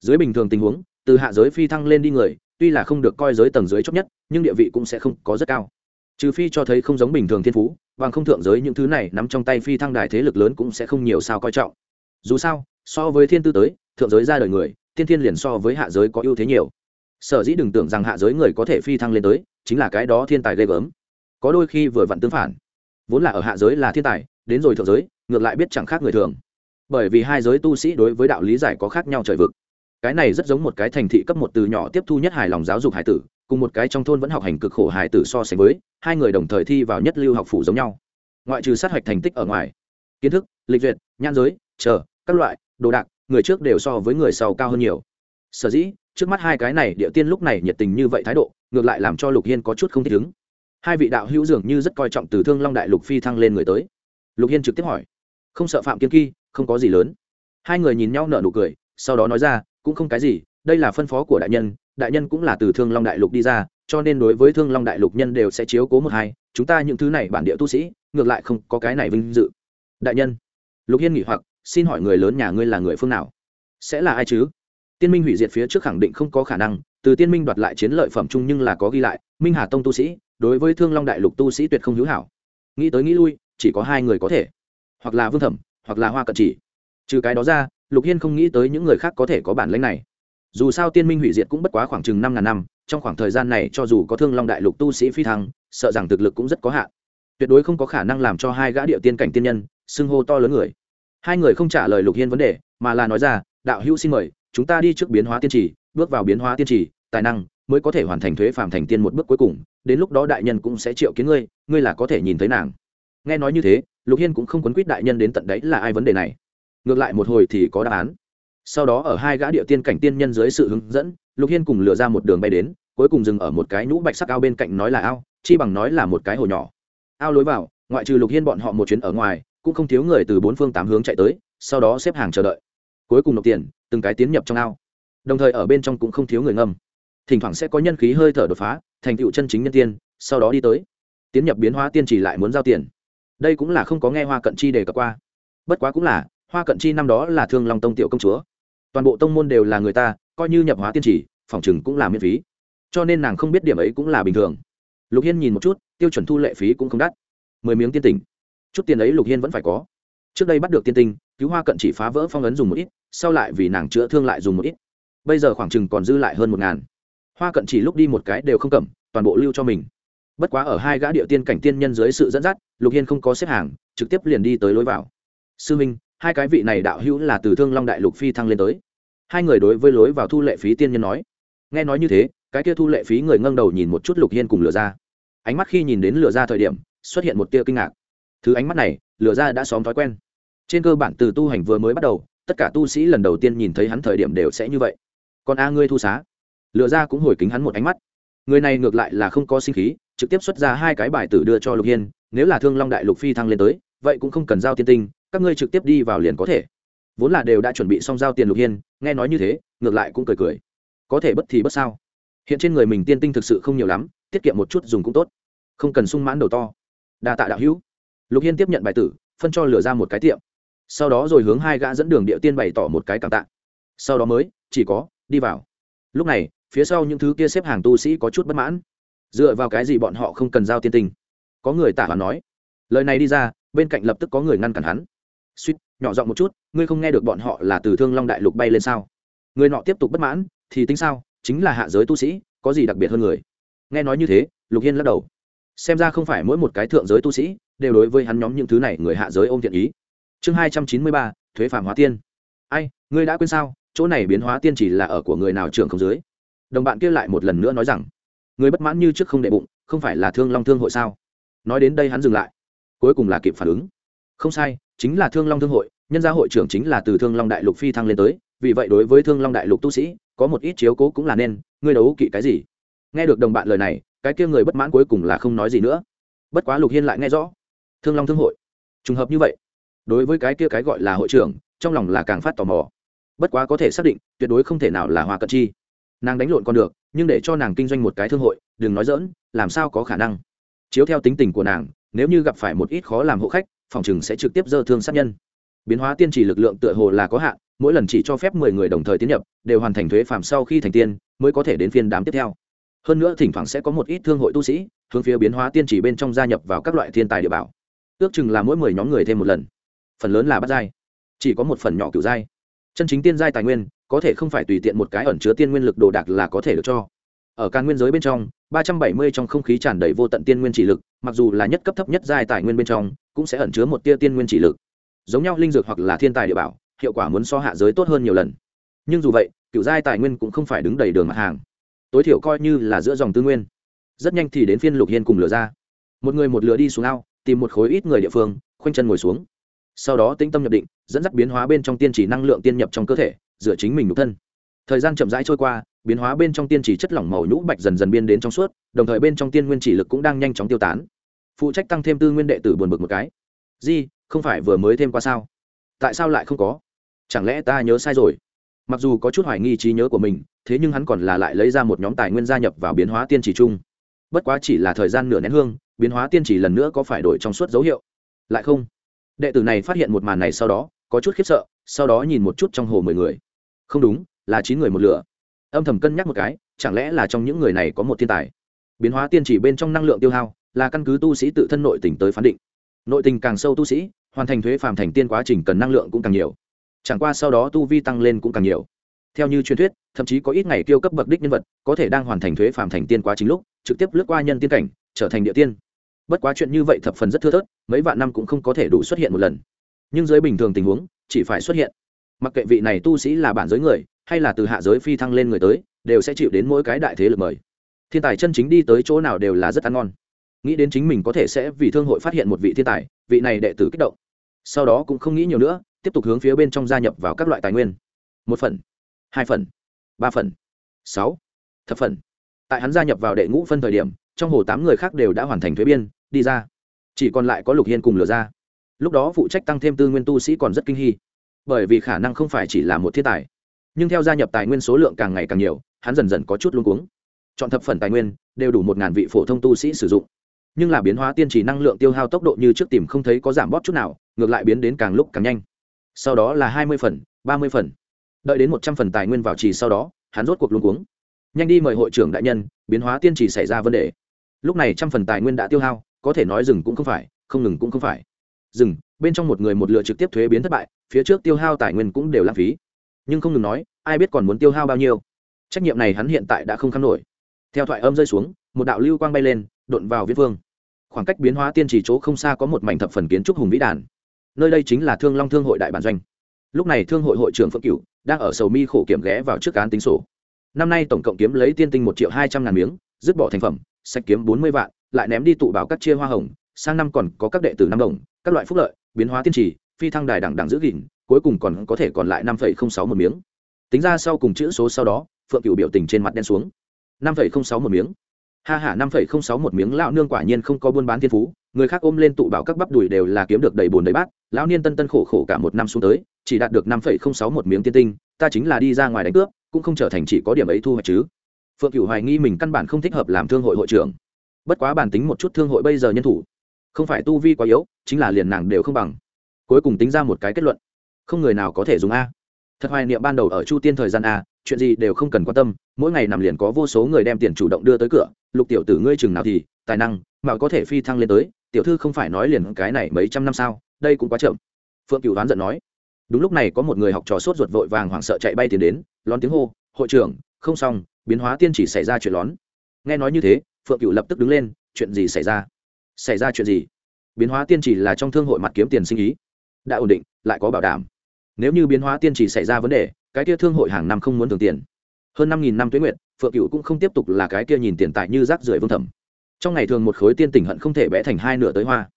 dưới bình thường tình huống, từ hạ giới phi thăng lên đi người, tuy là không được coi giới tầng dưới chót nhất, nhưng địa vị cũng sẽ không có rất cao. Trừ phi cho thấy không giống bình thường thiên phú, bằng không thượng giới những thứ này nắm trong tay phi thăng đài thế lực lớn cũng sẽ không nhiều sao coi trọng. Dù sao, so với thiên tư tới, thượng giới ra đời người, thiên thiên liền so với hạ giới có ưu thế nhiều. Sở dĩ đừng tưởng rằng hạ giới người có thể phi thăng lên tới, chính là cái đó thiên tài ghê gớm. Có đôi khi vừa vặn tương phản. Vốn là ở hạ giới là thiên tài, đến rồi thượng giới, ngược lại biết chẳng khác người thường. Bởi vì hai giới tu sĩ đối với đạo lý giải có khác nhau trời vực cái này rất giống một cái thành thị cấp một từ nhỏ tiếp thu nhất hài lòng giáo dục hải tử, cùng một cái trong thôn vẫn học hành cực khổ hải tử so sánh với, hai người đồng thời thi vào nhất lưu học phủ giống nhau. Ngoại trừ sát hạch thành tích ở ngoài, kiến thức, lịch duyệt nhan giới, chờ, các loại, đồ đạc, người trước đều so với người sau cao hơn nhiều. Sở dĩ, trước mắt hai cái này địa tiên lúc này nhiệt tình như vậy thái độ, ngược lại làm cho lục hiên có chút không thích ứng. Hai vị đạo hữu dường như rất coi trọng từ thương long đại lục phi thăng lên người tới. Lục hiên trực tiếp hỏi, không sợ phạm kiên kỳ, không có gì lớn. Hai người nhìn nhau nở nụ cười, sau đó nói ra cũng không cái gì, đây là phân phó của đại nhân đại nhân cũng là từ thương long đại lục đi ra, cho nên đối với thương long đại lục nhân đều sẽ chiếu cố một hai, chúng ta những thứ này bản địa tu sĩ, ngược lại không có cái này vinh dự. Đại nhân, lục hiên nghỉ hoặc, xin hỏi người lớn nhà ngươi là người phương nào? Sẽ là ai chứ? Tiên minh hủy diệt phía trước khẳng định không có khả năng, từ tiên minh đoạt lại chiến lợi phẩm chung nhưng là có ghi lại, minh hà tông tu sĩ, đối với thương long đại lục tu sĩ tuyệt không hữu hảo. Nghĩ tới nghĩ lui, chỉ có hai người có thể, hoặc là vương thẩm, hoặc là hoa cận chỉ. Trừ cái đó ra lục hiên không nghĩ tới những người khác có thể có bản lãnh này. Dù sao tiên minh hủy diệt cũng bất quá khoảng chừng năm ngàn năm, trong khoảng thời gian này cho dù có thương long đại lục tu sĩ phi thăng, sợ rằng thực lực cũng rất có hạn. Tuyệt đối không có khả năng làm cho hai gã điệu tiên cảnh tiên nhân xưng hô to lớn người. Hai người không trả lời lục hiên vấn đề, mà là nói ra, đạo hữu xin mời, chúng ta đi trước biến hóa tiên trì, bước vào biến hóa tiên trì, tài năng mới có thể hoàn thành thuế phàm thành tiên một bước cuối cùng, đến lúc đó đại nhân cũng sẽ triệu kiến ngươi ngươi là có thể nhìn thấy nàng. Nghe nói như thế, lục hiên cũng không quấn quýt đại nhân đến tận đấy là ai vấn đề này ngược lại một hồi thì có đáp án. Sau đó ở hai gã địa tiên cảnh tiên nhân dưới sự hướng dẫn, lục hiên cùng lựa ra một đường bay đến, cuối cùng dừng ở một cái nhũ bạch sắc ao bên cạnh nói là ao, chi bằng nói là một cái hồ nhỏ. Ao lối vào, ngoại trừ lục hiên bọn họ một chuyến ở ngoài, cũng không thiếu người từ bốn phương tám hướng chạy tới, sau đó xếp hàng chờ đợi. Cuối cùng nộp tiền, từng cái tiến nhập trong ao. Đồng thời ở bên trong cũng không thiếu người ngâm thỉnh thoảng sẽ có nhân khí hơi thở đột phá, thành tựu chân chính nhân tiên, sau đó đi tới. Tiến nhập biến hóa tiên chỉ lại muốn giao tiền. Đây cũng là không có nghe hoa cận chi đề cập qua. Bất quá cũng là hoa cận chi năm đó là thương long tông tiểu công chúa. Toàn bộ tông môn đều là người ta, coi như nhập hóa tiên chỉ, phòng chừng cũng là miễn phí. Cho nên nàng không biết điểm ấy cũng là bình thường. Lục hiên nhìn một chút, tiêu chuẩn thu lệ phí cũng không đắt. Mười miếng tiên tình. Chút tiền ấy lục hiên vẫn phải có. Trước đây bắt được tiên tinh cứu hoa cận chỉ phá vỡ phong ấn dùng một ít, sau lại vì nàng chữa thương lại dùng một ít. Bây giờ khoảng chừng còn dư lại hơn một ngàn. Hoa cận chỉ lúc đi một cái đều không cầm, toàn bộ lưu cho mình. Bất quá ở hai gã địa tiên cảnh tiên nhân dưới sự dẫn dắt, lục hiên không có xếp hàng, trực tiếp liền đi tới lối vào. Sư minh hai cái vị này đạo hữu là từ thương long đại lục phi thăng lên tới. Hai người đối với lối vào thu lệ phí tiên nhân nói. Nghe nói như thế, cái kia thu lệ phí người ngâng đầu nhìn một chút lục hiên cùng lửa ra ánh mắt khi nhìn đến lửa ra thời điểm, xuất hiện một tia kinh ngạc. Thứ ánh mắt này, lửa ra đã xóm thói quen. Trên cơ bản từ tu hành vừa mới bắt đầu, tất cả tu sĩ lần đầu tiên nhìn thấy hắn thời điểm đều sẽ như vậy. Còn a ngươi thu xá. Lửa ra cũng hồi kính hắn một ánh mắt. Người này ngược lại là không có sinh khí, trực tiếp xuất ra hai cái bài tử đưa cho lục hiên, nếu là thương long đại lục phi thăng lên tới, vậy cũng không cần giao tiên tinh các ngươi trực tiếp đi vào liền có thể. Vốn là đều đã chuẩn bị xong giao tiền lục hiên, nghe nói như thế, ngược lại cũng cười cười. Có thể bất thì bất sao. Hiện trên người mình tiên tinh thực sự không nhiều lắm, tiết kiệm một chút dùng cũng tốt. Không cần sung mãn đầu to. Đa tạ đạo hữu. Lục hiên tiếp nhận bài tử, phân cho lửa ra một cái tiệm. Sau đó rồi hướng hai gã dẫn đường địa tiên bày tỏ một cái cảm tạ. Sau đó mới, chỉ có, đi vào. Lúc này, phía sau những thứ kia xếp hàng tu sĩ có chút bất mãn. Dựa vào cái gì bọn họ không cần giao tiên tinh? Có người tả hoàn nói. Lời này đi ra, bên cạnh lập tức có người ngăn cản hắn suýt, nhỏ giọng một chút, ngươi không nghe được bọn họ là từ thương long đại lục bay lên sao? Người nọ tiếp tục bất mãn, thì tính sao? Chính là hạ giới tu sĩ, có gì đặc biệt hơn người? Nghe nói như thế, lục hiên lắc đầu. Xem ra không phải mỗi một cái thượng giới tu sĩ đều đối với hắn nhóm những thứ này người hạ giới ôm thiện ý. Chương hai trăm chín mươi ba, thuế phàm hóa tiên. Ai, ngươi đã quên sao? Chỗ này biến hóa tiên chỉ là ở của người nào trưởng không dưới? Đồng bạn kia lại một lần nữa nói rằng, người bất mãn như trước không đệ bụng, không phải là thương long thương hội sao? Nói đến đây hắn dừng lại. Cuối cùng là kịp phản ứng không sai, chính là thương long thương hội, nhân gia hội trưởng chính là từ thương long đại lục phi thăng lên tới, vì vậy đối với thương long đại lục tu sĩ, có một ít chiếu cố cũng là nên, ngươi đấu kỵ cái gì? Nghe được đồng bạn lời này, cái kia người bất mãn cuối cùng là không nói gì nữa. Bất quá lục hiên lại nghe rõ. Thương long thương hội. Trùng hợp như vậy, đối với cái kia cái gọi là hội trưởng, trong lòng là càng phát tò mò. Bất quá có thể xác định, tuyệt đối không thể nào là hoa cận chi. Nàng đánh lộn còn được, nhưng để cho nàng kinh doanh một cái thương hội, đừng nói dỡn làm sao có khả năng? Chiếu theo tính tình của nàng, nếu như gặp phải một ít khó làm hộ khách phòng chừng sẽ trực tiếp dơ thương sát nhân. Biến hóa tiên chỉ lực lượng tựa hồ là có hạn, mỗi lần chỉ cho phép mười người đồng thời tiến nhập, đều hoàn thành thuế phàm sau khi thành tiên, mới có thể đến phiên đám tiếp theo. Hơn nữa thỉnh thoảng sẽ có một ít thương hội tu sĩ, hướng phía biến hóa tiên chỉ bên trong gia nhập vào các loại thiên tài địa bảo. Ước chừng là mỗi mười nhóm người thêm một lần. Phần lớn là bắt giai. Chỉ có một phần nhỏ cựu giai. Chân chính tiên giai tài nguyên, có thể không phải tùy tiện một cái ẩn chứa tiên nguyên lực đồ đạc là có thể được cho. Ở càn nguyên giới bên trong, ba trăm bảy mươi trong không khí tràn đầy vô tận tiên nguyên chỉ lực mặc dù là nhất cấp thấp nhất giai tài nguyên bên trong, cũng sẽ ẩn chứa một tia tiên nguyên chỉ lực. Giống nhau linh dược hoặc là thiên tài địa bảo, hiệu quả muốn so hạ giới tốt hơn nhiều lần. Nhưng dù vậy cựu giai tài nguyên cũng không phải đứng đầy đường mặt hàng. Tối thiểu coi như là giữa dòng tư nguyên. Rất nhanh thì đến phiên lục hiên cùng lửa ra. Một người một lửa đi xuống ao, tìm một khối ít người địa phương, khoanh chân ngồi xuống. Sau đó tĩnh tâm nhập định, dẫn dắt biến hóa bên trong tiên chỉ năng lượng tiên nhập trong cơ thể dựa chính mình nhục thân thời gian chậm rãi trôi qua, biến hóa bên trong tiên chỉ chất lỏng màu nhũ bạch dần dần biên đến trong suốt, đồng thời bên trong tiên nguyên chỉ lực cũng đang nhanh chóng tiêu tán. Phụ trách tăng thêm tư nguyên đệ tử buồn bực một cái. Di, không phải vừa mới thêm qua sao? Tại sao lại không có? Chẳng lẽ ta nhớ sai rồi? Mặc dù có chút hoài nghi trí nhớ của mình, thế nhưng hắn còn là lại lấy ra một nhóm tài nguyên gia nhập vào biến hóa tiên chỉ chung. Bất quá chỉ là thời gian nửa nén hương, biến hóa tiên chỉ lần nữa có phải đổi trong suốt dấu hiệu? Lại không. Đệ tử này phát hiện một màn này sau đó, có chút khiếp sợ, sau đó nhìn một chút trong hồ mười người. Không đúng là chín người một lửa. Âm thầm cân nhắc một cái, chẳng lẽ là trong những người này có một thiên tài? Biến hóa tiên chỉ bên trong năng lượng tiêu hao, là căn cứ tu sĩ tự thân nội tình tới phán định. Nội tình càng sâu tu sĩ, hoàn thành thuế phàm thành tiên quá trình cần năng lượng cũng càng nhiều. Chẳng qua sau đó tu vi tăng lên cũng càng nhiều. Theo như truyền thuyết, thậm chí có ít ngày kêu cấp bậc đích nhân vật, có thể đang hoàn thành thuế phàm thành tiên quá trình lúc, trực tiếp lướt qua nhân tiên cảnh, trở thành địa tiên. Bất quá chuyện như vậy thập phần rất thưa thớt, mấy vạn năm cũng không có thể đủ xuất hiện một lần. Nhưng dưới bình thường tình huống, chỉ phải xuất hiện. Mặc kệ vị này tu sĩ là bản giới người hay là từ hạ giới phi thăng lên người tới, đều sẽ chịu đến mỗi cái đại thế lực mời. Thiên tài chân chính đi tới chỗ nào đều là rất ăn ngon. Nghĩ đến chính mình có thể sẽ vì thương hội phát hiện một vị thiên tài, vị này đệ tử kích động. Sau đó cũng không nghĩ nhiều nữa, tiếp tục hướng phía bên trong gia nhập vào các loại tài nguyên. Một phần, hai phần, ba phần, sáu, thập phần. Tại hắn gia nhập vào đệ ngũ phân thời điểm, trong hồ tám người khác đều đã hoàn thành thuế biên, đi ra. Chỉ còn lại có lục hiên cùng lừa ra lúc đó phụ trách tăng thêm tư nguyên tu sĩ còn rất kinh hy. Bởi vì khả năng không phải chỉ là một thiên tài nhưng theo gia nhập tài nguyên số lượng càng ngày càng nhiều, hắn dần dần có chút luôn cuống. Chọn thập phần tài nguyên, đều đủ một ngàn vị phổ thông tu sĩ sử dụng. Nhưng là biến hóa tiên trì năng lượng tiêu hao tốc độ như trước tìm không thấy có giảm bóp chút nào, ngược lại biến đến càng lúc càng nhanh. Sau đó là hai mươi phần, ba mươi phần. Đợi đến một trăm phần tài nguyên vào trì sau đó, hắn rốt cuộc luôn cuống. Nhanh đi mời hội trưởng đại nhân, biến hóa tiên trì xảy ra vấn đề. Lúc này trăm phần tài nguyên đã tiêu hao, có thể nói dừng cũng không phải, không ngừng cũng không phải. Dừng, bên trong một người một lựa trực tiếp thuế biến thất bại, phía trước tiêu hao tài nguyên cũng đều lãng phí nhưng không ngừng nói, ai biết còn muốn tiêu hao bao nhiêu. Trách nhiệm này hắn hiện tại đã không kham nổi. Theo thoại âm rơi xuống, một đạo lưu quang bay lên đột vào viễn vương. Khoảng cách biến hóa tiên chỉ chỗ không xa có một mảnh thập phần kiến trúc hùng vĩ đàn. Nơi đây chính là thương long thương hội đại bản doanh. Lúc này thương hội hội trưởng phượng cửu đang ở sầu mi khổ kiểm ghé vào trước cán tính sổ. Năm nay tổng cộng kiếm lấy tiên tinh một triệu hai trăm ngàn miếng, dứt bỏ thành phẩm, sạch kiếm bốn mươi vạn, lại ném đi tụ bảo các chia hoa hồng, sang năm còn có các đệ tử năm đồng, các loại phúc lợi, biến hóa tiên trì, phi thăng đài đẳng đẳng giữ gìn cuối cùng còn có thể còn lại năm phẩy không sáu một miếng. Tính ra sau cùng chữ số sau đó, phượng cửu biểu tình trên mặt đen xuống. Năm phẩy không sáu một miếng. Ha ha, năm phẩy không sáu một miếng, lão nương quả nhiên không có buôn bán thiên phú. Người khác ôm lên tụ bảo các bắp đùi đều là kiếm được đầy bồn đầy bát. Lão niên tân tân khổ khổ cả một năm xuống tới, chỉ đạt được năm phẩy không sáu một miếng tiên tinh. Ta chính là đi ra ngoài đánh cướp, cũng không trở thành chỉ có điểm ấy thu hoạch chứ. Phượng cửu hoài nghi mình căn bản không thích hợp làm thương hội hội trưởng. Bất quá bản tính một chút thương hội bây giờ nhân thủ, không phải tu vi quá yếu, chính là liền nàng đều không bằng. Cuối cùng tính ra một cái kết luận không người nào có thể dùng a. Thật hoài niệm ban đầu ở chu tiên thời gian a, chuyện gì đều không cần quan tâm, mỗi ngày nằm liền có vô số người đem tiền chủ động đưa tới cửa, lục tiểu tử ngươi chừng nào thì, tài năng, mà có thể phi thăng lên tới, tiểu thư không phải nói liền cái này mấy trăm năm sao, đây cũng quá chậm. Phượng cửu đoán giận nói. Đúng lúc này có một người học trò sốt ruột vội vàng hoảng sợ chạy bay tiền đến, lón tiếng hô, hội trưởng, không xong, biến hóa tiên chỉ xảy ra chuyện lón. Nghe nói như thế, phượng cửu lập tức đứng lên, chuyện gì xảy ra? Xảy ra chuyện gì? Biến hóa tiên chỉ là trong thương hội mặt kiếm tiền sinh ý đã ổn định, lại có bảo đảm. Nếu như biến hóa tiên chỉ xảy ra vấn đề, cái kia thương hội hàng năm không muốn thường tiền. Hơn năm nghìn năm tuế nguyện phượng cựu cũng không tiếp tục là cái kia nhìn tiền tài như rác rưởi vương thẩm. Trong ngày thường một khối tiên tỉnh hận không thể bẽ thành hai nửa tới hoa.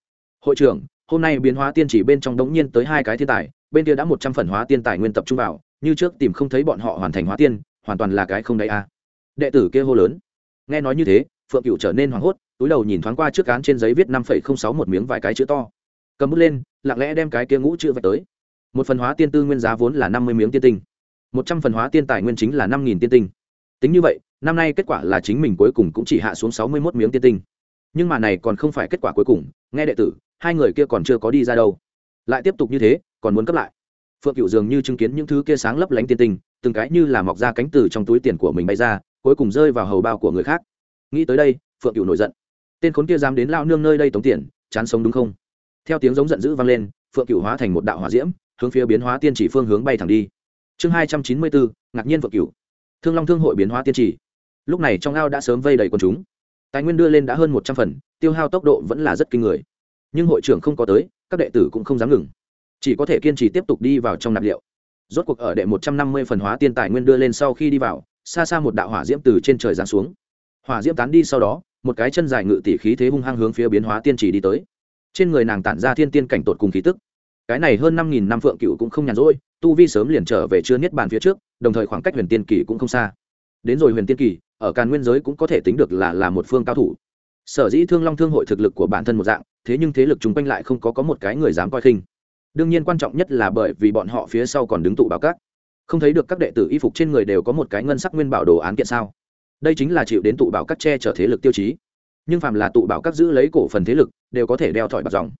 Hội trưởng, hôm nay biến hóa tiên chỉ bên trong đống nhiên tới hai cái thiên tài, bên kia đã một trăm phần hóa tiên tài nguyên tập trung vào, như trước tìm không thấy bọn họ hoàn thành hóa tiên, hoàn toàn là cái không đầy a à. đệ tử kia hô lớn. Nghe nói như thế, phượng cựu trở nên hoảng hốt, túi đầu nhìn thoáng qua trước cán trên giấy viết năm phẩy không sáu một miếng vài cái chữ to cầm bút lên, lặng lẽ đem cái kia ngũ chữ vạch tới. Một phần hóa tiên tư nguyên giá vốn là năm mươi miếng tiên tinh. Một trăm phần hóa tiên tài nguyên chính là năm nghìn tiên tinh. Tính như vậy, năm nay kết quả là chính mình cuối cùng cũng chỉ hạ xuống sáu mươi mốt miếng tiên tinh. Nhưng mà này còn không phải kết quả cuối cùng, nghe đệ tử, hai người kia còn chưa có đi ra đâu. Lại tiếp tục như thế, còn muốn cấp lại. Phượng cựu dường như chứng kiến những thứ kia sáng lấp lánh tiên tinh, từng cái như là mọc ra cánh từ trong túi tiền của mình bay ra, cuối cùng rơi vào hầu bao của người khác. Nghĩ tới đây, phượng cựu nổi giận. Tên khốn kia dám đến lao nương nơi đây tống tiền, chán sống đúng không? Theo tiếng giống giận dữ vang lên, phượng cựu hóa thành một đạo hỏa diễm, hướng phía biến hóa tiên chỉ phương hướng bay thẳng đi. Chương hai trăm chín mươi bốn ngạc nhiên phượng cựu thương long thương hội biến hóa tiên chỉ. Lúc này trong ao đã sớm vây đầy quần chúng. Tài nguyên đưa lên đã hơn một trăm phần, tiêu hao tốc độ vẫn là rất kinh người. Nhưng hội trưởng không có tới, các đệ tử cũng không dám ngừng. Chỉ có thể kiên trì tiếp tục đi vào trong nạp liệu. Rốt cuộc ở đệ một trăm năm mươi phần hóa tiên tài nguyên đưa lên sau khi đi vào, xa xa một đạo hỏa diễm từ trên trời giáng xuống. Hỏa diễm tán đi sau đó, một cái chân dài ngự tỷ khí thế hung hăng hướng phía biến hóa tiên chỉ đi tới trên người nàng tản ra thiên tiên cảnh tột cùng khí tức. Cái này hơn năm nghìn năm phượng cựu cũng không nhàn rỗi, tu vi sớm liền trở về chưa niết bàn phía trước, đồng thời khoảng cách huyền tiên kỳ cũng không xa. Đến rồi huyền tiên kỳ, ở càn nguyên giới cũng có thể tính được là là một phương cao thủ. Sở dĩ thương long thương hội thực lực của bản thân một dạng, thế nhưng thế lực chung quanh lại không có có một cái người dám coi khinh. Đương nhiên quan trọng nhất là bởi vì bọn họ phía sau còn đứng tụ bảo các. Không thấy được các đệ tử y phục trên người đều có một cái ngân sắc nguyên bảo đồ án kiện sao? Đây chính là chịu đến tụ bảo các che chở thế lực tiêu chí nhưng phàm là tụ bảo các giữ lấy cổ phần thế lực đều có thể đeo thỏi bạc dòng.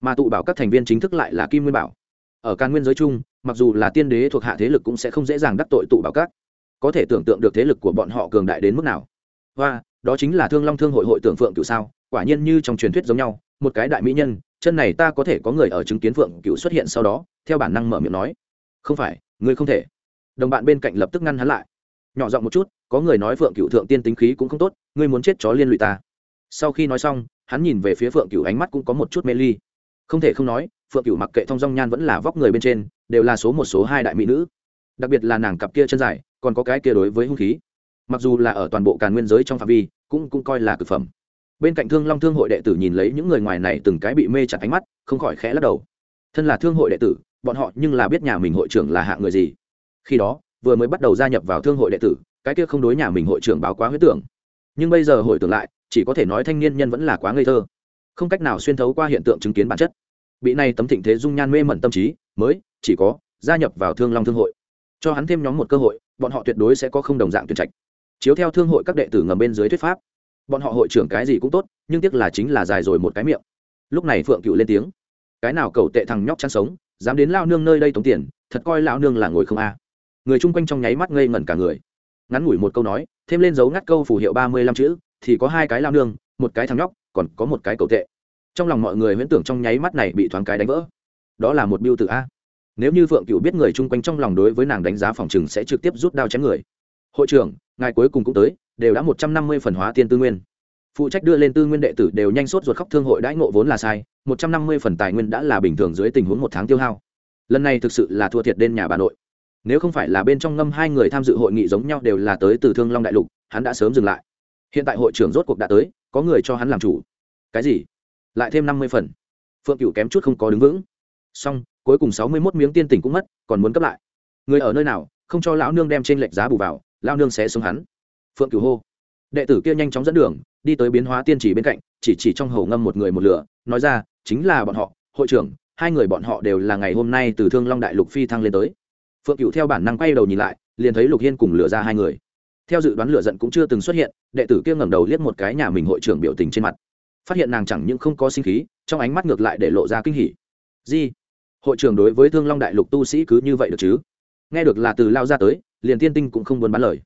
Mà tụ bảo các thành viên chính thức lại là kim nguyên bảo. Ở can nguyên giới chung, mặc dù là tiên đế thuộc hạ thế lực cũng sẽ không dễ dàng đắc tội tụ bảo các. Có thể tưởng tượng được thế lực của bọn họ cường đại đến mức nào. Và đó chính là thương long thương hội hội tưởng phượng cựu sao? Quả nhiên như trong truyền thuyết giống nhau, một cái đại mỹ nhân, chân này ta có thể có người ở chứng kiến phượng cựu xuất hiện sau đó, theo bản năng mở miệng nói. Không phải ngươi không thể. Đồng bạn bên cạnh lập tức ngăn hắn lại. Nhỏ giọng một chút, có người nói phượng cựu thượng tiên tính khí cũng không tốt, ngươi muốn chết chó liên lụy ta sau khi nói xong, hắn nhìn về phía phượng Cửu, ánh mắt cũng có một chút mê ly. Không thể không nói, phượng Cửu mặc kệ thong dong nhan vẫn là vóc người bên trên, đều là số một, số hai đại mỹ nữ. Đặc biệt là nàng cặp kia chân dài, còn có cái kia đối với hung khí. Mặc dù là ở toàn bộ càn nguyên giới trong phạm vi, cũng cũng coi là cực phẩm. Bên cạnh thương long thương hội đệ tử nhìn lấy những người ngoài này từng cái bị mê chặt ánh mắt, không khỏi khẽ lắc đầu. Thân là thương hội đệ tử, bọn họ nhưng là biết nhà mình hội trưởng là hạng người gì. Khi đó, vừa mới bắt đầu gia nhập vào thương hội đệ tử, cái kia không đối nhà mình hội trưởng báo quá huyết tưởng. Nhưng bây giờ hội tưởng lại chỉ có thể nói thanh niên nhân vẫn là quá ngây thơ. Không cách nào xuyên thấu qua hiện tượng chứng kiến bản chất. Bị này tấm thịnh thế dung nhan mê mẩn tâm trí, mới, chỉ có, gia nhập vào thương long thương hội. Cho hắn thêm nhóm một cơ hội, bọn họ tuyệt đối sẽ có không đồng dạng tuyển trạch. Chiếu theo thương hội các đệ tử ngầm bên dưới thuyết pháp, bọn họ hội trưởng cái gì cũng tốt, nhưng tiếc là chính là dài rồi một cái miệng. Lúc này phượng cựu lên tiếng, cái nào cầu tệ thằng nhóc chăn sống, dám đến lao nương nơi đây tống tiền, thật coi lao nương là ngồi không a. Người chung quanh trong nháy mắt ngây ngẩn cả người. Ngắn ngủi một câu nói, thêm lên dấu ngắt câu phù hiệu ba mươi lăm chữ thì có hai cái lao nương, một cái thằng nhóc, còn có một cái cầu tệ. Trong lòng mọi người huyễn tưởng trong nháy mắt này bị thoáng cái đánh vỡ. Đó là một biêu tự a. Nếu như phượng cựu biết người chung quanh trong lòng đối với nàng đánh giá phòng chừng sẽ trực tiếp rút đao chém người. Hội trưởng, ngài cuối cùng cũng tới, đều đã một trăm năm mươi phần hóa tiên tư nguyên. Phụ trách đưa lên tư nguyên đệ tử đều nhanh sốt ruột khóc thương hội đãi ngộ vốn là sai, một trăm năm mươi phần tài nguyên đã là bình thường dưới tình huống một tháng tiêu hao. Lần này thực sự là thua thiệt đến nhà bà nội. Nếu không phải là bên trong ngâm hai người tham dự hội nghị giống nhau đều là tới từ thương long đại lục, hắn đã sớm dừng lại hiện tại hội trưởng rốt cuộc đã tới, có người cho hắn làm chủ. Cái gì? Lại thêm năm mươi phần. Phượng cựu kém chút không có đứng vững. Xong, cuối cùng sáu mươi mốt miếng tiên tỉnh cũng mất, còn muốn cấp lại. Người ở nơi nào, không cho lão nương đem trên lệch giá bù vào, lão nương sẽ xuống hắn. Phượng cửu hô. Đệ tử kia nhanh chóng dẫn đường, đi tới biến hóa tiên chỉ bên cạnh, chỉ chỉ trong hầu ngâm một người một lửa, nói ra, chính là bọn họ, hội trưởng, hai người bọn họ đều là ngày hôm nay từ thương long đại lục phi thăng lên tới. Phượng cửu theo bản năng quay đầu nhìn lại, liền thấy lục hiên cùng lửa ra hai người theo dự đoán lửa giận cũng chưa từng xuất hiện, đệ tử kia ngẩng đầu liếc một cái nhà mình hội trưởng biểu tình trên mặt. Phát hiện nàng chẳng những không có sinh khí, trong ánh mắt ngược lại để lộ ra kinh hỉ. Di hội trưởng đối với thương long đại lục tu sĩ cứ như vậy được chứ? Nghe được là từ lao ra tới, liền tiên tinh cũng không muốn bán lời.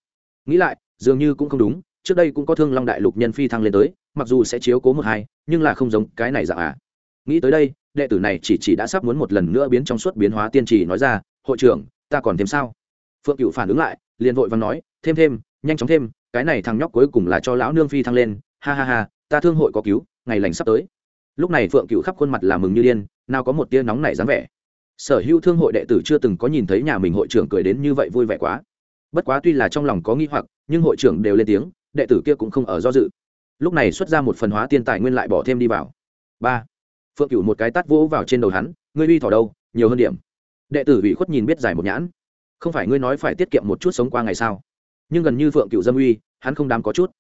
Nghĩ lại, dường như cũng không đúng, trước đây cũng có thương long đại lục nhân phi thăng lên tới, mặc dù sẽ chiếu cố một hai, nhưng là không giống cái này dạng à. Nghĩ tới đây, đệ tử này chỉ chỉ đã sắp muốn một lần nữa biến trong suốt biến hóa tiên trì nói ra, hội trưởng, ta còn thêm sao? Phượng cựu phản ứng lại, liền vội và nói, thêm thêm nhanh chóng thêm, cái này thằng nhóc cuối cùng là cho lão nương phi thăng lên, ha ha ha, ta thương hội có cứu, ngày lành sắp tới. Lúc này phượng cựu khắp khuôn mặt là mừng như điên, nào có một tia nóng này dáng vẻ. Sở hữu thương hội đệ tử chưa từng có nhìn thấy nhà mình hội trưởng cười đến như vậy vui vẻ quá. Bất quá tuy là trong lòng có nghi hoặc, nhưng hội trưởng đều lên tiếng, đệ tử kia cũng không ở do dự. Lúc này xuất ra một phần hóa tiên tài nguyên lại bỏ thêm đi vào. Ba. Phượng cửu một cái tát vỗ vào trên đầu hắn, ngươi uy thỏ đâu, nhiều hơn điểm. Đệ tử ủy khuất nhìn biết giải một nhãn. Không phải ngươi nói phải tiết kiệm một chút sống qua ngày sao? Nhưng gần như phượng cửu dâm uy, hắn không dám có chút.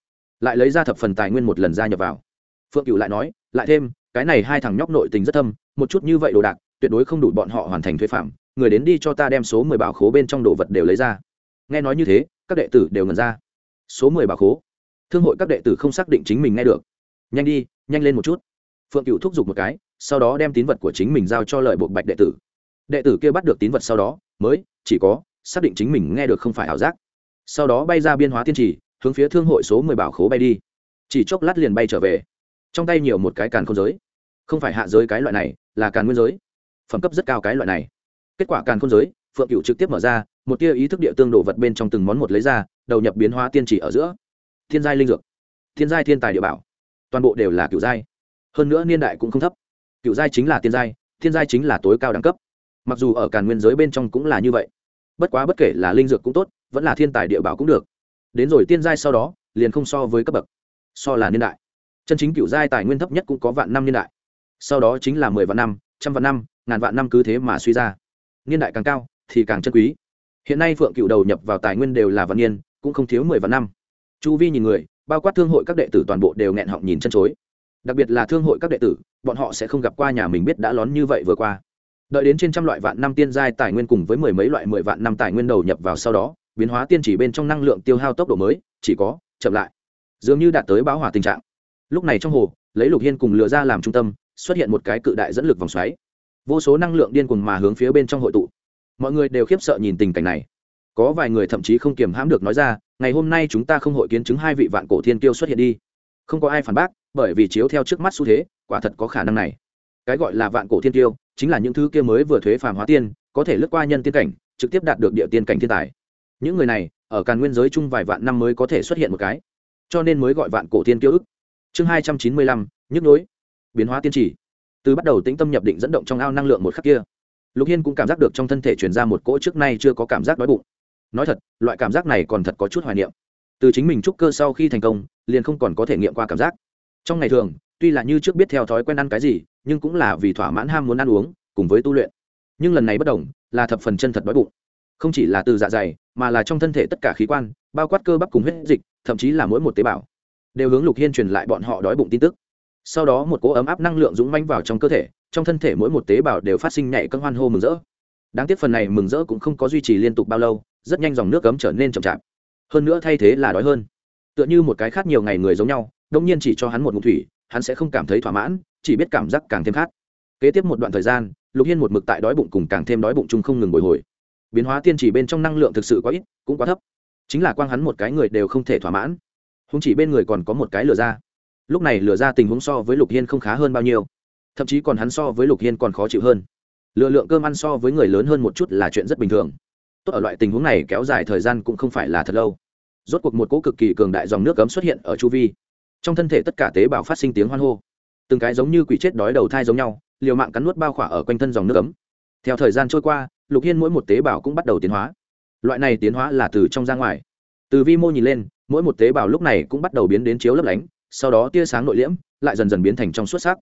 Lại lấy ra thập phần tài nguyên một lần ra nhập vào. Phượng cửu lại nói, lại thêm, cái này hai thằng nhóc nội tình rất thâm, một chút như vậy đồ đạc, tuyệt đối không đủ bọn họ hoàn thành thuế phạm, người đến đi cho ta đem số mười bảo khố bên trong đồ vật đều lấy ra. Nghe nói như thế, các đệ tử đều ngần ra. Số mười bảo khố? Thương hội các đệ tử không xác định chính mình nghe được. Nhanh đi, nhanh lên một chút. Phượng cựu thúc giục một cái, sau đó đem tín vật của chính mình giao cho lợi buộc bạch đệ tử. Đệ tử kia bắt được tín vật sau đó, mới, chỉ có, xác định chính mình nghe được không phải ảo giác sau đó bay ra biên hóa tiên trì, hướng phía thương hội số mười bảo khố bay đi. Chỉ chốc lát liền bay trở về. Trong tay nhiều một cái càn không giới. Không phải hạ giới cái loại này, là càn nguyên giới. Phẩm cấp rất cao cái loại này. Kết quả càn không giới, phượng cựu trực tiếp mở ra, một tia ý thức địa tương đồ vật bên trong từng món một lấy ra, đầu nhập biến hóa tiên chỉ ở giữa. Thiên giai linh dược, thiên giai thiên tài địa bảo, toàn bộ đều là cựu giai. Hơn nữa niên đại cũng không thấp. Cựu giai chính là tiên giai, thiên giai chính là tối cao đẳng cấp. Mặc dù ở càn nguyên giới bên trong cũng là như vậy, bất quá bất kể là linh dược cũng tốt vẫn là thiên tài địa bảo cũng được. Đến rồi tiên giai sau đó, liền không so với cấp bậc, so là niên đại. Chân chính cựu giai tài nguyên thấp nhất cũng có vạn năm niên đại. Sau đó chính là mười vạn năm, trăm vạn năm, ngàn vạn năm cứ thế mà suy ra. Niên đại càng cao, thì càng chân quý. Hiện nay phượng cựu đầu nhập vào tài nguyên đều là vạn niên, cũng không thiếu mười vạn năm. Chu vi nhìn người, bao quát thương hội các đệ tử toàn bộ đều nghẹn họng nhìn chân chối. Đặc biệt là thương hội các đệ tử, bọn họ sẽ không gặp qua nhà mình biết đã lón như vậy vừa qua. Đợi đến trên trăm loại vạn năm tiên giai tài nguyên cùng với mười mấy loại mười vạn năm tài nguyên đầu nhập vào sau đó biến hóa tiên chỉ bên trong năng lượng tiêu hao tốc độ mới, chỉ có chậm lại. Dường như đạt tới báo hỏa tình trạng. Lúc này trong hồ, lấy lục hiên cùng lựa ra làm trung tâm, xuất hiện một cái cự đại dẫn lực vòng xoáy. Vô số năng lượng điên cuồng mà hướng phía bên trong hội tụ. Mọi người đều khiếp sợ nhìn tình cảnh này. Có vài người thậm chí không kiềm hãm được nói ra, ngày hôm nay chúng ta không hội kiến chứng hai vị vạn cổ thiên tiêu xuất hiện đi. Không có ai phản bác, bởi vì chiếu theo trước mắt xu thế, quả thật có khả năng này. Cái gọi là vạn cổ thiên tiêu chính là những thứ kia mới vừa thuế phàm hóa tiên, có thể lướt qua nhân tiên cảnh, trực tiếp đạt được địa tiên cảnh thiên tài những người này, ở càn nguyên giới chung vài vạn năm mới có thể xuất hiện một cái. Cho nên mới gọi vạn cổ thiên kiêu ức. Chương hai trăm chín mươi lăm, nhức nhối. Biến hóa tiên trì từ bắt đầu tĩnh tâm nhập định dẫn động trong ao năng lượng một khắc kia, lục hiên cũng cảm giác được trong thân thể chuyển ra một cỗ trước nay chưa có cảm giác đói bụng. Nói thật, loại cảm giác này còn thật có chút hoài niệm. Từ chính mình trúc cơ sau khi thành công, liền không còn có thể nghiệm qua cảm giác. Trong ngày thường, tuy là như trước biết theo thói quen ăn cái gì, nhưng cũng là vì thỏa mãn ham muốn ăn uống, cùng với tu luyện. Nhưng lần này bất đồng, là thập phần chân thật đói bụng không chỉ là từ dạ dày, mà là trong thân thể tất cả khí quan, bao quát cơ bắp cùng huyết dịch, thậm chí là mỗi một tế bào, đều hướng lục hiên truyền lại bọn họ đói bụng tin tức. Sau đó một cỗ ấm áp năng lượng dũng manh vào trong cơ thể, trong thân thể mỗi một tế bào đều phát sinh nhảy cân hoan hô mừng rỡ. Đáng tiếc phần này mừng rỡ cũng không có duy trì liên tục bao lâu, rất nhanh dòng nước cấm trở nên chậm chạp. Hơn nữa thay thế là đói hơn. Tựa như một cái khát nhiều ngày người giống nhau đông nhiên chỉ cho hắn một ngụm thủy, hắn sẽ không cảm thấy thỏa mãn, chỉ biết cảm giác càng thêm khát. Kế tiếp một đoạn thời gian, lục hiên một mực tại đói bụng cùng càng thêm đói bụng chung không ngừng bồi hồi biến hóa tiên chỉ bên trong năng lượng thực sự quá ít, cũng quá thấp. Chính là quang hắn một cái người đều không thể thỏa mãn. Húng chỉ bên người còn có một cái lửa ra. Lúc này lửa ra tình huống so với lục hiên không khá hơn bao nhiêu. Thậm chí còn hắn so với lục hiên còn khó chịu hơn. Lựa lượng cơm ăn so với người lớn hơn một chút là chuyện rất bình thường. Tốt ở loại tình huống này kéo dài thời gian cũng không phải là thật lâu. Rốt cuộc một cỗ cực kỳ cường đại dòng nước cấm xuất hiện ở chu vi. Trong thân thể tất cả tế bào phát sinh tiếng hoan hô. Từng cái giống như quỷ chết đói đầu thai giống nhau, liều mạng cắn nuốt bao khỏa ở quanh thân dòng nước cấm theo thời gian trôi qua lục hiên mỗi một tế bào cũng bắt đầu tiến hóa. Loại này tiến hóa là từ trong ra ngoài. Từ vi mô nhìn lên, mỗi một tế bào lúc này cũng bắt đầu biến đến chiếu lấp lánh, sau đó tia sáng nội liễm lại dần dần biến thành trong suốt sắc.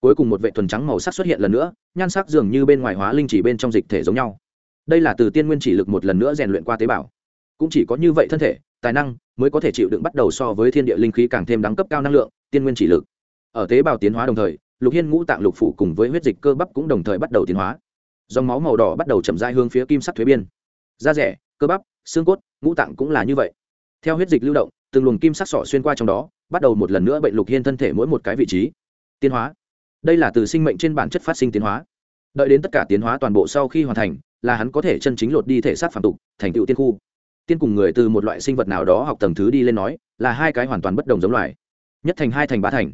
Cuối cùng một vệ thuần trắng màu sắc xuất hiện lần nữa, nhan sắc dường như bên ngoài hóa linh chỉ bên trong dịch thể giống nhau. Đây là từ tiên nguyên chỉ lực một lần nữa rèn luyện qua tế bào. Cũng chỉ có như vậy thân thể, tài năng mới có thể chịu đựng bắt đầu so với thiên địa linh khí càng thêm đẳng cấp cao năng lượng, tiên nguyên chỉ lực. Ở tế bào tiến hóa đồng thời, lục hiên ngũ tạng lục phủ cùng với huyết dịch cơ bắp cũng đồng thời bắt đầu tiến hóa dòng máu màu đỏ bắt đầu chậm rãi hướng phía kim sắc thuế biên. Da rẻ, cơ bắp, xương cốt, ngũ tạng cũng là như vậy. Theo huyết dịch lưu động, từng luồng kim sắc sọ xuyên qua trong đó, bắt đầu một lần nữa bệnh lục hiên thân thể mỗi một cái vị trí. Tiến hóa. Đây là từ sinh mệnh trên bản chất phát sinh tiến hóa. Đợi đến tất cả tiến hóa toàn bộ sau khi hoàn thành, là hắn có thể chân chính lột đi thể xác phạm tục, thành tựu tiên khu. Tiên cùng người từ một loại sinh vật nào đó học tầng thứ đi lên nói, là hai cái hoàn toàn bất đồng giống loài. Nhất thành, hai thành, ba thành.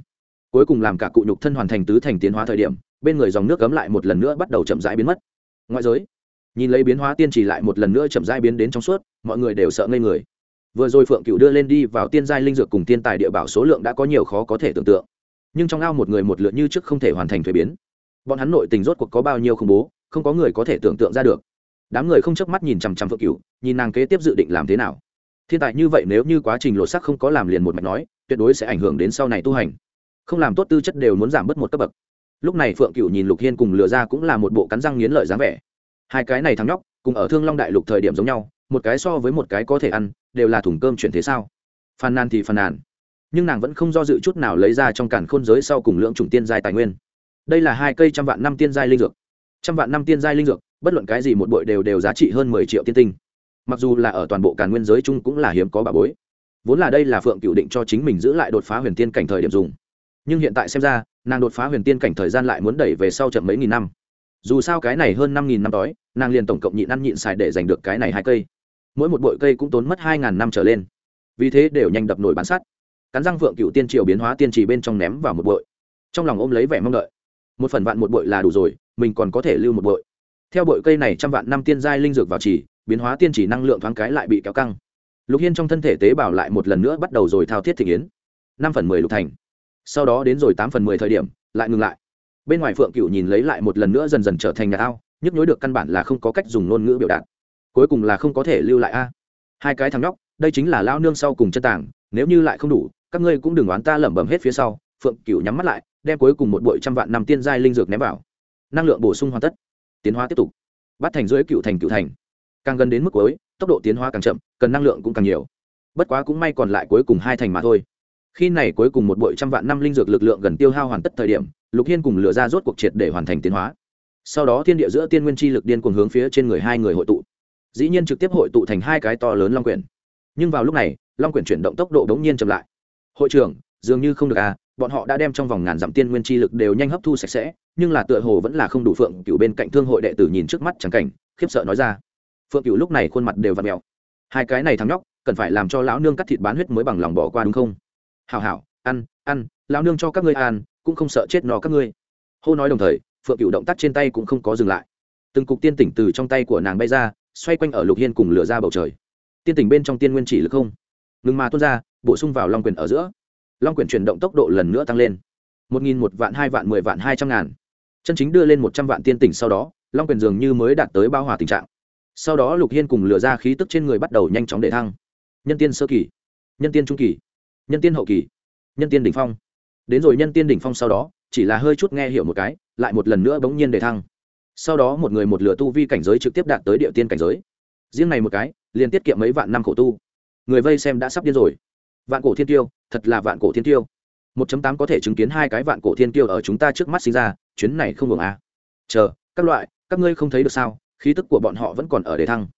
Cuối cùng làm cả cụ nhục thân hoàn thành tứ thành tiến hóa thời điểm bên người dòng nước cấm lại một lần nữa bắt đầu chậm rãi biến mất. Ngoại giới, nhìn lấy biến hóa tiên trì lại một lần nữa chậm rãi biến đến trong suốt, mọi người đều sợ ngây người. Vừa rồi phượng cựu đưa lên đi vào tiên giai linh dược cùng tiên tài địa bảo số lượng đã có nhiều khó có thể tưởng tượng. Nhưng trong ao một người một lượt như trước không thể hoàn thành thuế biến. Bọn hắn nội tình rốt cuộc có bao nhiêu khủng bố, không có người có thể tưởng tượng ra được. Đám người không chớp mắt nhìn chằm chằm phượng cựu nhìn nàng kế tiếp dự định làm thế nào. Thiên tài như vậy nếu như quá trình lột sắc không có làm liền một mạch nói, tuyệt đối sẽ ảnh hưởng đến sau này tu hành. Không làm tốt tư chất đều muốn giảm bớt một cấp bậc lúc này phượng cựu nhìn lục hiên cùng lừa ra cũng là một bộ cắn răng nghiến lợi dáng vẻ. Hai cái này thắng nhóc, cùng ở thương long đại lục thời điểm giống nhau, một cái so với một cái có thể ăn, đều là thùng cơm chuyển thế sao? Phàn nàn thì phàn nàn. Nhưng nàng vẫn không do dự chút nào lấy ra trong cản khôn giới sau cùng lượng chủng tiên giai tài nguyên. Đây là hai cây trăm vạn năm tiên giai linh dược. Trăm vạn năm tiên giai linh dược, bất luận cái gì một bội đều đều giá trị hơn mười triệu tiên tinh. Mặc dù là ở toàn bộ càn nguyên giới chung cũng là hiếm có bà bối. Vốn là đây là phượng cựu định cho chính mình giữ lại đột phá huyền tiên cảnh thời điểm dùng nhưng hiện tại xem ra, nàng đột phá huyền tiên cảnh thời gian lại muốn đẩy về sau chậm mấy nghìn năm. Dù sao cái này hơn năm nghìn năm đói, nàng liền tổng cộng nhịn ăn nhịn xài để giành được cái này hai cây. Mỗi một bụi cây cũng tốn mất hai ngàn năm trở lên. Vì thế đều nhanh đập nổi bán sắt cắn răng phượng cựu tiên triều biến hóa tiên trì bên trong ném vào một bụi trong lòng ôm lấy vẻ mong đợi. Một phần vạn một bụi là đủ rồi, mình còn có thể lưu một bụi theo bụi cây này trăm vạn năm tiên giai linh dược vào chỉ biến hóa tiên chỉ năng lượng thoáng cái lại bị kéo căng. Lục hiên trong thân thể tế bào lại một lần nữa bắt đầu rồi thao thiết thị kiến năm phần mười lục thành sau đó đến rồi tám phần mười thời điểm, lại ngừng lại. Bên ngoài phượng cựu nhìn lấy lại một lần nữa dần dần trở thành nhà ao nhức nhối được căn bản là không có cách dùng ngôn ngữ biểu đạt. Cuối cùng là không có thể lưu lại a. Hai cái thằng nhóc, đây chính là lao nương sau cùng chân tảng nếu như lại không đủ, các ngươi cũng đừng oán ta lẩm bẩm hết phía sau. Phượng cựu nhắm mắt lại, đem cuối cùng một bội trăm vạn năm tiên giai linh dược ném vào. Năng lượng bổ sung hoàn tất. Tiến hóa tiếp tục. Bắt thành dưới cựu thành cựu thành. Càng gần đến mức cuối, tốc độ tiến hóa càng chậm, cần năng lượng cũng càng nhiều. Bất quá cũng may còn lại cuối cùng hai thành mà thôi khi này cuối cùng một bội trăm vạn năm linh dược lực lượng gần tiêu hao hoàn tất thời điểm, lục hiên cùng lựa ra rốt cuộc triệt để hoàn thành tiến hóa. Sau đó thiên địa giữa tiên nguyên chi lực điên cuồng hướng phía trên người hai người hội tụ. Dĩ nhiên trực tiếp hội tụ thành hai cái to lớn long quyển. Nhưng vào lúc này, long quyển chuyển động tốc độ đống nhiên chậm lại. Hội trưởng, dường như không được à bọn họ đã đem trong vòng ngàn dặm tiên nguyên chi lực đều nhanh hấp thu sạch sẽ, nhưng là tựa hồ vẫn là không đủ phượng cựu bên cạnh thương hội đệ tử nhìn trước mắt chẳng cảnh, khiếp sợ nói ra. Phượng cựu lúc này khuôn mặt đều v ặ mèo. Hai cái này thắng nhóc, cần phải làm cho lão nương cắt thịt bán huyết mới bằng lòng bỏ qua đúng không? Hào hào ăn ăn lao nương cho các ngươi ăn, cũng không sợ chết nó các ngươi. Hô nói đồng thời, phượng cựu động tác trên tay cũng không có dừng lại. Từng cục tiên tỉnh từ trong tay của nàng bay ra, xoay quanh ở lục hiên cùng lửa ra bầu trời. Tiên tỉnh bên trong tiên nguyên chỉ lực không. Ngừng mà tuôn ra, bổ sung vào long quyền ở giữa. Long quyền chuyển động tốc độ lần nữa tăng lên. Một nghìn một vạn hai vạn mười vạn hai trăm ngàn. Chân chính đưa lên một trăm vạn tiên tỉnh sau đó, long quyền dường như mới đạt tới bao hòa tình trạng. Sau đó lục hiên cùng lửa ra khí tức trên người bắt đầu nhanh chóng để thăng. Nhân tiên sơ kỳ. Nhân tiên trung kỳ nhân tiên hậu kỳ. Nhân tiên đỉnh phong. Đến rồi nhân tiên đỉnh phong sau đó, chỉ là hơi chút nghe hiểu một cái, lại một lần nữa bỗng nhiên để thăng. Sau đó một người một lửa tu vi cảnh giới trực tiếp đạt tới địa tiên cảnh giới. Riêng này một cái, liền tiết kiệm mấy vạn năm khổ tu. Người vây xem đã sắp điên rồi. Vạn cổ thiên tiêu, thật là vạn cổ thiên tiêu. Một chấm tám có thể chứng kiến hai cái vạn cổ thiên tiêu ở chúng ta trước mắt sinh ra, chuyến này không ngừng à. chờ, các loại, các ngươi không thấy được sao, khí tức của bọn họ vẫn còn ở đề thăng.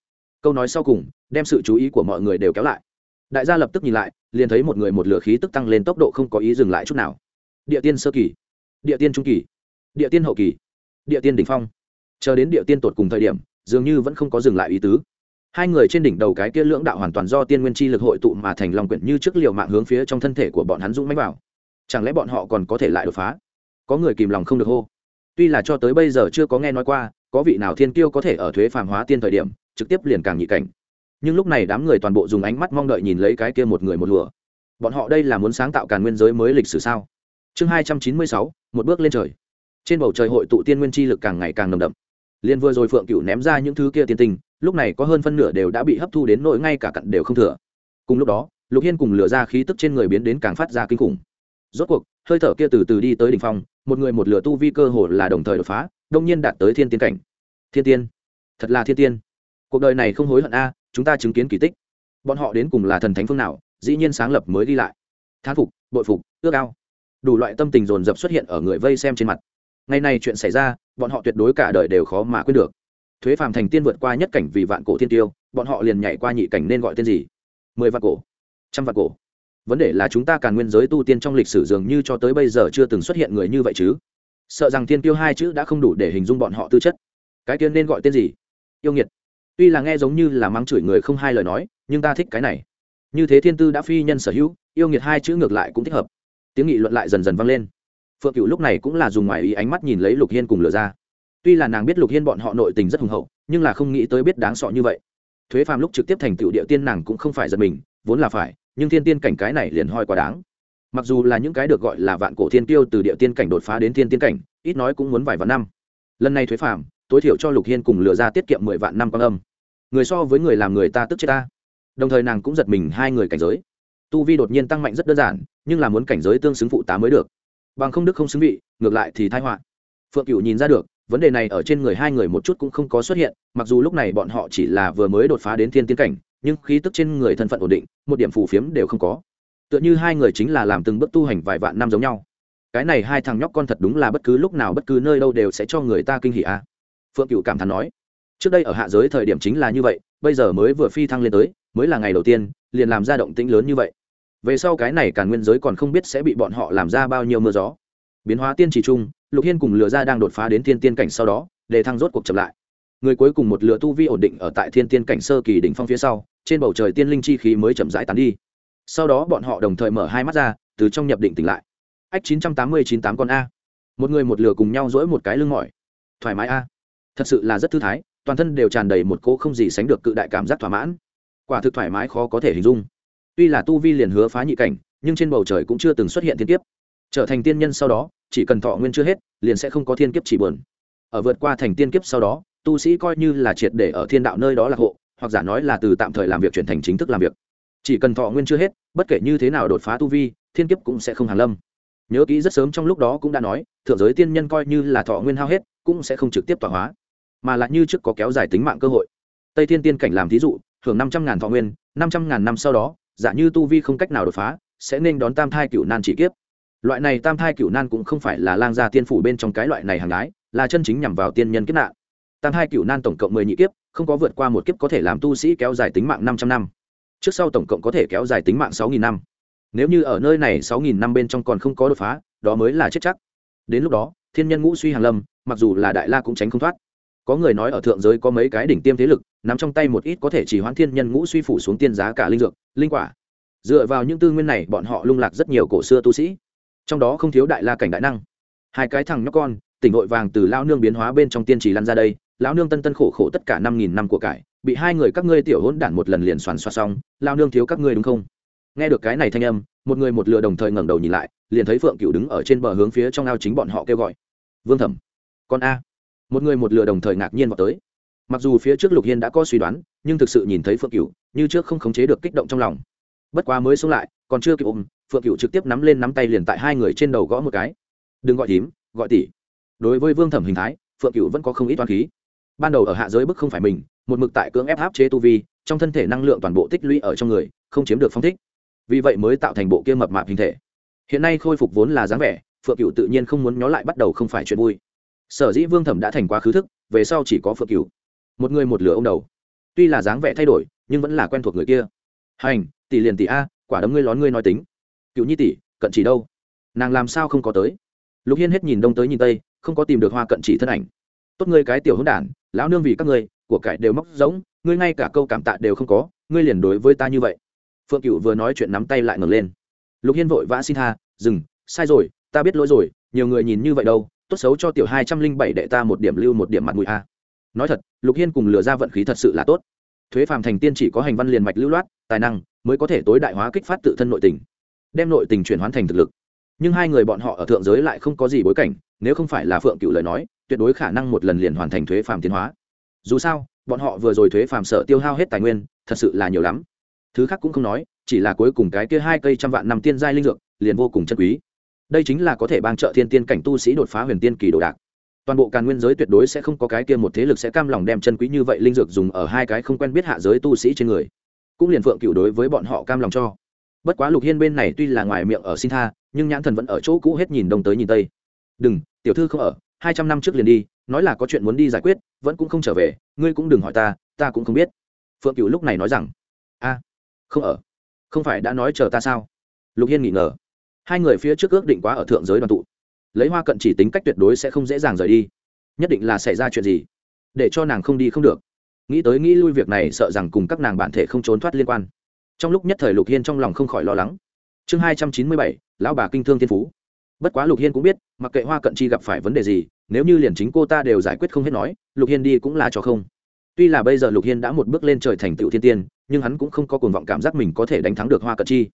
Câu nói sau cùng, đem sự chú ý của mọi người đều kéo lại đại gia lập tức nhìn lại, liền thấy một người một lửa khí tức tăng lên tốc độ không có ý dừng lại chút nào. Địa tiên sơ kỳ, địa tiên trung kỳ, địa tiên hậu kỳ, địa tiên đỉnh phong. Chờ đến địa tiên tột cùng thời điểm, dường như vẫn không có dừng lại ý tứ. Hai người trên đỉnh đầu cái kia lưỡng đạo hoàn toàn do tiên nguyên chi lực hội tụ mà thành lòng quyển như trước liều mạng hướng phía trong thân thể của bọn hắn dũng mánh vào. Chẳng lẽ bọn họ còn có thể lại đột phá? Có người kìm lòng không được hô. Tuy là cho tới bây giờ chưa có nghe nói qua, có vị nào thiên kiêu có thể ở thuế phàm hóa tiên thời điểm, trực tiếp liền càng nhị cảnh nhưng lúc này đám người toàn bộ dùng ánh mắt mong đợi nhìn lấy cái kia một người một lùa bọn họ đây là muốn sáng tạo càn nguyên giới mới lịch sử sao? Chương hai trăm chín mươi sáu, một bước lên trời. Trên bầu trời hội tụ tiên nguyên chi lực càng ngày càng nồng đậm. Liên vừa rồi phượng cựu ném ra những thứ kia tiên tinh, lúc này có hơn phân nửa đều đã bị hấp thu đến nỗi ngay cả cặn đều không thừa. Cùng lúc đó, lục hiên cùng lửa ra khí tức trên người biến đến càng phát ra kinh khủng. Rốt cuộc, hơi thở kia từ từ đi tới đ ỉ n h phong, một người một lửa tu vi cơ hồ là đồng thời đột phá, đông nhiên đạt tới thiên tiên cảnh. Thiên tiên, thật là thiên tiên. Cuộc đời này không hối hận a chúng ta chứng kiến kỳ tích. Bọn họ đến cùng là thần thánh phương nào, dĩ nhiên sáng lập mới đi lại. Thán phục, bội phục, ước ao. Đủ loại tâm tình dồn dập xuất hiện ở người vây xem trên mặt. Ngày nay chuyện xảy ra, bọn họ tuyệt đối cả đời đều khó mà quên được. Thuế phàm thành tiên vượt qua nhất cảnh vì vạn cổ thiên tiêu, bọn họ liền nhảy qua nhị cảnh nên gọi tên gì? Mười vạn cổ, trăm vạn cổ. Vấn đề là chúng ta càng nguyên giới tu tiên trong lịch sử dường như cho tới bây giờ chưa từng xuất hiện người như vậy chứ. Sợ rằng thiên tiêu hai chữ đã không đủ để hình dung bọn họ tư chất. Cái tiên nên gọi tên gì? Yêu nghiệt tuy là nghe giống như là mắng chửi người không hai lời nói, nhưng ta thích cái này. Như thế thiên tư đã phi nhân sở hữu, yêu nghiệt hai chữ ngược lại cũng thích hợp. Tiếng nghị luận lại dần dần vang lên. Phượng cựu lúc này cũng là dùng ngoài ý ánh mắt nhìn lấy lục hiên cùng lửa ra. Tuy là nàng biết lục hiên bọn họ nội tình rất hùng hậu, nhưng là không nghĩ tới biết đáng sọ như vậy. Thuế phàm lúc trực tiếp thành tựu địa tiên nàng cũng không phải giật mình, vốn là phải, nhưng thiên tiên cảnh cái này liền hoi quá đáng. Mặc dù là những cái được gọi là vạn cổ thiên tiêu từ địa tiên cảnh đột phá đến thiên tiên cảnh, ít nói cũng muốn vài vạn năm. Lần này thuế phàm tối thiểu cho lục hiên cùng lừa ra tiết kiệm mười vạn năm quan âm. Người so với người làm người ta tức chết ta. Đồng thời nàng cũng giật mình hai người cảnh giới. Tu vi đột nhiên tăng mạnh rất đơn giản, nhưng là muốn cảnh giới tương xứng phụ tá mới được. Bằng không đức không xứng vị, ngược lại thì thái họa. Phượng cựu nhìn ra được, vấn đề này ở trên người hai người một chút cũng không có xuất hiện, mặc dù lúc này bọn họ chỉ là vừa mới đột phá đến thiên tiến cảnh, nhưng khí tức trên người thân phận ổn định, một điểm phù phiếm đều không có. Tựa như hai người chính là làm từng bước tu hành vài vạn năm giống nhau. Cái này hai thằng nhóc con thật đúng là bất cứ lúc nào bất cứ nơi đâu đều sẽ cho người ta kinh hỉ a. à phượng cựu cảm thán nói, trước đây ở hạ giới thời điểm chính là như vậy, bây giờ mới vừa phi thăng lên tới, mới là ngày đầu tiên, liền làm ra động tĩnh lớn như vậy. Về sau cái này càn nguyên giới còn không biết sẽ bị bọn họ làm ra bao nhiêu mưa gió. Biến hóa tiên trì chung, lục hiên cùng lừa ra đang đột phá đến thiên tiên cảnh sau đó, để thăng rốt cuộc chậm lại. Người cuối cùng một lựa tu vi ổn định ở tại thiên tiên cảnh sơ kỳ đỉnh phong phía sau, trên bầu trời tiên linh chi khí mới chậm rãi tán đi. Sau đó bọn họ đồng thời mở hai mắt ra, từ trong nhập định tỉnh lại. Ách chín trăm tám mươi chín tám con a. Một người một lửa cùng nhau dỗi một cái lưng mỏi. Thoải mái a thật sự là rất thư thái, toàn thân đều tràn đầy một cỗ không gì sánh được cự đại cảm giác thỏa mãn. Quả thực thoải mái khó có thể hình dung. Tuy là tu vi liền hứa phá nhị cảnh, nhưng trên bầu trời cũng chưa từng xuất hiện thiên kiếp. Trở thành tiên nhân sau đó, chỉ cần thọ nguyên chưa hết, liền sẽ không có thiên kiếp chỉ buồn. Ở vượt qua thành tiên kiếp sau đó, tu sĩ coi như là triệt để ở thiên đạo nơi đó là hộ, hoặc giả nói là từ tạm thời làm việc chuyển thành chính thức làm việc. Chỉ cần thọ nguyên chưa hết, bất kể như thế nào đột phá tu vi, thiên kiếp cũng sẽ không hàn lâm. Nhớ kỹ rất sớm trong lúc đó cũng đã nói, thượng giới tiên nhân coi như là thọ nguyên hao hết, cũng sẽ không trực tiếp tọa hóa mà lại như trước có kéo dài tính mạng cơ hội. Tây thiên tiên cảnh làm thí dụ hưởng năm trăm ngàn thọ nguyên, năm trăm ngàn năm sau đó, giả như tu vi không cách nào đột phá, sẽ nên đón tam thai cựu nan chỉ kiếp. Loại này tam thai cựu nan cũng không phải là lang gia tiên phủ bên trong cái loại này hàng gái là chân chính nhằm vào tiên nhân kiếp nạn. Tam thai cựu nan tổng cộng mười nhị kiếp, không có vượt qua một kiếp có thể làm tu sĩ kéo dài tính mạng năm trăm năm. Trước sau tổng cộng có thể kéo dài tính mạng sáu nghìn năm. Nếu như ở nơi này sáu nghìn năm bên trong còn không có đột phá, đó mới là chết chắc. Đến lúc đó, thiên nhân ngũ suy hàng lâm, mặc dù là đại la cũng tránh không thoát có người nói ở thượng giới có mấy cái đỉnh tiêm thế lực, nắm trong tay một ít có thể chỉ hoãn thiên nhân ngũ suy phủ xuống tiên giá cả linh dược, linh quả. Dựa vào những tư nguyên này, bọn họ lung lạc rất nhiều cổ xưa tu sĩ. Trong đó không thiếu đại la cảnh đại năng. Hai cái thằng nhóc con, tỉnh nội vàng từ lao nương biến hóa bên trong tiên trì lăn ra đây lao nương tân tân khổ khổ tất cả năm nghìn năm của cải, bị hai người các ngươi tiểu hỗn đản một lần liền xoắn xoa xong lao nương thiếu các ngươi đúng không? Nghe được cái này thanh âm, một người một lừa đồng thời ngẩng đầu nhìn lại, liền thấy phượng cựu đứng ở trên bờ hướng phía trong ao chính bọn họ kêu gọi. Vương thẩm, con a một người một lừa đồng thời ngạc nhiên vào tới. Mặc dù phía trước lục hiên đã có suy đoán, nhưng thực sự nhìn thấy phượng cựu như trước không khống chế được kích động trong lòng. Bất quá mới xuống lại, còn chưa kịp ôm, phượng cựu trực tiếp nắm lên nắm tay liền tại hai người trên đầu gõ một cái. Đừng gọi thím, gọi tỷ. Đối với vương thẩm hình thái, phượng cựu vẫn có không ít toán khí. Ban đầu ở hạ giới bức không phải mình, một mực tại cưỡng ép áp chế tu vi, trong thân thể năng lượng toàn bộ tích lũy ở trong người, không chiếm được phong thích. Vì vậy mới tạo thành bộ kia mập mạp hình thể. Hiện nay khôi phục vốn là dáng vẻ, phượng cựu tự nhiên không muốn nhó lại bắt đầu không phải chuyện vui sở dĩ vương thẩm đã thành quá khứ thức về sau chỉ có phượng cửu, một người một lửa ông đầu. Tuy là dáng vẻ thay đổi nhưng vẫn là quen thuộc người kia. Hành tỷ liền tỷ a quả đấm ngươi lón ngươi nói tính. Cựu nhi tỷ cận chỉ đâu? Nàng làm sao không có tới? Lục hiên hết nhìn đông tới nhìn tây không có tìm được hoa cận chỉ thân ảnh. Tốt ngươi cái tiểu hỗn đản lão nương vì các ngươi của cải đều móc giống ngươi ngay cả câu cảm tạ đều không có ngươi liền đối với ta như vậy. Phượng cựu vừa nói chuyện nắm tay lại ngẩng lên. Lục hiên vội vã xin tha dừng sai rồi ta biết lỗi rồi nhiều người nhìn như vậy đâu tốt xấu cho tiểu hai trăm linh bảy đệ ta một điểm lưu một điểm mặt mũi a. Nói thật, lục hiên cùng lừa ra vận khí thật sự là tốt. Thuế phàm thành tiên chỉ có hành văn liền mạch lưu loát, tài năng mới có thể tối đại hóa kích phát tự thân nội tình, đem nội tình chuyển hóa thành thực lực. Nhưng hai người bọn họ ở thượng giới lại không có gì bối cảnh, nếu không phải là phượng cựu lời nói, tuyệt đối khả năng một lần liền hoàn thành thuế phàm tiến hóa. Dù sao, bọn họ vừa rồi thuế phàm sợ tiêu hao hết tài nguyên, thật sự là nhiều lắm. Thứ khác cũng không nói, chỉ là cuối cùng cái kia hai cây trăm vạn năm tiên giai linh dược, liền vô cùng chân quý đây chính là có thể ban trợ thiên tiên cảnh tu sĩ đột phá huyền tiên kỳ đồ đạc. Toàn bộ càn nguyên giới tuyệt đối sẽ không có cái kia một thế lực sẽ cam lòng đem chân quý như vậy linh dược dùng ở hai cái không quen biết hạ giới tu sĩ trên người. Cũng liền phượng cựu đối với bọn họ cam lòng cho. Bất quá lục hiên bên này tuy là ngoài miệng ở xin tha, nhưng nhãn thần vẫn ở chỗ cũ hết nhìn đông tới nhìn tây. Đừng, tiểu thư không ở, hai trăm năm trước liền đi, nói là có chuyện muốn đi giải quyết, vẫn cũng không trở về, ngươi cũng đừng hỏi ta ta cũng không biết. Phượng cựu lúc này nói rằng, a, không ở, không phải đã nói chờ ta sao? Lục hiên nghỉ ngờ hai người phía trước ước định quá ở thượng giới đoàn tụ. Lấy hoa cận chỉ tính cách tuyệt đối sẽ không dễ dàng rời đi. Nhất định là xảy ra chuyện gì, để cho nàng không đi không được. Nghĩ tới nghĩ lui việc này sợ rằng cùng các nàng bản thể không trốn thoát liên quan. Trong lúc nhất thời lục hiên trong lòng không khỏi lo lắng. Chương hai trăm chín mươi bảy, lão bà kinh thương thiên phú. Bất quá lục hiên cũng biết, mặc kệ hoa cận chi gặp phải vấn đề gì, nếu như liền chính cô ta đều giải quyết không hết nói, lục hiên đi cũng là cho không. Tuy là bây giờ lục hiên đã một bước lên trời thành tựu thiên tiên, nhưng hắn cũng không có cuồng vọng cảm giác mình có thể đánh thắng được hoa cận chi.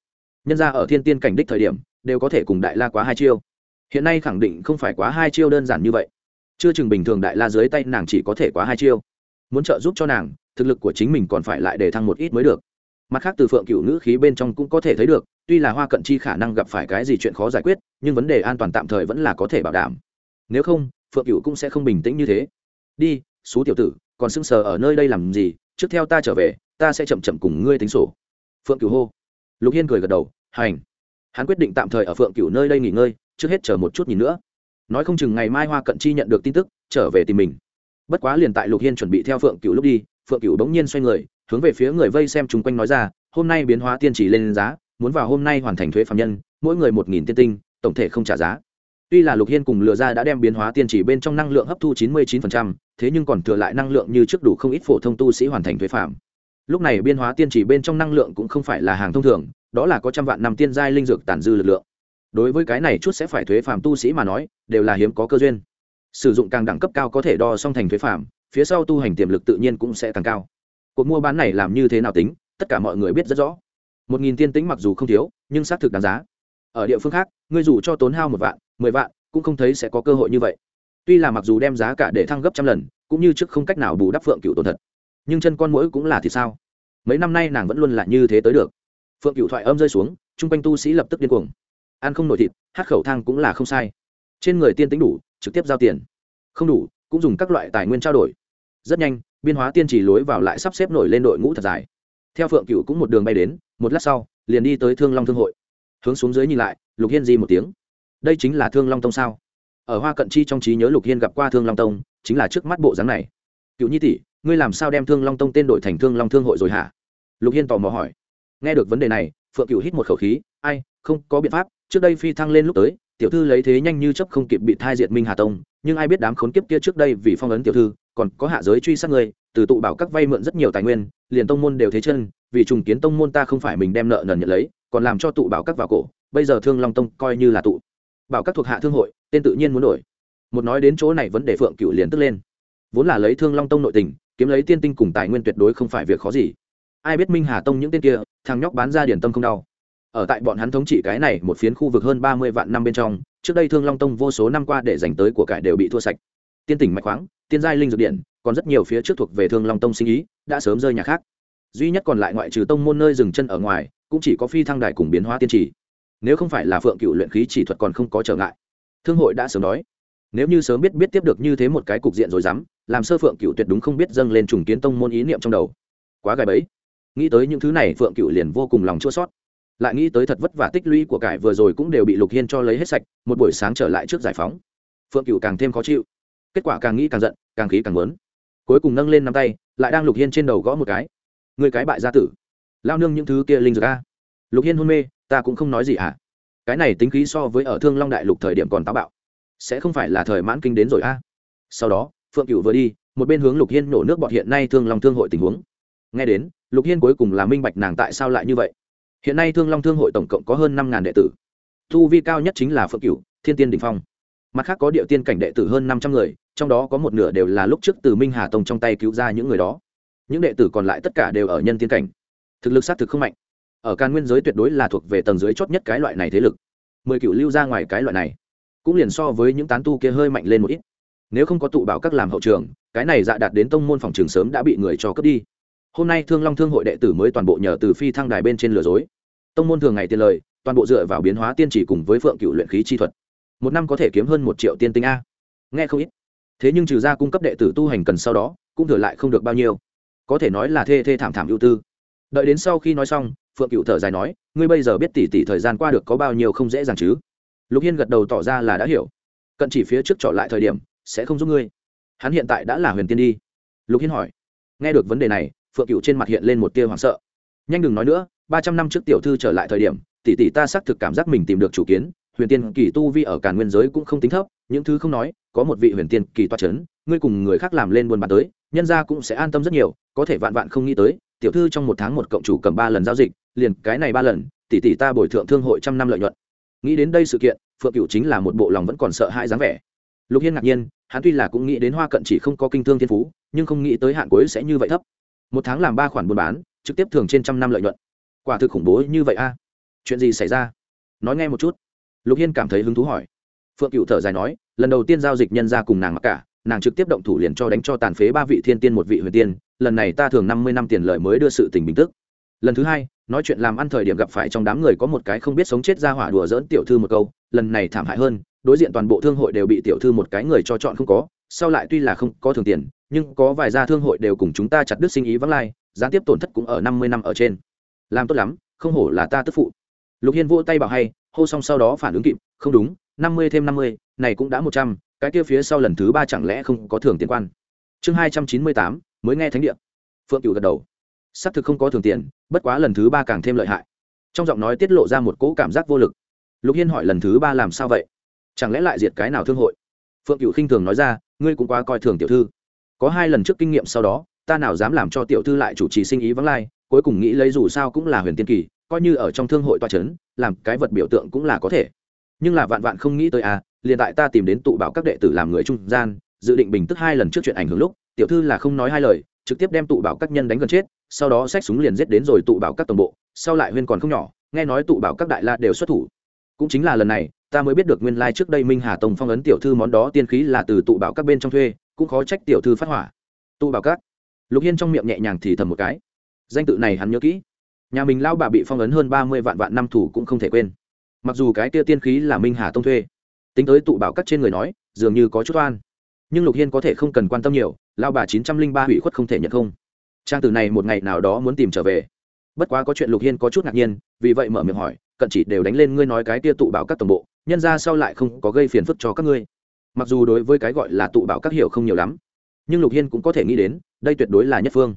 Nhân ra ở thiên tiên cảnh đích thời điểm đều có thể cùng đại la quá hai chiêu. Hiện nay khẳng định không phải quá hai chiêu đơn giản như vậy. Chưa chừng bình thường đại la dưới tay nàng chỉ có thể quá hai chiêu. Muốn trợ giúp cho nàng, thực lực của chính mình còn phải lại để thăng một ít mới được. Mặt khác từ phượng cựu nữ khí bên trong cũng có thể thấy được, tuy là hoa cận chi khả năng gặp phải cái gì chuyện khó giải quyết, nhưng vấn đề an toàn tạm thời vẫn là có thể bảo đảm. Nếu không, phượng cựu cũng sẽ không bình tĩnh như thế. Đi, xú tiểu tử, còn sưng sờ ở nơi đây làm gì? Trước theo ta trở về, ta sẽ chậm chậm cùng ngươi tính sổ. Phượng cựu hô. Lục hiên cười gật đầu, hành hắn quyết định tạm thời ở phượng Cửu nơi đây nghỉ ngơi trước hết chờ một chút nhìn nữa. Nói không chừng ngày mai hoa cận chi nhận được tin tức trở về tìm mình. Bất quá liền tại lục hiên chuẩn bị theo phượng Cửu lúc đi phượng Cửu bỗng nhiên xoay người hướng về phía người vây xem chung quanh nói ra hôm nay biến hóa tiên chỉ lên giá muốn vào hôm nay hoàn thành thuế phạm nhân mỗi người một nghìn tiên tinh tổng thể không trả giá. Tuy là lục hiên cùng lừa ra đã đem biến hóa tiên chỉ bên trong năng lượng hấp thu chín mươi 99%, thế nhưng còn thừa lại năng lượng như trước đủ không ít phổ thông tu sĩ hoàn thành thuế phạm. Lúc này biên hóa tiên chỉ bên trong năng lượng cũng không phải là hàng thông thường đó là có trăm vạn năm tiên giai linh dược tàn dư lực lượng. Đối với cái này chút sẽ phải thuế phạm tu sĩ mà nói, đều là hiếm có cơ duyên. Sử dụng càng đẳng cấp cao có thể đo song thành thuế phạm phía sau tu hành tiềm lực tự nhiên cũng sẽ càng cao. Cuộc mua bán này làm như thế nào tính, tất cả mọi người biết rất rõ. Một nghìn tiên tính mặc dù không thiếu, nhưng xác thực đáng giá. Ở địa phương khác, ngươi dù cho tốn hao một vạn, mười vạn, cũng không thấy sẽ có cơ hội như vậy. Tuy là mặc dù đem giá cả để thăng gấp trăm lần, cũng như trước không cách nào bù đắp phượng cựu tổn thật nhưng chân con mũi cũng là thì sao? Mấy năm nay nàng vẫn luôn là như thế tới được phượng cựu thoại âm rơi xuống, chung quanh tu sĩ lập tức điên cuồng. Ăn không nổi thịt, hát khẩu thang cũng là không sai. Trên người tiên tính đủ, trực tiếp giao tiền. Không đủ, cũng dùng các loại tài nguyên trao đổi. Rất nhanh, biên hóa tiên chỉ lối vào lại sắp xếp nổi lên đội ngũ thật dài. Theo phượng cựu cũng một đường bay đến, một lát sau, liền đi tới thương long thương hội. Hướng xuống dưới nhìn lại, lục hiên di một tiếng. Đây chính là thương long tông sao? Ở hoa cận chi trong trí nhớ lục hiên gặp qua thương long tông, chính là trước mắt bộ dáng này. Cựu nhi tỷ, ngươi làm sao đem thương long tông tên đổi thành thương long thương hội rồi hả? Lục hiên tò mò hỏi nghe được vấn đề này, phượng cựu hít một khẩu khí, ai, không có biện pháp, trước đây phi thăng lên lúc tới, tiểu thư lấy thế nhanh như chấp không kịp bị thai diệt minh hà tông, nhưng ai biết đám khốn kiếp kia trước đây vì phong ấn tiểu thư, còn có hạ giới truy sát người, từ tụ bảo các vay mượn rất nhiều tài nguyên, liền tông môn đều thế chân, vì trùng kiến tông môn ta không phải mình đem nợ nần nhận lấy, còn làm cho tụ bảo các vào cổ, bây giờ thương long tông coi như là tụ bảo các thuộc hạ thương hội, tên tự nhiên muốn đổi. Một nói đến chỗ này vấn đề phượng cựu liền tức lên. Vốn là lấy thương long tông nội tình, kiếm lấy tiên tinh cùng tài nguyên tuyệt đối không phải việc khó gì ai biết minh hà tông những tên kia, thằng nhóc bán ra điển tâm không đau. Ở tại bọn hắn thống trị cái này một phiến khu vực hơn ba mươi vạn năm bên trong, trước đây thương long tông vô số năm qua để dành tới của cải đều bị thua sạch. Tiên tỉnh mạch khoáng, tiên giai linh dược điện, còn rất nhiều phía trước thuộc về thương long tông sinh ý, đã sớm rơi nhà khác. Duy nhất còn lại ngoại trừ tông môn nơi dừng chân ở ngoài, cũng chỉ có phi thăng đài cùng biến hóa tiên trì. Nếu không phải là phượng cựu luyện khí chỉ thuật còn không có trở ngại. Thương hội đã sớm nói nếu như sớm biết biết tiếp được như thế một cái cục diện rồi dám làm sơ phượng cựu tuyệt đúng không biết dâng lên trùng kiến tông môn ý niệm trong đầu. Quá gài bẫy nghĩ tới những thứ này, phượng cựu liền vô cùng lòng chua sót lại nghĩ tới thật vất vả tích lũy của cải vừa rồi cũng đều bị lục hiên cho lấy hết sạch, một buổi sáng trở lại trước giải phóng. Phượng cựu càng thêm khó chịu. Kết quả càng nghĩ càng giận, càng khí càng lớn cuối cùng nâng lên nắm tay, lại đang lục hiên trên đầu gõ một cái. Người cái bại gia tử. Lao nương những thứ kia linh dược a. Lục hiên hôn mê, ta cũng không nói gì à cái này tính khí so với ở thương long đại lục thời điểm còn táo bạo. Sẽ không phải là thời mãn kinh đến rồi a. Sau đó, phượng cựu vừa đi, một bên hướng lục hiên nổ nước bọt hiện nay thương long thương hội tình huống. Nghe đến lục hiên cuối cùng là minh bạch nàng tại sao lại như vậy. Hiện nay thương long thương hội tổng cộng có hơn năm ngàn đệ tử. Thu vi cao nhất chính là phượng Cửu, thiên tiên đình phong. Mặt khác có địa tiên cảnh đệ tử hơn năm trăm người trong đó có một nửa đều là lúc trước từ minh hà tông trong tay cứu ra những người đó. Những đệ tử còn lại tất cả đều ở nhân tiên cảnh. Thực lực xác thực không mạnh. Ở Càn nguyên giới tuyệt đối là thuộc về tầng dưới chót nhất cái loại này thế lực. Mười cựu lưu ra ngoài cái loại này cũng liền so với những tán tu kia hơi mạnh lên một ít. Nếu không có tụ bảo các làm hậu trường cái này dạ đạt đến tông môn phòng trường sớm đã bị người cho cướp đi hôm nay thương long thương hội đệ tử mới toàn bộ nhờ từ phi thăng đài bên trên lừa dối. Tông môn thường ngày tiền lời, toàn bộ dựa vào biến hóa tiên chỉ cùng với phượng cựu luyện khí chi thuật. Một năm có thể kiếm hơn một triệu tiên tinh a. Nghe không ít. Thế nhưng trừ ra cung cấp đệ tử tu hành cần sau đó, cũng thừa lại không được bao nhiêu. Có thể nói là thê thê thảm thảm ưu tư. Đợi đến sau khi nói xong, phượng cựu thở dài nói, ngươi bây giờ biết tỉ tỉ thời gian qua được có bao nhiêu không dễ dàng chứ? Lục hiên gật đầu tỏ ra là đã hiểu. Cận chỉ phía trước trọ lại thời điểm, sẽ không giúp ngươi. Hắn hiện tại đã là huyền tiên đi. Lục hiên hỏi, nghe được vấn đề này phượng cựu trên mặt hiện lên một tia hoảng sợ. Nhanh đừng nói nữa, ba trăm năm trước tiểu thư trở lại thời điểm, tỷ tỷ ta xác thực cảm giác mình tìm được chủ kiến, huyền tiên kỳ tu vi ở cả nguyên giới cũng không tính thấp, những thứ không nói, có một vị huyền tiên kỳ toa c h ấ n ngươi cùng người khác làm lên buôn bán tới, nhân ra cũng sẽ an tâm rất nhiều, có thể vạn vạn không nghĩ tới, tiểu thư trong một tháng một cộng chủ cầm ba lần giao dịch, liền cái này ba lần, tỷ tỷ ta bồi thượng thương hội trăm năm lợi nhuận. Nghĩ đến đây sự kiện, phượng cựu chính là một bộ lòng vẫn còn sợ hãi dáng vẻ. Lục hiên ngạc nhiên, hắn tuy là cũng nghĩ đến hoa cận chỉ không có kinh thương thiên phú, nhưng không nghĩ tới hạn cuối sẽ như vậy thấp một tháng làm ba khoản buôn bán, trực tiếp thường trên trăm năm lợi nhuận. Quả thực khủng bố như vậy a. Chuyện gì xảy ra? Nói nghe một chút. Lục hiên cảm thấy hứng thú hỏi. Phượng cựu thở dài nói, lần đầu tiên giao dịch nhân ra cùng nàng mặc cả, nàng trực tiếp động thủ liền cho đánh cho tàn phế ba vị thiên tiên một vị huyền tiên, lần này ta thường năm mươi năm tiền lợi mới đưa sự tình bình tức. Lần thứ hai, nói chuyện làm ăn thời điểm gặp phải trong đám người có một cái không biết sống chết ra hỏa đùa dỡn tiểu thư một câu, lần này thảm hại hơn, đối diện toàn bộ thương hội đều bị tiểu thư một cái người cho chọn không có, sau lại tuy là không có thường tiền nhưng có vài gia thương hội đều cùng chúng ta chặt đứt sinh ý vắng lai, gián tiếp tổn thất cũng ở năm mươi năm ở trên. Làm tốt lắm, không hổ là ta tức phụ. Lục hiên vỗ tay bảo hay, hô xong sau đó phản ứng kịp, không đúng, năm mươi thêm năm mươi, này cũng đã một trăm, cái kia phía sau lần thứ ba chẳng lẽ không có thưởng tiền quan. Chương hai trăm chín mươi tám, mới nghe thánh địa. Phượng cựu gật đầu. Xác thực không có thường tiền, bất quá lần thứ ba càng thêm lợi hại. Trong giọng nói tiết lộ ra một cỗ cảm giác vô lực. Lục hiên hỏi lần thứ ba làm sao vậy? Chẳng lẽ lại diệt cái nào thương hội? Phượng cựu khinh thường nói ra, ngươi cũng quá coi thường tiểu thư có hai lần trước kinh nghiệm sau đó, ta nào dám làm cho tiểu thư lại chủ trì sinh ý vắng lai, cuối cùng nghĩ lấy dù sao cũng là huyền tiên kỳ, coi như ở trong thương hội toa c h ấ n làm cái vật biểu tượng cũng là có thể. Nhưng là vạn vạn không nghĩ tới à liền tại ta tìm đến tụ bảo các đệ tử làm người trung gian, dự định bình tức hai lần trước chuyện ảnh hưởng lúc, tiểu thư là không nói hai lời, trực tiếp đem tụ bảo các nhân đánh gần chết, sau đó xách súng liền giết đến rồi tụ bảo các tổng bộ, sau lại huyên còn không nhỏ, nghe nói tụ bảo các đại la đều xuất thủ. Cũng chính là lần này, ta mới biết được nguyên lai trước đây minh hà tông phong ấn tiểu thư món đó tiên khí là từ tụ bảo các bên trong thuê cũng khó trách tiểu thư phát hỏa. Tụ bảo các. Lục hiên trong miệng nhẹ nhàng thì thầm một cái. Danh tự này hắn nhớ kỹ. Nhà mình lao bà bị phong ấn hơn ba mươi vạn vạn năm thủ cũng không thể quên. Mặc dù cái tia tiên khí là minh hà tông thuê, tính tới tụ bảo các trên người nói, dường như có chút oan. Nhưng lục hiên có thể không cần quan tâm nhiều lao bà chín trăm linh ba hủy khuất không thể nhận không. Trang tử này một ngày nào đó muốn tìm trở về. Bất quá có chuyện lục hiên có chút ngạc nhiên, vì vậy mở miệng hỏi, cận chỉ đều đánh lên ngươi nói cái tia tụ bảo các tổng bộ, nhân ra sau lại không có gây phiền phức cho các ngươi mặc dù đối với cái gọi là tụ bảo các hiểu không nhiều lắm, nhưng lục hiên cũng có thể nghĩ đến, đây tuyệt đối là nhất phương.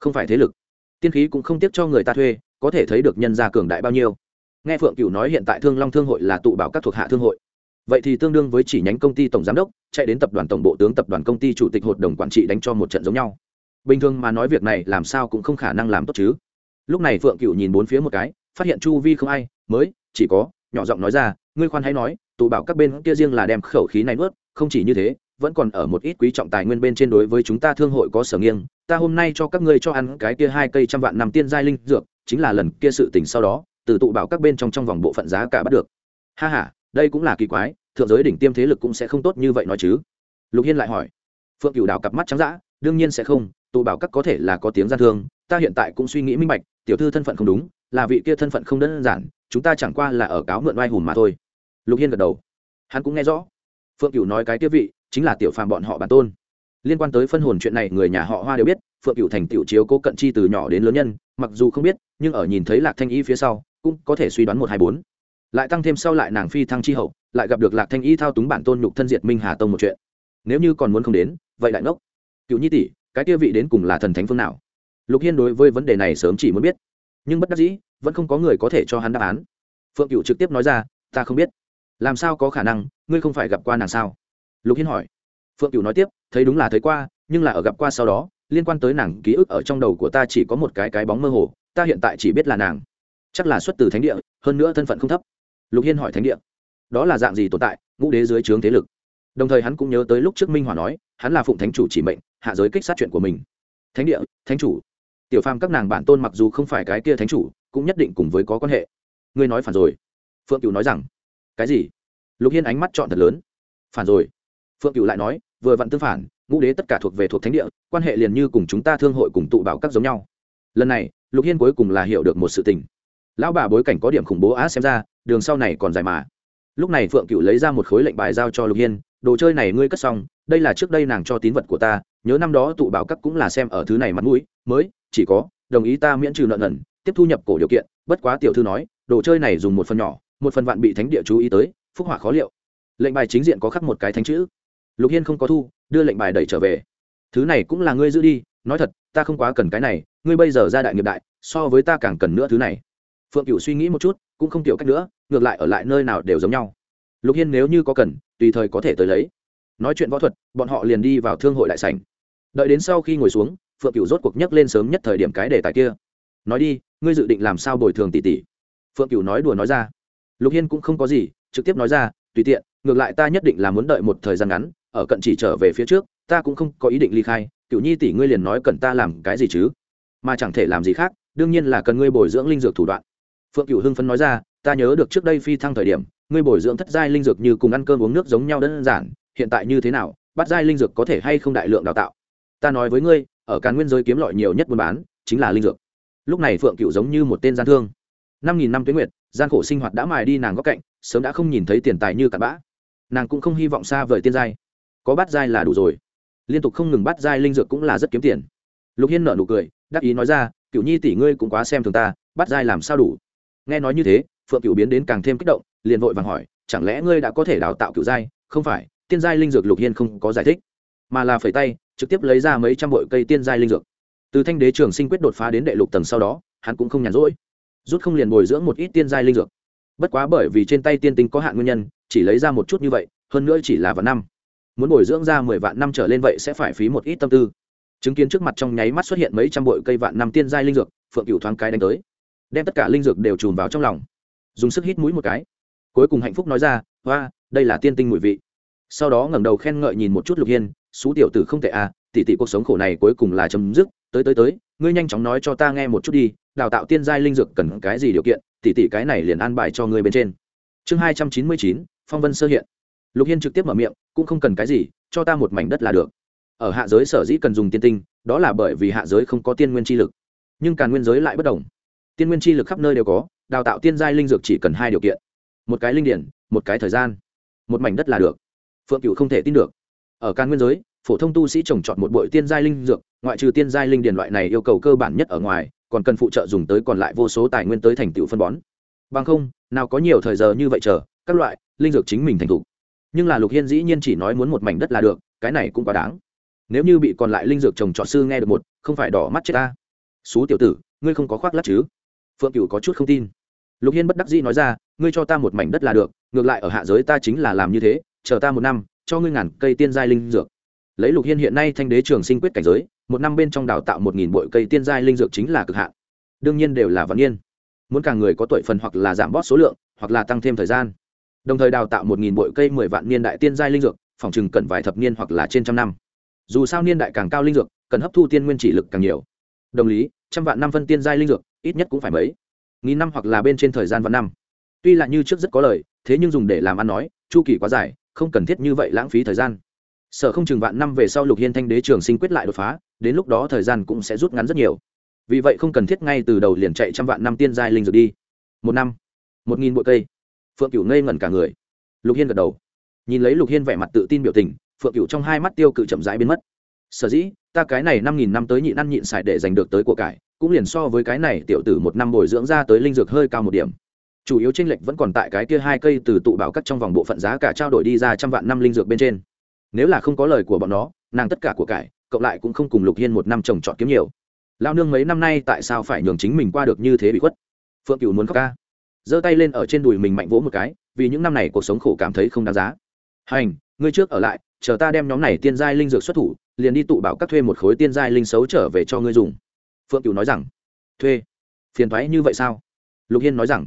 Không phải thế lực. Tiên khí cũng không tiếc cho người ta thuê, có thể thấy được nhân gia cường đại bao nhiêu. Nghe phượng cửu nói hiện tại thương long thương hội là tụ bảo các thuộc hạ thương hội. Vậy thì tương đương với chỉ nhánh công ty tổng giám đốc, chạy đến tập đoàn tổng bộ tướng tập đoàn công ty chủ tịch hội đồng quản trị đánh cho một trận giống nhau. Bình thường mà nói việc này làm sao cũng không khả năng làm tốt chứ. Lúc này phượng cửu nhìn bốn phía một cái, phát hiện chu vi không ai, mới, chỉ có, nhỏ giọng nói ra, ngươi khoan hãy nói tụ bảo các bên kia riêng là đem khẩu khí này nuốt, không chỉ như thế, vẫn còn ở một ít quý trọng tài nguyên bên trên đối với chúng ta thương hội có sở nghiêng. Ta hôm nay cho các ngươi cho ăn cái kia hai cây trăm vạn năm tiên giai linh dược, chính là lần kia sự tình sau đó, từ tụ bảo các bên trong trong vòng bộ phận giá cả bắt được. Ha ha, đây cũng là kỳ quái, thượng giới đỉnh tiêm thế lực cũng sẽ không tốt như vậy nói chứ? Lục hiên lại hỏi. Phượng cửu đào cặp mắt trắng dã, đương nhiên sẽ không, tụ bảo các có thể là có tiếng gian thương, ta hiện tại cũng suy nghĩ minh bạch, tiểu thư thân phận không đúng, là vị kia thân phận không đơn giản, chúng ta chẳng qua là ở cáo mượn oai hùm mà thôi lục hiên gật đầu. Hắn cũng nghe rõ. Phượng cửu nói cái kia vị chính là tiểu phàm bọn họ bản tôn. Liên quan tới phân hồn chuyện này người nhà họ hoa đều biết, phượng cửu thành tiểu chiếu cố cận chi từ nhỏ đến lớn nhân, mặc dù không biết, nhưng ở nhìn thấy lạc thanh y phía sau, cũng có thể suy đoán một hai bốn. Lại tăng thêm sau lại nàng phi thăng chi hậu, lại gặp được lạc thanh y thao túng bản tôn nhục thân diệt minh hà tông một chuyện. Nếu như còn muốn không đến, vậy đại ngốc. Cựu nhi tỷ, cái kia vị đến cùng là thần thánh phương nào? Lục hiên đối với vấn đề này sớm chỉ muốn biết. Nhưng bất đắc dĩ, vẫn không có người có thể cho hắn đáp án. Phượng cựu trực tiếp nói ra, ta không biết làm sao có khả năng, ngươi không phải gặp qua nàng sao? Lục hiên hỏi. Phượng cựu nói tiếp, thấy đúng là thấy qua, nhưng là ở gặp qua sau đó, liên quan tới nàng ký ức ở trong đầu của ta chỉ có một cái cái bóng mơ hồ, ta hiện tại chỉ biết là nàng. Chắc là xuất từ thánh địa, hơn nữa thân phận không thấp. Lục hiên hỏi thánh địa. Đó là dạng gì tồn tại, ngũ đế dưới trướng thế lực? Đồng thời hắn cũng nhớ tới lúc trước minh hòa nói, hắn là phụng thánh chủ chỉ mệnh, hạ giới kích sát chuyện của mình. Thánh địa, thánh chủ. Tiểu phàm các nàng bản tôn mặc dù không phải cái kia thánh chủ, cũng nhất định cùng với có quan hệ. Ngươi nói phản rồi. Phượng cựu nói rằng cái gì? Lục hiên ánh mắt chọn thật lớn. Phản rồi. Phượng cựu lại nói, vừa vặn tương phản, ngũ đế tất cả thuộc về thuộc thánh địa, quan hệ liền như cùng chúng ta thương hội cùng tụ bảo các giống nhau. Lần này, lục hiên cuối cùng là hiểu được một sự tình. Lão bà bối cảnh có điểm khủng bố á xem ra, đường sau này còn dài mà. Lúc này phượng cựu lấy ra một khối lệnh bài giao cho lục hiên, đồ chơi này ngươi cất xong, đây là trước đây nàng cho tín vật của ta, nhớ năm đó tụ bảo các cũng là xem ở thứ này mặt mũi, mới, chỉ có, đồng ý ta miễn trừ nợ nần, tiếp thu nhập cổ điều kiện, bất quá tiểu thư nói, đồ chơi này dùng một phần nhỏ một phần vạn bị thánh địa chú ý tới, phúc hỏa khó liệu. Lệnh bài chính diện có khắc một cái thánh chữ. Lục hiên không có thu, đưa lệnh bài đẩy trở về. Thứ này cũng là ngươi giữ đi, nói thật, ta không quá cần cái này, ngươi bây giờ ra đại nghiệp đại, so với ta càng cần nữa thứ này. Phượng cựu suy nghĩ một chút, cũng không tiểu cách nữa, ngược lại ở lại nơi nào đều giống nhau. Lục hiên nếu như có cần, tùy thời có thể tới lấy. Nói chuyện võ thuật, bọn họ liền đi vào thương hội đại sảnh. Đợi đến sau khi ngồi xuống, phượng cựu rốt cuộc nhắc lên sớm nhất thời điểm cái đề tài kia. Nói đi, ngươi dự định làm sao bồi thường tỷ tỷ? Phượng cựu nói đùa nói ra lục hiên cũng không có gì, trực tiếp nói ra, tùy tiện, ngược lại ta nhất định là muốn đợi một thời gian ngắn, ở cận chỉ trở về phía trước, ta cũng không có ý định ly khai cựu nhi tỷ ngươi liền nói cần ta làm cái gì chứ? Mà chẳng thể làm gì khác, đương nhiên là cần ngươi bồi dưỡng linh dược thủ đoạn. Phượng cựu hưng phấn nói ra, ta nhớ được trước đây phi thăng thời điểm, ngươi bồi dưỡng thất giai linh dược như cùng ăn cơm uống nước giống nhau đơn giản, hiện tại như thế nào, bắt giai linh dược có thể hay không đại lượng đào tạo? Ta nói với ngươi, ở càn nguyên giới kiếm lọi nhiều nhất buôn bán, chính là linh dược. Lúc này phượng cựu giống như một tên gian thương. Năm nghìn năm tuyến nguyệt gian khổ sinh hoạt đã mài đi nàng góc cạnh, sớm đã không nhìn thấy tiền tài như cặn bã. Nàng cũng không hy vọng xa vời tiên giai. Có bát giai là đủ rồi. Liên tục không ngừng bắt giai linh dược cũng là rất kiếm tiền. Lục hiên nở nụ cười, đắc ý nói ra cựu nhi tỷ ngươi cũng quá xem thường ta bắt giai làm sao đủ? Nghe nói như thế, phượng cựu biến đến càng thêm kích động, liền vội vàng hỏi, chẳng lẽ ngươi đã có thể đào tạo cựu giai? Không phải, tiên giai linh dược lục hiên không có giải thích, mà là phẩy tay, trực tiếp lấy ra mấy trăm bội cây tiên giai linh dược. Từ thanh đế trường sinh quyết đột phá đến đệ lục tầng sau đó, hắn cũng không nhàn rỗi rút không liền bồi dưỡng một ít tiên giai linh dược. Bất quá bởi vì trên tay tiên tinh có hạn nguyên nhân, chỉ lấy ra một chút như vậy, hơn nữa chỉ là vạn năm. Muốn bồi dưỡng ra mười vạn năm trở lên vậy sẽ phải phí một ít tâm tư. Chứng kiến trước mặt trong nháy mắt xuất hiện mấy trăm bội cây vạn năm tiên giai linh dược, phượng cựu thoáng cái đánh tới. Đem tất cả linh dược đều chùm vào trong lòng. Dùng sức hít mũi một cái. Cuối cùng hạnh phúc nói ra hoa đây là tiên tinh mùi vị. Sau đó ngẩng đầu khen ngợi nhìn một chút lục hiên xú tiểu tử không tệ à tỷ tỷ cuộc sống khổ này cuối cùng là chấm dứt, tới tới tới, ngươi nhanh chóng nói cho ta nghe một chút đi, đào tạo tiên giai linh dược cần cái gì điều kiện, tỷ tỷ cái này liền an bài cho ngươi bên trên. Chương hai trăm chín mươi chín, phong vân sơ hiện. Lục hiên trực tiếp mở miệng, cũng không cần cái gì, cho ta một mảnh đất là được. Ở hạ giới sở dĩ cần dùng tiên tinh, đó là bởi vì hạ giới không có tiên nguyên chi lực. Nhưng càn nguyên giới lại bất đồng. Tiên nguyên chi lực khắp nơi đều có, đào tạo tiên giai linh dược chỉ cần hai điều kiện. Một cái linh điển, một cái thời gian. Một mảnh đất là được. Phượng cựu không thể tin được. Ở càn nguyên giới phổ thông tu sĩ trồng trọt một bội tiên giai linh dược, ngoại trừ tiên giai linh điển loại này yêu cầu cơ bản nhất ở ngoài, còn cần phụ trợ dùng tới còn lại vô số tài nguyên tới thành tựu phân bón. Bằng không, nào có nhiều thời giờ như vậy chờ, các loại linh dược chính mình thành thục. Nhưng là lục hiên dĩ nhiên chỉ nói muốn một mảnh đất là được, cái này cũng quá đáng. Nếu như bị còn lại linh dược trồng trọt sư nghe được một, không phải đỏ mắt chết ta. Xú tiểu tử, ngươi không có khoác lắc chứ? Phượng cửu có chút không tin. Lục hiên bất đắc dĩ nói ra, ngươi cho ta một mảnh đất là được, ngược lại ở hạ giới ta chính là làm như thế, chờ ta một năm, cho ngươi ngàn cây tiên giai linh dược lấy lục hiên hiện nay thanh đế trường sinh quyết cảnh giới, một năm bên trong đào tạo một nghìn bội cây tiên giai linh dược chính là cực hạn. Đương nhiên đều là văn niên. muốn càng người có tuổi phần hoặc là giảm bót số lượng, hoặc là tăng thêm thời gian. Đồng thời đào tạo một nghìn bội cây mười vạn niên đại tiên giai linh dược, phòng chừng cần vài thập niên hoặc là trên trăm năm. Dù sao niên đại càng cao linh dược, cần hấp thu tiên nguyên chỉ lực càng nhiều. Đồng lý, trăm vạn năm phân tiên giai linh dược, ít nhất cũng phải mấy nghìn năm hoặc là bên trên thời gian vạn năm. Tuy là như trước rất có lời, thế nhưng dùng để làm ăn nói, chu kỳ quá dài, không cần thiết như vậy lãng phí thời gian sở không chừng vạn năm về sau lục hiên thanh đế trường sinh quyết lại đột phá, đến lúc đó thời gian cũng sẽ rút ngắn rất nhiều. Vì vậy không cần thiết ngay từ đầu liền chạy trăm vạn năm tiên giai linh dược đi. Một năm, một nghìn bụi cây. Phượng cửu ngây ngẩn cả người. Lục hiên gật đầu. Nhìn lấy lục hiên vẻ mặt tự tin biểu tình, phượng cửu trong hai mắt tiêu cự chậm rãi biến mất. Sở dĩ, ta cái này năm nghìn năm tới nhịn ăn nhịn xài để giành được tới của cải, cũng liền so với cái này tiểu tử một năm bồi dưỡng ra tới linh dược hơi cao một điểm. Chủ yếu tranh lệch vẫn còn tại cái kia hai cây từ tụ bảo cắt trong vòng bộ phận giá cả trao đổi đi ra trăm vạn năm linh dược bên trên nếu là không có lời của bọn nó, nàng tất cả của cải, cộng lại cũng không cùng lục hiên một năm trồng trọt kiếm nhiều. Lao nương mấy năm nay tại sao phải nhường chính mình qua được như thế bị khuất? Phượng cửu muốn khóc ca. Giơ tay lên ở trên đùi mình mạnh vỗ một cái, vì những năm này cuộc sống khổ cảm thấy không đáng giá. Hành, ngươi trước ở lại, chờ ta đem nhóm này tiên giai linh dược xuất thủ, liền đi tụ bảo các thuê một khối tiên giai linh xấu trở về cho ngươi dùng. Phượng cửu nói rằng. Thuê? Phiền thoái như vậy sao? Lục hiên nói rằng.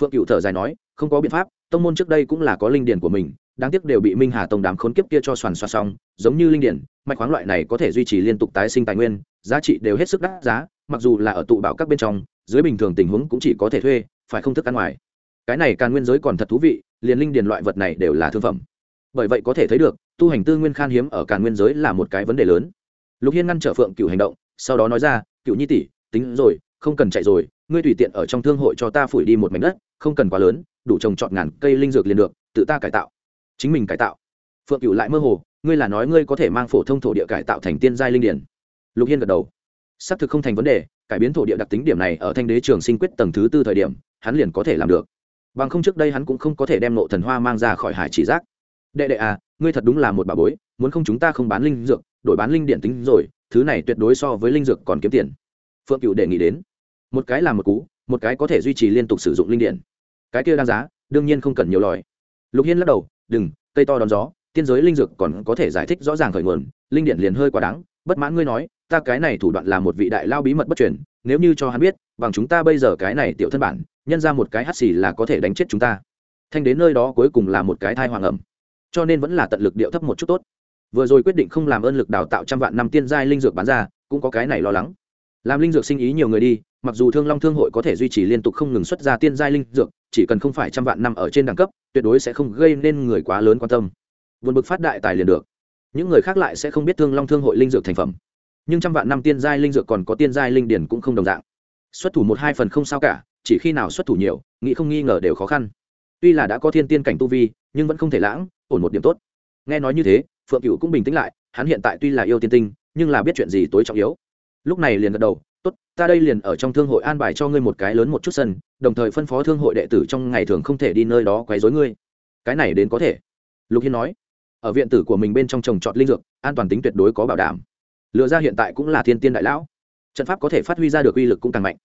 Phượng cửu thở dài nói, không có biện pháp, tông môn trước đây cũng là có linh điển của mình đáng tiếc đều bị minh hà tông đám khốn kiếp kia cho soàn xoa xong, giống như linh điển, mạch khoáng loại này có thể duy trì liên tục tái sinh tài nguyên, giá trị đều hết sức đắt giá, mặc dù là ở tụ bảo các bên trong, dưới bình thường tình huống cũng chỉ có thể thuê, phải không thức ăn ngoài. Cái này càng nguyên giới còn thật thú vị, liền linh điền loại vật này đều là thương phẩm. Bởi vậy có thể thấy được, tu hành tư nguyên khan hiếm ở càng nguyên giới là một cái vấn đề lớn. Lục hiên ngăn trở phượng cựu hành động, sau đó nói ra cựu nhi tỷ, tính rồi, không cần chạy rồi, ngươi tùy tiện ở trong thương hội cho ta phủi đi một mảnh đất, không cần quá lớn, đủ trồng trọt ngàn cây linh dược liền được, tự ta cải tạo chính mình cải tạo. Phượng cựu lại mơ hồ, ngươi là nói ngươi có thể mang phổ thông thổ địa cải tạo thành tiên giai linh điển. Lục hiên gật đầu. Xác thực không thành vấn đề, cải biến thổ địa đặc tính điểm này ở thanh đế trường sinh quyết tầng thứ tư thời điểm, hắn liền có thể làm được. Bằng không trước đây hắn cũng không có thể đem nộ thần hoa mang ra khỏi hải chỉ giác. Đệ đệ à ngươi thật đúng là một bà bối, muốn không chúng ta không bán linh dược, đổi bán linh điện tính rồi, thứ này tuyệt đối so với linh dược còn kiếm tiền. Phượng cựu đề nghị đến. Một cái là một cú, một cái có thể duy trì liên tục sử dụng linh điện cái kia đáng giá, đương nhiên không cần nhiều lòi lục hiên lắc đầu đừng, cây to đón gió, tiên giới linh dược còn có thể giải thích rõ ràng khởi nguồn, linh điện liền hơi quá đáng, bất mãn ngươi nói, ta cái này thủ đoạn là một vị đại lao bí mật bất truyền, nếu như cho hắn biết, bằng chúng ta bây giờ cái này tiểu thân bản, nhân ra một cái hắt xì là có thể đánh chết chúng ta. Thanh đến nơi đó cuối cùng là một cái thai hoàng ẩm. Cho nên vẫn là tận lực điệu thấp một chút tốt. Vừa rồi quyết định không làm ơn lực đào tạo trăm vạn năm tiên giai linh dược bán ra, cũng có cái này lo lắng làm linh dược sinh ý nhiều người đi, mặc dù thương long thương hội có thể duy trì liên tục không ngừng xuất ra tiên giai linh dược, chỉ cần không phải trăm vạn năm ở trên đẳng cấp, tuyệt đối sẽ không gây nên người quá lớn quan tâm. Vượt bực phát đại tài liền được. Những người khác lại sẽ không biết thương long thương hội linh dược thành phẩm. Nhưng trăm vạn năm tiên giai linh dược còn có tiên giai linh điển cũng không đồng dạng. Xuất thủ một hai phần không sao cả, chỉ khi nào xuất thủ nhiều, nghĩ không nghi ngờ đều khó khăn. Tuy là đã có thiên tiên cảnh tu vi, nhưng vẫn không thể lãng, ổn một điểm tốt. Nghe nói như thế, phượng cựu cũng bình tĩnh lại, hắn hiện tại tuy là yêu tiên tinh, nhưng là biết chuyện gì tối trọng yếu lúc này liền gật đầu, tốt, ta đây liền ở trong thương hội an bài cho ngươi một cái lớn một chút sân, đồng thời phân phó thương hội đệ tử trong ngày thường không thể đi nơi đó quấy rối ngươi. Cái này đến có thể. Lục hiên nói. Ở viện tử của mình bên trong trồng trọt linh dược, an toàn tính tuyệt đối có bảo đảm. Lựa ra hiện tại cũng là thiên tiên đại lão. Trận pháp có thể phát huy ra được uy lực cũng càng mạnh.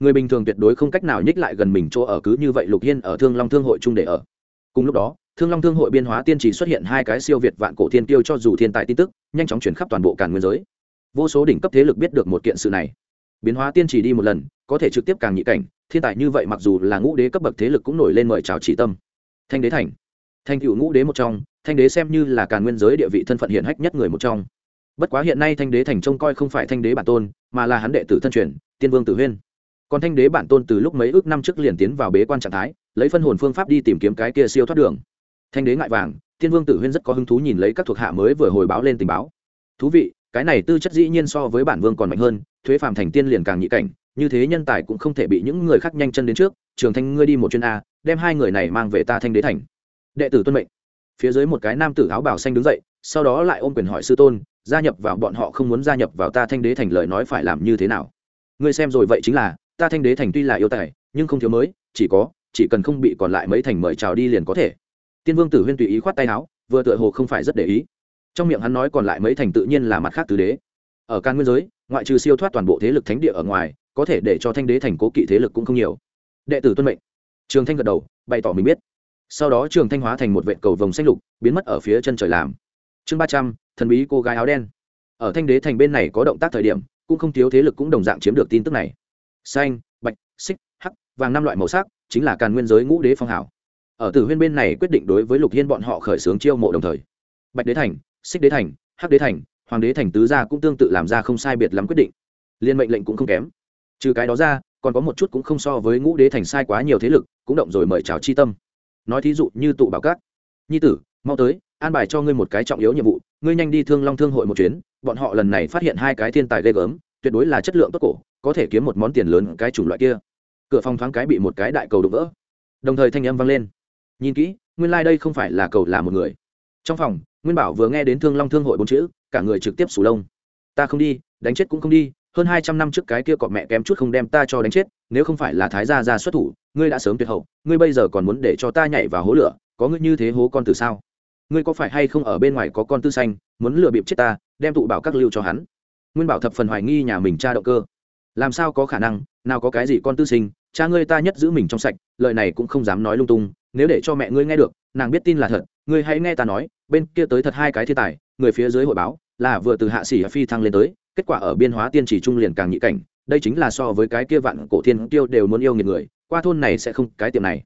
Người bình thường tuyệt đối không cách nào nhích lại gần mình chỗ ở cứ như vậy lục hiên ở thương long thương hội chung để ở. Cùng lúc đó, thương long thương hội biên hóa tiên trì xuất hiện hai cái siêu việt vạn cổ thiên tiêu cho dù thiên tài tin tức, nhanh chóng chuyển khắp toàn bộ càn nguyên giới vô số đỉnh cấp thế lực biết được một kiện sự này. Biến hóa tiên chỉ đi một lần, có thể trực tiếp càng nhị cảnh, thiên tài như vậy mặc dù là ngũ đế cấp bậc thế lực cũng nổi lên mời chào chỉ tâm. Thanh đế thành. Thanh cựu ngũ đế một trong, thanh đế xem như là càn nguyên giới địa vị thân phận hiển hách nhất người một trong. Bất quá hiện nay thanh đế thành trông coi không phải thanh đế bản tôn, mà là hắn đệ tử thân truyền, tiên vương tử huyên. Còn thanh đế bản tôn từ lúc mấy ước năm trước liền tiến vào bế quan trạng thái, lấy phân hồn phương pháp đi tìm kiếm cái kia siêu thoát đường. Thanh đế ngại vàng, tiên vương tử huyên rất có hứng thú nhìn lấy các thuộc hạ mới vừa hồi báo lên tình báo. Thú vị cái này tư chất dĩ nhiên so với bản vương còn mạnh hơn, thuế phàm thành tiên liền càng nhị cảnh, như thế nhân tài cũng không thể bị những người khác nhanh chân đến trước. Trường thanh, ngươi đi một chuyên a, đem hai người này mang về ta thanh đế thành. Đệ tử tuân mệnh. Phía dưới một cái nam tử áo bảo xanh đứng dậy, sau đó lại ôm quyền hỏi sư tôn, gia nhập vào bọn họ không muốn gia nhập vào ta thanh đế thành lời nói phải làm như thế nào? Ngươi xem rồi vậy chính là, ta thanh đế thành tuy là yêu tài, nhưng không thiếu mới, chỉ có, chỉ cần không bị còn lại mấy thành mời chào đi liền có thể. Tiên vương tử huyên tùy ý khoát tay áo, vừa tựa hồ không phải rất để ý trong miệng hắn nói còn lại mấy thành tự nhiên là mặt khác tứ đế. Ở can nguyên giới, ngoại trừ siêu thoát toàn bộ thế lực thánh địa ở ngoài, có thể để cho thanh đế thành cố kỵ thế lực cũng không nhiều. Đệ tử tuân mệnh. Trường thanh gật đầu, bày tỏ mình biết. Sau đó trường thanh hóa thành một vệ cầu vồng xanh lục, biến mất ở phía chân trời làm. Chương ba trăm, thần bí cô gái áo đen. Ở thanh đế thành bên này có động tác thời điểm, cũng không thiếu thế lực cũng đồng dạng chiếm được tin tức này. Xanh, bạch, xích, hắc, vàng năm loại màu sắc, chính là càn nguyên giới ngũ đế phong hảo. Ở tử huyên bên này quyết định đối với lục hiên bọn họ khởi xướng chiêu mộ đồng thời, bạch đế thành xích đế thành, hắc đế thành, hoàng đế thành tứ gia cũng tương tự làm ra không sai biệt lắm quyết định. Liên mệnh lệnh cũng không kém. Trừ cái đó ra, còn có một chút cũng không so với ngũ đế thành sai quá nhiều thế lực, cũng động rồi mời chào chi tâm. Nói thí dụ như tụ bảo các. Nhi tử, mau tới, an bài cho ngươi một cái trọng yếu nhiệm vụ, ngươi nhanh đi thương long thương hội một chuyến, bọn họ lần này phát hiện hai cái thiên tài ghê gớm, tuyệt đối là chất lượng tốt cổ, có thể kiếm một món tiền lớn cái chủng loại kia. Cửa phòng thoáng cái bị một cái đại cầu đụng vỡ. Đồng thời thanh âm vang lên. Nhìn kỹ, nguyên lai、like、đây không phải là cầu là một người. Trong phòng nguyên bảo vừa nghe đến thương long thương hội bốn chữ, cả người trực tiếp sủ lông. Ta không đi, đánh chết cũng không đi, hơn hai trăm năm trước cái kia cọp mẹ kém chút không đem ta cho đánh chết, nếu không phải là thái gia ra xuất thủ, ngươi đã sớm tuyệt hậu, ngươi bây giờ còn muốn để cho ta nhảy vào hố lửa, có ngươi như thế hố con từ sao? Ngươi có phải hay không ở bên ngoài có con tư xanh, muốn lừa bịp chết ta, đem tụ bảo các lưu cho hắn? Nguyên bảo thập phần hoài nghi nhà mình cha động cơ. Làm sao có khả năng, nào có cái gì con tư sinh, cha ngươi ta nhất giữ mình trong sạch, lời này cũng không dám nói lung tung, nếu để cho mẹ ngươi nghe được, nàng biết tin là thật, ngươi hãy nghe ta nói bên kia tới thật hai cái thiên tài, người phía dưới hội báo là vừa từ hạ sĩ phi thăng lên tới, kết quả ở biên hóa tiên chỉ trung liền càng nhị cảnh, đây chính là so với cái kia vạn cổ thiên tiêu đều muốn yêu nghiệt người, qua thôn này sẽ không cái tiệm này.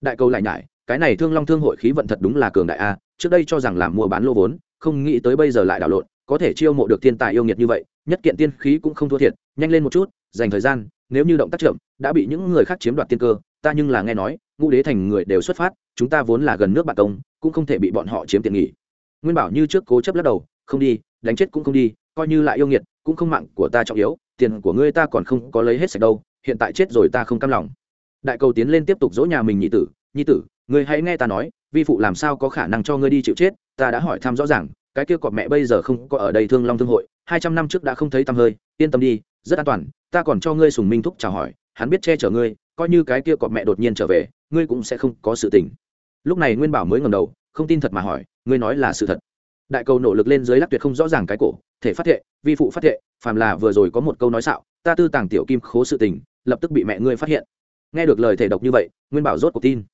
Đại cầu lại nhải, cái này thương long thương hội khí vận thật đúng là cường đại a, trước đây cho rằng làm mua bán lô vốn, không nghĩ tới bây giờ lại đảo lộn, có thể chiêu mộ được thiên tài yêu nghiệt như vậy, nhất kiện tiên khí cũng không thua thiệt, nhanh lên một chút, dành thời gian, nếu như động tác chậm, đã bị những người khác chiếm đoạt tiên cơ, ta nhưng là nghe nói, ngũ đế thành người đều xuất phát chúng ta vốn là gần nước bạn công, cũng không thể bị bọn họ chiếm tiện nghỉ nguyên bảo như trước cố chấp lắc đầu, không đi, đánh chết cũng không đi, coi như lại yêu nghiệt, cũng không mạng của ta trọng yếu, tiền của ngươi ta còn không có lấy hết sạch đâu, hiện tại chết rồi ta không cam lòng. Đại cầu tiến lên tiếp tục dỗ nhà mình nhị tử nhị tử, ngươi hãy nghe ta nói, vi phụ làm sao có khả năng cho ngươi đi chịu chết, ta đã hỏi thăm rõ ràng, cái kia cọp mẹ bây giờ không có ở đây thương long thương hội, hai trăm năm trước đã không thấy tăm hơi, yên tâm đi, rất an toàn, ta còn cho ngươi sùng minh thúc chào hỏi, hắn biết che chở ngươi, coi như cái kia cọp mẹ đột nhiên trở về, ngươi cũng sẽ không có sự tình lúc này nguyên bảo mới ngầm đầu, không tin thật mà hỏi, ngươi nói là sự thật? Đại cầu nỗ lực lên dưới lắc tuyệt không rõ ràng cái cổ, thể phát thệ, vi phụ phát thệ, phàm là vừa rồi có một câu nói xạo, ta tư tàng tiểu kim khố sự tình, lập tức bị mẹ ngươi phát hiện. Nghe được lời thể độc như vậy, nguyên bảo rốt cuộc tin.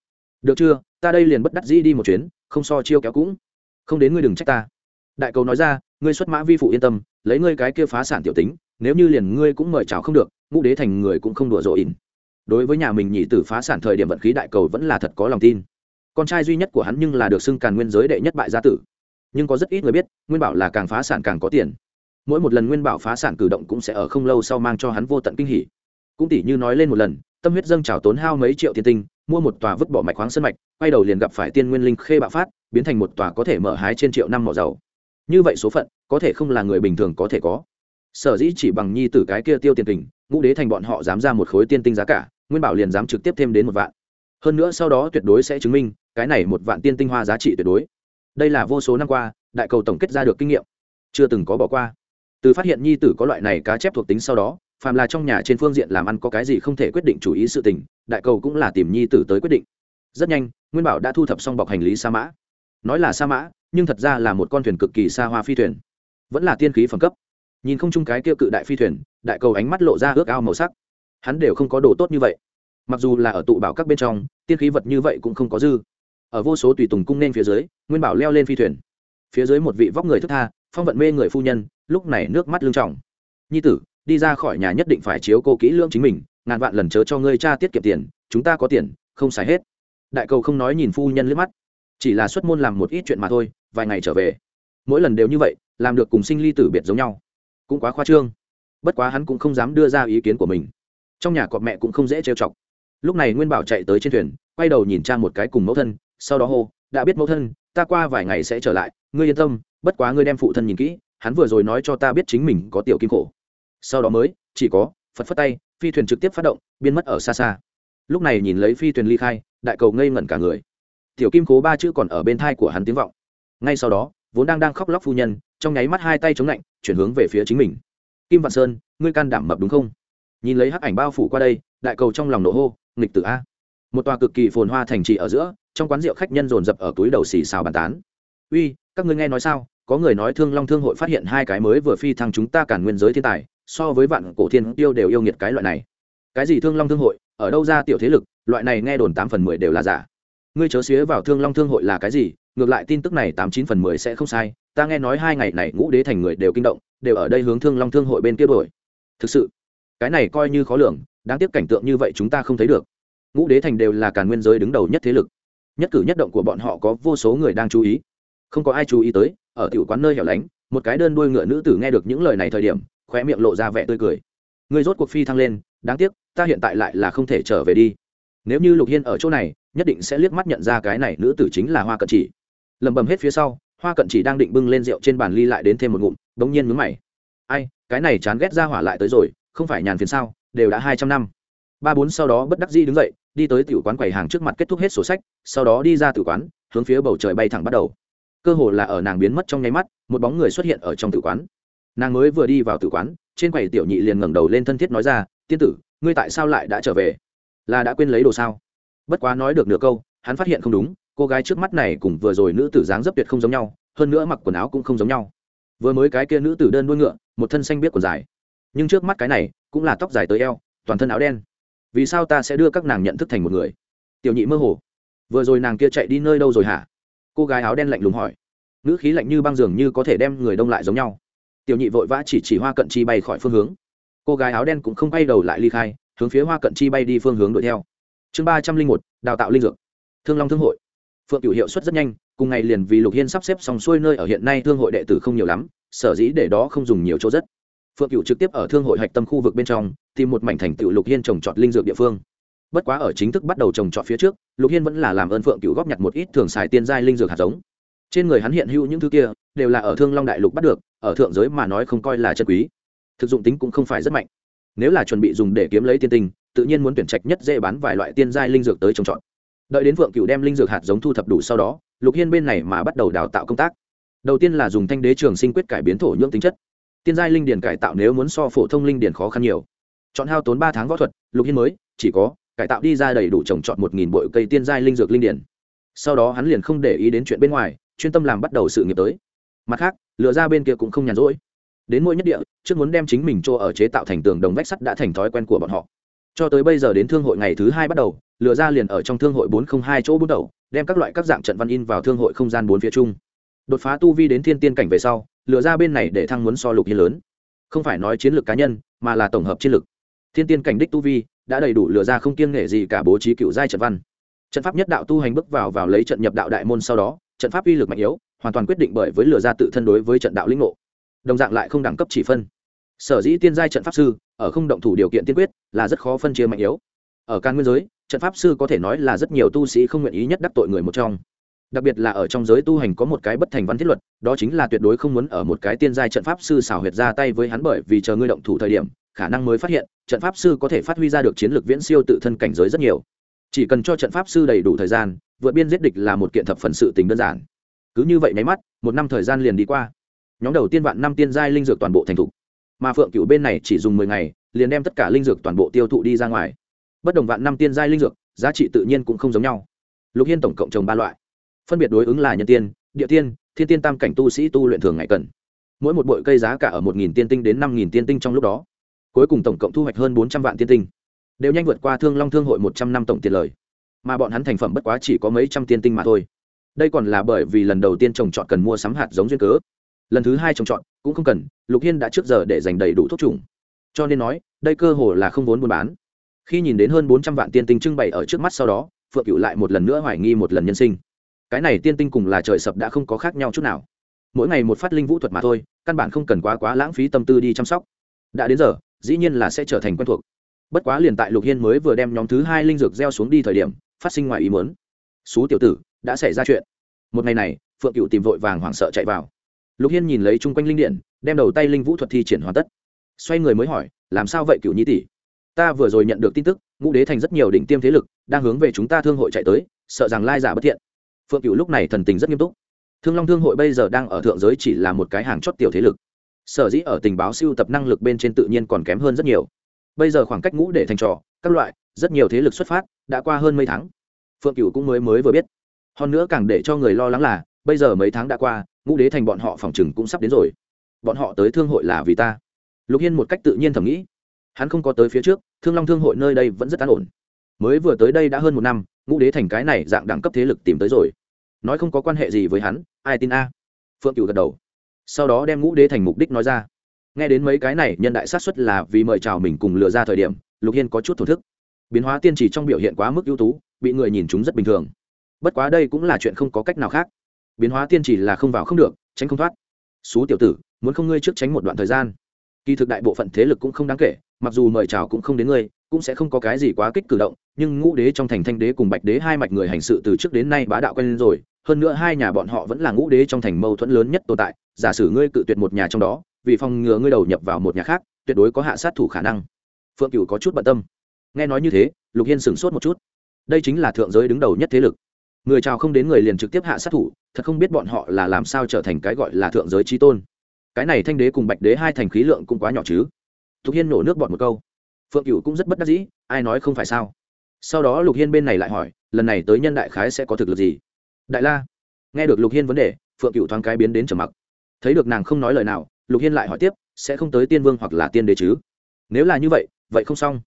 Được chưa, ta đây liền bất đắc dĩ đi một chuyến, không so chiêu kéo cũng. Không đến ngươi đừng trách ta. Đại cầu nói ra, ngươi xuất mã vi phụ yên tâm, lấy ngươi cái kia phá sản tiểu tính, nếu như liền ngươi cũng mời chào không được, ngũ đế thành người cũng không đùa rộ ỉn. Đối với nhà mình nhị tử phá sản thời điểm vận khí đại cầu vẫn là thật có lòng tin con trai duy nhất của hắn nhưng là được xưng càn nguyên giới đệ nhất bại gia tử. Nhưng có rất ít người biết, nguyên bảo là càng phá sản càng có tiền. Mỗi một lần nguyên bảo phá sản cử động cũng sẽ ở không lâu sau mang cho hắn vô tận kinh hỉ. Cũng tỷ như nói lên một lần, tâm huyết dâng trào tốn hao mấy triệu tiền tinh, mua một tòa vứt bỏ mạch khoáng sân mạch, quay đầu liền gặp phải tiên nguyên linh khê bạo phát, biến thành một tòa có thể mở hái trên triệu năm mỏ dầu. Như vậy số phận, có thể không là người bình thường có thể có. Sở dĩ chỉ bằng nhi tử cái kia tiêu tiền tình ngũ đế thành bọn họ dám ra một khối tiên tinh giá cả, nguyên bảo liền dám trực tiếp thêm đến một vạn hơn nữa sau đó tuyệt đối sẽ chứng minh, cái này một vạn tiên tinh hoa giá trị tuyệt đối. Đây là vô số năm qua, đại cầu tổng kết ra được kinh nghiệm. Chưa từng có bỏ qua. Từ phát hiện nhi tử có loại này cá chép thuộc tính sau đó, phàm là trong nhà trên phương diện làm ăn có cái gì không thể quyết định chủ ý sự tình, đại cầu cũng là tìm nhi tử tới quyết định. Rất nhanh, nguyên bảo đã thu thập xong bọc hành lý sa mã. Nói là sa mã, nhưng thật ra là một con thuyền cực kỳ xa hoa phi thuyền. Vẫn là tiên khí phẩm cấp. Nhìn không chung cái kia cự đại phi thuyền, đại cầu ánh mắt lộ ra ước ao màu sắc. Hắn đều không có đồ tốt như vậy mặc dù là ở tụ bảo các bên trong, tiên khí vật như vậy cũng không có dư. Ở vô số tùy tùng cung nên phía dưới, nguyên bảo leo lên phi thuyền. Phía dưới một vị vóc người thức tha, phong vận mê người phu nhân, lúc này nước mắt lưng trọng. Nhi tử, đi ra khỏi nhà nhất định phải chiếu cô kỹ lưỡng chính mình, ngàn vạn lần chớ cho ngươi cha tiết kiệm tiền, chúng ta có tiền, không xài hết. Đại cầu không nói nhìn phu nhân liếc mắt, chỉ là xuất môn làm một ít chuyện mà thôi, vài ngày trở về. Mỗi lần đều như vậy, làm được cùng sinh ly tử biệt giống nhau. Cũng quá khoa trương. Bất quá hắn cũng không dám đưa ra ý kiến của mình. Trong nhà cọp mẹ cũng không dễ trêu chọc lúc này nguyên bảo chạy tới trên thuyền, quay đầu nhìn cha một cái cùng mẫu thân, sau đó hô, đã biết mẫu thân, ta qua vài ngày sẽ trở lại, ngươi yên tâm, bất quá ngươi đem phụ thân nhìn kỹ, hắn vừa rồi nói cho ta biết chính mình có tiểu kim khổ. Sau đó mới, chỉ có phật phất tay, phi thuyền trực tiếp phát động, biến mất ở xa xa. Lúc này nhìn lấy phi thuyền ly khai, đại cầu ngây ngẩn cả người. Tiểu kim cố ba chữ còn ở bên thai của hắn tiếng vọng. Ngay sau đó, vốn đang đang khóc lóc phu nhân, trong nháy mắt hai tay chống lạnh, chuyển hướng về phía chính mình. Kim vạn sơn, ngươi can đảm mập đúng không? Nhìn lấy hắc ảnh bao phủ qua đây, đại cầu trong lòng nổ hô nghịch tử a. Một tòa cực kỳ phồn hoa thành trì ở giữa, trong quán rượu khách nhân dồn dập ở túi đầu xì xào bàn tán. Uy, các ngươi nghe nói sao? Có người nói thương long thương hội phát hiện hai cái mới vừa phi thăng chúng ta cản nguyên giới thiên tài, so với vạn cổ thiên tiêu đều yêu nghiệt cái loại này. Cái gì thương long thương hội? Ở đâu ra tiểu thế lực? Loại này nghe đồn tám phần mười đều là giả. Ngươi chớ xía vào thương long thương hội là cái gì, ngược lại tin tức này tám chín phần mười sẽ không sai, ta nghe nói hai ngày này ngũ đế thành người đều kinh động, đều ở đây hướng thương long thương hội bên kia đổi thực sự? Cái này coi như khó lường đáng tiếc cảnh tượng như vậy chúng ta không thấy được. Ngũ đế thành đều là càn nguyên giới đứng đầu nhất thế lực. Nhất cử nhất động của bọn họ có vô số người đang chú ý. Không có ai chú ý tới, ở tiểu quán nơi hẻo lánh, một cái đơn đuôi ngựa nữ tử nghe được những lời này thời điểm, khóe miệng lộ ra vẻ tươi cười. Người rốt cuộc phi thăng lên, đáng tiếc, ta hiện tại lại là không thể trở về đi. Nếu như lục hiên ở chỗ này, nhất định sẽ liếc mắt nhận ra cái này nữ tử chính là hoa cận chỉ. Lẩm bẩm hết phía sau, hoa cận chỉ đang định bưng lên rượu trên bàn ly lại đến thêm một ngụm, bỗng nhiên mướn mày. Ai, cái này chán ghét ra hỏa lại tới rồi, không phải nhàn phiền sao? Đều đã hai trăm năm. Ba bốn sau đó bất đắc dĩ đứng dậy, đi tới tiểu quán quầy hàng trước mặt kết thúc hết sổ sách, sau đó đi ra tử quán, hướng phía bầu trời bay thẳng bắt đầu. Cơ hồ là ở nàng biến mất trong nháy mắt, một bóng người xuất hiện ở trong tử quán. Nàng mới vừa đi vào tử quán, trên quầy tiểu nhị liền ngẩng đầu lên thân thiết nói ra, tiên tử, ngươi tại sao lại đã trở về? Là đã quên lấy đồ sao? Bất quá nói được nửa câu, hắn phát hiện không đúng, cô gái trước mắt này cùng vừa rồi nữ tử dáng dấp tuyệt không giống nhau, hơn nữa mặc quần áo cũng không giống nhau. Vừa mới cái kia nữ tử đơn đuôi ngựa, một thân xanh biết quần dài nhưng trước mắt cái này cũng là tóc dài tới eo, toàn thân áo đen. Vì sao ta sẽ đưa các nàng nhận thức thành một người? Tiểu nhị mơ hồ. Vừa rồi nàng kia chạy đi nơi đâu rồi hả? Cô gái áo đen lạnh lùng hỏi. Ngữ khí lạnh như băng dường như có thể đem người đông lại giống nhau. Tiểu nhị vội vã chỉ chỉ hoa cận chi bay khỏi phương hướng. Cô gái áo đen cũng không bay đầu lại ly khai, hướng phía hoa cận chi bay đi phương hướng đuổi theo. Chương ba trăm linh một, đào tạo linh dược. Thương long thương hội. Phượng cửu hiệu suất rất nhanh, cùng ngày liền vì lục hiên sắp xếp xong xuôi nơi ở hiện nay, thương hội đệ tử không nhiều lắm, sở dĩ để đó không dùng nhiều chỗ rất phượng cửu trực tiếp ở thương hội hạch tâm khu vực bên trong, tìm một mảnh thành tựu lục hiên trồng trọt linh dược địa phương. Bất quá ở chính thức bắt đầu trồng trọt phía trước, lục hiên vẫn là làm ơn phượng cửu góp nhặt một ít thường xài tiên giai linh dược hạt giống. Trên người hắn hiện hữu những thứ kia, đều là ở thương long đại lục bắt được, ở thượng giới mà nói không coi là chân quý. Thực dụng tính cũng không phải rất mạnh. Nếu là chuẩn bị dùng để kiếm lấy tiên tinh, tự nhiên muốn tuyển trạch nhất dễ bán vài loại tiên giai linh dược tới trồng trọt. Đợi đến vượng cựu đem linh dược hạt giống thu thập đủ sau đó, lục hiên bên này mà bắt đầu đào tạo công tác. Đầu tiên là dùng thanh đế trường sinh quyết cải biến thổ nhưỡng tính chất tiên giai linh điển cải tạo nếu muốn so phổ thông linh điển khó khăn nhiều. Chọn hao tốn ba tháng võ thuật, lục hiên mới, chỉ có cải tạo đi ra đầy đủ trồng trọt một nghìn bội cây tiên giai linh dược linh điển. Sau đó hắn liền không để ý đến chuyện bên ngoài, chuyên tâm làm bắt đầu sự nghiệp tới. Mặt khác lựa ra bên kia cũng không nhàn rỗi. Đến mỗi nhất địa, trước muốn đem chính mình cho ở chế tạo thành tường đồng vách sắt đã thành thói quen của bọn họ. Cho tới bây giờ đến thương hội ngày thứ hai bắt đầu lựa ra liền ở trong thương hội bốn không hai chỗ bốn đầu, đem các loại các dạng trận văn in vào thương hội không gian bốn phía chung. Đột phá tu vi đến thiên tiên cảnh về sau lựa ra bên này để thăng muốn so lục hiên lớn. Không phải nói chiến lược cá nhân, mà là tổng hợp chiến lược. Thiên tiên cảnh đích tu vi, đã đầy đủ lựa ra không kiêng nghệ gì cả bố trí cựu giai trận văn. Trận pháp nhất đạo tu hành bước vào vào lấy trận nhập đạo đại môn sau đó, trận pháp uy lực mạnh yếu, hoàn toàn quyết định bởi với lựa ra tự thân đối với trận đạo lĩnh ngộ. Đồng dạng lại không đẳng cấp chỉ phân. Sở dĩ tiên giai trận pháp sư, ở không động thủ điều kiện tiên quyết, là rất khó phân chia mạnh yếu. Ở can nguyên giới, trận pháp sư có thể nói là rất nhiều tu sĩ không nguyện ý nhất đắc tội người một trong đặc biệt là ở trong giới tu hành có một cái bất thành văn thiết luật, đó chính là tuyệt đối không muốn ở một cái tiên giai trận pháp sư xào huyệt ra tay với hắn bởi vì chờ ngươi động thủ thời điểm, khả năng mới phát hiện, trận pháp sư có thể phát huy ra được chiến lược viễn siêu tự thân cảnh giới rất nhiều. Chỉ cần cho trận pháp sư đầy đủ thời gian, vượt biên giết địch là một kiện thập phần sự tình đơn giản. Cứ như vậy nháy mắt, một năm thời gian liền đi qua. Nhóm đầu tiên vạn năm tiên giai linh dược toàn bộ thành thục. Mà phượng cựu bên này chỉ dùng mười ngày, liền đem tất cả linh dược toàn bộ tiêu thụ đi ra ngoài. Bất đồng vạn năm tiên giai linh dược, giá trị tự nhiên cũng không giống nhau. Lục hiên tổng cộng trồng ba loại phân biệt đối ứng là nhân tiên, địa tiên, thiên tiên tam cảnh tu sĩ tu luyện thường ngày cần. Mỗi một bội cây giá cả ở một nghìn tiên tinh đến năm nghìn tiên tinh trong lúc đó. Cuối cùng tổng cộng thu hoạch hơn bốn trăm vạn tiên tinh. Đều nhanh vượt qua thương long thương hội một trăm năm tổng tiền lời. Mà bọn hắn thành phẩm bất quá chỉ có mấy trăm tiên tinh mà thôi. Đây còn là bởi vì lần đầu tiên trồng trọt cần mua sắm hạt giống duyên cớ. Lần thứ hai trồng trọt cũng không cần, lục hiên đã trước giờ để dành đầy đủ thuốc trùng cho nên nói, đây cơ hồ là không vốn buôn bán. Khi nhìn đến hơn bốn trăm vạn tiên tinh trưng bày ở trước mắt sau đó, phượng cựu lại một lần nữa hoài nghi một lần nhân sinh cái này tiên tinh cùng là trời sập đã không có khác nhau chút nào. Mỗi ngày một phát linh vũ thuật mà thôi, căn bản không cần quá quá lãng phí tâm tư đi chăm sóc. Đã đến giờ, dĩ nhiên là sẽ trở thành quen thuộc. Bất quá liền tại lục hiên mới vừa đem nhóm thứ hai linh dược gieo xuống đi thời điểm, phát sinh ngoài ý muốn. Xú tiểu tử, đã xảy ra chuyện. Một ngày này, phượng cựu tìm vội vàng hoảng sợ chạy vào. Lục hiên nhìn lấy chung quanh linh điện, đem đầu tay linh vũ thuật thi triển hoàn tất. Xoay người mới hỏi, làm sao vậy cựu nhi tỷ? Ta vừa rồi nhận được tin tức, ngũ đế thành rất nhiều đỉnh tiêm thế lực, đang hướng về chúng ta thương hội chạy tới, sợ rằng lai giả bất thiện phượng cựu lúc này thần tình rất nghiêm túc. Thương long thương hội bây giờ đang ở thượng giới chỉ là một cái hàng chót tiểu thế lực. Sở dĩ ở tình báo siêu tập năng lực bên trên tự nhiên còn kém hơn rất nhiều. Bây giờ khoảng cách ngũ để thành trò, các loại, rất nhiều thế lực xuất phát, đã qua hơn mấy tháng. Phượng cựu cũng mới mới vừa biết. Hơn nữa càng để cho người lo lắng là, bây giờ mấy tháng đã qua, ngũ đế thành bọn họ phòng chừng cũng sắp đến rồi. Bọn họ tới thương hội là vì ta. Lục hiên một cách tự nhiên thầm nghĩ. Hắn không có tới phía trước, thương long thương hội nơi đây vẫn rất an ổn. Mới vừa tới đây đã hơn một năm ngũ đế thành cái này dạng đẳng cấp thế lực tìm tới rồi. Nói không có quan hệ gì với hắn, ai tin a? Phượng cựu gật đầu. Sau đó đem ngũ đế thành mục đích nói ra. Nghe đến mấy cái này, nhân đại sát xuất là vì mời chào mình cùng lừa ra thời điểm, lục hiên có chút thổ thức. Biến hóa tiên trì trong biểu hiện quá mức ưu tú, bị người nhìn chúng rất bình thường. Bất quá đây cũng là chuyện không có cách nào khác. Biến hóa tiên trì là không vào không được, tránh không thoát. Xú tiểu tử, muốn không ngươi trước tránh một đoạn thời gian. Kỳ thực đại bộ phận thế lực cũng không đáng kể, mặc dù mời chào cũng không đến ngươi cũng sẽ không có cái gì quá kích cử động, nhưng ngũ đế trong thành thanh đế cùng bạch đế hai mạch người hành sự từ trước đến nay bá đạo quen rồi, hơn nữa hai nhà bọn họ vẫn là ngũ đế trong thành mâu thuẫn lớn nhất tồn tại, giả sử ngươi cự tuyệt một nhà trong đó, vì phòng ngừa ngươi đầu nhập vào một nhà khác, tuyệt đối có hạ sát thủ khả năng. Phượng cửu có chút bận tâm. Nghe nói như thế, lục hiên sửng sốt một chút. Đây chính là thượng giới đứng đầu nhất thế lực. Người chào không đến người liền trực tiếp hạ sát thủ, thật không biết bọn họ là làm sao trở thành cái gọi là thượng giới trí tôn. Cái này thanh đế cùng bạch đế hai thành khí lượng cũng quá nhỏ chứ. Thục hiên nổ nước bọn một câu phượng cửu cũng rất bất đắc dĩ, ai nói không phải sao? Sau đó lục hiên bên này lại hỏi, lần này tới nhân đại khái sẽ có thực lực gì? Đại la, nghe được lục hiên vấn đề, phượng cửu thoáng cái biến đến trầm mặc. Thấy được nàng không nói lời nào, lục hiên lại hỏi tiếp, sẽ không tới tiên vương hoặc là tiên đế chứ? Nếu là như vậy vậy không xong.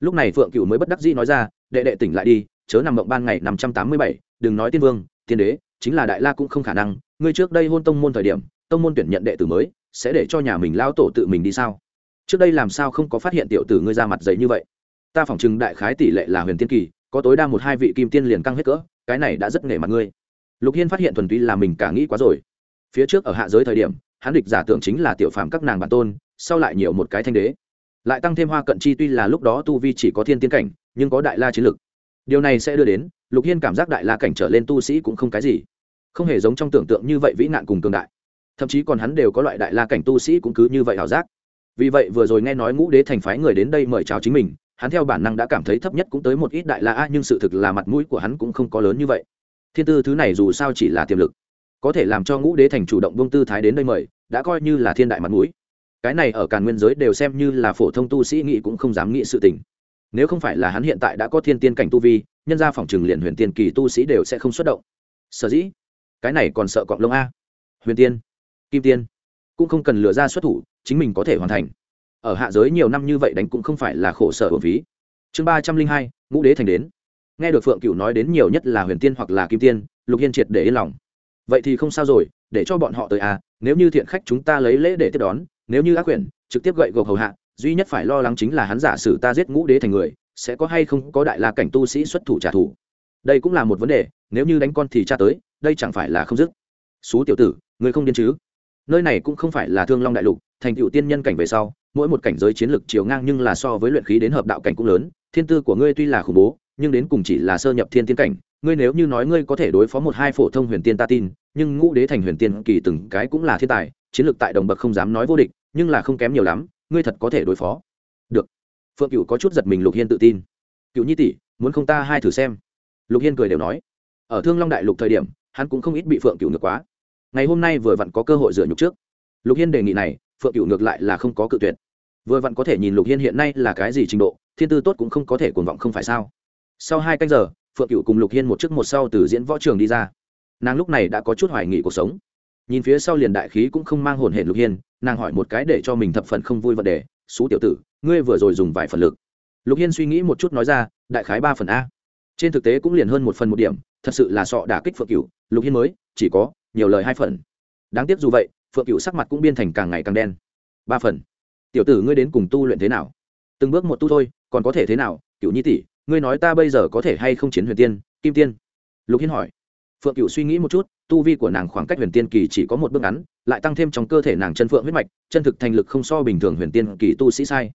Lúc này phượng cửu mới bất đắc dĩ nói ra, đệ đệ tỉnh lại đi, chớ nằm mộng ban ngày năm trăm tám mươi bảy, đừng nói tiên vương, tiên đế, chính là đại la cũng không khả năng. Ngươi trước đây hôn tông môn thời điểm, tông môn tuyển nhận đệ tử mới, sẽ để cho nhà mình lao tổ tự mình đi sao? Trước đây làm sao không có phát hiện tiểu tử ngươi ra mặt dày như vậy? Ta phỏng chừng đại khái tỷ lệ là huyền tiên kỳ, có tối đa một hai vị kim tiên liền căng hết cỡ, cái này đã rất nể mặt ngươi. Lục hiên phát hiện thuần túy là mình cả nghĩ quá rồi. Phía trước ở hạ giới thời điểm, hắn địch giả tưởng chính là tiểu phàm các nàng bản tôn, sau lại nhiều một cái thanh đế. Lại tăng thêm hoa cận chi tuy là lúc đó tu vi chỉ có thiên tiên cảnh, nhưng có đại la chiến lực. Điều này sẽ đưa đến, lục hiên cảm giác đại la cảnh trở lên tu sĩ cũng không cái gì. Không hề giống trong tưởng tượng như vậy vĩ nạn cùng cường đại. Thậm chí còn hắn đều có loại đại la cảnh tu sĩ cũng cứ như vậy ảo giác vì vậy vừa rồi nghe nói ngũ đế thành phái người đến đây mời chào chính mình, hắn theo bản năng đã cảm thấy thấp nhất cũng tới một ít đại la a, nhưng sự thực là mặt mũi của hắn cũng không có lớn như vậy. Thiên tư thứ này dù sao chỉ là tiềm lực, có thể làm cho ngũ đế thành chủ động vương tư thái đến đây mời, đã coi như là thiên đại mặt mũi. Cái này ở càn nguyên giới đều xem như là phổ thông tu sĩ nghĩ cũng không dám nghĩ sự tình. Nếu không phải là hắn hiện tại đã có thiên tiên cảnh tu vi, nhân ra phòng trừng liền huyền tiên kỳ tu sĩ đều sẽ không xuất động. Sở dĩ, cái này còn sợ cọng lông a. Huyền tiên, kim tiên, cũng không cần lừa ra xuất thủ chính mình có thể hoàn thành. Ở hạ giới nhiều năm như vậy đánh cũng không phải là khổ sở hồn phí. Chương ba trăm linh hai, ngũ đế thành đến. Nghe được phượng cựu nói đến nhiều nhất là huyền tiên hoặc là kim tiên, lục hiên triệt để yên lòng. Vậy thì không sao rồi, để cho bọn họ tới à nếu như thiện khách chúng ta lấy lễ để tiếp đón, nếu như ác quyển, trực tiếp gậy gộc hầu hạ, duy nhất phải lo lắng chính là hắn giả sử ta giết ngũ đế thành người, sẽ có hay không có đại la cảnh tu sĩ xuất thủ trả thù. Đây cũng là một vấn đề, nếu như đánh con thì cha tới, đây chẳng phải là không dứt. Xú tiểu tử, người không điên chứ? Nơi này cũng không phải là thương long đại lục thành tựu tiên nhân cảnh về sau, mỗi một cảnh giới chiến lược chiều ngang nhưng là so với luyện khí đến hợp đạo cảnh cũng lớn, thiên tư của ngươi tuy là khủng bố, nhưng đến cùng chỉ là sơ nhập thiên tiên cảnh. Ngươi nếu như nói ngươi có thể đối phó một hai phổ thông huyền tiên ta tin, nhưng ngũ đế thành huyền tiên kỳ từng cái cũng là thiên tài, chiến lược tại đồng bậc không dám nói vô địch, nhưng là không kém nhiều lắm, ngươi thật có thể đối phó. Được. Phượng cựu có chút giật mình lục hiên tự tin. Cựu nhi tỷ, muốn không ta hai thử xem. Lục hiên cười đều nói. Ở thương long đại lục thời điểm, hắn cũng không ít bị phượng cựu ngược quá. Ngày hôm nay vừa vặn có cơ hội dựa nhục trước. Lục hiên đề nghị này phượng cựu ngược lại là không có cự tuyệt. Vừa vặn có thể nhìn lục hiên hiện nay là cái gì trình độ, thiên tư tốt cũng không có thể cuồng vọng không phải sao? Sau hai canh giờ, phượng cựu cùng lục hiên một trước một sau từ diễn võ trường đi ra. Nàng lúc này đã có chút hoài nghị cuộc sống. Nhìn phía sau liền đại khí cũng không mang hồn hển lục hiên, nàng hỏi một cái để cho mình thập phần không vui vấn đề xú tiểu tử, ngươi vừa rồi dùng vài phần lực. Lục hiên suy nghĩ một chút nói ra, đại khái ba phần a. Trên thực tế cũng liền hơn một phần một điểm, thật sự là sọ đả kích phượng cửu, lục hiên mới, chỉ có nhiều lời hai phần. Đáng tiếc dù vậy phượng cửu sắc mặt cũng biên thành càng ngày càng đen. Ba phần. Tiểu tử ngươi đến cùng tu luyện thế nào? Từng bước một tu thôi, còn có thể thế nào? Cựu nhi tỷ, ngươi nói ta bây giờ có thể hay không chiến huyền tiên? Kim tiên. Lục hiên hỏi. Phượng cựu suy nghĩ một chút, tu vi của nàng khoảng cách huyền tiên kỳ chỉ có một bước ngắn, lại tăng thêm trong cơ thể nàng chân phượng huyết mạch, chân thực thành lực không so bình thường huyền tiên kỳ tu sĩ sai.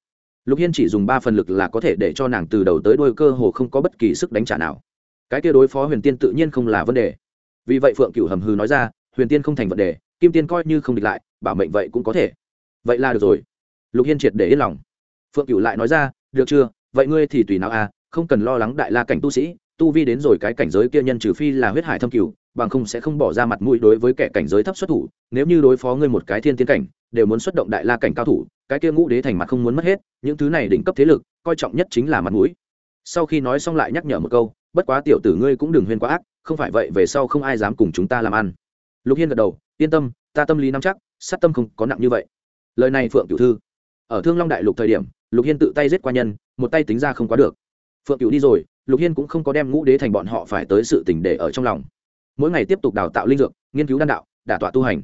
Lục hiên chỉ dùng ba phần lực là có thể để cho nàng từ đầu tới đôi cơ hồ không có bất kỳ sức đánh trả nào. Cái kia đối phó huyền tiên tự nhiên không là vấn đề. Vì vậy phượng cựu hầm hư nói ra, huyền tiên không thành vấn đề kim tiên coi như không địch lại, bảo mệnh vậy cũng có thể. Vậy là được rồi. Lục hiên triệt để yên lòng. Phượng cựu lại nói ra, được chưa? Vậy ngươi thì tùy nào à? Không cần lo lắng đại la cảnh tu sĩ, tu vi đến rồi cái cảnh giới kia nhân trừ phi là huyết hải thâm cửu, bằng không sẽ không bỏ ra mặt mũi đối với kẻ cảnh giới thấp xuất thủ. Nếu như đối phó ngươi một cái thiên tiến cảnh, đều muốn xuất động đại la cảnh cao thủ, cái kia ngũ đế thành mặt không muốn mất hết, những thứ này đỉnh cấp thế lực, coi trọng nhất chính là mặt mũi. Sau khi nói xong lại nhắc nhở một câu, bất quá tiểu tử ngươi cũng đừng huyên quá ác, không phải vậy về sau không ai dám cùng chúng ta làm ăn. Lục hiên gật đầu yên tâm, ta tâm lý nắm chắc, sát tâm không có nặng như vậy. Lời này phượng cửu thư. Ở thương long đại lục thời điểm, lục hiên tự tay giết qua nhân, một tay tính ra không quá được. Phượng cửu đi rồi, lục hiên cũng không có đem ngũ đế thành bọn họ phải tới sự tỉnh để ở trong lòng. Mỗi ngày tiếp tục đào tạo linh dược, nghiên cứu đan đạo, đả tọa tu hành.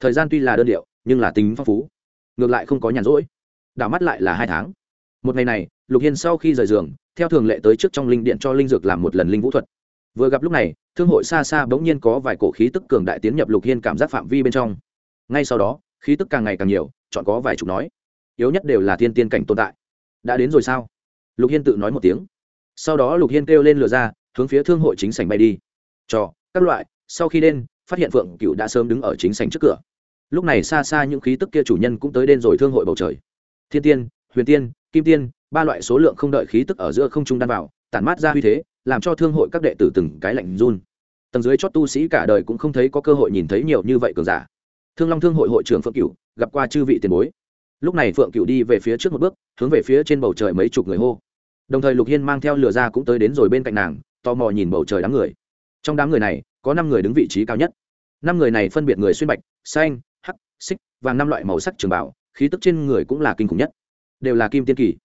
Thời gian tuy là đơn điệu, nhưng là tính phong phú. Ngược lại không có nhàn rỗi. Đảo mắt lại là hai tháng. Một ngày này, lục hiên sau khi rời giường, theo thường lệ tới trước trong linh điện cho linh dược làm một lần linh vũ thuật vừa gặp lúc này, thương hội xa xa bỗng nhiên có vài cổ khí tức cường đại tiến nhập lục hiên cảm giác phạm vi bên trong. Ngay sau đó, khí tức càng ngày càng nhiều, chọn có vài chục nói. Yếu nhất đều là thiên tiên cảnh tồn tại. Đã đến rồi sao? Lục hiên tự nói một tiếng. Sau đó lục hiên kêu lên lửa ra, hướng phía thương hội chính sảnh bay đi. Cho, các loại, sau khi đen phát hiện phượng cựu đã sớm đứng ở chính sảnh trước cửa. Lúc này xa xa những khí tức kia chủ nhân cũng tới đen rồi thương hội bầu trời. Thiên tiên, huyền tiên, kim tiên, ba loại số lượng không đợi khí tức ở giữa không trung đan vào, tản mát ra uy thế làm cho thương hội các đệ tử từng cái lạnh run. Tầng dưới chót tu sĩ cả đời cũng không thấy có cơ hội nhìn thấy nhiều như vậy cường giả. Thương long thương hội hội trưởng phượng cửu gặp qua chư vị tiền bối. Lúc này phượng cửu đi về phía trước một bước, hướng về phía trên bầu trời mấy chục người hô. Đồng thời lục hiên mang theo lửa ra cũng tới đến rồi bên cạnh nàng, tò mò nhìn bầu trời đám người. Trong đám người này, có năm người đứng vị trí cao nhất. Năm người này phân biệt người xuyên bạch, xanh, hắc, xích và năm loại màu sắc trường bảo, khí tức trên người cũng là kinh khủng nhất. Đều là kim tiên kỳ.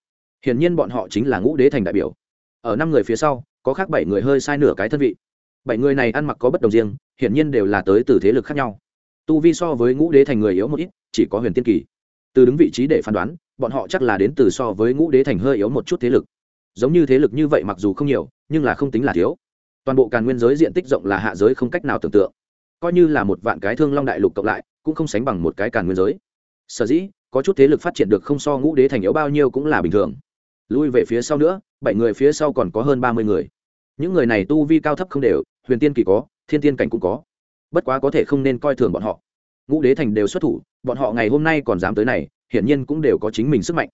Hiển nhiên bọn họ chính là ngũ đế thành đại biểu. Ở năm người phía sau có khác bảy người hơi sai nửa cái thân vị. Bảy người này ăn mặc có bất đồng riêng, hiển nhiên đều là tới từ thế lực khác nhau. Tu vi so với ngũ đế thành người yếu một ít, chỉ có huyền tiên kỳ. Từ đứng vị trí để phán đoán, bọn họ chắc là đến từ so với ngũ đế thành hơi yếu một chút thế lực. Giống như thế lực như vậy mặc dù không nhiều, nhưng là không tính là thiếu. Toàn bộ càn nguyên giới diện tích rộng là hạ giới không cách nào tưởng tượng. Coi như là một vạn cái thương long đại lục cộng lại, cũng không sánh bằng một cái càn nguyên giới. Sở dĩ, có chút thế lực phát triển được không so ngũ đế thành yếu bao nhiêu cũng là bình thường. Lui về phía sau nữa, bảy người phía sau còn có hơn ba mươi người những người này tu vi cao thấp không đều, huyền tiên kỳ có, thiên tiên cảnh cũng có. Bất quá có thể không nên coi thường bọn họ. Ngũ đế thành đều xuất thủ, bọn họ ngày hôm nay còn dám tới này, hiển nhiên cũng đều có chính mình sức mạnh.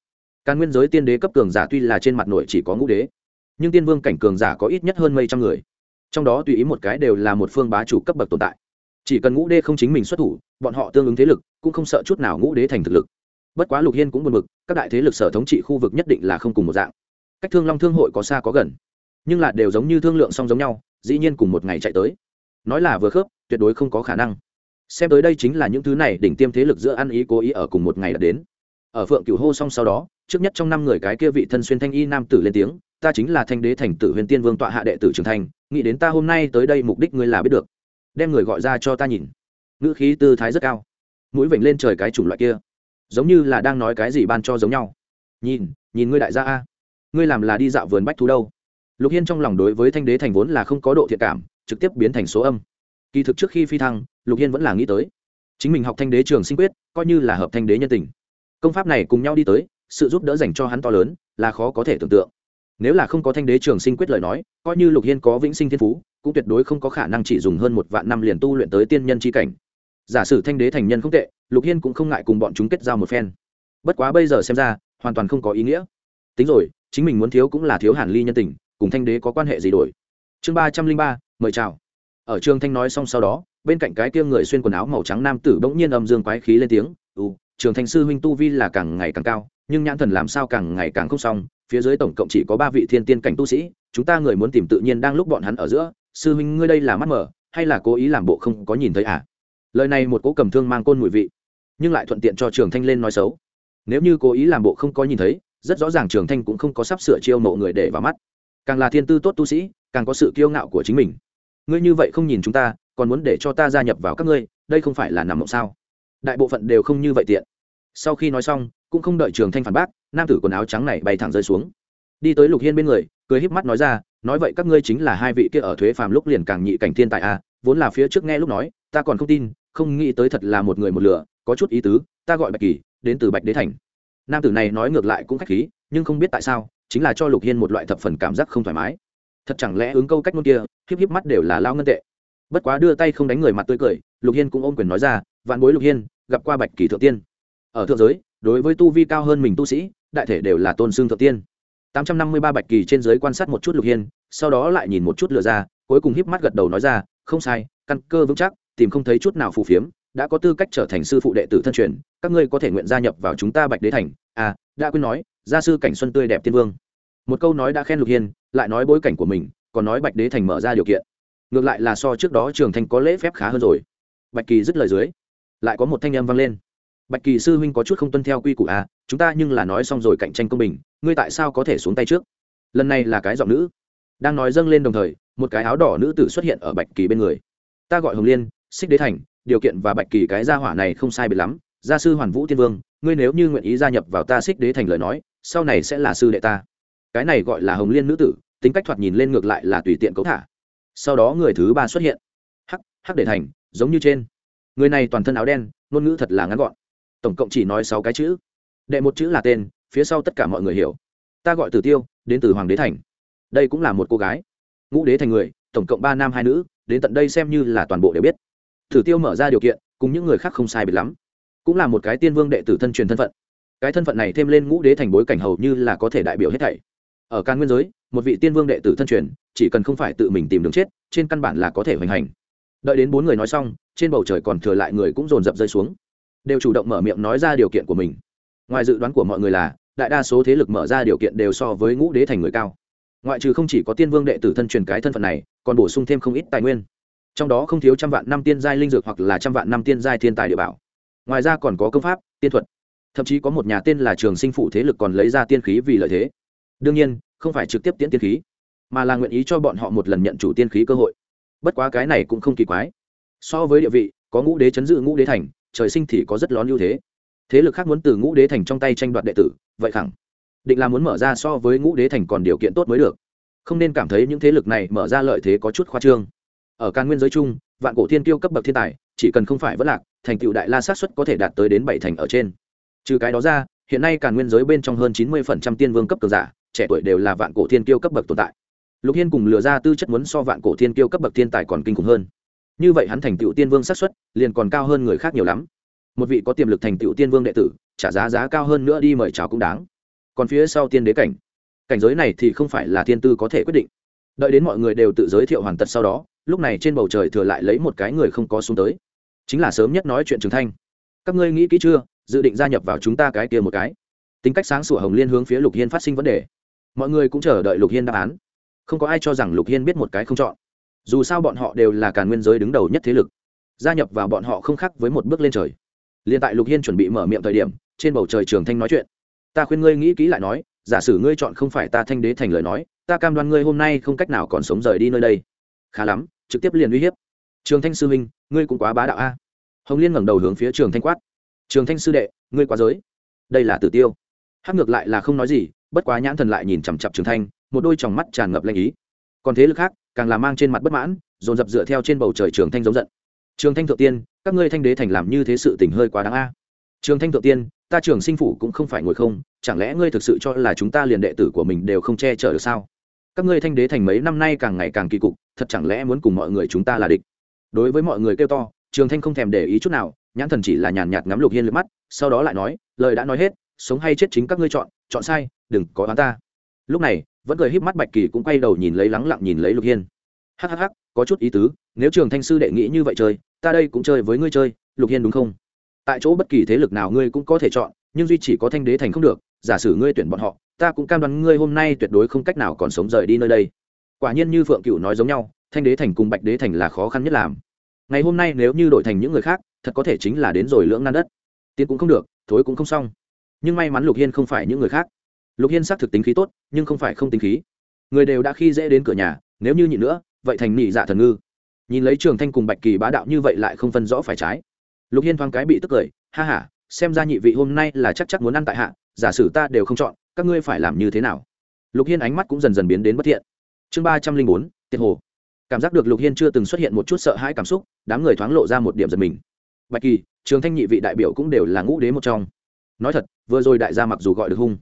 Càn nguyên giới tiên đế cấp cường giả tuy là trên mặt nội chỉ có ngũ đế, nhưng tiên vương cảnh cường giả có ít nhất hơn mấy trăm người. Trong đó tùy ý một cái đều là một phương bá chủ cấp bậc tồn tại. Chỉ cần ngũ đế không chính mình xuất thủ, bọn họ tương ứng thế lực cũng không sợ chút nào ngũ đế thành thực lực. Bất quá lục hiên cũng buồn bực, các đại thế lực sở thống trị khu vực nhất định là không cùng một dạng. Cách thương long thương hội có xa có gần nhưng là đều giống như thương lượng song giống nhau, dĩ nhiên cùng một ngày chạy tới. Nói là vừa khớp, tuyệt đối không có khả năng. Xem tới đây chính là những thứ này đỉnh tiêm thế lực giữa ăn ý cố ý ở cùng một ngày đã đến. Ở phượng cửu hô xong sau đó, trước nhất trong năm người cái kia vị thân xuyên thanh y nam tử lên tiếng, ta chính là thanh đế thành tử huyền tiên vương tọa hạ đệ tử trưởng thành, nghĩ đến ta hôm nay tới đây mục đích ngươi là biết được. Đem người gọi ra cho ta nhìn. Ngữ khí tư thái rất cao. Mũi vểnh lên trời cái chủng loại kia. Giống như là đang nói cái gì ban cho giống nhau. Nhìn nhìn ngươi đại gia a. Ngươi làm là đi dạo vườn bách thú đâu? Lục hiên trong lòng đối với thanh đế thành vốn là không có độ thiện cảm, trực tiếp biến thành số âm. Kỳ thực trước khi phi thăng, lục hiên vẫn là nghĩ tới. Chính mình học thanh đế trường sinh quyết, coi như là hợp thanh đế nhân tình. Công pháp này cùng nhau đi tới, sự giúp đỡ dành cho hắn to lớn, là khó có thể tưởng tượng. Nếu là không có thanh đế trường sinh quyết lời nói, coi như lục hiên có vĩnh sinh thiên phú, cũng tuyệt đối không có khả năng chỉ dùng hơn một vạn năm liền tu luyện tới tiên nhân c h i cảnh. Giả sử thanh đế thành nhân không tệ, lục hiên cũng không ngại cùng bọn chúng kết giao một phen. Bất quá bây giờ xem ra, hoàn toàn không có ý nghĩa. Tính rồi, chính mình muốn thiếu cũng là thiếu hàn ly nhân tình cùng thanh đế có quan hệ gì đổi? Chương ba trăm linh ba, mời chào. Ở trường thanh nói xong sau đó, bên cạnh cái kia người xuyên quần áo màu trắng nam tử bỗng nhiên âm dương quái khí lên tiếng ừ trường thanh sư huynh tu vi là càng ngày càng cao, nhưng nhãn thần làm sao càng ngày càng không xong, phía dưới tổng cộng chỉ có ba vị thiên tiên cảnh tu sĩ, chúng ta người muốn tìm tự nhiên đang lúc bọn hắn ở giữa, sư huynh ngươi đây là mắt mở, hay là cố ý làm bộ không có nhìn thấy à? Lời này một cố cầm thương mang côn mùi vị, nhưng lại thuận tiện cho trường thanh lên nói xấu. Nếu như cố ý làm bộ không có nhìn thấy, rất rõ ràng trường thanh cũng không có sắp sửa chiêu mộ người để vào mắt càng là thiên tư tốt tu sĩ càng có sự kiêu ngạo của chính mình. Ngươi như vậy không nhìn chúng ta còn muốn để cho ta gia nhập vào các ngươi đây không phải là nằm mộng sao? Đại bộ phận đều không như vậy tiện. Sau khi nói xong cũng không đợi trường thanh phản bác nam tử quần áo trắng này bay thẳng rơi xuống. Đi tới lục hiên bên người cười híp mắt nói ra nói vậy các ngươi chính là hai vị kia ở thuế phàm lúc liền càng nhị cảnh thiên tại a à, vốn là phía trước nghe lúc nói ta còn không tin không nghĩ tới thật là một người một lửa có chút ý tứ ta gọi bạch kỳ đến từ bạch đế thành. Nam tử này nói ngược lại cũng khách khí nhưng không biết tại sao chính là cho lục hiên một loại thập phần cảm giác không thoải mái. Thật chẳng lẽ ứng câu cách ngôn kia, híp híp mắt đều là lao ngân tệ. Bất quá đưa tay không đánh người mặt tươi cười, lục hiên cũng ôm quyền nói ra, vạn bối lục hiên, gặp qua bạch kỳ thượng tiên. Ở thượng giới, đối với tu vi cao hơn mình tu sĩ, đại thể đều là tôn xương thượng tiên. Tám trăm năm mươi ba bạch kỳ trên giới quan sát một chút lục hiên, sau đó lại nhìn một chút lừa ra, cuối cùng híp mắt gật đầu nói ra, không sai, căn cơ vững chắc, tìm không thấy chút nào phù phiếm, đã có tư cách trở thành sư phụ đệ tử thân truyền, các ngươi có thể nguyện gia nhập vào chúng ta bạch đế thành. À đã quên nói, gia sư cảnh xuân tươi đẹp tiên vương. Một câu nói đã khen lục hiên, lại nói bối cảnh của mình, còn nói bạch đế thành mở ra điều kiện. Ngược lại là so trước đó trường thanh có lễ phép khá hơn rồi. Bạch kỳ dứt lời dưới, lại có một thanh âm vang lên. Bạch kỳ sư huynh có chút không tuân theo quy củ à chúng ta nhưng là nói xong rồi cạnh tranh công bình, ngươi tại sao có thể xuống tay trước? Lần này là cái giọng nữ. Đang nói dâng lên đồng thời, một cái áo đỏ nữ tử xuất hiện ở bạch kỳ bên người. Ta gọi hồng liên, xích đế thành, điều kiện và bạch kỳ cái gia hỏa này không sai biệt lắm, gia sư hoàn vũ tiên vương ngươi nếu như nguyện ý gia nhập vào ta xích đế thành lời nói, sau này sẽ là sư đệ ta. Cái này gọi là hồng liên nữ tử, tính cách thoạt nhìn lên ngược lại là tùy tiện cấu thả. Sau đó người thứ ba xuất hiện. Hắc hắc để thành, giống như trên. Người này toàn thân áo đen, ngôn ngữ thật là ngắn gọn. Tổng cộng chỉ nói sáu cái chữ. Đệ một chữ là tên, phía sau tất cả mọi người hiểu. Ta gọi tử tiêu, đến từ hoàng đế thành. Đây cũng là một cô gái. Ngũ đế thành người, tổng cộng ba nam hai nữ, đến tận đây xem như là toàn bộ đều biết. Tử tiêu mở ra điều kiện, cùng những người khác không sai biệt lắm cũng là một cái tiên vương đệ tử thân truyền thân phận. Cái thân phận này thêm lên ngũ đế thành bối cảnh hầu như là có thể đại biểu hết thảy. Ở can nguyên giới, một vị tiên vương đệ tử thân truyền, chỉ cần không phải tự mình tìm đường chết, trên căn bản là có thể hoành hành. Đợi đến bốn người nói xong, trên bầu trời còn thừa lại người cũng dồn dập rơi xuống. Đều chủ động mở miệng nói ra điều kiện của mình. Ngoài dự đoán của mọi người là, đại đa số thế lực mở ra điều kiện đều so với ngũ đế thành người cao. Ngoại trừ không chỉ có tiên vương đệ tử thân truyền cái thân phận này, còn bổ sung thêm không ít tài nguyên. Trong đó không thiếu trăm vạn năm tiên giai linh dược hoặc là trăm vạn năm tiên giai thiên tài địa bảo ngoài ra còn có công pháp, tiên thuật. Thậm chí có một nhà tên là trường sinh phụ thế lực còn lấy ra tiên khí vì lợi thế. Đương nhiên, không phải trực tiếp tiễn tiên khí, mà là nguyện ý cho bọn họ một lần nhận chủ tiên khí cơ hội. Bất quá cái này cũng không kỳ quái. So với địa vị, có ngũ đế chấn dự ngũ đế thành, trời sinh thì có rất lón ưu thế. Thế lực khác muốn từ ngũ đế thành trong tay tranh đoạt đệ tử, vậy khẳng định là muốn mở ra so với ngũ đế thành còn điều kiện tốt mới được. Không nên cảm thấy những thế lực này mở ra lợi thế có chút khoa trương. Ở càn nguyên giới chung, vạn cổ thiên tiêu cấp bậc thiên tài chỉ cần không phải vất lạc, thành tựu đại la sát xuất có thể đạt tới đến bảy thành ở trên. Trừ cái đó ra, hiện nay càn nguyên giới bên trong hơn chín mươi phần trăm tiên vương cấp cường giả, trẻ tuổi đều là vạn cổ thiên kiêu cấp bậc tồn tại. Lục hiên cùng lừa ra tư chất muốn so vạn cổ thiên kiêu cấp bậc thiên tài còn kinh khủng hơn. Như vậy hắn thành tựu tiên vương sát xuất liền còn cao hơn người khác nhiều lắm. Một vị có tiềm lực thành tựu tiên vương đệ tử, trả giá giá cao hơn nữa đi mời chào cũng đáng. Còn phía sau tiên đế cảnh. Cảnh giới này thì không phải là thiên tư có thể quyết định. Đợi đến mọi người đều tự giới thiệu hoàn tật sau đó, lúc này trên bầu trời thừa lại lấy một cái người không có xuống tới chính là sớm nhất nói chuyện trường thanh. Các ngươi nghĩ kỹ chưa, dự định gia nhập vào chúng ta cái kia một cái. Tính cách sáng sủa hồng liên hướng phía lục hiên phát sinh vấn đề. Mọi người cũng chờ đợi lục hiên đáp án. Không có ai cho rằng lục hiên biết một cái không chọn. Dù sao bọn họ đều là càn nguyên giới đứng đầu nhất thế lực. Gia nhập vào bọn họ không khác với một bước lên trời. L i ê n tại lục hiên chuẩn bị mở miệng thời điểm, trên bầu trời trường thanh nói chuyện. Ta khuyên ngươi nghĩ kỹ lại nói, giả sử ngươi chọn không phải ta thanh đế thành lời nói, ta cam đoan ngươi hôm nay không cách nào còn sống rời đi nơi đây. Khá lắm, trực tiếp liền uy hiếp. Trường thanh sư huynh, ngươi cũng quá bá đạo a hồng liên ngẩng đầu hướng phía trường thanh quát. Trường thanh sư đệ, ngươi quá giới. Đây là tử tiêu. Hát ngược lại là không nói gì, bất quá nhãn thần lại nhìn chằm chặp trường thanh, một đôi tròng mắt tràn ngập lanh ý. Còn thế lực khác, càng là mang trên mặt bất mãn, dồn dập dựa theo trên bầu trời trường thanh giống giận. Trường thanh thượng tiên, các ngươi thanh đế thành làm như thế sự tình hơi quá đáng a. Trường thanh thượng tiên, ta trường sinh phủ cũng không phải ngồi không, chẳng lẽ ngươi thực sự cho là chúng ta liền đệ tử của mình đều không che chở được sao? Các ngươi thanh đế thành mấy năm nay càng ngày càng kỳ cục, thật chẳng lẽ muốn cùng mọi người chúng ta là địch? Đối với mọi người kêu to trường thanh không thèm để ý chút nào, nhãn thần chỉ là nhàn nhạt ngắm lục hiên lướt mắt, sau đó lại nói, lời đã nói hết, sống hay chết chính các ngươi chọn chọn sai, đừng có oán ta. Lúc này, vẫn cười híp mắt bạch kỳ cũng quay đầu nhìn lấy lắng lặng nhìn lấy lục hiên. Hhh có chút ý tứ, nếu trường thanh sư đệ nghĩ như vậy chơi, ta đây cũng chơi với ngươi chơi, lục hiên đúng không? Tại chỗ bất kỳ thế lực nào ngươi cũng có thể chọn, nhưng duy chỉ có thanh đế thành không được, giả sử ngươi tuyển bọn họ, ta cũng cam đoan ngươi hôm nay tuyệt đối không cách nào còn sống rời đi nơi đây. Quả nhiên như phượng cựu nói giống nhau, thanh đế thành cùng bạch đế thành là khó khăn nhất làm ngày hôm nay nếu như đổi thành những người khác, thật có thể chính là đến rồi lưỡng nan đất. Tiến cũng không được, thối cũng không xong. Nhưng may mắn lục hiên không phải những người khác. Lục hiên xác thực tính khí tốt, nhưng không phải không tính khí. Người đều đã khi dễ đến cửa nhà, nếu như nhịn nữa, vậy thành nị dạ thần ngư. Nhìn lấy trường thanh cùng bạch kỳ bá đạo như vậy lại không phân rõ phải trái. Lục hiên thoáng cái bị tức cười, ha h a xem ra nhị vị hôm nay là chắc chắc muốn ăn tại hạ, giả sử ta đều không chọn, các ngươi phải làm như thế nào? Lục hiên ánh mắt cũng dần dần biến đến bất thiện. Chương ba trăm linh bốn, tiệt hồ cảm giác được lục hiên chưa từng xuất hiện một chút sợ hãi cảm xúc, đám người thoáng lộ ra một điểm giật mình. Bạch kỳ, trường thanh nhị vị đại biểu cũng đều là ngũ đế một trong. Nói thật, vừa rồi đại gia mặc dù gọi được hung,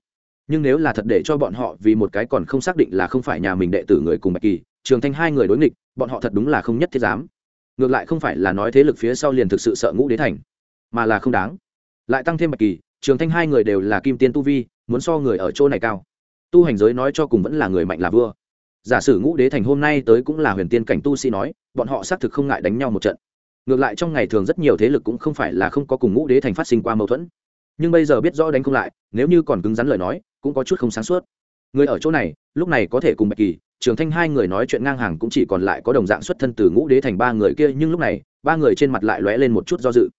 nhưng nếu là thật để cho bọn họ vì một cái còn không xác định là không phải nhà mình đệ tử người cùng bạch kỳ, trường thanh hai người đối nghịch, bọn họ thật đúng là không nhất thiết dám. Ngược lại không phải là nói thế lực phía sau liền thực sự sợ ngũ đế thành, mà là không đáng. Lại tăng thêm bạch kỳ, trường thanh hai người đều là kim tiên tu vi, muốn so người ở chỗ này cao. Tu hành giới nói cho cùng vẫn là người mạnh là vua giả sử ngũ đế thành hôm nay tới cũng là huyền tiên cảnh tu sĩ nói, bọn họ xác thực không ngại đánh nhau một trận. Ngược lại trong ngày thường rất nhiều thế lực cũng không phải là không có cùng ngũ đế thành phát sinh qua mâu thuẫn. Nhưng bây giờ biết rõ đánh không lại, nếu như còn cứng rắn lời nói, cũng có chút không sáng suốt. Người ở chỗ này, lúc này có thể cùng bạch kỳ, trường thanh hai người nói chuyện ngang hàng cũng chỉ còn lại có đồng dạng xuất thân từ ngũ đế thành ba người kia, nhưng lúc này, ba người trên mặt lại lóe lên một chút do dự.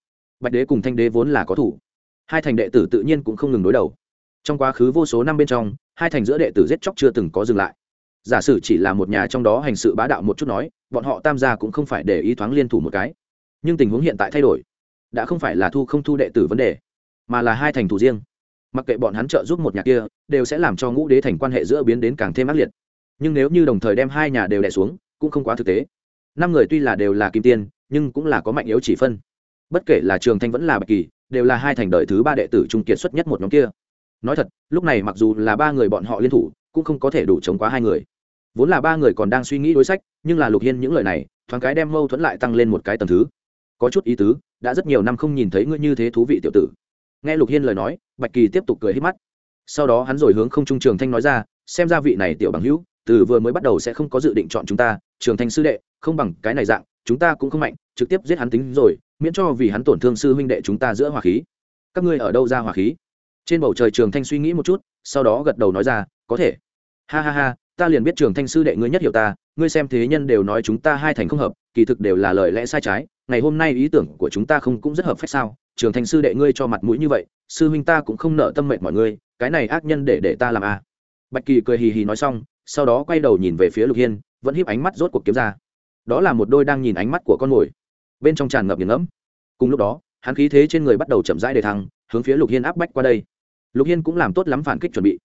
Bạch đế cùng thanh đế vốn là có thủ. Hai thành đệ tử tự nhiên cũng không ngừng đối đầu. Trong quá khứ vô số năm bên trong, hai thành giữa đệ tử giết chóc chưa từng có dừng lại giả sử chỉ là một nhà trong đó hành sự bá đạo một chút nói, bọn họ tam gia cũng không phải để ý thoáng liên thủ một cái. Nhưng tình huống hiện tại thay đổi. Đã không phải là thu không thu đệ tử vấn đề, mà là hai thành thủ riêng. Mặc kệ bọn hắn trợ giúp một nhà kia, đều sẽ làm cho ngũ đế thành quan hệ giữa biến đến càng thêm ác liệt. Nhưng nếu như đồng thời đem hai nhà đều đẻ xuống, cũng không quá thực tế. Năm người tuy là đều là kim tiên, nhưng cũng là có mạnh yếu chỉ phân. Bất kể là trường thanh vẫn là bạch kỳ, đều là hai thành đời thứ ba đệ tử trung kiệt xuất nhất một nhóm kia. Nói thật, lúc này mặc dù là ba người bọn họ liên thủ, cũng không có thể đủ chống quá hai người vốn là ba người còn đang suy nghĩ đối sách, nhưng là lục hiên những lời này, thoáng cái đem mâu thuẫn lại tăng lên một cái tầm thứ. Có chút ý tứ, đã rất nhiều năm không nhìn thấy ngươi như thế thú vị tiểu tử. Nghe lục hiên lời nói, bạch kỳ tiếp tục cười hết mắt. Sau đó hắn rồi hướng không trung trường thanh nói ra, xem ra vị này tiểu bằng hữu, từ vừa mới bắt đầu sẽ không có dự định chọn chúng ta, trường thanh sư đệ, không bằng cái này dạng, chúng ta cũng không mạnh, trực tiếp giết hắn tính rồi, miễn cho vì hắn tổn thương sư huynh đệ chúng ta giữa hỏa khí. Các ngươi ở đâu ra hỏa khí? Trên bầu trời trường thanh suy nghĩ một chút, sau đó gật đầu nói ra, có thể. Ha ha ha ta liền biết trường thanh sư đệ ngươi nhất hiểu ta, ngươi xem thế nhân đều nói chúng ta hai thành không hợp, kỳ thực đều là lời lẽ sai trái, ngày hôm nay ý tưởng của chúng ta không cũng rất hợp phép sao, trường thanh sư đệ ngươi cho mặt mũi như vậy, sư huynh ta cũng không nợ tâm mệnh mọi người cái này ác nhân để để ta làm a à. bạch kỳ cười hì hì nói xong, sau đó quay đầu nhìn về phía lục hiên, vẫn híp ánh mắt rốt cuộc kiếm ra. Đó là một đôi đang nhìn ánh mắt của con mồi. Bên trong tràn ngập nghiền ngẫm. Cùng lúc đó, hắn khí thế trên người bắt đầu chậm rãi để thăng, hướng phía lục hiên áp bách qua đây. Lục hiên cũng làm tốt lắm phản kích chuẩn bị.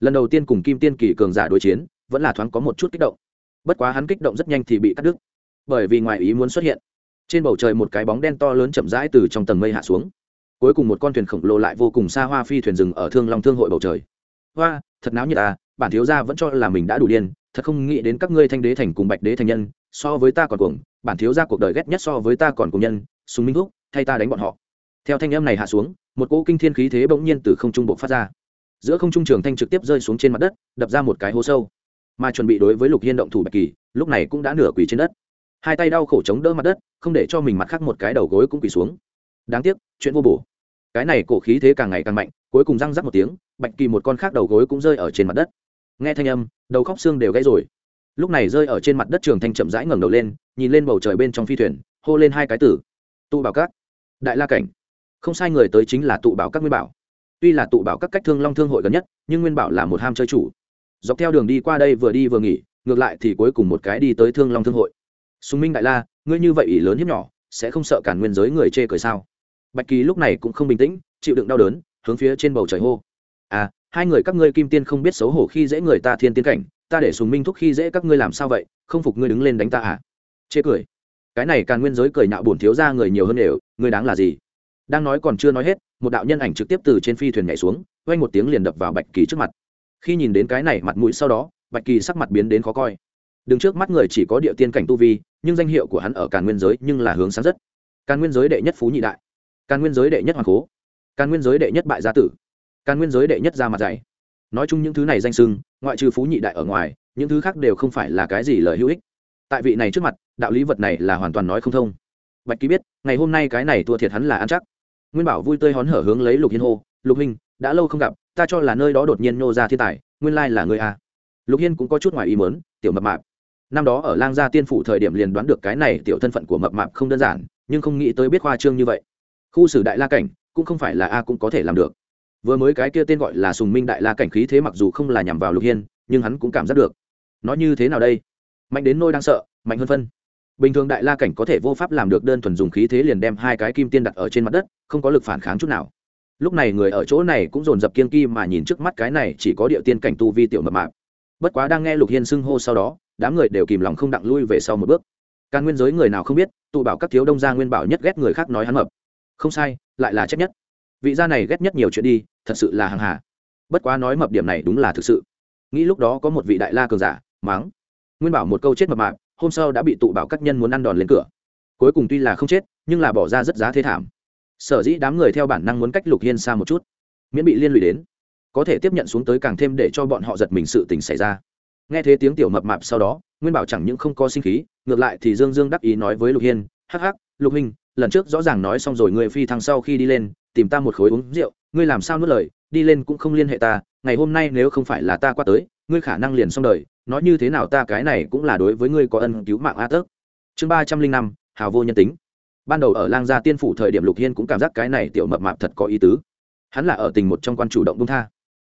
Lần đầu tiên cùng kim tiên kỳ cường giả đối chiến vẫn là thoáng có một chút kích động. Bất quá hắn kích động rất nhanh thì bị cắt đứt, bởi vì ngoài ý muốn xuất hiện. Trên bầu trời một cái bóng đen to lớn chậm rãi từ trong tầng mây hạ xuống. Cuối cùng một con thuyền khổng lồ lại vô cùng xa hoa phi thuyền rừng ở thương long thương hội bầu trời. Hoa, thật náo như ta à, bản thiếu gia vẫn cho là mình đã đủ điên, thật không nghĩ đến các ngươi thanh đế thành cùng bạch đế thành nhân, so với ta còn cuồng, bản thiếu gia cuộc đời ghét nhất so với ta còn cùng nhân súng minh húc thay ta đánh bọn họ. Theo thanh âm này hạ xuống, một cỗ kinh thiên khí thế bỗng nhiên từ không trung bộ phát ra. Giữa không trung trường thanh trực tiếp rơi xuống trên mặt đất, đập ra một cái hố sâu mà chuẩn bị đối với lục hiên động thủ bạch kỳ, lúc này cũng đã nửa quỳ trên đất. Hai tay đau khổ chống đỡ mặt đất, không để cho mình mặt khác một cái đầu gối cũng quỳ xuống. Đáng tiếc, chuyện vô bổ. Cái này cổ khí thế càng ngày càng mạnh, cuối cùng răng rắc một tiếng, bạch kỳ một con khác đầu gối cũng rơi ở trên mặt đất. Nghe thanh âm, đầu khóc xương đều gãy rồi. Lúc này rơi ở trên mặt đất trường thanh chậm rãi ngẩng đầu lên, nhìn lên bầu trời bên trong phi thuyền, hô lên hai cái tử. Tụ bảo các. Đại la cảnh. Không sai người tới chính là tụ bảo các nguyên bảo. Tuy là tụ bảo các cách thương long thương hội gần nhất, nhưng nguyên bảo là một ham chơi chủ dọc theo đường đi qua đây vừa đi vừa nghỉ, ngược lại thì cuối cùng một cái đi tới thương long thương hội. Sùng minh đại la, ngươi như vậy ỷ lớn hiếp nhỏ, sẽ không sợ cản nguyên giới người chê cười sao? Bạch kỳ lúc này cũng không bình tĩnh, chịu đựng đau đớn, hướng phía trên bầu trời hô. À hai người các ngươi kim tiên không biết xấu hổ khi dễ người ta thiên tiên cảnh, ta để sùng minh thúc khi dễ các ngươi làm sao vậy, không phục ngươi đứng lên đánh ta à? Chê cười. Cái này càn nguyên giới cười nạo bổn thiếu ra người nhiều hơn đều, ngươi đáng là gì? Đang nói còn chưa nói hết, một đạo nhân ảnh trực tiếp từ trên phi thuyền nhảy xuống quay một tiếng liền đập vào bạch kỳ trước mặt khi nhìn đến cái này mặt mũi sau đó, bạch kỳ sắc mặt biến đến khó coi. Đứng trước mắt người chỉ có địa tiên cảnh tu vi, nhưng danh hiệu của hắn ở càn nguyên giới nhưng là hướng sáng rất. Càn nguyên giới đệ nhất phú nhị đại. Càn nguyên giới đệ nhất hoàng cố. Càn nguyên giới đệ nhất bại gia tử. Càn nguyên giới đệ nhất ra mặt dày. Nói chung những thứ này danh sưng ngoại trừ phú nhị đại ở ngoài, những thứ khác đều không phải là cái gì lời hữu ích. Tại vị này trước mặt, đạo lý vật này là hoàn toàn nói không thông. Bạch ký biết, ngày hôm nay cái này thua thiệt hắn là ăn chắc. Nguyên bảo vui tươi hón hở hướng lấy lục hiên hô, lục hình đã lâu không gặp ta cho là nơi đó đột nhiên nô ra thiên tài, nguyên lai là người a à. lục hiên cũng có chút ngoài ý mớn tiểu mập mạp. Năm đó ở lang gia tiên phủ thời điểm liền đoán được cái này tiểu thân phận của mập mạp không đơn giản, nhưng không nghĩ tới biết khoa trương như vậy. Khu sử đại la cảnh, cũng không phải là a cũng có thể làm được. Vừa mới cái kia tên gọi là sùng minh đại la cảnh khí thế mặc dù không là nhằm vào lục hiên, nhưng hắn cũng cảm giác được. Nó như thế nào đây? Mạnh đến nôi đang sợ, mạnh hơn phân. Bình thường đại la cảnh có thể vô pháp làm được đơn thuần dùng khí thế liền đem hai cái kim tiên đặt ở trên mặt đất, không có lực phản kháng chút nào lúc này người ở chỗ này cũng dồn dập kiên kỳ mà nhìn trước mắt cái này chỉ có địa tiên cảnh tu vi tiểu mập mạp. Bất quá đang nghe lục hiên xưng hô sau đó, đám người đều kìm lòng không đặng lui về sau một bước. Càn nguyên giới người nào không biết, tụ bảo các thiếu đông gia nguyên bảo nhất ghét người khác nói hắn mập. Không sai, lại là chết nhất. Vị gia này ghét nhất nhiều chuyện đi, thật sự là hàng hà. Bất quá nói mập điểm này đúng là thực sự. Nghĩ lúc đó có một vị đại la cường giả, mắng. Nguyên bảo một câu chết mập mạp, hôm sau đã bị tụ bảo các nhân muốn ăn đòn lên cửa. Cuối cùng tuy là không chết, nhưng là bỏ ra rất giá thế thảm sở dĩ đám người theo bản năng muốn cách lục hiên xa một chút, miễn bị liên lụy đến, có thể tiếp nhận xuống tới càng thêm để cho bọn họ giật mình sự tình xảy ra. Nghe thấy tiếng tiểu mập mạp sau đó, nguyên bảo chẳng những không có sinh khí, ngược lại thì dương dương đắc ý nói với lục hiên, hắc hắc, lục huynh, lần trước rõ ràng nói xong rồi người phi thăng sau khi đi lên, tìm ta một khối uống rượu, ngươi làm sao nuốt lời, đi lên cũng không liên hệ ta, ngày hôm nay nếu không phải là ta qua tới, ngươi khả năng liền xong đời, nói như thế nào ta cái này cũng là đối với ngươi có ân cứu mạng a tớp chương ba trăm linh năm, hào vô nhân tính ban đầu ở lang gia tiên phủ thời điểm lục hiên cũng cảm giác cái này tiểu mập mạp thật có ý tứ. Hắn là ở tình một trong quan chủ động bung tha.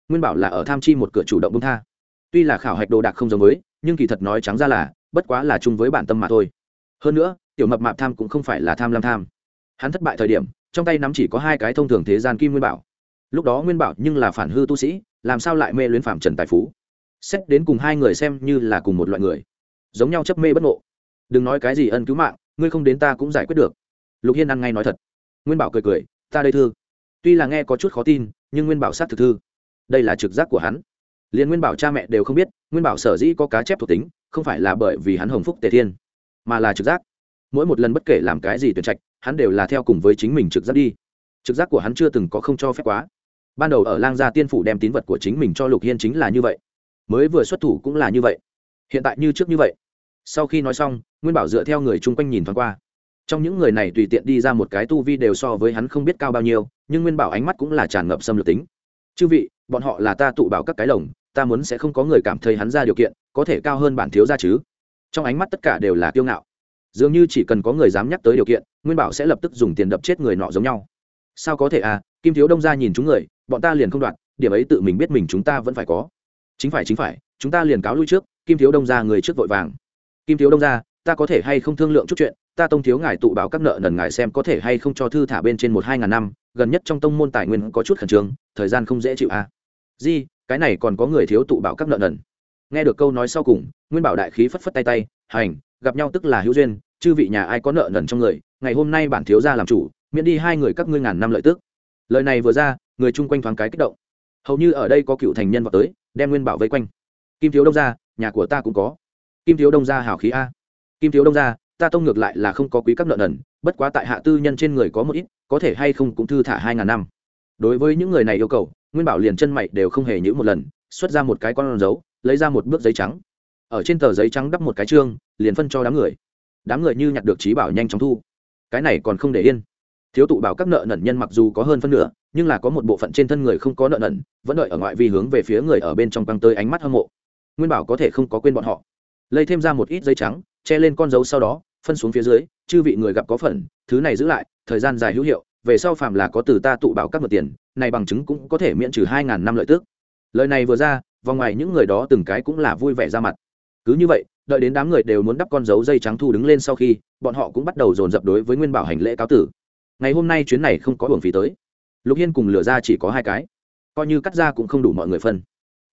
Nguyên bảo là ở tham chi một cửa chủ động bung tha. Tuy là khảo hạch đồ đạc không giống với, nhưng kỳ thật nói trắng ra là, bất quá là chung với bản tâm mà thôi. Hơn nữa, tiểu mập mạp tham cũng không phải là tham lam tham. Hắn thất bại thời điểm, trong tay nắm chỉ có hai cái thông thường thế gian kim nguyên bảo. Lúc đó nguyên bảo nhưng là phản hư tu sĩ, làm sao lại mê luyến phạm trần tài phú? Xét đến cùng hai người xem như là cùng một loại người. Giống nhau chấp mê bất ngộ. Đừng nói cái gì ân cứu mạng, ngươi không đến ta cũng giải quyết được lục hiên ăn ngay nói thật. Nguyên bảo cười cười, ta đây thư. Tuy là nghe có chút khó tin, nhưng nguyên bảo sát thực thư. Đây là trực giác của hắn. Liền nguyên bảo cha mẹ đều không biết, nguyên bảo sở dĩ có cá chép thuộc tính, không phải là bởi vì hắn hồng phúc tề thiên, mà là trực giác. Mỗi một lần bất kể làm cái gì tuyển trạch, hắn đều là theo cùng với chính mình trực giác đi. Trực giác của hắn chưa từng có không cho phép quá. Ban đầu ở lang gia tiên phủ đem tín vật của chính mình cho lục hiên chính là như vậy. Mới vừa xuất thủ cũng là như vậy. Hiện tại như trước như vậy. Sau khi nói xong, nguyên bảo dựa theo người chung quanh nhìn thoáng qua trong những người này tùy tiện đi ra một cái tu vi đều so với hắn không biết cao bao nhiêu, nhưng nguyên bảo ánh mắt cũng là tràn ngập xâm lược tính. Chư vị, bọn họ là ta tụ bảo các cái lồng, ta muốn sẽ không có người cảm thấy hắn ra điều kiện, có thể cao hơn bản thiếu ra chứ? Trong ánh mắt tất cả đều là kiêu ngạo. Dường như chỉ cần có người dám nhắc tới điều kiện, nguyên bảo sẽ lập tức dùng tiền đập chết người nọ giống nhau. Sao có thể à kim thiếu đông ra nhìn chúng người, bọn ta liền không đoạt, điểm ấy tự mình biết mình chúng ta vẫn phải có. Chính phải chính phải, chúng ta liền cáo lui trước, kim thiếu đông ra người trước vội vàng. Kim thiếu đông ra ta có thể hay không thương lượng chút chuyện ta tông thiếu ngài tụ báo các nợ nần ngài xem có thể hay không cho thư thả bên trên một hai ngàn năm, gần nhất trong tông môn tài nguyên có chút khẩn trương, thời gian không dễ chịu à. di, cái này còn có người thiếu tụ bảo các nợ nần. Nghe được câu nói sau cùng, nguyên bảo đại khí phất phất tay tay, hành, gặp nhau tức là hữu duyên, chư vị nhà ai có nợ nần trong người, ngày hôm nay bản thiếu gia làm chủ, miễn đi hai người các ngươi ngàn năm lợi tức. Lời này vừa ra, người chung quanh thoáng cái kích động. Hầu như ở đây có cựu thành nhân vào tới, đem nguyên bảo vây quanh. Kim thiếu đông gia, nhà của ta cũng có. Kim thiếu đông gia hảo khí a. Kim thiếu đông gia ta tông ngược lại là không có quý các nợ nần bất quá tại hạ tư nhân trên người có một ít có thể hay không cũng thư thả hai ngàn năm. Đối với những người này yêu cầu nguyên bảo liền chân mày đều không hề nhữ một lần xuất ra một cái con dấu lấy ra một bước giấy trắng. Ở trên tờ giấy trắng đắp một cái trương, liền phân cho đám người. Đám người như nhặt được trí bảo nhanh chóng thu. Cái này còn không để yên. Thiếu tụ bảo các nợ nần nhân mặc dù có hơn phân nửa nhưng là có một bộ phận trên thân người không có nợ nần vẫn đợi ở ngoại vi hướng về phía người ở bên trong căng tới ánh mắt hâm mộ. Nguyên bảo có thể không có quên bọn họ. Lây thêm ra một ít giấy trắng che lên con dấu sau đó, phân xuống phía dưới, chư vị người gặp có phần, thứ này giữ lại, thời gian dài hữu hiệu, về sau phạm là có từ ta tụ bảo các mượn tiền, này bằng chứng cũng có thể miễn trừ hai ngàn năm lợi tức. Lời này vừa ra, vòng ngoài những người đó từng cái cũng là vui vẻ ra mặt. Cứ như vậy, đợi đến đám người đều muốn đắp con dấu dây trắng thu đứng lên sau khi, bọn họ cũng bắt đầu dồn dập đối với nguyên bảo hành lễ cáo tử. Ngày hôm nay chuyến này không có hưởng phí tới. Lục hiên cùng lửa ra chỉ có hai cái. Coi như cắt ra cũng không đủ mọi người phân.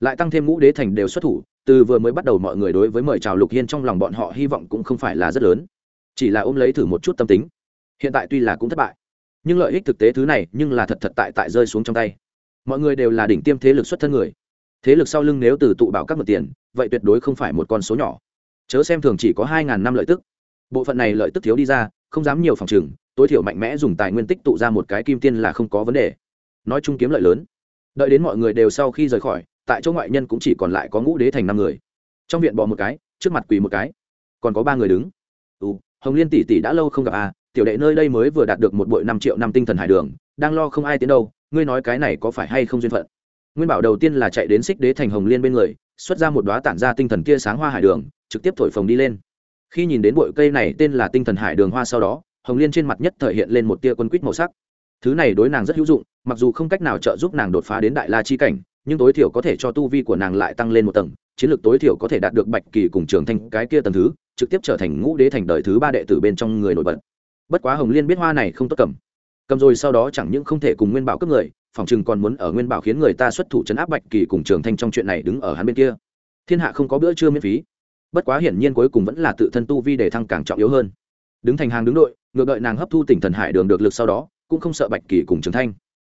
Lại tăng thêm ngũ đế thành đều xuất thủ từ vừa mới bắt đầu mọi người đối với mời chào lục hiên trong lòng bọn họ hy vọng cũng không phải là rất lớn. Chỉ là ôm lấy thử một chút tâm tính. Hiện tại tuy là cũng thất bại, nhưng lợi ích thực tế thứ này nhưng là thật thật tại tại rơi xuống trong tay. Mọi người đều là đỉnh tiêm thế lực xuất thân người. Thế lực sau lưng nếu từ tụ bảo các mượn tiền, vậy tuyệt đối không phải một con số nhỏ. Chớ xem thường chỉ có hai ngàn năm lợi tức. Bộ phận này lợi tức thiếu đi ra, không dám nhiều phòng trừng tối thiểu mạnh mẽ dùng tài nguyên tích tụ ra một cái kim tiên là không có vấn đề. Nói chung kiếm lợi lớn. Đợi đến mọi người đều sau khi rời khỏi tại chỗ ngoại nhân cũng chỉ còn lại có ngũ đế thành năm người. Trong viện bò một cái trước mặt quỳ một cái. Còn có ba người đứng. Ừ, hồng liên tỷ tỷ đã lâu không gặp à tiểu đệ nơi đây mới vừa đạt được một bội năm triệu năm tinh thần hải đường đang lo không ai tiến đâu ngươi nói cái này có phải hay không duyên phận? Nguyên bảo đầu tiên là chạy đến xích đế thành hồng liên bên người xuất ra một đoá tản ra tinh thần kia sáng hoa hải đường trực tiếp thổi phồng đi lên. Khi nhìn đến bội cây này tên là tinh thần hải đường hoa sau đó hồng liên trên mặt nhất thể hiện lên một tia quân quýt màu sắc. Thứ này đối nàng rất hữu dụng mặc dù không cách nào trợ giúp nàng đột phá đến đại la chi cảnh nhưng tối thiểu có thể cho tu vi của nàng lại tăng lên một tầng, chiến lược tối thiểu có thể đạt được bạch kỳ cùng trường thanh cái kia tầng thứ, trực tiếp trở thành ngũ đế thành đời thứ ba đệ tử bên trong người nổi bật. Bất quá hồng liên biết hoa này không tốt cầm. Cầm rồi sau đó chẳng những không thể cùng nguyên bảo cướp người, phòng chừng còn muốn ở nguyên bảo khiến người ta xuất thủ chấn áp bạch kỳ cùng trường thanh trong chuyện này đứng ở hắn bên kia. Thiên hạ không có bữa trưa miễn phí. Bất quá hiển nhiên cuối cùng vẫn là tự thân tu vi để thăng càng trọng yếu hơn. Đứng thành hàng đứng đội, ngược đợi nàng hấp thu tỉnh thần hải đường được lực sau đó, cũng không sợ bạch kỳ cùng trường thanh.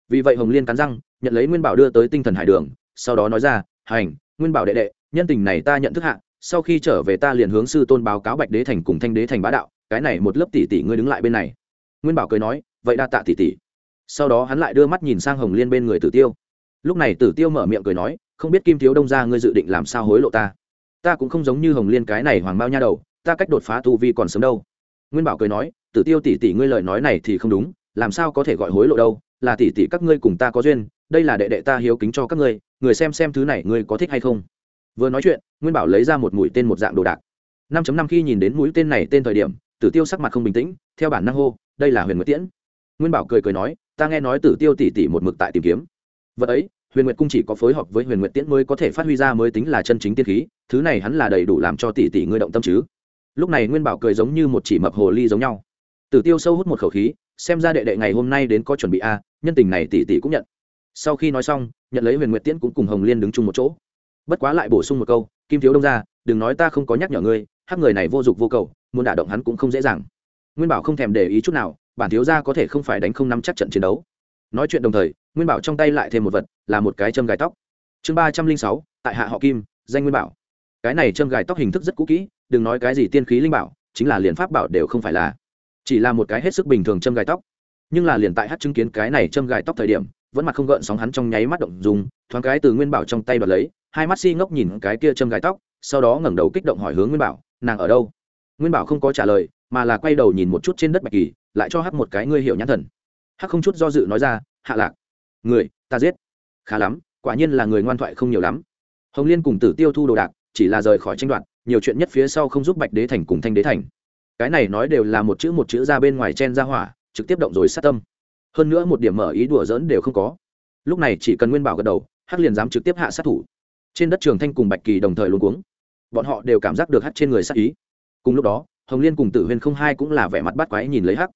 Vì vậy hồng liên cắn răng nhận lấy nguyên bảo đưa tới tinh thần hải đường, sau đó nói ra, hành, nguyên bảo đệ đệ, nhân tình này ta nhận thức hạ, sau khi trở về ta liền hướng sư tôn báo cáo bạch đế thành cùng thanh đế thành bá đạo, cái này một lớp tỷ tỷ ngươi đứng lại bên này. Nguyên bảo cười nói, vậy đa tạ tỷ tỷ. Sau đó hắn lại đưa mắt nhìn sang hồng liên bên người tử tiêu. Lúc này tử tiêu mở miệng cười nói, không biết kim thiếu đông ra ngươi dự định làm sao hối lộ ta? Ta cũng không giống như hồng liên cái này hoàng bao nha đầu, ta cách đột phá tu vi còn sớm đâu. Nguyên bảo cười nói, tử tiêu tỷ tỷ ngươi lời nói này thì không đúng, làm sao có thể gọi hối lộ đâu, là tỷ tỷ các ngươi cùng ta có duyên đây là đệ đệ ta hiếu kính cho các ngươi, người xem xem thứ này ngươi có thích hay không. Vừa nói chuyện, nguyên bảo lấy ra một mũi tên một dạng đồ đạc. năm năm khi nhìn đến mũi tên này tên thời điểm, tử tiêu sắc mặt không bình tĩnh, theo bản năng hô, đây là huyền nguyệt tiễn. Nguyên bảo cười cười nói, ta nghe nói tử tiêu tỷ tỷ một mực tại tìm kiếm. Vật ấy, huyền nguyệt cung chỉ có phối hợp với huyền nguyệt tiễn mới có thể phát huy ra mới tính là chân chính tiên khí, thứ này hắn là đầy đủ làm cho tỷ tỷ ngươi động tâm chứ. Lúc này nguyên bảo cười giống như một chỉ mập hồ ly giống nhau. Tử tiêu sâu hút một khẩu khí, xem ra đệ đệ ngày hôm nay đến có chuẩn bị a, nhân tình này tỷ tỷ cũng nhận sau khi nói xong, nhận lấy huyền nguyệt tiễn cũng cùng hồng liên đứng chung một chỗ. Bất quá lại bổ sung một câu, kim thiếu đông ra đừng nói ta không có nhắc nhở ngươi, hắc người này vô dụng vô cầu, muốn đả động hắn cũng không dễ dàng. Nguyên bảo không thèm để ý chút nào, bản thiếu gia có thể không phải đánh không nắm chắc trận chiến đấu. Nói chuyện đồng thời, nguyên bảo trong tay lại thêm một vật, là một cái châm gài tóc. Chương ba trăm linh sáu, tại hạ họ kim, danh nguyên bảo. Cái này châm gài tóc hình thức rất cũ kỹ, đừng nói cái gì tiên khí linh bảo, chính là liền pháp bảo đều không phải là. Chỉ là một cái hết sức bình thường châm gài tóc. Nhưng là liền tại hát chứng kiến cái này châm gài tóc thời điểm vẫn mặt không gợn sóng hắn trong nháy mắt động dùng thoáng cái từ nguyên bảo trong tay đoạt lấy, hai mắt si ngốc nhìn cái kia châm gái tóc, sau đó ngẩng đầu kích động hỏi hướng nguyên bảo, nàng ở đâu? Nguyên bảo không có trả lời, mà là quay đầu nhìn một chút trên đất bạch kỳ, lại cho hắc một cái ngươi hiểu nhãn thần. Hắc không chút do dự nói ra, hạ lạc, người, ta giết. Khá lắm, quả nhiên là người ngoan thoại không nhiều lắm. Hồng liên cùng tử tiêu thu đồ đạc, chỉ là rời khỏi tranh đoạt, nhiều chuyện nhất phía sau không giúp bạch đế thành cùng thanh đế thành. Cái này nói đều là một chữ một chữ ra bên ngoài chen ra hỏa, trực tiếp động rồi sát tâm hơn nữa một điểm mở ý đùa dỡn đều không có. Lúc này chỉ cần nguyên bảo gật đầu, hắc liền dám trực tiếp hạ sát thủ. Trên đất trường thanh cùng bạch kỳ đồng thời luôn cuống. Bọn họ đều cảm giác được hắc trên người sát ý. Cùng lúc đó, hồng liên cùng tử huyên không hai cũng là vẻ mặt bắt quái nhìn lấy hắc.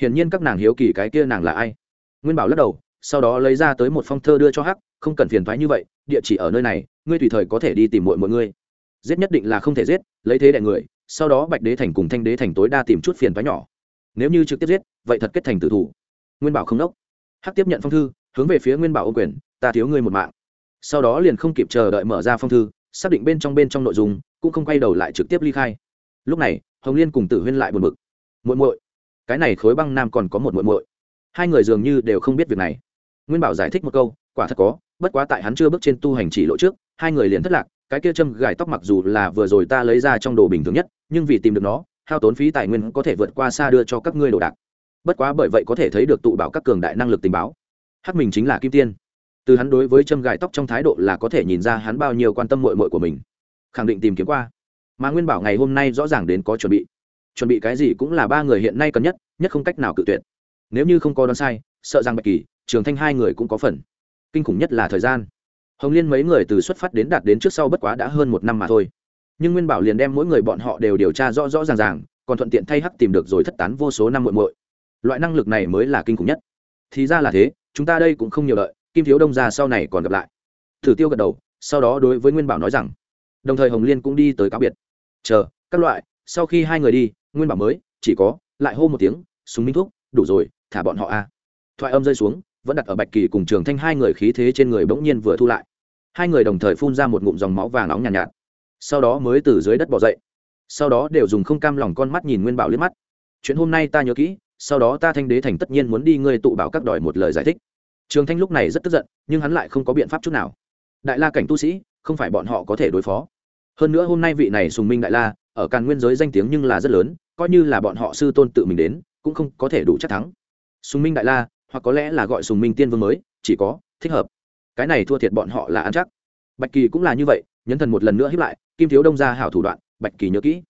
Hiển nhiên các nàng hiếu kỳ cái kia nàng là ai? Nguyên bảo lắc đầu, sau đó lấy ra tới một phong thơ đưa cho hắc, không cần phiền thoái như vậy, địa chỉ ở nơi này, ngươi tùy thời có thể đi tìm mọi mọi ngươi. Giết nhất định là không thể giết, lấy thế đại người, sau đó bạch đế thành cùng thanh đế thành tối đa tìm chút phiền thoái nhỏ. Nếu như trực tiếp giết, vậy thật kết thành tử thủ nguyên bảo không đốc hắc tiếp nhận phong thư, hướng về phía nguyên bảo ô quyền, ta thiếu ngươi một mạng. Sau đó liền không kịp chờ đợi mở ra phong thư, xác định bên trong bên trong nội dung, cũng không quay đầu lại trực tiếp ly khai. Lúc này, hồng liên cùng tử huyên lại buồn bực. Muội muội, cái này khối băng nam còn có một muội muội. Hai người dường như đều không biết việc này. Nguyên bảo giải thích một câu, quả thật có, bất quá tại hắn chưa bước trên tu hành chỉ lộ trước, hai người liền thất lạc, cái kia châm gài tóc mặc dù là vừa rồi ta lấy ra trong đồ bình thường nhất, nhưng vì tìm được nó, hao tốn phí tài nguyên có thể vượt qua xa đưa cho các ngươi đồ đạc bất quá bởi vậy có thể thấy được tụ bảo các cường đại năng lực tình báo. Hắc mình chính là kim tiên. Từ hắn đối với châm gài tóc trong thái độ là có thể nhìn ra hắn bao nhiêu quan tâm mội mội của mình. Khẳng định tìm kiếm qua. Mà nguyên bảo ngày hôm nay rõ ràng đến có chuẩn bị. Chuẩn bị cái gì cũng là ba người hiện nay cần nhất nhất không cách nào cự tuyệt. Nếu như không có đoán sai, sợ rằng bạch kỳ, trường thanh hai người cũng có phần. Kinh khủng nhất là thời gian. Hồng liên mấy người từ xuất phát đến đạt đến trước sau bất quá đã hơn một năm mà thôi. Nhưng nguyên bảo liền đem mỗi người bọn họ đều điều tra rõ rõ ràng ràng, còn thuận tiện thay hắc tìm được rồi thất tán vô số năm muội muội loại năng lực này mới là kinh khủng nhất. Thì ra là thế chúng ta đây cũng không nhiều lợi. kim thiếu đông ra sau này còn gặp lại. Thử tiêu gật đầu sau đó đối với nguyên bảo nói rằng đồng thời hồng liên cũng đi tới cáo biệt. Chờ các loại sau khi hai người đi nguyên bảo mới chỉ có lại hô một tiếng súng minh thuốc đủ rồi thả bọn họ a. Thoại âm rơi xuống vẫn đặt ở bạch kỳ cùng trường thanh hai người khí thế trên người bỗng nhiên vừa thu lại. Hai người đồng thời phun ra một ngụm dòng máu vàng nóng nhàn nhạt, nhạt. Sau đó mới từ dưới đất bỏ dậy. Sau đó đều dùng không cam lòng con mắt nhìn nguyên bảo liếc mắt. Chuyện hôm nay ta nhớ kỹ sau đó ta thanh đế thành tất nhiên muốn đi ngươi tụ bảo các đòi một lời giải thích. Trường thanh lúc này rất tức giận, nhưng hắn lại không có biện pháp chút nào. Đại la cảnh tu sĩ, không phải bọn họ có thể đối phó. Hơn nữa hôm nay vị này sùng minh đại la, ở càn nguyên giới danh tiếng nhưng là rất lớn, coi như là bọn họ sư tôn tự mình đến, cũng không có thể đủ chắc thắng. Sùng minh đại la, hoặc có lẽ là gọi sùng minh tiên vương mới, chỉ có, thích hợp. Cái này thua thiệt bọn họ là ăn chắc. Bạch kỳ cũng là như vậy, nhấn thần một lần nữa hiếp lại, kim thiếu đông ra hảo thủ đoạn, bạch kỳ nhớ kỹ.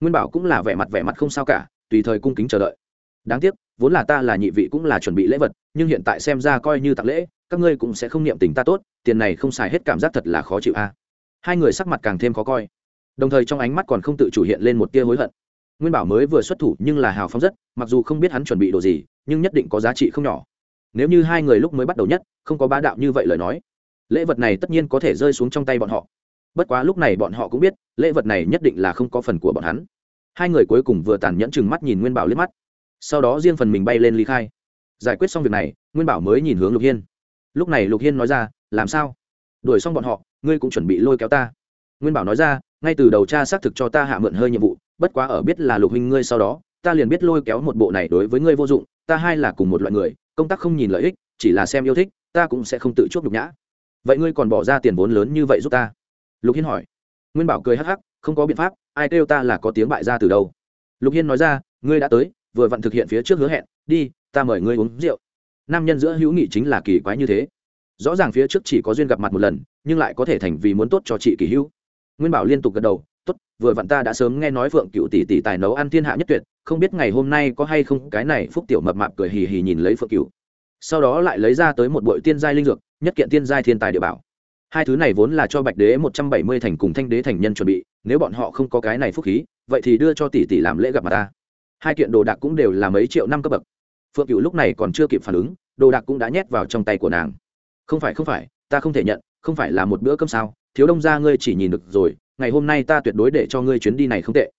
Nguyên bảo cũng là vẻ mặt vẻ mặt không sao cả, tùy thời cung kính chờ đợi đáng tiếc, vốn là ta là nhị vị cũng là chuẩn bị lễ vật, nhưng hiện tại xem ra coi như tặng lễ, các ngươi cũng sẽ không niệm tình ta tốt, tiền này không xài hết cảm giác thật là khó chịu a. Hai người sắc mặt càng thêm khó coi. Đồng thời trong ánh mắt còn không tự chủ hiện lên một tia hối hận. Nguyên bảo mới vừa xuất thủ nhưng là hào phóng rất, mặc dù không biết hắn chuẩn bị đồ gì, nhưng nhất định có giá trị không nhỏ. Nếu như hai người lúc mới bắt đầu nhất, không có bá đạo như vậy lời nói, lễ vật này tất nhiên có thể rơi xuống trong tay bọn họ. Bất quá lúc này bọn họ cũng biết, lễ vật này nhất định là không có phần của bọn hắn. Hai người cuối cùng vừa tàn nhẫn chừng mắt nhìn nguyên bảo liếc mắt sau đó riêng phần mình bay lên ly khai. Giải quyết xong việc này, nguyên bảo mới nhìn hướng lục hiên. Lúc này lục hiên nói ra, làm sao? Đuổi xong bọn họ, ngươi cũng chuẩn bị lôi kéo ta. Nguyên bảo nói ra, ngay từ đầu cha xác thực cho ta hạ mượn hơi nhiệm vụ, bất quá ở biết là lục huynh ngươi sau đó, ta liền biết lôi kéo một bộ này đối với ngươi vô dụng, ta hai là cùng một loại người, công tác không nhìn lợi ích, chỉ là xem yêu thích, ta cũng sẽ không tự chuốc nhục nhã. Vậy ngươi còn bỏ ra tiền vốn lớn như vậy giúp ta? Lục hiên hỏi. Nguyên bảo cười hắc hắc, không có biện pháp, ai kêu ta là có tiếng bại ra từ đâu? Lục hiên nói ra, ngươi đã tới vừa vặn thực hiện phía trước hứa hẹn, đi, ta mời ngươi uống rượu. Nam nhân giữa hữu nghị chính là kỳ quái như thế. Rõ ràng phía trước chỉ có duyên gặp mặt một lần, nhưng lại có thể thành vì muốn tốt cho chị kỳ hữu. Nguyên bảo liên tục gật đầu, tốt, vừa vặn ta đã sớm nghe nói phượng cựu tỷ tỷ tài nấu ăn thiên hạ nhất tuyệt, không biết ngày hôm nay có hay không? Cái này phúc tiểu mập mạp cười hì hì nhìn lấy phượng cựu. Sau đó lại lấy ra tới một bội tiên giai linh dược, nhất kiện tiên giai thiên tài địa bảo. Hai thứ này vốn là cho bạch đế một trăm bảy mươi thành cùng thanh đế thành nhân chuẩn bị, nếu bọn họ không có cái này phúc khí, vậy thì đưa cho tỷ tỷ làm lễ gặp mặt ta hai kiện đồ đạc cũng đều là mấy triệu năm cấp bậc. Phượng cựu lúc này còn chưa kịp phản ứng, đồ đạc cũng đã nhét vào trong tay của nàng. Không phải không phải, ta không thể nhận, không phải là một bữa cơm sao? Thiếu đông ra ngươi chỉ nhìn được rồi, ngày hôm nay ta tuyệt đối để cho ngươi chuyến đi này không tệ.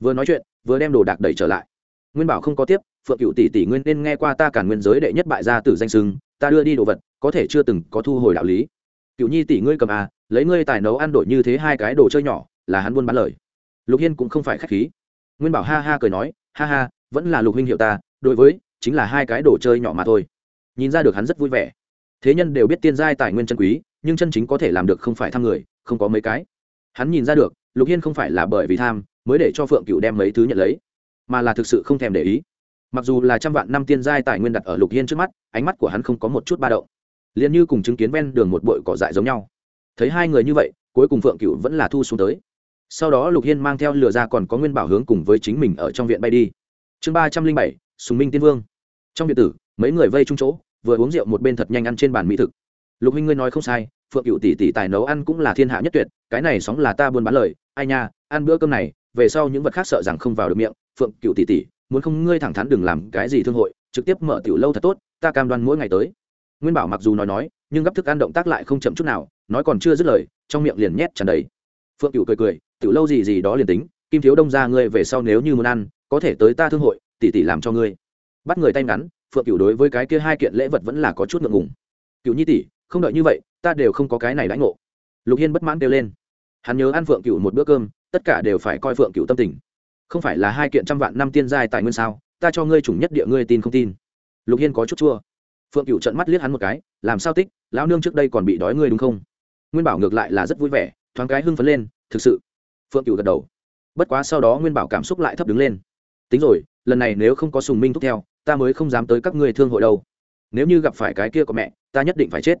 Vừa nói chuyện, vừa đem đồ đạc đẩy trở lại. Nguyên bảo không có tiếp, phượng cựu tỷ tỷ nguyên nên nghe qua ta cản nguyên giới đệ nhất bại gia tử danh sưng ta đưa đi đồ vật, có thể chưa từng có thu hồi đạo lý. Cựu nhi tỷ ngươi cầm à lấy ngươi tài nấu ăn đổi như thế hai cái đồ chơi nhỏ, là hắn buôn bán lời. Lục hiên cũng không phải k h á c h khí. Nguyên bảo ha ha cười nói ha ha, vẫn là lục huynh hiệu ta, đối với, chính là hai cái đồ chơi nhỏ mà thôi. Nhìn ra được hắn rất vui vẻ. Thế nhân đều biết tiên giai tài nguyên chân quý, nhưng chân chính có thể làm được không phải thăm người, không có mấy cái. Hắn nhìn ra được, lục hiên không phải là bởi vì tham, mới để cho phượng cựu đem mấy thứ nhận lấy, mà là thực sự không thèm để ý. Mặc dù là trăm vạn năm tiên giai tài nguyên đặt ở lục hiên trước mắt, ánh mắt của hắn không có một chút ba động. Liền như cùng chứng kiến ven đường một bụi cỏ dại giống nhau. Thấy hai người như vậy, cuối cùng phượng cựu vẫn là thu xuống tới sau đó lục hiên mang theo lửa ra còn có nguyên bảo hướng cùng với chính mình ở trong viện bay đi. Chương ba trăm linh bảy, sùng minh tiên vương. Trong viện tử, mấy người vây chung chỗ, vừa uống rượu một bên thật nhanh ăn trên bàn mỹ thực. Lục huynh ngươi nói không sai, phượng cựu tỷ tỷ tài nấu ăn cũng là thiên hạ nhất tuyệt, cái này sóng là ta buôn bán lời, ai nha, ăn bữa cơm này, về sau những vật khác sợ rằng không vào được miệng, phượng cựu tỷ tỷ, muốn không ngươi thẳng thắn đừng làm cái gì thương hội, trực tiếp mở tiểu lâu thật tốt, ta cam đoan mỗi ngày tới. Nguyên bảo mặc dù nói nói, nhưng gấp thức ăn động tác lại không chậm chút nào, nói còn chưa dứt lời, trong miệng liền nhét tràn đầy. Phượng cựu cười cười tiểu lâu gì gì đó liền tính, kim thiếu đông ra ngươi về sau nếu như muốn ăn, có thể tới ta thương hội, tỷ tỷ làm cho ngươi. Bắt người tay ngắn, phượng cựu đối với cái kia hai kiện lễ vật vẫn là có chút ngượng ngùng. Cựu nhi tỷ, không đợi như vậy, ta đều không có cái này đãi ngộ. Lục hiên bất mãn kêu lên. Hắn nhớ ăn phượng cựu một bữa cơm, tất cả đều phải coi phượng cựu tâm tình. Không phải là hai kiện trăm vạn năm tiên giai tài nguyên sao, ta cho ngươi chủng nhất địa ngươi tin không tin. Lục hiên có chút chua. Phượng cựu trận mắt liếc hắn một cái, làm sao tích, lão nương trước đây còn bị đói ngươi đúng không? Nguyên bảo ngược lại là rất vui vẻ, thoáng cái hưng phấn lên, thực sự phượng cựu gật đầu. Bất quá sau đó nguyên bảo cảm xúc lại thấp đứng lên. Tính rồi, lần này nếu không có sùng minh thúc theo, ta mới không dám tới các ngươi thương hội đâu. Nếu như gặp phải cái kia có mẹ, ta nhất định phải chết.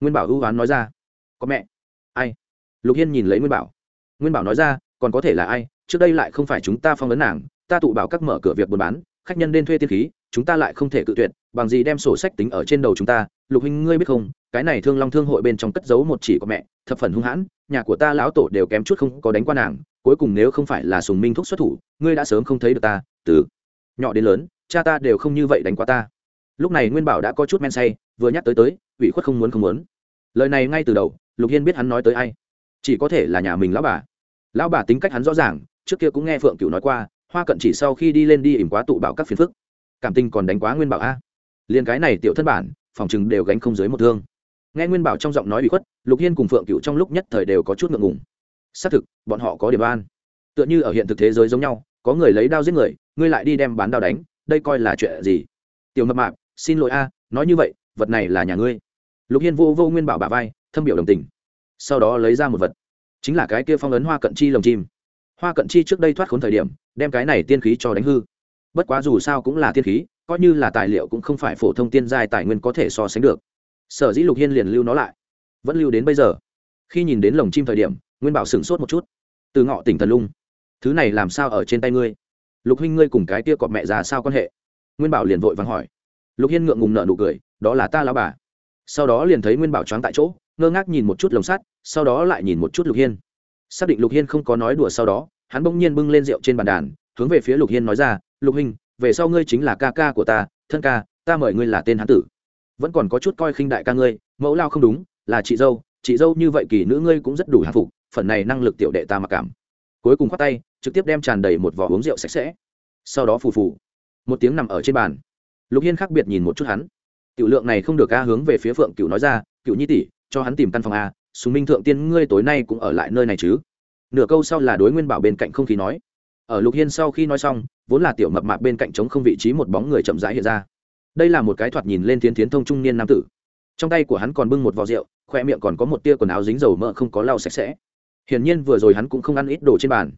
Nguyên bảo ưu oán nói ra. Có mẹ. Ai? Lục hiên nhìn lấy nguyên bảo. Nguyên bảo nói ra, còn có thể là ai? Trước đây lại không phải chúng ta phong vấn nàng, ta tụ bảo các mở cửa việc buôn bán, khách nhân nên thuê tiên khí chúng ta lại không thể cự tuyệt, bằng gì đem sổ sách tính ở trên đầu chúng ta. Lục huynh, ngươi biết không, cái này thương long thương hội bên trong cất giấu một chỉ của mẹ, thập phần hung hãn, nhà của ta lão tổ đều kém chút không có đánh qua nàng, cuối cùng nếu không phải là sùng minh thúc xuất thủ, ngươi đã sớm không thấy được ta, từ nhỏ đến lớn, cha ta đều không như vậy đánh qua ta. Lúc này nguyên bảo đã có chút men say, vừa nhắc tới tới, ủy khuất không muốn không muốn. Lời này ngay từ đầu, lục hiên biết hắn nói tới ai. Chỉ có thể là nhà mình lão bà. Lão bà tính cách hắn rõ ràng, trước kia cũng nghe phượng cửu nói qua, hoa cận chỉ sau khi đi lên đi ỉm quá tụ bảo các phiền phức cảm tình còn đánh quá nguyên bảo a. Liền cái này tiểu thân bản, phòng chừng đều gánh không dưới một thương. Nghe nguyên bảo trong giọng nói bị khuất, lục hiên cùng phượng cựu trong lúc nhất thời đều có chút ngượng ngùng. Xác thực, bọn họ có điểm an tựa như ở hiện thực thế giới giống nhau, có người lấy đao giết người, ngươi lại đi đem bán đao đánh, đây coi là chuyện gì? Tiểu mập mạp, xin lỗi a, nói như vậy, vật này là nhà ngươi. Lục hiên vô vô nguyên bảo bà vai, thâm biểu đồng tình. Sau đó lấy ra một vật, chính là cái kia phong ấn hoa cận chi lồng chim. Hoa cận chi trước đây thoát khốn thời điểm, đem cái này tiên khí cho đánh hư bất quá dù sao cũng là tiên khí, coi như là tài liệu cũng không phải phổ thông tiên giai tài nguyên có thể so sánh được. Sở dĩ lục hiên liền lưu nó lại. Vẫn lưu đến bây giờ. Khi nhìn đến lồng chim thời điểm, nguyên bảo sửng sốt một chút. Từ ngọ tỉnh thần lung. Thứ này làm sao ở trên tay ngươi? Lục huynh ngươi cùng cái tia cọp mẹ già sao quan hệ? Nguyên bảo liền vội vàng hỏi. Lục hiên ngượng ngùng nợ nụ cười, đó là ta lao bà. Sau đó liền thấy nguyên bảo choáng tại chỗ, ngơ ngác nhìn một chút lồng sắt, sau đó lại nhìn một chút lục hiên. Xác định lục hiên không có nói đùa sau đó, hắn bỗng nhiên bưng lên rượu trên bàn đàn, hướng về phía lục hiên nói ra lục hình, về sau ngươi chính là ca ca của ta, thân ca, ta mời ngươi là tên hán tử. Vẫn còn có chút coi khinh đại ca ngươi, mẫu lao không đúng, là chị dâu chị dâu như vậy kỳ nữ ngươi cũng rất đủ hạng phục, phần này năng lực tiểu đệ ta mặc cảm. Cuối cùng khoát tay, trực tiếp đem tràn đầy một vỏ uống rượu sạch sẽ. Sau đó phù phù, một tiếng nằm ở trên bàn. Lục hiên khác biệt nhìn một chút hắn. Tiểu lượng này không được ca hướng về phía phượng cựu nói ra cựu nhi tỷ, cho hắn tìm căn phòng a, sùng minh thượng tiên ngươi tối nay cũng ở lại nơi này chứ? Nửa câu sau là đối nguyên bảo bên cạnh không khí nói. Ở lục hiên sau khi nói xong vốn là tiểu mập mạp bên cạnh trống không vị trí một bóng người chậm rãi hiện ra. Đây là một cái thoạt nhìn lên tiến tiến thông trung niên nam tử. Trong tay của hắn còn bưng một vò rượu, khoe miệng còn có một tia quần áo dính dầu mỡ không có lau sạch sẽ. Hiển nhiên vừa rồi hắn cũng không ăn ít đồ trên bàn.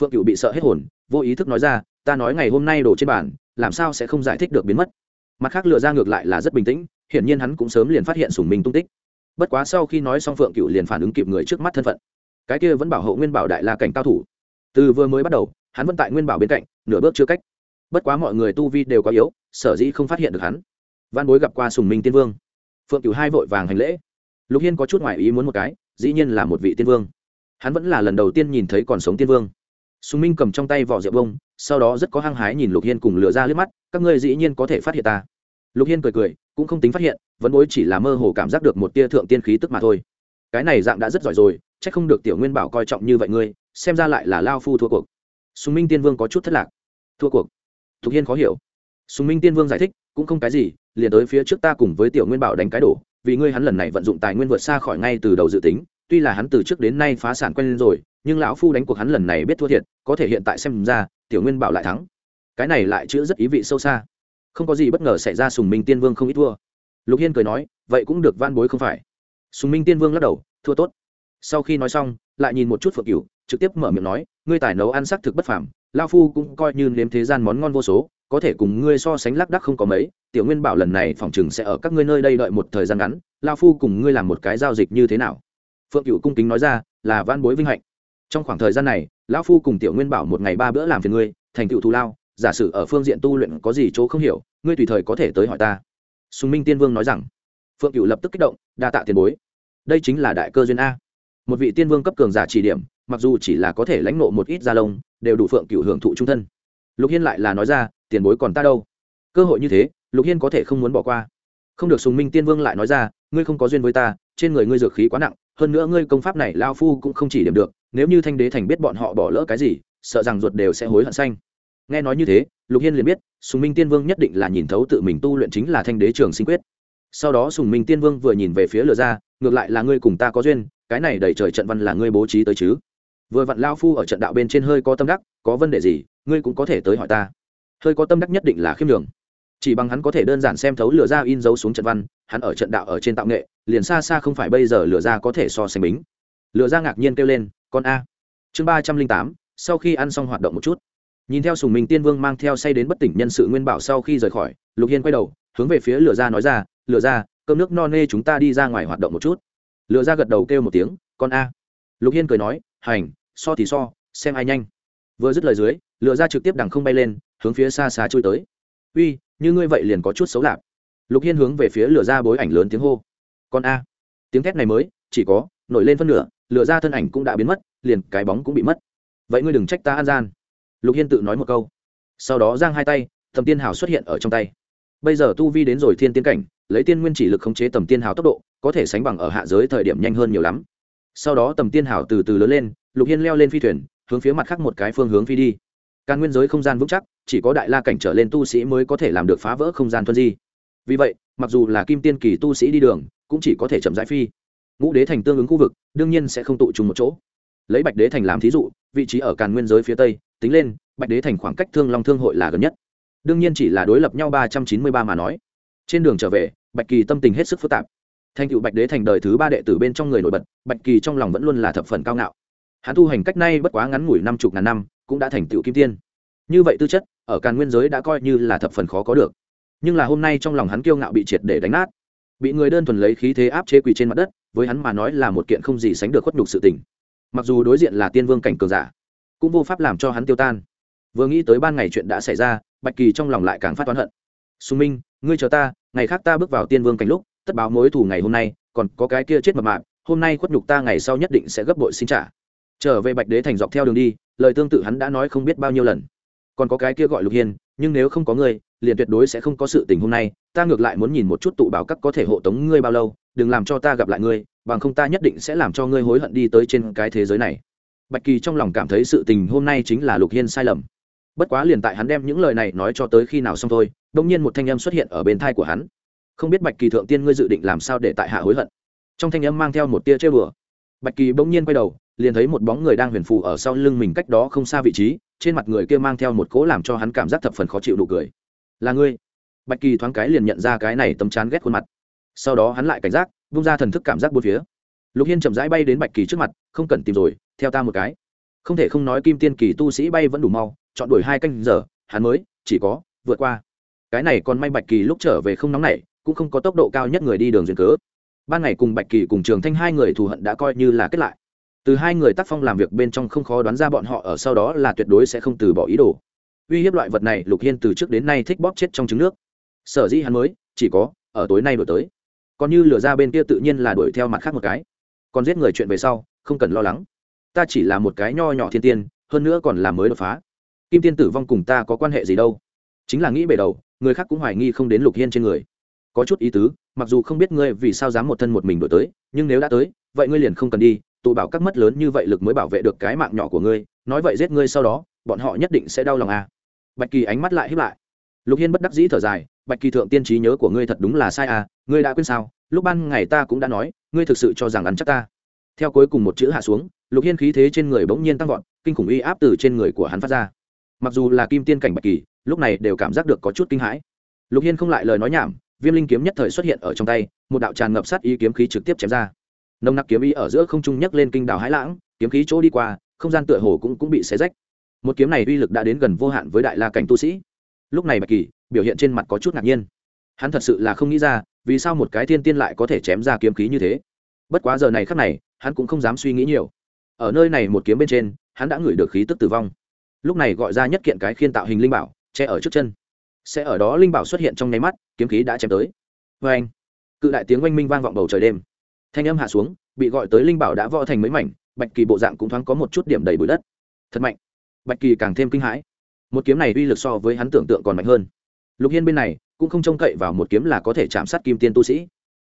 Phượng cựu bị sợ hết hồn, vô ý thức nói ra, ta nói ngày hôm nay đồ trên bàn, làm sao sẽ không giải thích được biến mất? Mặt khác lựa ra ngược lại là rất bình tĩnh, hiển nhiên hắn cũng sớm liền phát hiện sùng minh tung tích. Bất quá sau khi nói xong phượng cựu liền phản ứng kịp người trước mắt thân phận. Cái kia vẫn bảo hộ nguyên bảo đại la cảnh cao thủ. Từ vừa mới bắt đầu hắn vẫn tại nguyên bảo bên cạnh, nửa bước chưa cách. Bất quá mọi người tu vi đều có yếu, sở dĩ không phát hiện được hắn. Văn bối gặp qua sùng minh tiên vương. Phượng cửu hai vội vàng hành lễ. Lục hiên có chút ngoại ý muốn một cái, dĩ nhiên là một vị tiên vương. Hắn vẫn là lần đầu tiên nhìn thấy còn sống tiên vương. Sùng minh cầm trong tay vỏ rượu bông, sau đó rất có hăng hái nhìn lục hiên cùng lửa ra liếc mắt, các ngươi dĩ nhiên có thể phát hiện ta. Lục hiên cười cười, cũng không tính phát hiện vẫn bối chỉ là mơ hồ cảm giác được một tia thượng tiên khí tức mà thôi. Cái này dạng đã rất giỏi rồi c h ắ c không được tiểu nguyên bảo coi trọng như vậy ngươi, xem ra lại là lao phu thua cuộc sùng minh tiên vương có chút thất lạc. Thua cuộc. Thục hiên khó hiểu. Sùng minh tiên vương giải thích, cũng không cái gì, liền tới phía trước ta cùng với tiểu nguyên bảo đánh cái đổ, vì ngươi hắn lần này vận dụng tài nguyên vượt xa khỏi ngay từ đầu dự tính, tuy là hắn từ trước đến nay phá sản quen lên rồi, nhưng lão phu đánh cuộc hắn lần này biết thua thiệt, có thể hiện tại xem ra, tiểu nguyên bảo lại thắng. Cái này lại chứa rất ý vị sâu xa. Không có gì bất ngờ xảy ra sùng minh tiên vương không ít thua. Lục hiên cười nói, vậy cũng được van bối không phải. Sùng minh tiên vương lắc đầu, thua tốt. Sau khi nói xong, lại nhìn một chút phượng cửu trực tiếp mở miệng nói, ngươi tài nấu ăn sắc thực bất phàm lao phu cũng coi như nếm thế gian món ngon vô số, có thể cùng ngươi so sánh lác đắc không có mấy, tiểu nguyên bảo lần này phòng chừng sẽ ở các ngươi nơi đây đợi một thời gian ngắn lao phu cùng ngươi làm một cái giao dịch như thế nào? Phượng cựu cung kính nói ra, là van bối vinh hạnh. Trong khoảng thời gian này, lão phu cùng tiểu nguyên bảo một ngày ba bữa làm phiền ngươi, thành tựu thù lao, giả sử ở phương diện tu luyện có gì chỗ không hiểu, ngươi tùy thời có thể tới hỏi ta. Sùng minh tiên vương nói rằng. Phượng cựu lập tức kích động, đa tạ tiền bối. Đây chính là đại cơ duyên a. Một vị tiên vương cấp cường giả chỉ điểm mặc dù chỉ là có thể lãnh nộ một ít gia lông, đều đủ phượng cựu hưởng thụ trung thân. Lục hiên lại là nói ra, tiền bối còn ta đâu? Cơ hội như thế, lục hiên có thể không muốn bỏ qua. Không được, sùng minh tiên vương lại nói ra, ngươi không có duyên với ta, trên người ngươi dược khí quá nặng, hơn nữa ngươi công pháp này lao phu cũng không chỉ điểm được, nếu như thanh đế thành biết bọn họ bỏ lỡ cái gì, sợ rằng ruột đều sẽ hối hận xanh. Nghe nói như thế, lục hiên liền biết, sùng minh tiên vương nhất định là nhìn thấu tự mình tu luyện chính là thanh đế trường sinh quyết. Sau đó sùng minh tiên vương vừa nhìn về phía lửa ra, ngược lại là ngươi cùng ta có duyên, cái này đẩy trời trận văn là ngươi bố trí tới chứ? Vừa vặn lao phu ở trận đạo bên trên hơi có tâm đắc, có vấn đề gì, ngươi cũng có thể tới hỏi ta. Hơi có tâm đắc nhất định là khiêm đường chỉ bằng hắn có thể đơn giản xem thấu lửa ra in dấu xuống trận văn, hắn ở trận đạo ở trên tạo nghệ, liền xa xa không phải bây giờ lửa ra có thể so sánh bính. Lửa ra ngạc nhiên kêu lên, con a. Chương ba trăm linh tám, sau khi ăn xong hoạt động một chút. Nhìn theo sùng minh tiên vương mang theo say đến bất tỉnh nhân sự nguyên bảo sau khi rời khỏi, lục hiên quay đầu, hướng về phía lửa ra nói ra, lửa ra, cơm nước no nê chúng ta đi ra ngoài hoạt động một chút. Lửa ra gật đầu kêu một tiếng, con a. Lục hiên cười nói, hành so thì so, xem ai nhanh. Vừa dứt lời dưới lựa ra trực tiếp đằng không bay lên, hướng phía xa xa trôi tới. Uy, như ngươi vậy liền có chút xấu lạp lục hiên hướng về phía lửa ra bối ảnh lớn tiếng hô. Con a. Tiếng thét này mới, chỉ có, nổi lên phân nửa, lửa ra thân ảnh cũng đã biến mất, liền cái bóng cũng bị mất. Vậy ngươi đừng trách ta an gian. Lục hiên tự nói một câu. Sau đó giang hai tay tầm tiên hào xuất hiện ở trong tay. Bây giờ tu vi đến rồi thiên tiến cảnh, lấy tiên nguyên chỉ lực khống chế tầm tiên hào tốc độ, có thể sánh bằng ở hạ giới thời điểm nhanh hơn nhiều lắm. Sau đó tầm tiên hào từ từ lớn lên lục hiên leo lên phi thuyền, hướng phía mặt khác một cái phương hướng phi đi. Càn nguyên giới không gian vững chắc, chỉ có đại la cảnh trở lên tu sĩ mới có thể làm được phá vỡ không gian thuần di. Vì vậy, mặc dù là kim tiên kỳ tu sĩ đi đường, cũng chỉ có thể chậm rãi phi. Ngũ đế thành tương ứng khu vực, đương nhiên sẽ không tụ trùng một chỗ. Lấy bạch đế thành làm thí dụ, vị trí ở càn nguyên giới phía tây, tính lên, bạch đế thành khoảng cách thương long thương hội là gần nhất. Đương nhiên chỉ là đối lập nhau ba trăm chín mươi ba mà nói. Trên đường trở về, bạch kỳ tâm tình hết sức phức tạp. Thành cựu bạch đế thành đời thứ ba đệ tử bên trong người nổi bật, bạch kỳ trong lòng vẫn luôn là thập phần cao ngạo hắn tu hành cách nay bất quá ngắn ngủi năm chục ngàn năm, cũng đã thành tựu kim tiên. Như vậy tư chất, ở càn nguyên giới đã coi như là thập phần khó có được. Nhưng là hôm nay trong lòng hắn kiêu ngạo bị triệt để đánh nát. Bị người đơn thuần lấy khí thế áp chế quỳ trên mặt đất, với hắn mà nói là một kiện không gì sánh được khuất nhục sự tình. Mặc dù đối diện là tiên vương cảnh cường giả, cũng vô pháp làm cho hắn tiêu tan. Vừa nghĩ tới ban ngày chuyện đã xảy ra, bạch kỳ trong lòng lại càng phát toán hận. Sùng minh, ngươi chờ ta, ngày khác ta bước vào tiên vương cảnh lúc, tất báo mối thù ngày hôm nay, còn có cái kia chết mập mạp, hôm nay khuất nhục ta ngày sau nhất định sẽ gấp bội xin trả trở về bạch đế thành dọc theo đường đi, lời tương tự hắn đã nói không biết bao nhiêu lần. Còn có cái kia gọi lục hiên, nhưng nếu không có ngươi, liền tuyệt đối sẽ không có sự tình hôm nay, ta ngược lại muốn nhìn một chút tụ bảo các có thể hộ tống ngươi bao lâu, đừng làm cho ta gặp lại ngươi, bằng không ta nhất định sẽ làm cho ngươi hối hận đi tới trên cái thế giới này. Bạch kỳ trong lòng cảm thấy sự tình hôm nay chính là lục hiên sai lầm. Bất quá liền tại hắn đem những lời này nói cho tới khi nào xong thôi đông nhiên một thanh âm xuất hiện ở bên thai của hắn. Không biết bạch kỳ thượng tiên ngươi dự định làm sao để tại hạ hối hận. Trong thanh âm mang theo một tia chơi bừa. Bạch kỳ bỗng nhiên quay đầu liền thấy một bóng người đang huyền phù ở sau lưng mình cách đó không xa vị trí, trên mặt người kia mang theo một cỗ làm cho hắn cảm giác thập phần khó chịu đủ cười. Là ngươi? Bạch kỳ thoáng cái liền nhận ra cái này tấm chán ghét khuôn mặt. Sau đó hắn lại cảnh giác, vung ra thần thức cảm giác bốn phía. Lục hiên chậm rãi bay đến bạch kỳ trước mặt, không cần tìm rồi, theo ta một cái. Không thể không nói kim tiên kỳ tu sĩ bay vẫn đủ mau, chọn đuổi hai canh giờ, hắn mới, chỉ có, vượt qua. Cái này còn may bạch kỳ lúc trở về không nóng nảy, cũng không có tốc độ cao nhất người đi đường duyên cớ. Ban ngày cùng bạch kỳ cùng trường thanh hai người thù hận đã coi như là kết lại từ hai người tác phong làm việc bên trong không khó đoán ra bọn họ ở sau đó là tuyệt đối sẽ không từ bỏ ý đồ. Uy hiếp loại vật này, lục hiên từ trước đến nay thích bóp chết trong trứng nước. Sở dĩ hắn mới, chỉ có, ở tối nay đổi tới. Còn như lửa ra bên kia tự nhiên là đuổi theo mặt khác một cái. Còn giết người chuyện về sau, không cần lo lắng. Ta chỉ là một cái nho nhỏ thiên tiên, hơn nữa còn là mới đột phá. Kim tiên tử vong cùng ta có quan hệ gì đâu? Chính là nghĩ bể đầu, người khác cũng hoài nghi không đến lục hiên trên người. Có chút ý tứ, mặc dù không biết ngươi vì sao dám một thân một mình đổi tới, nhưng nếu đã tới, vậy ngươi liền không cần đi tụ bảo các mất lớn như vậy lực mới bảo vệ được cái mạng nhỏ của ngươi, nói vậy giết ngươi sau đó, bọn họ nhất định sẽ đau lòng à. bạch kỳ ánh mắt lại hiếp lại. Lục hiên bất đắc dĩ thở dài, bạch kỳ thượng tiên trí nhớ của ngươi thật đúng là sai à ngươi đã quên sao? Lúc ban ngày ta cũng đã nói, ngươi thực sự cho rằng ăn chắc ta. Theo cuối cùng một chữ hạ xuống, lục hiên khí thế trên người bỗng nhiên tăng vọt, kinh khủng uy áp từ trên người của hắn phát ra. Mặc dù là kim tiên cảnh bạch kỳ, lúc này đều cảm giác được có chút kinh hãi. Lục hiên không lại lời nói nhảm, viêm linh kiếm nhất thời xuất hiện ở trong tay, một đạo tràn ngập sát ý kiếm khí trực tiếp chém ra nồng nặc kiếm ý ở giữa không trung nhấc lên kinh đảo hãi lãng, kiếm khí chỗ đi qua, không gian tựa hồ cũng cũng bị xé rách. Một kiếm này uy lực đã đến gần vô hạn với đại la cảnh tu sĩ. Lúc này bạch kỳ, biểu hiện trên mặt có chút ngạc nhiên. Hắn thật sự là không nghĩ ra, vì sao một cái thiên tiên lại có thể chém ra kiếm khí như thế. Bất quá giờ này khắc này, hắn cũng không dám suy nghĩ nhiều. Ở nơi này một kiếm bên trên, hắn đã ngửi được khí tức tử vong. Lúc này gọi ra nhất kiện cái khiên tạo hình linh bảo, che ở trước chân. Sẽ ở đó linh bảo xuất hiện trong nháy mắt, kiếm khí đã chém tới. Vê anh cự đại tiếng oanh minh vang vọng bầu trời đêm thanh âm hạ xuống, bị gọi tới linh bảo đã võ thành mấy mảnh, bạch kỳ bộ dạng cũng thoáng có một chút điểm đầy bụi đất. Thật mạnh. Bạch kỳ càng thêm kinh hãi. Một kiếm này uy lực so với hắn tưởng tượng còn mạnh hơn. Lục hiên bên này cũng không trông cậy vào một kiếm là có thể chạm sát kim tiên tu sĩ.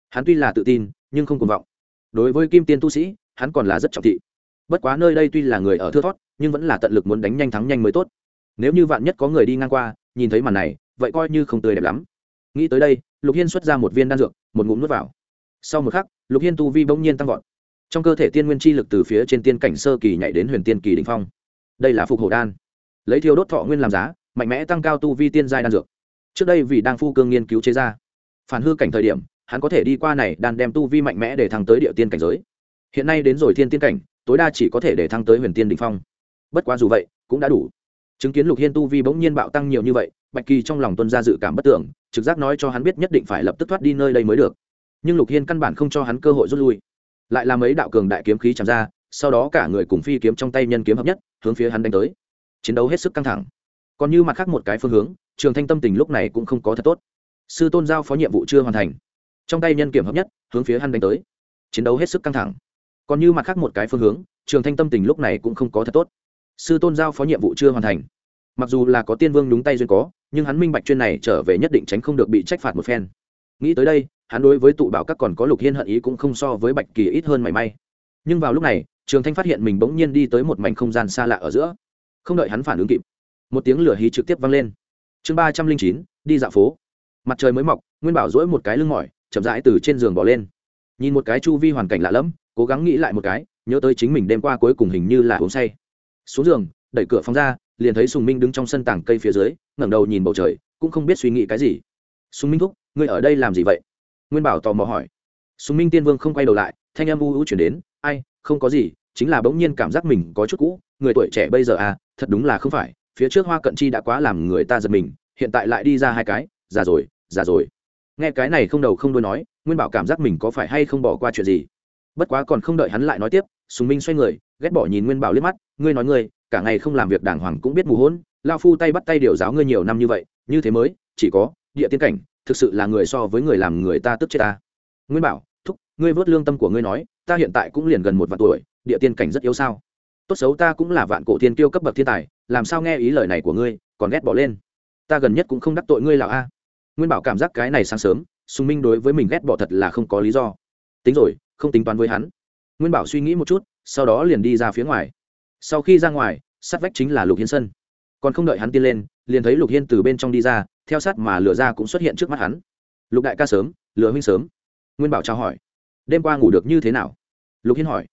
Hắn tuy là tự tin, nhưng không cuồng vọng. Đối với kim tiên tu sĩ, hắn còn là rất trọng thị. Bất quá nơi đây tuy là người ở thưa thót, nhưng vẫn là tận lực muốn đánh nhanh thắng nhanh mới tốt. Nếu như vạn nhất có người đi ngang qua, nhìn thấy màn này, vậy coi như không tươi đẹp lắm. Nghĩ tới đây, lục hiên xuất ra một viên đan dược, một ngụm nuốt vào sau một khắc, lục hiên tu vi bỗng nhiên tăng vọt. Trong cơ thể tiên nguyên chi lực từ phía trên tiên cảnh sơ kỳ nhảy đến huyền tiên kỳ đình phong. Đây là phục hồ đan. Lấy thiêu đốt thọ nguyên làm giá, mạnh mẽ tăng cao tu vi tiên giai đan dược. Trước đây vì đang phu cương nghiên cứu chế ra. Phản hư cảnh thời điểm, hắn có thể đi qua này đan đem tu vi mạnh mẽ để thăng tới địa tiên cảnh giới. Hiện nay đến rồi thiên tiên cảnh, tối đa chỉ có thể để thăng tới huyền tiên đình phong. Bất quá dù vậy, cũng đã đủ. Chứng kiến lục hiên tu vi bỗng nhiên bạo tăng nhiều như vậy, bạch kỳ trong lòng tuân ra dự cảm bất tưởng, trực giác nói cho hắn biết nhất định phải lập tức thoát đi nơi đây mới được nhưng lục hiên căn bản không cho hắn cơ hội rút lui lại làm ấy đạo cường đại kiếm khí chạm ra sau đó cả người cùng phi kiếm trong tay nhân kiếm hợp nhất hướng phía hắn đánh tới chiến đấu hết sức căng thẳng còn như mặt khác một cái phương hướng trường thanh tâm tình lúc này cũng không có thật tốt sư tôn giao phó nhiệm vụ chưa hoàn thành trong tay nhân kiểm hợp nhất hướng phía hắn đánh tới chiến đấu hết sức căng thẳng còn như mặt khác một cái phương hướng trường thanh tâm tình lúc này cũng không có thật tốt sư tôn giao phó nhiệm vụ chưa hoàn thành mặc dù là có tiên vương đúng tay duyên có nhưng hắn minh bạch chuyên này trở về nhất định tránh không được bị trách phạt một phen nghĩ tới đây hắn đối với tụ bảo các còn có lục hiên hận ý cũng không so với bạch kỳ ít hơn mảy may. Nhưng vào lúc này, trường thanh phát hiện mình bỗng nhiên đi tới một mảnh không gian xa lạ ở giữa. Không đợi hắn phản ứng kịp, một tiếng lửa hí trực tiếp vang lên. Chương ba trăm linh chín, đi dạo phố. Mặt trời mới mọc, nguyên bảo dỗi một cái lưng mỏi, chậm rãi từ trên giường bỏ lên. Nhìn một cái chu vi hoàn cảnh lạ lẫm, cố gắng nghĩ lại một cái, nhớ tới chính mình đêm qua cuối cùng hình như là uống say. Xuống giường, đẩy cửa phóng ra, liền thấy sùng minh đứng trong sân tảng cây phía dưới, ngẩng đầu nhìn bầu trời, cũng không biết suy nghĩ cái gì. Sùng minh thúc, ngươi ở đây làm gì vậy? Nguyên bảo tò mò hỏi. Sùng minh tiên vương không quay đầu lại, thanh âm u u chuyển đến, ai, không có gì, chính là bỗng nhiên cảm giác mình có chút cũ, người tuổi trẻ bây giờ à thật đúng là không phải, phía trước hoa cận chi đã quá làm người ta giật mình, hiện tại lại đi ra hai cái, già rồi già rồi. Nghe cái này không đầu không đuôi nói, nguyên bảo cảm giác mình có phải hay không bỏ qua chuyện gì? Bất quá còn không đợi hắn lại nói tiếp, sùng minh xoay người, ghét bỏ nhìn nguyên bảo liếc mắt, ngươi nói ngươi, cả ngày không làm việc đàng hoàng cũng biết mù hôn lao phu tay bắt tay điều giáo ngươi nhiều năm như vậy, như thế mới, chỉ có địa tiên cảnh thực sự là người so với người làm người ta tức chết ta. Nguyên bảo, thúc, ngươi vớt lương tâm của ngươi nói, ta hiện tại cũng liền gần một vạn tuổi, địa tiên cảnh rất yếu sao? Tốt xấu ta cũng là vạn cổ thiên kiêu cấp bậc thiên tài, làm sao nghe ý lời này của ngươi, còn ghét bỏ lên. Ta gần nhất cũng không đắc tội ngươi là a. Nguyên bảo cảm giác cái này sáng sớm, sùng minh đối với mình ghét bỏ thật là không có lý do. Tính rồi, không tính toán với hắn. Nguyên bảo suy nghĩ một chút, sau đó liền đi ra phía ngoài. Sau khi ra ngoài, sát vách chính là lục hiến sân còn không đợi hắn tiên lên, liền thấy lục hiên từ bên trong đi ra, theo sát mà lửa ra cũng xuất hiện trước mắt hắn. Lục đại ca sớm, lửa huynh sớm. Nguyên bảo trao hỏi. Đêm qua ngủ được như thế nào? Lục hiên hỏi.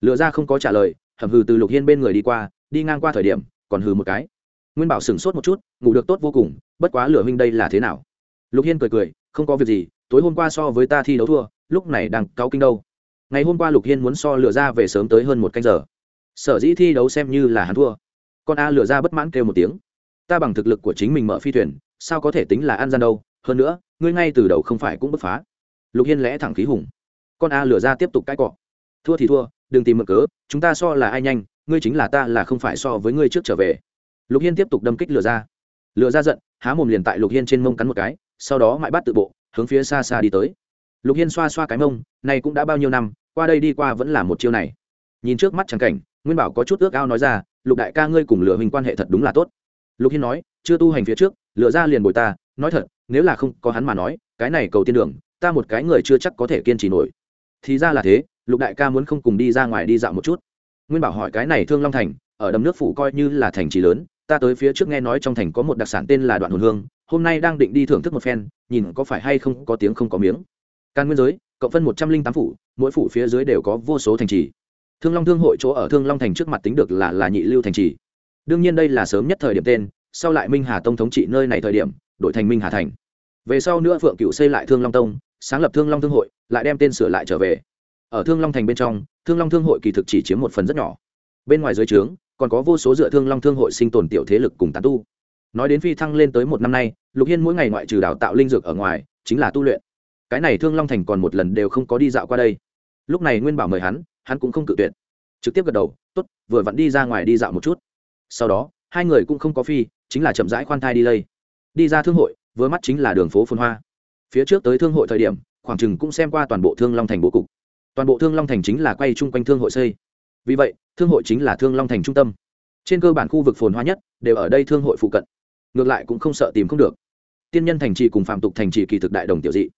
Lửa ra không có trả lời, hầm hừ từ lục hiên bên người đi qua, đi ngang qua thời điểm, còn hừ một cái. Nguyên bảo sửng sốt một chút, ngủ được tốt vô cùng, bất quá lửa huynh đây là thế nào? Lục hiên cười cười, không có việc gì, tối hôm qua so với ta thi đấu thua, lúc này đang cáu kinh đâu. Ngày hôm qua lục hiên muốn so lửa ra về sớm tới hơn một canh giờ. Sở dĩ thi đấu xem như là hắn thua con a lửa ra bất mãn kêu một tiếng. Ta bằng thực lực của chính mình mở phi thuyền, sao có thể tính là an gian đâu? Hơn nữa, ngươi ngay từ đầu không phải cũng bứt phá. Lục hiên lẽ thẳng khí hùng. Con a lửa ra tiếp tục cãi cọ. Thua thì thua, đừng tìm mực cớ, chúng ta so là ai nhanh, ngươi chính là ta là không phải so với ngươi trước trở về. Lục hiên tiếp tục đâm kích lửa ra. Lửa ra giận, há mồm liền tại lục hiên trên mông cắn một cái, sau đó mãi bắt tự bộ, hướng phía xa xa đi tới. Lục hiên xoa xoa cái mông, này cũng đã bao nhiêu năm, qua đây đi qua vẫn là một chiêu này. Nhìn trước mắt trắng cảnh, nguyên bảo có chút ước ao nói ra lục đại ca ngươi cùng lựa hình quan hệ thật đúng là tốt. Lục hiên nói, chưa tu hành phía trước lựa ra liền bồi ta, nói thật, nếu là không có hắn mà nói, cái này cầu tiên đường, ta một cái người chưa chắc có thể kiên trì nổi. Thì ra là thế, lục đại ca muốn không cùng đi ra ngoài đi dạo một chút. Nguyên bảo hỏi cái này thương long thành, ở đầm nước phủ coi như là thành trì lớn, ta tới phía trước nghe nói trong thành có một đặc sản tên là đoạn hồn hương, hôm nay đang định đi thưởng thức một phen, nhìn có phải hay không có tiếng không có miếng. Can nguyên giới, cộng phân một trăm linh tám phủ, mỗi phủ phía dưới đều có vô số thành trì thương long thương hội chỗ ở thương long thành trước mặt tính được là là nhị lưu thành trì. Đương nhiên đây là sớm nhất thời điểm tên, sau lại minh hà tông thống trị nơi này thời điểm, đổi thành minh hà thành. Về sau nữa phượng cựu xây lại thương long tông, sáng lập thương long thương hội, lại đem tên sửa lại trở về. Ở thương long thành bên trong, thương long thương hội kỳ thực chỉ chiếm một phần rất nhỏ. Bên ngoài dưới trướng, còn có vô số dựa thương long thương hội sinh tồn tiểu thế lực cùng tán tu. Nói đến phi thăng lên tới một năm nay, lục hiên mỗi ngày ngoại trừ đào tạo linh dược ở ngoài, chính là tu luyện. Cái này thương long thành còn một lần đều không có đi dạo qua đây. Lúc này nguyên bảo mời hắn hắn cũng không cự tuyệt. Trực tiếp gật đầu t ố t vừa vặn đi ra ngoài đi dạo một chút. Sau đó, hai người cũng không có phi, chính là chậm rãi khoan thai đi lây. Đi ra thương hội, vừa mắt chính là đường phố phồn hoa. Phía trước tới thương hội thời điểm, khoảng chừng cũng xem qua toàn bộ thương long thành bố cục. Toàn bộ thương long thành chính là quay chung quanh thương hội xây. Vì vậy, thương hội chính là thương long thành trung tâm. Trên cơ bản khu vực phồn hoa nhất, đều ở đây thương hội phụ cận. Ngược lại cũng không sợ tìm không được. Tiên nhân thành trì cùng phạm tục thành trì kỳ thực đại đồng tiểu dị.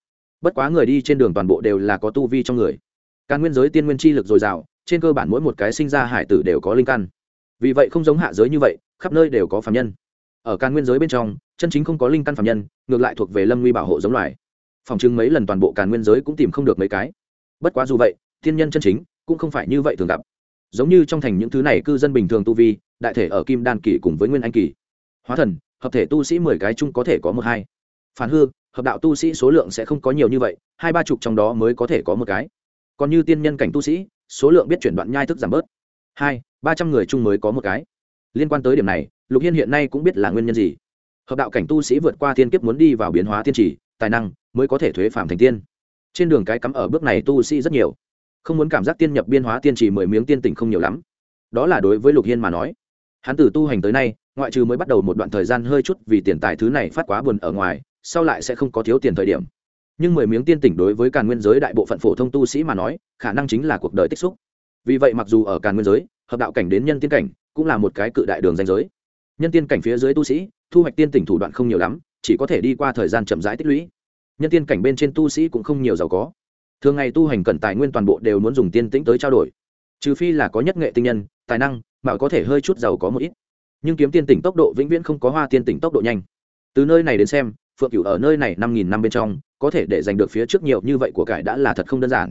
Bất quá người đi trên đường toàn bộ đều là có tu vi trong người. Càn nguyên giới tiên nguyên chi lực dồi dào, trên cơ bản mỗi một cái sinh ra hải tử đều có linh căn. Vì vậy không giống hạ giới như vậy, khắp nơi đều có phạm nhân. Ở Càn nguyên giới bên trong, chân chính không có linh căn phạm nhân, ngược lại thuộc về lâm nguy bảo hộ giống loài. Phòng chứng mấy lần toàn bộ càn nguyên giới cũng tìm không được mấy cái. Bất quá dù vậy, thiên nhân chân chính cũng không phải như vậy thường gặp. Giống như trong thành những thứ này cư dân bình thường tu vi, đại thể ở kim đan kỳ cùng với nguyên anh kỳ. Hóa thần, hợp thể tu sĩ mười cái chung có thể có một hai. Phản hư, hợp đạo tu sĩ số lượng sẽ không có nhiều như vậy, hai ba chục trong đó mới có thể có một cái còn như tiên nhân cảnh tu sĩ, số lượng biết chuyển đoạn nhai thức giảm bớt. Hai, ba trăm người chung mới có một cái. Liên quan tới điểm này, lục hiên hiện nay cũng biết là nguyên nhân gì. Hợp đạo cảnh tu sĩ vượt qua thiên kiếp muốn đi vào biến hóa tiên trì, tài năng mới có thể thuế phạm thành tiên. Trên đường cái cắm ở bước này tu sĩ rất nhiều. Không muốn cảm giác tiên nhập biên hóa tiên trì mười miếng tiên tỉnh không nhiều lắm. Đó là đối với lục hiên mà nói. Hắn từ tu hành tới nay, ngoại trừ mới bắt đầu một đoạn thời gian hơi chút vì tiền tài thứ này phát quá buồn ở ngoài, sau lại sẽ không có thiếu tiền thời điểm nhưng mười miếng tiên tỉnh đối với càn nguyên giới đại bộ phận phổ thông tu sĩ mà nói, khả năng chính là cuộc đời tích xúc. Vì vậy mặc dù ở càn nguyên giới, hợp đạo cảnh đến nhân tiên cảnh cũng là một cái cự đại đường danh giới. Nhân tiên cảnh phía dưới tu sĩ, thu hoạch tiên tỉnh thủ đoạn không nhiều lắm, chỉ có thể đi qua thời gian chậm rãi tích lũy. Nhân tiên cảnh bên trên tu sĩ cũng không nhiều giàu có. Thường ngày tu hành cần tài nguyên toàn bộ đều muốn dùng tiên tĩnh tới trao đổi. Trừ phi là có nhất nghệ tinh nhân, tài năng, mà có thể hơi chút giàu có một ít. Nhưng kiếm tiên tỉnh tốc độ vĩnh viễn không có hoa tiên tỉnh tốc độ nhanh. Từ nơi này đến xem phượng cửu ở nơi này năm nghìn năm bên trong có thể để giành được phía trước nhiều như vậy của cải đã là thật không đơn giản.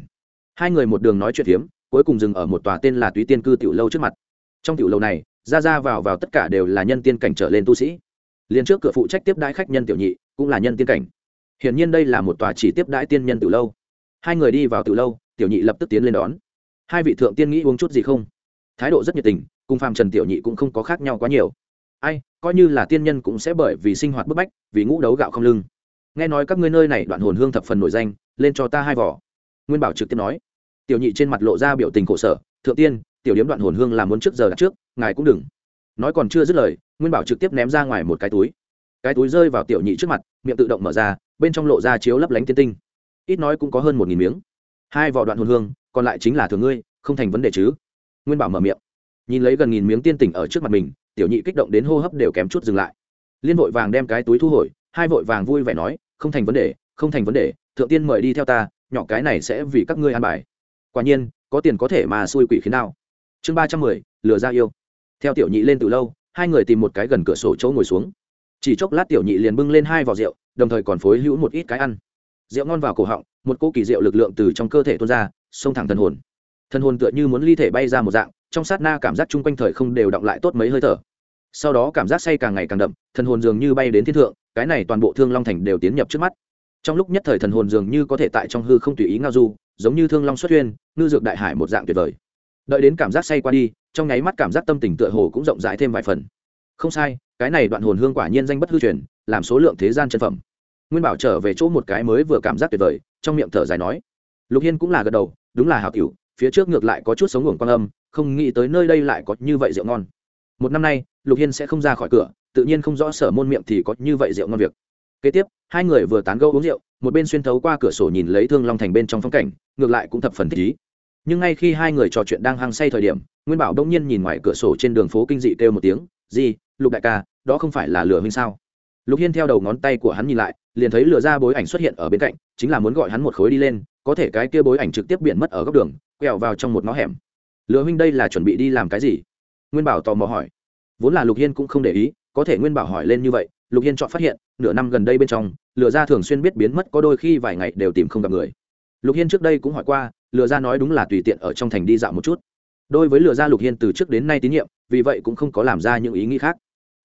Hai người một đường nói chuyện hiếm, cuối cùng dừng ở một tòa tên là túy tiên cư tiểu lâu trước mặt. Trong tiểu lâu này ra ra vào vào tất cả đều là nhân tiên cảnh trở lên tu sĩ. Liền trước cửa phụ trách tiếp đãi khách nhân tiểu nhị cũng là nhân tiên cảnh. Hiển nhiên đây là một tòa chỉ tiếp đãi tiên nhân tiểu lâu. Hai người đi vào tiểu lâu tiểu nhị lập tức tiến lên đón. Hai vị thượng tiên nghĩ uống chút gì không? Thái độ rất nhiệt tình cùng phàm trần tiểu nhị cũng không có khác nhau quá nhiều ai, coi như là tiên nhân cũng sẽ bởi vì sinh hoạt bức bách, vì ngũ đấu gạo không lưng. Nghe nói các ngươi nơi này đoạn hồn hương thập phần nổi danh, lên cho ta hai vỏ. Nguyên bảo trực tiếp nói. Tiểu nhị trên mặt lộ ra biểu tình khổ sở, thượng tiên, tiểu điếm đoạn hồn hương làm muốn trước giờ đặt trước, ngài cũng đừng. Nói còn chưa dứt lời, nguyên bảo trực tiếp ném ra ngoài một cái túi. Cái túi rơi vào tiểu nhị trước mặt, miệng tự động mở ra, bên trong lộ ra chiếu lấp lánh tiên tinh. Ít nói cũng có hơn một nghìn miếng. Hai vỏ đoạn hồn hương, còn lại chính là thường ngươi, không thành vấn đề chứ. Nguyên bảo mở miệng. Nhìn lấy gần nghìn miếng tiên tỉnh ở trước mặt mình tiểu nhị kích động đến hô hấp đều kém chút dừng lại. Liên vội vàng đem cái túi thu hồi, hai vội vàng vui vẻ nói, không thành vấn đề, không thành vấn đề, thượng tiên mời đi theo ta, nhỏ cái này sẽ vì các ngươi an bài. Quả nhiên, có tiền có thể mà xui quỷ khiến nào. Chương ba trăm mười, lừa ra yêu. Theo tiểu nhị lên từ lâu, hai người tìm một cái gần cửa sổ chỗ ngồi xuống. Chỉ chốc lát tiểu nhị liền bưng lên hai vỏ rượu, đồng thời còn phối hữu một ít cái ăn. Rượu ngon vào cổ họng, một cô kỳ rượu lực lượng từ trong cơ thể tuôn ra, xông thẳng thần hồn. Thần hồn tựa như muốn ly thể bay ra một dạng, trong sát na cảm giác chung quanh thời không đều động lại tốt mấy hơi thở sau đó cảm giác say càng ngày càng đậm, thần hồn dường như bay đến thiên thượng, cái này toàn bộ thương long thành đều tiến nhập trước mắt. Trong lúc nhất thời thần hồn dường như có thể tại trong hư không tùy ý ngao du, giống như thương long xuất huyên, ngư dược đại hải một dạng tuyệt vời. Đợi đến cảm giác say qua đi, trong nháy mắt cảm giác tâm tình tựa hồ cũng rộng rãi thêm vài phần. Không sai, cái này đoạn hồn hương quả nhiên danh bất hư truyền, làm số lượng thế gian chân phẩm. Nguyên bảo trở về chỗ một cái mới vừa cảm giác tuyệt vời, trong miệng thở dài nói. Lục hiên cũng là gật đầu, đúng là hào cựu phía trước ngược lại có chút sống ngủng quan âm, không nghĩ tới nơi đây lại có như vậy rượu ngon một năm nay, lục hiên sẽ không ra khỏi cửa, tự nhiên không rõ sở môn miệng thì có như vậy rượu ngon việc. Kế tiếp, hai người vừa tán gẫu uống rượu, một bên xuyên thấu qua cửa sổ nhìn lấy thương long thành bên trong phong cảnh, ngược lại cũng thập phần thích ý. Nhưng ngay khi hai người trò chuyện đang hăng say thời điểm, nguyên bảo đông nhiên nhìn ngoài cửa sổ trên đường phố kinh dị kêu một tiếng gì lục đại ca, đó không phải là lửa huynh sao? Lục hiên theo đầu ngón tay của hắn nhìn lại, liền thấy lửa ra bối ảnh xuất hiện ở bên cạnh, chính là muốn gọi hắn một khối đi lên, có thể cái kia bối ảnh trực tiếp biển mất ở góc đường, quẹo vào trong một ngõ hẻm. Lửa huynh đây là chuẩn bị đi làm cái gì? Nguyên bảo tò mò hỏi. Vốn là lục hiên cũng không để ý, có thể nguyên bảo hỏi lên như vậy, lục hiên chọn phát hiện, nửa năm gần đây bên trong lừa ra thường xuyên biết biến mất có đôi khi vài ngày đều tìm không gặp người. Lục hiên trước đây cũng hỏi qua lừa ra nói đúng là tùy tiện ở trong thành đi dạo một chút. Đôi với lừa ra lục hiên từ trước đến nay tín nhiệm, vì vậy cũng không có làm ra những ý nghĩ khác.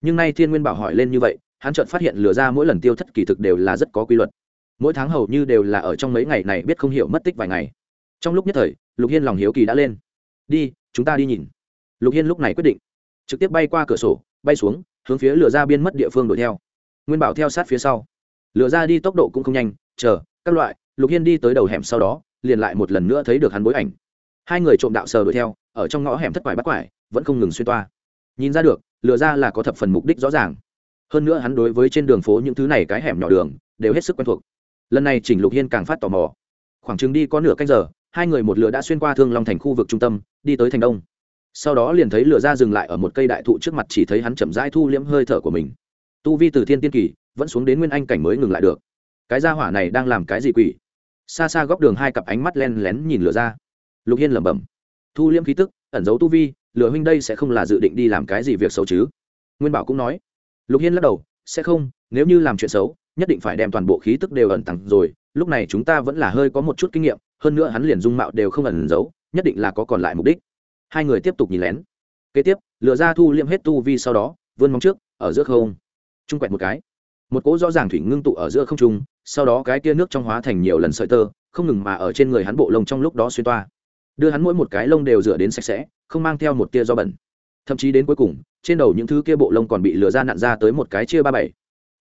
Nhưng nay thiên nguyên bảo hỏi lên như vậy, hắn chợt phát hiện lừa ra mỗi lần tiêu thất kỳ thực đều là rất có quy luật. Mỗi tháng hầu như đều là ở trong mấy ngày này biết không hiểu mất tích vài ngày. Trong lúc nhất thời, lục hiên lòng hiếu kỳ đã lên. Đi, chúng ta đi nhìn lục hiên lúc này quyết định, trực tiếp bay qua cửa sổ, bay xuống, hướng phía lửa ra biên mất địa phương đuổi theo. Nguyên bảo theo sát phía sau. Lửa ra đi tốc độ cũng không nhanh, chờ, các loại, lục hiên đi tới đầu hẻm sau đó, liền lại một lần nữa thấy được hắn bối ảnh. Hai người trộm đạo sờ đuổi theo, ở trong ngõ hẻm thất quải bắt quải, vẫn không ngừng xuyên toa. Nhìn ra được lừa ra là có thập phần mục đích rõ ràng. Hơn nữa hắn đối với trên đường phố những thứ này cái hẻm nhỏ đường, đều hết sức quen thuộc. Lần này chỉnh lục hiên càng phát tò mò. Khoảng chừng đi có nửa canh giờ, hai người một lửa đã xuyên qua thương long thành khu vực trung tâm, đi tới thành đông sau đó liền thấy lửa ra dừng lại ở một cây đại thụ trước mặt chỉ thấy hắn chậm rãi thu liễm hơi thở của mình. Tu vi từ thiên tiên kỳ vẫn xuống đến nguyên anh cảnh mới ngừng lại được. Cái gia hỏa này đang làm cái gì quỷ? Xa xa góc đường hai cặp ánh mắt len lén nhìn lửa ra. Lục hiên lẩm bẩm, thu liễm khí tức, ẩn giấu tu vi, lửa huynh đây sẽ không là dự định đi làm cái gì việc xấu chứ? Nguyên bảo cũng nói. Lục hiên lắc đầu, sẽ không, nếu như làm chuyện xấu, nhất định phải đem toàn bộ khí tức đều ẩn tặng rồi, lúc này chúng ta vẫn là hơi có một chút kinh nghiệm, hơn nữa hắn liền dung mạo đều không ẩn giấu, nhất định là có còn lại mục đích hai người tiếp tục nhìn lén. Kế tiếp, lựa ra thu liệm hết tu vi sau đó, vươn móng trước, ở giữa không. Trung quẹt một cái. Một cỗ rõ ràng thủy ngưng tụ ở giữa không trung, sau đó cái tia nước trong hóa thành nhiều lần sợi tơ, không ngừng mà ở trên người hắn bộ lông trong lúc đó xuyên toa. Đưa hắn mỗi một cái lông đều rửa đến sạch sẽ, không mang theo một tia do bẩn. Thậm chí đến cuối cùng, trên đầu những thứ kia bộ lông còn bị lừa ra nặn ra tới một cái chia ba bảy.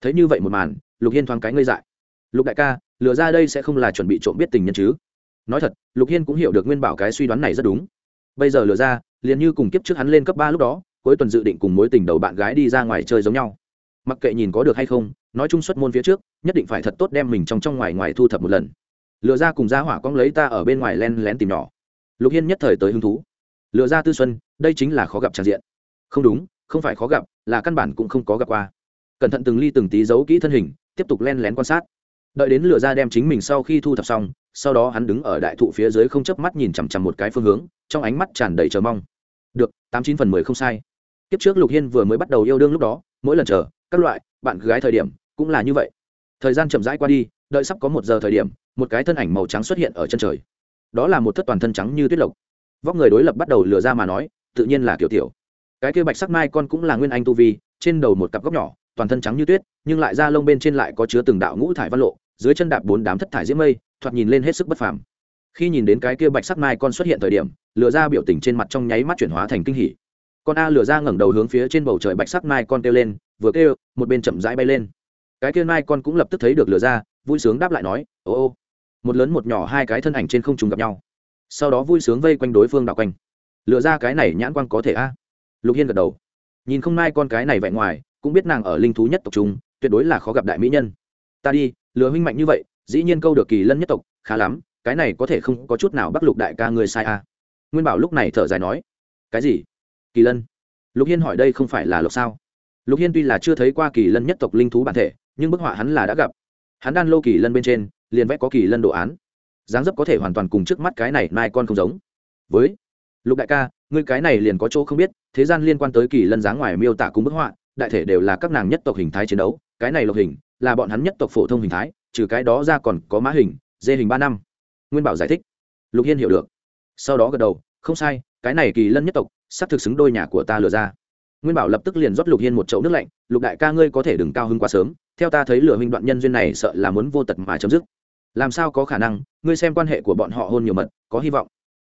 Thấy như vậy một màn, lục hiên thoáng cái ngây dại. Lục đại ca lừa ra đây sẽ không là chuẩn bị trộm biết tình nhân chứ? Nói thật, lục hiên cũng hiểu được nguyên bảo cái suy đoán này rất đúng bây giờ lừa ra, liền như cùng kiếp trước hắn lên cấp ba lúc đó, cuối tuần dự định cùng mối tình đầu bạn gái đi ra ngoài chơi giống nhau. Mặc kệ nhìn có được hay không, nói chung xuất môn phía trước, nhất định phải thật tốt đem mình trong trong ngoài ngoài thu thập một lần. Lừa ra cùng ra hỏa cong lấy ta ở bên ngoài len lén tìm nhỏ. Lục hiên nhất thời tới hứng thú. Lừa ra tư xuân, đây chính là khó gặp tràn diện. Không đúng, không phải khó gặp, là căn bản cũng không có gặp qua. Cẩn thận từng ly từng tí giấu kỹ thân hình, tiếp tục len lén quan sát đợi đến lửa ra đem chính mình sau khi thu thập xong, sau đó hắn đứng ở đại thụ phía dưới không chớp mắt nhìn chằm chằm một cái phương hướng, trong ánh mắt tràn đầy chờ mong. Được, tám chín phần mười không sai. Kiếp trước lục hiên vừa mới bắt đầu yêu đương lúc đó, mỗi lần chờ, các loại, bạn gái thời điểm, cũng là như vậy. Thời gian chậm rãi qua đi, đợi sắp có một giờ thời điểm, một cái thân ảnh màu trắng xuất hiện ở chân trời. Đó là một thất toàn thân trắng như tuyết lộc. Vóc người đối lập bắt đầu lừa ra mà nói, tự nhiên là kiểu tiểu. Cái kia bạch sắc mai con cũng là nguyên anh tu vi, trên đầu một cặp góc nhỏ, toàn thân trắng như tuyết, nhưng lại da lông bên trên lại có chứa từng đạo ngũ thải văn lộ dưới chân đạp bốn đám thất thải diễm mây, thoạt nhìn lên hết sức bất phàm. Khi nhìn đến cái kia bạch sắc mai con xuất hiện thời điểm lừa ra biểu tình trên mặt trong nháy mắt chuyển hóa thành kinh hỉ. Con a lừa ra ngẩng đầu hướng phía trên bầu trời bạch sắc mai con kêu lên, vừa kêu, một bên chậm rãi bay lên. Cái kia mai con cũng lập tức thấy được lừa ra vui sướng đáp lại nói, ô ô. Một lớn một nhỏ hai cái thân ảnh trên không trùng gặp nhau. Sau đó vui sướng vây quanh đối phương đạo quanh. Lừa ra cái này nhãn quan có thể a? Lục hiên gật đầu. Nhìn không mai con cái này vẹn ngoài, cũng biết nàng ở linh thú nhất tộc trung, tuyệt đối là khó gặp đại mỹ nhân. Ta đi lừa huynh mạnh như vậy, dĩ nhiên câu được kỳ lân nhất tộc, khá lắm, cái này có thể không có chút nào bắc lục đại ca ngươi sai à. nguyên bảo lúc này thở dài nói, cái gì? Kỳ lân? Lục hiên hỏi đây không phải là lộc sao? Lục hiên tuy là chưa thấy qua kỳ lân nhất tộc linh thú bản thể, nhưng bức họa hắn là đã gặp. Hắn đan lô kỳ lân bên trên, liền vẽ có kỳ lân đồ án. Dáng dấp có thể hoàn toàn cùng trước mắt cái này mai con không giống. Với lục đại ca, ngươi cái này liền có chỗ không biết, thế gian liên quan tới kỳ lân dáng ngoài miêu tả cùng bức họa, đại thể đều là các nàng nhất tộc hình thái chiến đấu cái này lộc hình, là bọn hắn nhất tộc phổ thông hình thái, trừ cái đó ra còn có mã hình, dê hình ba năm. Nguyên bảo giải thích. Lục hiên hiểu được. Sau đó gật đầu, không sai, cái này kỳ lân nhất tộc, sắp thực xứng đôi nhà của ta lừa ra. Nguyên bảo lập tức liền rót lục hiên một chậu nước lạnh, lục đại ca ngươi có thể đừng cao hứng quá sớm, theo ta thấy lừa huynh đoạn nhân duyên này sợ là muốn vô tật mà chấm dứt. Làm sao có khả năng, ngươi xem quan hệ của bọn họ hôn nhiều mật, có hy vọng.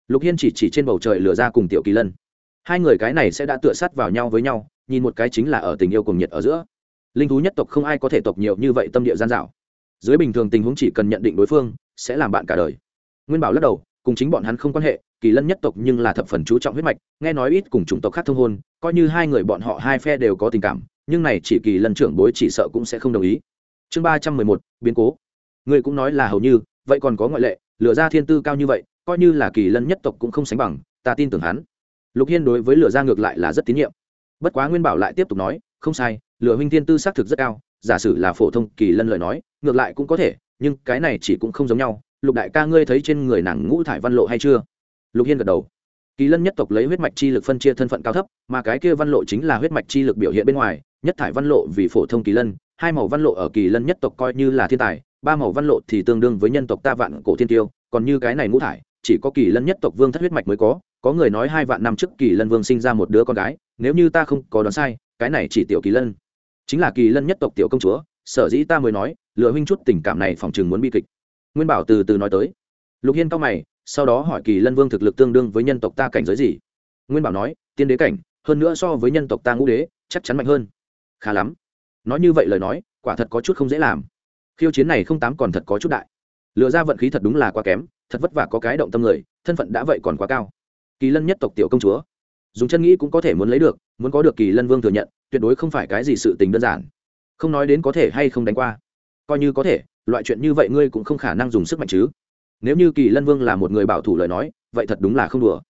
Lục hiên chỉ chỉ trên bầu trời lừa ra cùng tiểu kỳ lân. Hai người cái này sẽ đã tựa sát vào nhau với nhau, nhìn một cái chính là ở tình yêu cùng nhiệt ở giữa linh thú nhất tộc không ai có thể tộc nhiều như vậy tâm địa gian dạo dưới bình thường tình huống chỉ cần nhận định đối phương, sẽ làm bạn cả đời. Nguyên bảo lắc đầu, cùng chính bọn hắn không quan hệ, kỳ lân nhất tộc nhưng là thập phần chú trọng huyết mạch, nghe nói ít cùng chủng tộc khác thông hôn, coi như hai người bọn họ hai phe đều có tình cảm, nhưng này chỉ kỳ lân trưởng bối chỉ sợ cũng sẽ không đồng ý. Chương ba trăm mười một, biến cố. Người cũng nói là hầu như, vậy còn có ngoại lệ lựa ra thiên tư cao như vậy, coi như là kỳ lân nhất tộc cũng không sánh bằng, ta tin tưởng hắn. Lục hiên đối với lựa ra ngược lại là rất tín nhiệm. Bất quá nguyên bảo lại tiếp tục nói không sai lừa huynh thiên tư xác thực rất cao, giả sử là phổ thông kỳ lân lời nói, ngược lại cũng có thể, nhưng cái này chỉ cũng không giống nhau, lục đại ca ngươi thấy trên người nàng ngũ thải văn lộ hay chưa? Lục hiên gật đầu. Kỳ lân nhất tộc lấy huyết mạch chi lực phân chia thân phận cao thấp, mà cái kia văn lộ chính là huyết mạch chi lực biểu hiện bên ngoài, nhất thải văn lộ vì phổ thông kỳ lân, hai màu văn lộ ở kỳ lân nhất tộc coi như là thiên tài, ba màu văn lộ thì tương đương với nhân tộc ta vạn cổ thiên tiêu, còn như cái này ngũ thải, chỉ có kỳ lân nhất tộc vương thất huyết mạch mới có có người nói hai vạn năm trước kỳ lân vương sinh ra một đứa con gái, nếu như ta không có đoán sai cái này chỉ tiểu kỳ lân. Chính là kỳ lân nhất tộc tiểu công chúa, sở dĩ ta mới nói lựa huynh chút tình cảm này phòng chừng muốn bi kịch. Nguyên bảo từ từ nói tới. Lục hiên cao mày, sau đó hỏi kỳ lân vương thực lực tương đương với nhân tộc ta cảnh giới gì? Nguyên bảo nói, tiên đế cảnh, hơn nữa so với nhân tộc ta ngũ đế, chắc chắn mạnh hơn. Khá lắm. Nói như vậy lời nói, quả thật có chút không dễ làm. Khiêu chiến này không tám còn thật có chút đại. Lựa ra vận khí thật đúng là quá kém, thật vất vả có cái động tâm người, thân phận đã vậy còn quá cao. Kỳ lân nhất tộc tiểu công chúa. Dùng chân nghĩ cũng có thể muốn lấy được muốn có được kỳ lân vương thừa nhận, tuyệt đối không phải cái gì sự tình đơn giản. Không nói đến có thể hay không đánh qua. Coi như có thể, loại chuyện như vậy ngươi cũng không khả năng dùng sức mạnh chứ. Nếu như kỳ lân vương là một người bảo thủ lời nói, vậy thật đúng là không đùa.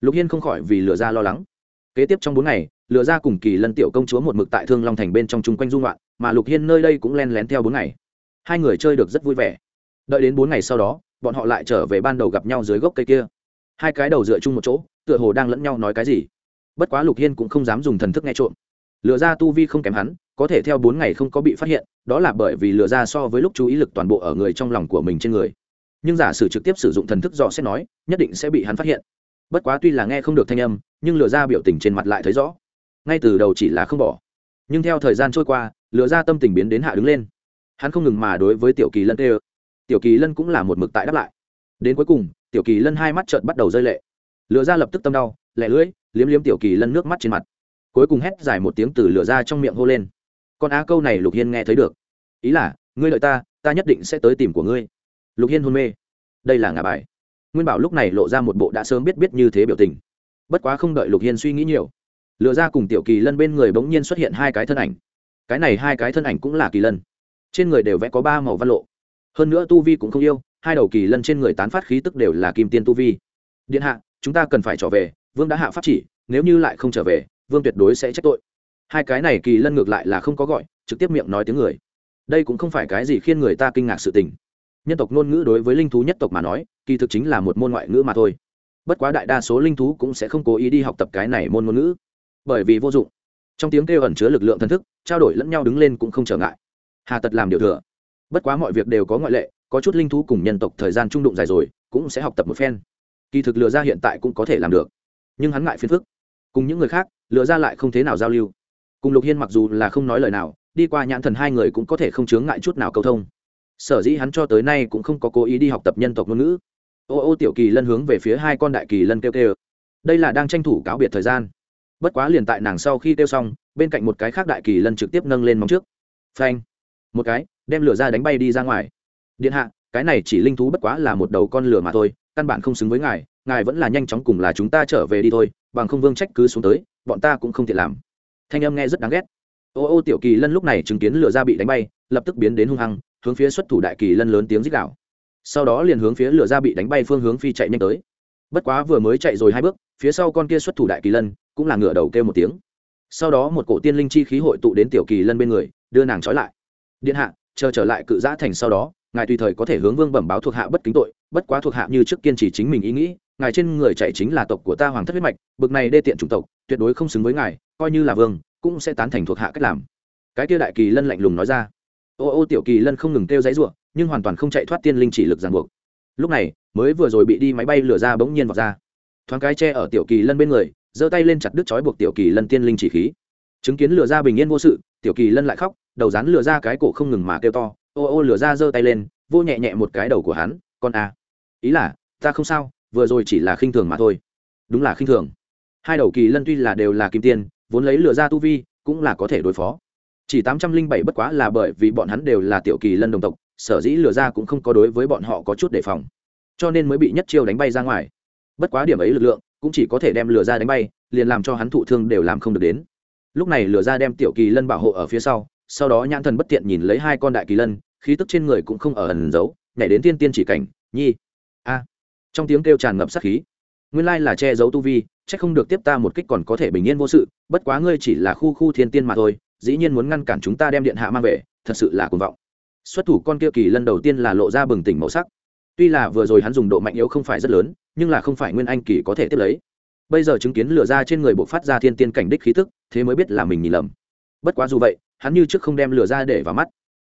Lục hiên không khỏi vì lừa ra lo lắng. Kế tiếp trong bốn ngày, lừa ra cùng kỳ lân tiểu công chúa một mực tại thương long thành bên trong chung quanh dung loạn mà lục hiên nơi đây cũng len lén theo bốn ngày. Hai người chơi được rất vui vẻ. Đợi đến bốn ngày sau đó, bọn họ lại trở về ban đầu gặp nhau dưới gốc cây kia. Hai cái đầu dựa chung một chỗ, tựa hồ đang lẫn nhau nói cái gì bất quá lục hiên cũng không dám dùng thần thức nghe trộm. Lừa ra tu vi không kém hắn, có thể theo bốn ngày không có bị phát hiện, đó là bởi vì lừa ra so với lúc chú ý lực toàn bộ ở người trong lòng của mình trên người. Nhưng giả sử trực tiếp sử dụng thần thức dò xét nói, nhất định sẽ bị hắn phát hiện. Bất quá tuy là nghe không được thanh âm, nhưng lừa ra biểu tình trên mặt lại thấy rõ. Ngay từ đầu chỉ là không bỏ. Nhưng theo thời gian trôi qua lừa ra tâm tình biến đến hạ đứng lên. Hắn không ngừng mà đối với tiểu kỳ lân tê ơ tiểu kỳ lân cũng là một mực tại đáp lại. Đến cuối cùng, tiểu kỳ lân hai mắt trợn bắt đầu rơi lệ. Lừa ra lập tức tâm đau, lẻ lưỡi liếm liếm tiểu kỳ lân nước mắt trên mặt. Cuối cùng hét dài một tiếng từ lửa ra trong miệng hô lên. Con á câu này lục hiên nghe thấy được. Ý là, ngươi lợi ta ta nhất định sẽ tới tìm của ngươi. Lục hiên hôn mê. Đây là ngà bài. Nguyên bảo lúc này lộ ra một bộ đã sớm biết biết như thế biểu tình. Bất quá không đợi lục hiên suy nghĩ nhiều lựa ra cùng tiểu kỳ lân bên người bỗng nhiên xuất hiện hai cái thân ảnh. Cái này hai cái thân ảnh cũng là kỳ lân. Trên người đều vẽ có ba màu văn lộ. Hơn nữa tu vi cũng không yêu, hai đầu kỳ lân trên người tán phát khí tức đều là kim tiên tu vi. Điện hạ, chúng ta cần phải trở về vương đã hạ pháp chỉ, nếu như lại không trở về, vương tuyệt đối sẽ trách tội. Hai cái này kỳ lân ngược lại là không có gọi, trực tiếp miệng nói tiếng người. Đây cũng không phải cái gì khiến người ta kinh ngạc sự tình. Nhân tộc ngôn ngữ đối với linh thú nhất tộc mà nói, kỳ thực chính là một môn ngoại ngữ mà thôi. Bất quá đại đa số linh thú cũng sẽ không cố ý đi học tập cái này môn ngôn ngữ. Bởi vì vô dụng. Trong tiếng kêu ẩn chứa lực lượng thần thức, trao đổi lẫn nhau đứng lên cũng không trở ngại. Hà tật làm điều thừa. Bất quá mọi việc đều có ngoại lệ, có chút linh thú cùng nhân tộc thời gian trung đụng dài rồi, cũng sẽ học tập một phen. Kỳ thực lừa ra hiện tại cũng có thể làm được nhưng hắn ngại phiền phức. Cùng những người khác lựa ra lại không thế nào giao lưu. Cùng lục hiên mặc dù là không nói lời nào, đi qua nhãn thần hai người cũng có thể không chướng ngại chút nào cầu thông. Sở dĩ hắn cho tới nay cũng không có cố ý đi học tập nhân tộc ngôn ngữ. Ô ô tiểu kỳ lân hướng về phía hai con đại kỳ lân kêu kêu. Đây là đang tranh thủ cáo biệt thời gian. Bất quá liền tại nàng sau khi kêu xong, bên cạnh một cái khác đại kỳ lân trực tiếp nâng lên móng trước. Phanh. Một cái, đem lửa ra đánh bay đi ra ngoài. Điện hạ, cái này chỉ linh thú bất quá là một đầu con lửa mà thôi, căn bản không xứng với ngài ngài vẫn là nhanh chóng cùng là chúng ta trở về đi thôi, bằng không vương trách cứ xuống tới, bọn ta cũng không thể làm. Thanh âm nghe rất đáng ghét. Ô ô tiểu kỳ lân lúc này chứng kiến lửa ra bị đánh bay, lập tức biến đến hung hăng, hướng phía xuất thủ đại kỳ lân lớn tiếng rít đạo sau đó liền hướng phía lửa ra bị đánh bay phương hướng phi chạy nhanh tới. Bất quá vừa mới chạy rồi hai bước, phía sau con kia xuất thủ đại kỳ lân cũng là ngửa đầu kêu một tiếng. Sau đó một cổ tiên linh chi khí hội tụ đến tiểu kỳ lân bên người, đưa nàng trói lại. Điện hạ, chờ trở lại cự giã thành sau đó, ngài tùy thời có thể hướng vương bẩm báo thuộc hạ bất kính tội, bất quá thuộc hạ như trước kiên trì chính mình ý nghĩ ngài trên người chạy chính là tộc của ta hoàng thất huyết mạch, bực này đê tiện chủng tộc, tuyệt đối không xứng với ngài, coi như là vương, cũng sẽ tán thành thuộc hạ cách làm. Cái kia đại kỳ lân lạnh lùng nói ra. Ô ô, tiểu kỳ lân không ngừng kêu giấy ruộng nhưng hoàn toàn không chạy thoát tiên linh chỉ lực ràng buộc. Lúc này, mới vừa rồi bị đi máy bay lửa ra bỗng nhiên vào ra. Thoáng cái che ở tiểu kỳ lân bên người, giơ tay lên chặt đứt chói buộc tiểu kỳ lân tiên linh chỉ khí. Chứng kiến lửa ra bình yên vô sự, tiểu kỳ lân lại khóc, đầu rán lửa ra cái cổ không ngừng mà kêu to. Ô ô, lửa ra giơ tay lên vô nhẹ nhẹ một cái đầu của hắn, con a à. ý là, ta không sao vừa rồi chỉ là khinh thường mà thôi. Đúng là khinh thường. Hai đầu kỳ lân tuy là đều là kim tiên, vốn lấy lửa ra tu vi, cũng là có thể đối phó. Chỉ tám trăm linh bảy bất quá là bởi vì bọn hắn đều là tiểu kỳ lân đồng tộc, sở dĩ lửa ra cũng không có đối với bọn họ có chút đề phòng. Cho nên mới bị nhất chiêu đánh bay ra ngoài. Bất quá điểm ấy lực lượng, cũng chỉ có thể đem lửa ra đánh bay, liền làm cho hắn thụ thương đều làm không được đến. Lúc này lửa ra đem tiểu kỳ lân bảo hộ ở phía sau sau đó nhãn thần bất tiện nhìn lấy hai con đại kỳ lân, khí tức trên người cũng không ở ẩn giấu, nhảy đến tiên tiên chỉ cảnh, nhi. A trong tiếng kêu tràn ngập sát khí. Nguyên lai là che giấu tu vi c h ắ c không được tiếp ta một kích còn có thể bình yên vô sự, bất quá ngươi chỉ là khu khu thiên tiên mà thôi, dĩ nhiên muốn ngăn cản chúng ta đem điện hạ mang về, thật sự là cuồng vọng. Xuất thủ con kia kỳ lần đầu tiên là lộ ra bừng tỉnh màu sắc. Tuy là vừa rồi hắn dùng độ mạnh yếu không phải rất lớn, nhưng là không phải nguyên anh kỳ có thể tiếp lấy. Bây giờ chứng kiến lửa ra trên người buộc phát ra thiên tiên cảnh đích khí tức, thế mới biết là mình nhìn lầm. Bất quá dù vậy, hắn như trước không đem lửa ra để vào mắt.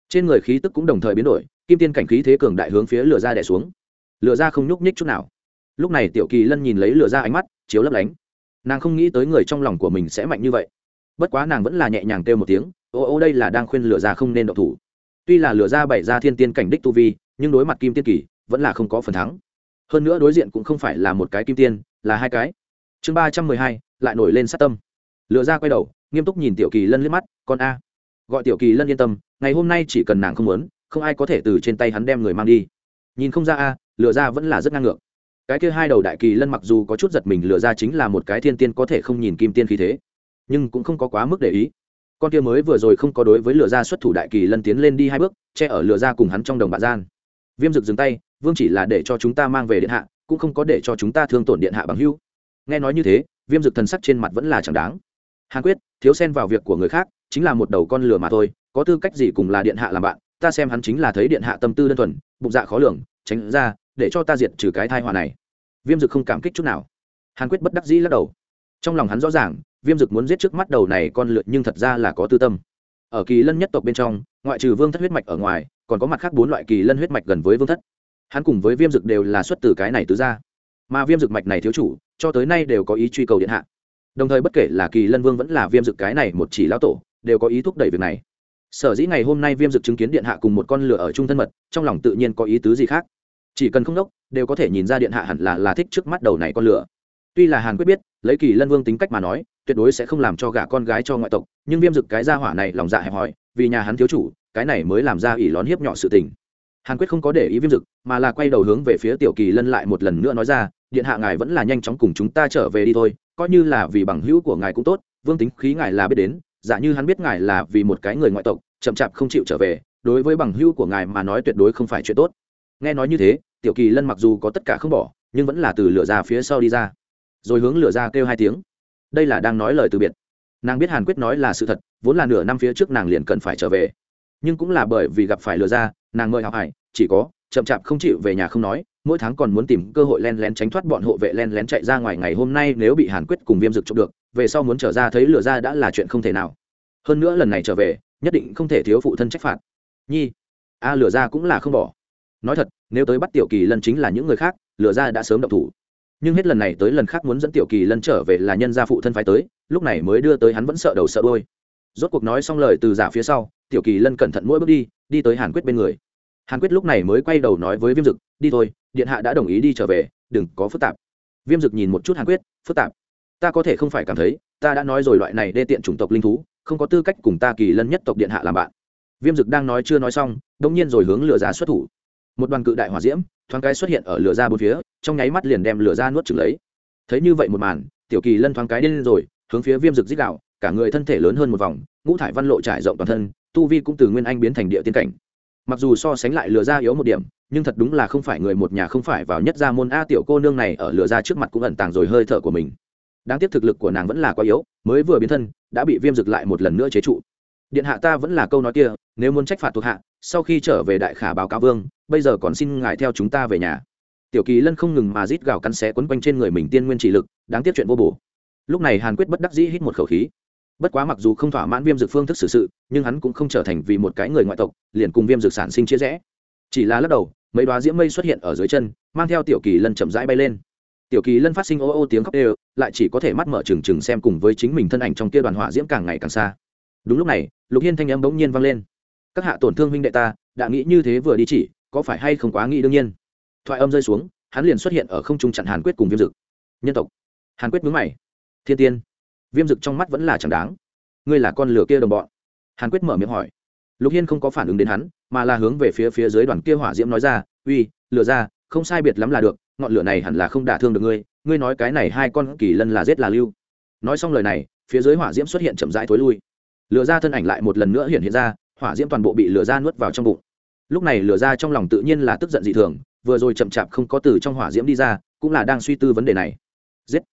Trên người khí tức cũng đồng thời biến đổi, kim tiên cảnh khí thế cường đại hướng phía lửa ra đẻ xuống lựa ra không nhúc nhích chút nào. Lúc này tiểu kỳ lân nhìn lấy lựa ra ánh mắt, chiếu lấp lánh. Nàng không nghĩ tới người trong lòng của mình sẽ mạnh như vậy. Bất quá nàng vẫn là nhẹ nhàng kêu một tiếng, ô ô, đây là đang khuyên lựa ra không nên độc thủ. Tuy là lựa ra bày ra thiên tiên cảnh đích tu vi, nhưng đối mặt kim tiên kỳ, vẫn là không có phần thắng. Hơn nữa đối diện cũng không phải là một cái kim tiên, là hai cái. Chương ba trăm mười hai, lại nổi lên sát tâm. Lựa ra quay đầu, nghiêm túc nhìn tiểu kỳ lân liếc mắt, con a. Gọi tiểu kỳ lân yên tâm, ngày hôm nay chỉ cần nàng không muốn, không ai có thể từ trên tay hắn đem người mang đi. Nhìn không ra a Lừa ra vẫn là rất ngang ngược. Cái kia hai đầu đại kỳ lân mặc dù có chút giật mình Lừa ra chính là một cái thiên tiên có thể không nhìn kim tiên khí thế, nhưng cũng không có quá mức để ý. Con kia mới vừa rồi không có đối với Lừa ra xuất thủ đại kỳ lân tiến lên đi hai bước, che ở Lừa ra cùng hắn trong đồng bạn gian. Viêm rực dừng tay, vương chỉ là để cho chúng ta mang về điện hạ, cũng không có để cho chúng ta thương tổn điện hạ bằng hưu nghe nói như thế, viêm rực thần sắc trên mặt vẫn là chẳng đáng. Hàn quyết, thiếu xen vào việc của người khác, chính là một đầu con lừa mà thôi, có tư cách gì cùng là điện hạ làm bạn? Ta xem hắn chính là thấy điện hạ tâm tư đơn thuần, bụng dạ khó lường, tránh ra để cho ta diệt trừ cái thai hòa này. Viêm dực không cảm kích chút nào. Hàn quyết bất đắc dĩ lắc đầu. Trong lòng hắn rõ ràng, viêm dực muốn giết trước mắt đầu này con lượt nhưng thật ra là có tư tâm. Ở kỳ lân nhất tộc bên trong, ngoại trừ vương thất huyết mạch ở ngoài, còn có mặt khác bốn loại kỳ lân huyết mạch gần với vương thất. Hắn cùng với viêm dực đều là xuất từ cái này tứ ra mà viêm dực mạch này thiếu chủ, cho tới nay đều có ý truy cầu điện hạ. Đồng thời bất kể là kỳ lân vương vẫn là viêm dực cái này một chỉ lão tổ, đều có ý thúc đẩy việc này. Sở dĩ ngày hôm nay viêm dực chứng kiến điện hạ cùng một con lửa ở trung thân mật, trong lòng tự nhiên có ý tứ gì khác chỉ cần không đốc, đều có thể nhìn ra điện hạ hẳn là là thích trước mắt đầu này con lửa. Tuy là hàn quyết biết, lấy kỳ lân vương tính cách mà nói, tuyệt đối sẽ không làm cho gả con gái cho ngoại tộc, nhưng viêm dực cái gia hỏa này lòng dạ hẹp hòi, vì nhà hắn thiếu chủ, cái này mới làm ra ỷ lón hiếp nhỏ sự tình. Hàn quyết không có để ý viêm dực, mà là quay đầu hướng về phía tiểu kỳ lân lại một lần nữa nói ra, điện hạ ngài vẫn là nhanh chóng cùng chúng ta trở về đi thôi, coi như là vì bằng hữu của ngài cũng tốt, vương tính khí ngài là biết đến giả như hắn biết ngài là vì một cái người ngoại tộc, chậm chạp không chịu trở về, đối với bằng hữu của ngài mà nói tuyệt đối không phải chuyện tốt. Nghe nói như thế tiểu kỳ lân mặc dù có tất cả không bỏ, nhưng vẫn là từ lửa ra phía sau đi ra. Rồi hướng lửa ra kêu hai tiếng. Đây là đang nói lời từ biệt. Nàng biết hàn quyết nói là sự thật, vốn là nửa năm phía trước nàng liền cần phải trở về. Nhưng cũng là bởi vì gặp phải lửa ra, nàng mời học hải chỉ có, chậm chạp không chịu về nhà không nói, mỗi tháng còn muốn tìm cơ hội len lén tránh thoát bọn hộ vệ len lén chạy ra ngoài ngày hôm nay nếu bị hàn quyết cùng viêm rực trộm được, về sau muốn trở ra thấy lửa ra đã là chuyện không thể nào. Hơn nữa lần này trở về, nhất định không thể thiếu phụ thân trách phạt. Nhi, a, lửa ra cũng là không bỏ nói thật, nếu tới bắt tiểu kỳ lân chính là những người khác lựa ra đã sớm động thủ. Nhưng hết lần này tới lần khác muốn dẫn tiểu kỳ lân trở về là nhân gia phụ thân phái tới, lúc này mới đưa tới hắn vẫn sợ đầu sợ đôi rốt cuộc nói xong lời từ giả phía sau, tiểu kỳ lân cẩn thận mỗi bước đi đi tới hàn quyết bên người. Hàn quyết lúc này mới quay đầu nói với viêm dực, đi thôi, điện hạ đã đồng ý đi trở về, đừng có phức tạp. Viêm dực nhìn một chút hàn quyết, phức tạp? Ta có thể không phải cảm thấy, ta đã nói rồi loại này đê tiện chủng tộc linh thú, không có tư cách cùng ta kỳ lân nhất tộc điện hạ làm bạn. Viêm dực đang nói chưa nói xong đông nhiên rồi hướng lựa giá xuất thủ một đoàn cự đại hỏa diễm, thoáng cái xuất hiện ở lửa ra bốn phía, trong nháy mắt liền đem lửa ra nuốt trừng lấy. Thấy như vậy một màn, tiểu kỳ lân thoáng cái điên rồi, hướng phía viêm rực dích đạo, cả người thân thể lớn hơn một vòng, ngũ thải văn lộ trải rộng toàn thân, tu vi cũng từ nguyên anh biến thành địa tiên cảnh. Mặc dù so sánh lại lửa ra yếu một điểm, nhưng thật đúng là không phải người một nhà không phải vào nhất gia môn a tiểu cô nương này ở lừa ra trước mặt cũng ẩn tàng rồi hơi thở của mình. Đáng tiếc thực lực của nàng vẫn là quá yếu, mới vừa biến thân, đã bị viêm rực lại một lần nữa chế trụ. Điện hạ ta vẫn là câu nói kia, nếu muốn trách phạt thuộc hạ, sau khi trở về đại khả báo cáo vương bây giờ còn xin ngài theo chúng ta về nhà. Tiểu kỳ lân không ngừng mà rít gào cắn xé quấn quanh trên người mình tiên nguyên chỉ lực, đáng tiếc chuyện vô bổ. Lúc này hàn quyết bất đắc dĩ hít một khẩu khí. Bất quá mặc dù không thỏa mãn viêm dược phương thức xử sự, nhưng hắn cũng không trở thành vì một cái người ngoại tộc, liền cùng viêm dược sản sinh chia rẽ. Chỉ là lắc đầu, mấy đoá diễm mây xuất hiện ở dưới chân, mang theo tiểu kỳ lân chậm rãi bay lên. Tiểu kỳ lân phát sinh ô ô tiếng khóc đều, lại chỉ có thể mắt mở trừng trừng xem cùng với chính mình thân ảnh trong kia đoàn hỏa diễm càng ngày càng xa. Đúng lúc này, lục hiên thanh âm bỗng nhiên vang lên. Các hạ tổn thương huynh đệ ta, đã nghĩ như thế vừa đi chỉ có phải hay không quá nghĩ đương nhiên. Thoại âm rơi xuống, hắn liền xuất hiện ở không trung chặn hàn quyết cùng viêm dực. Nhân tộc. Hàn quyết mướn mày. Thiên tiên. Viêm dực trong mắt vẫn là chẳng đáng. Ngươi là con lửa kia đồng bọn. Hàn quyết mở miệng hỏi. Lục hiên không có phản ứng đến hắn, mà là hướng về phía phía dưới đoàn kia hỏa diễm nói ra, uy lửa ra, không sai biệt lắm là được, ngọn lửa này hẳn là không đả thương được ngươi ngươi nói cái này hai con kỳ lân là giết là lưu. Nói xong lời này, phía dưới hỏa diễm xuất hiện chậm rãi thối lui. Lửa ra thân ảnh lại một lần nữa hiện hiện ra, hỏa diễm toàn bộ bị lửa ra nuốt vào trong bụng lúc này lửa ra trong lòng tự nhiên là tức giận dị thường, vừa rồi chậm chạp không có từ trong hỏa diễm đi ra, cũng là đang suy tư vấn đề này. Giết!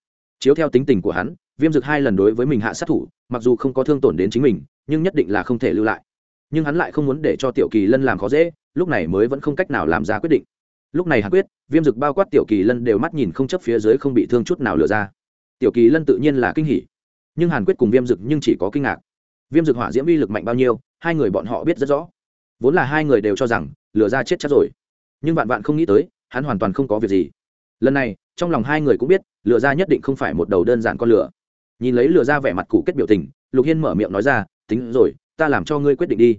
Chiếu theo tính tình của hắn, viêm dực hai lần đối với mình hạ sát thủ, mặc dù không có thương tổn đến chính mình, nhưng nhất định là không thể lưu lại. Nhưng hắn lại không muốn để cho tiểu kỳ lân làm khó dễ, lúc này mới vẫn không cách nào làm ra quyết định. Lúc này hắn quyết, viêm dực bao quát tiểu kỳ lân đều mắt nhìn không chấp phía dưới không bị thương chút nào lừa ra. Tiểu kỳ lân tự nhiên là kinh hỉ. Nhưng hàn quyết cùng viêm dực nhưng chỉ có kinh ngạc. Viêm dực hỏa diễm uy lực mạnh bao nhiêu, hai người bọn họ biết rất rõ vốn là hai người đều cho rằng lừa ra chết chắc rồi. Nhưng vạn bạn không nghĩ tới, hắn hoàn toàn không có việc gì. Lần này, trong lòng hai người cũng biết, lừa ra nhất định không phải một đầu đơn giản con lửa nhìn lấy lừa ra vẻ mặt cụ kết biểu tình, lục hiên mở miệng nói ra, tính rồi, ta làm cho ngươi quyết định đi.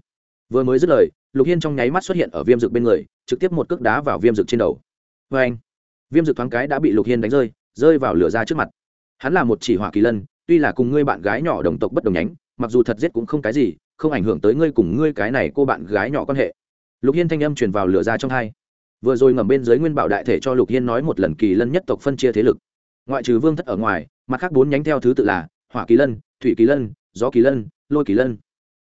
Vừa mới dứt lời, lục hiên trong nháy mắt xuất hiện ở viêm rực bên người, trực tiếp một cước đá vào viêm rực trên đầu. Vê anh, viêm rực thoáng cái đã bị lục hiên đánh rơi rơi vào lửa ra trước mặt. Hắn là một chỉ hỏa kỳ lân, tuy là cùng ngươi bạn gái nhỏ đồng tộc bất đồng nhánh, mặc dù thật giết cũng không cái gì không ảnh hưởng tới ngươi cùng ngươi cái này cô bạn gái nhỏ quan hệ. Lục hiên thanh âm truyền vào lửa ra trong hai. Vừa rồi ngầm bên dưới nguyên bảo đại thể cho lục hiên nói một lần kỳ lân nhất tộc phân chia thế lực. Ngoại trừ vương thất ở ngoài, mặt khác bốn nhánh theo thứ tự là hỏa kỳ lân, thủy kỳ lân, gió kỳ lân, lôi kỳ lân.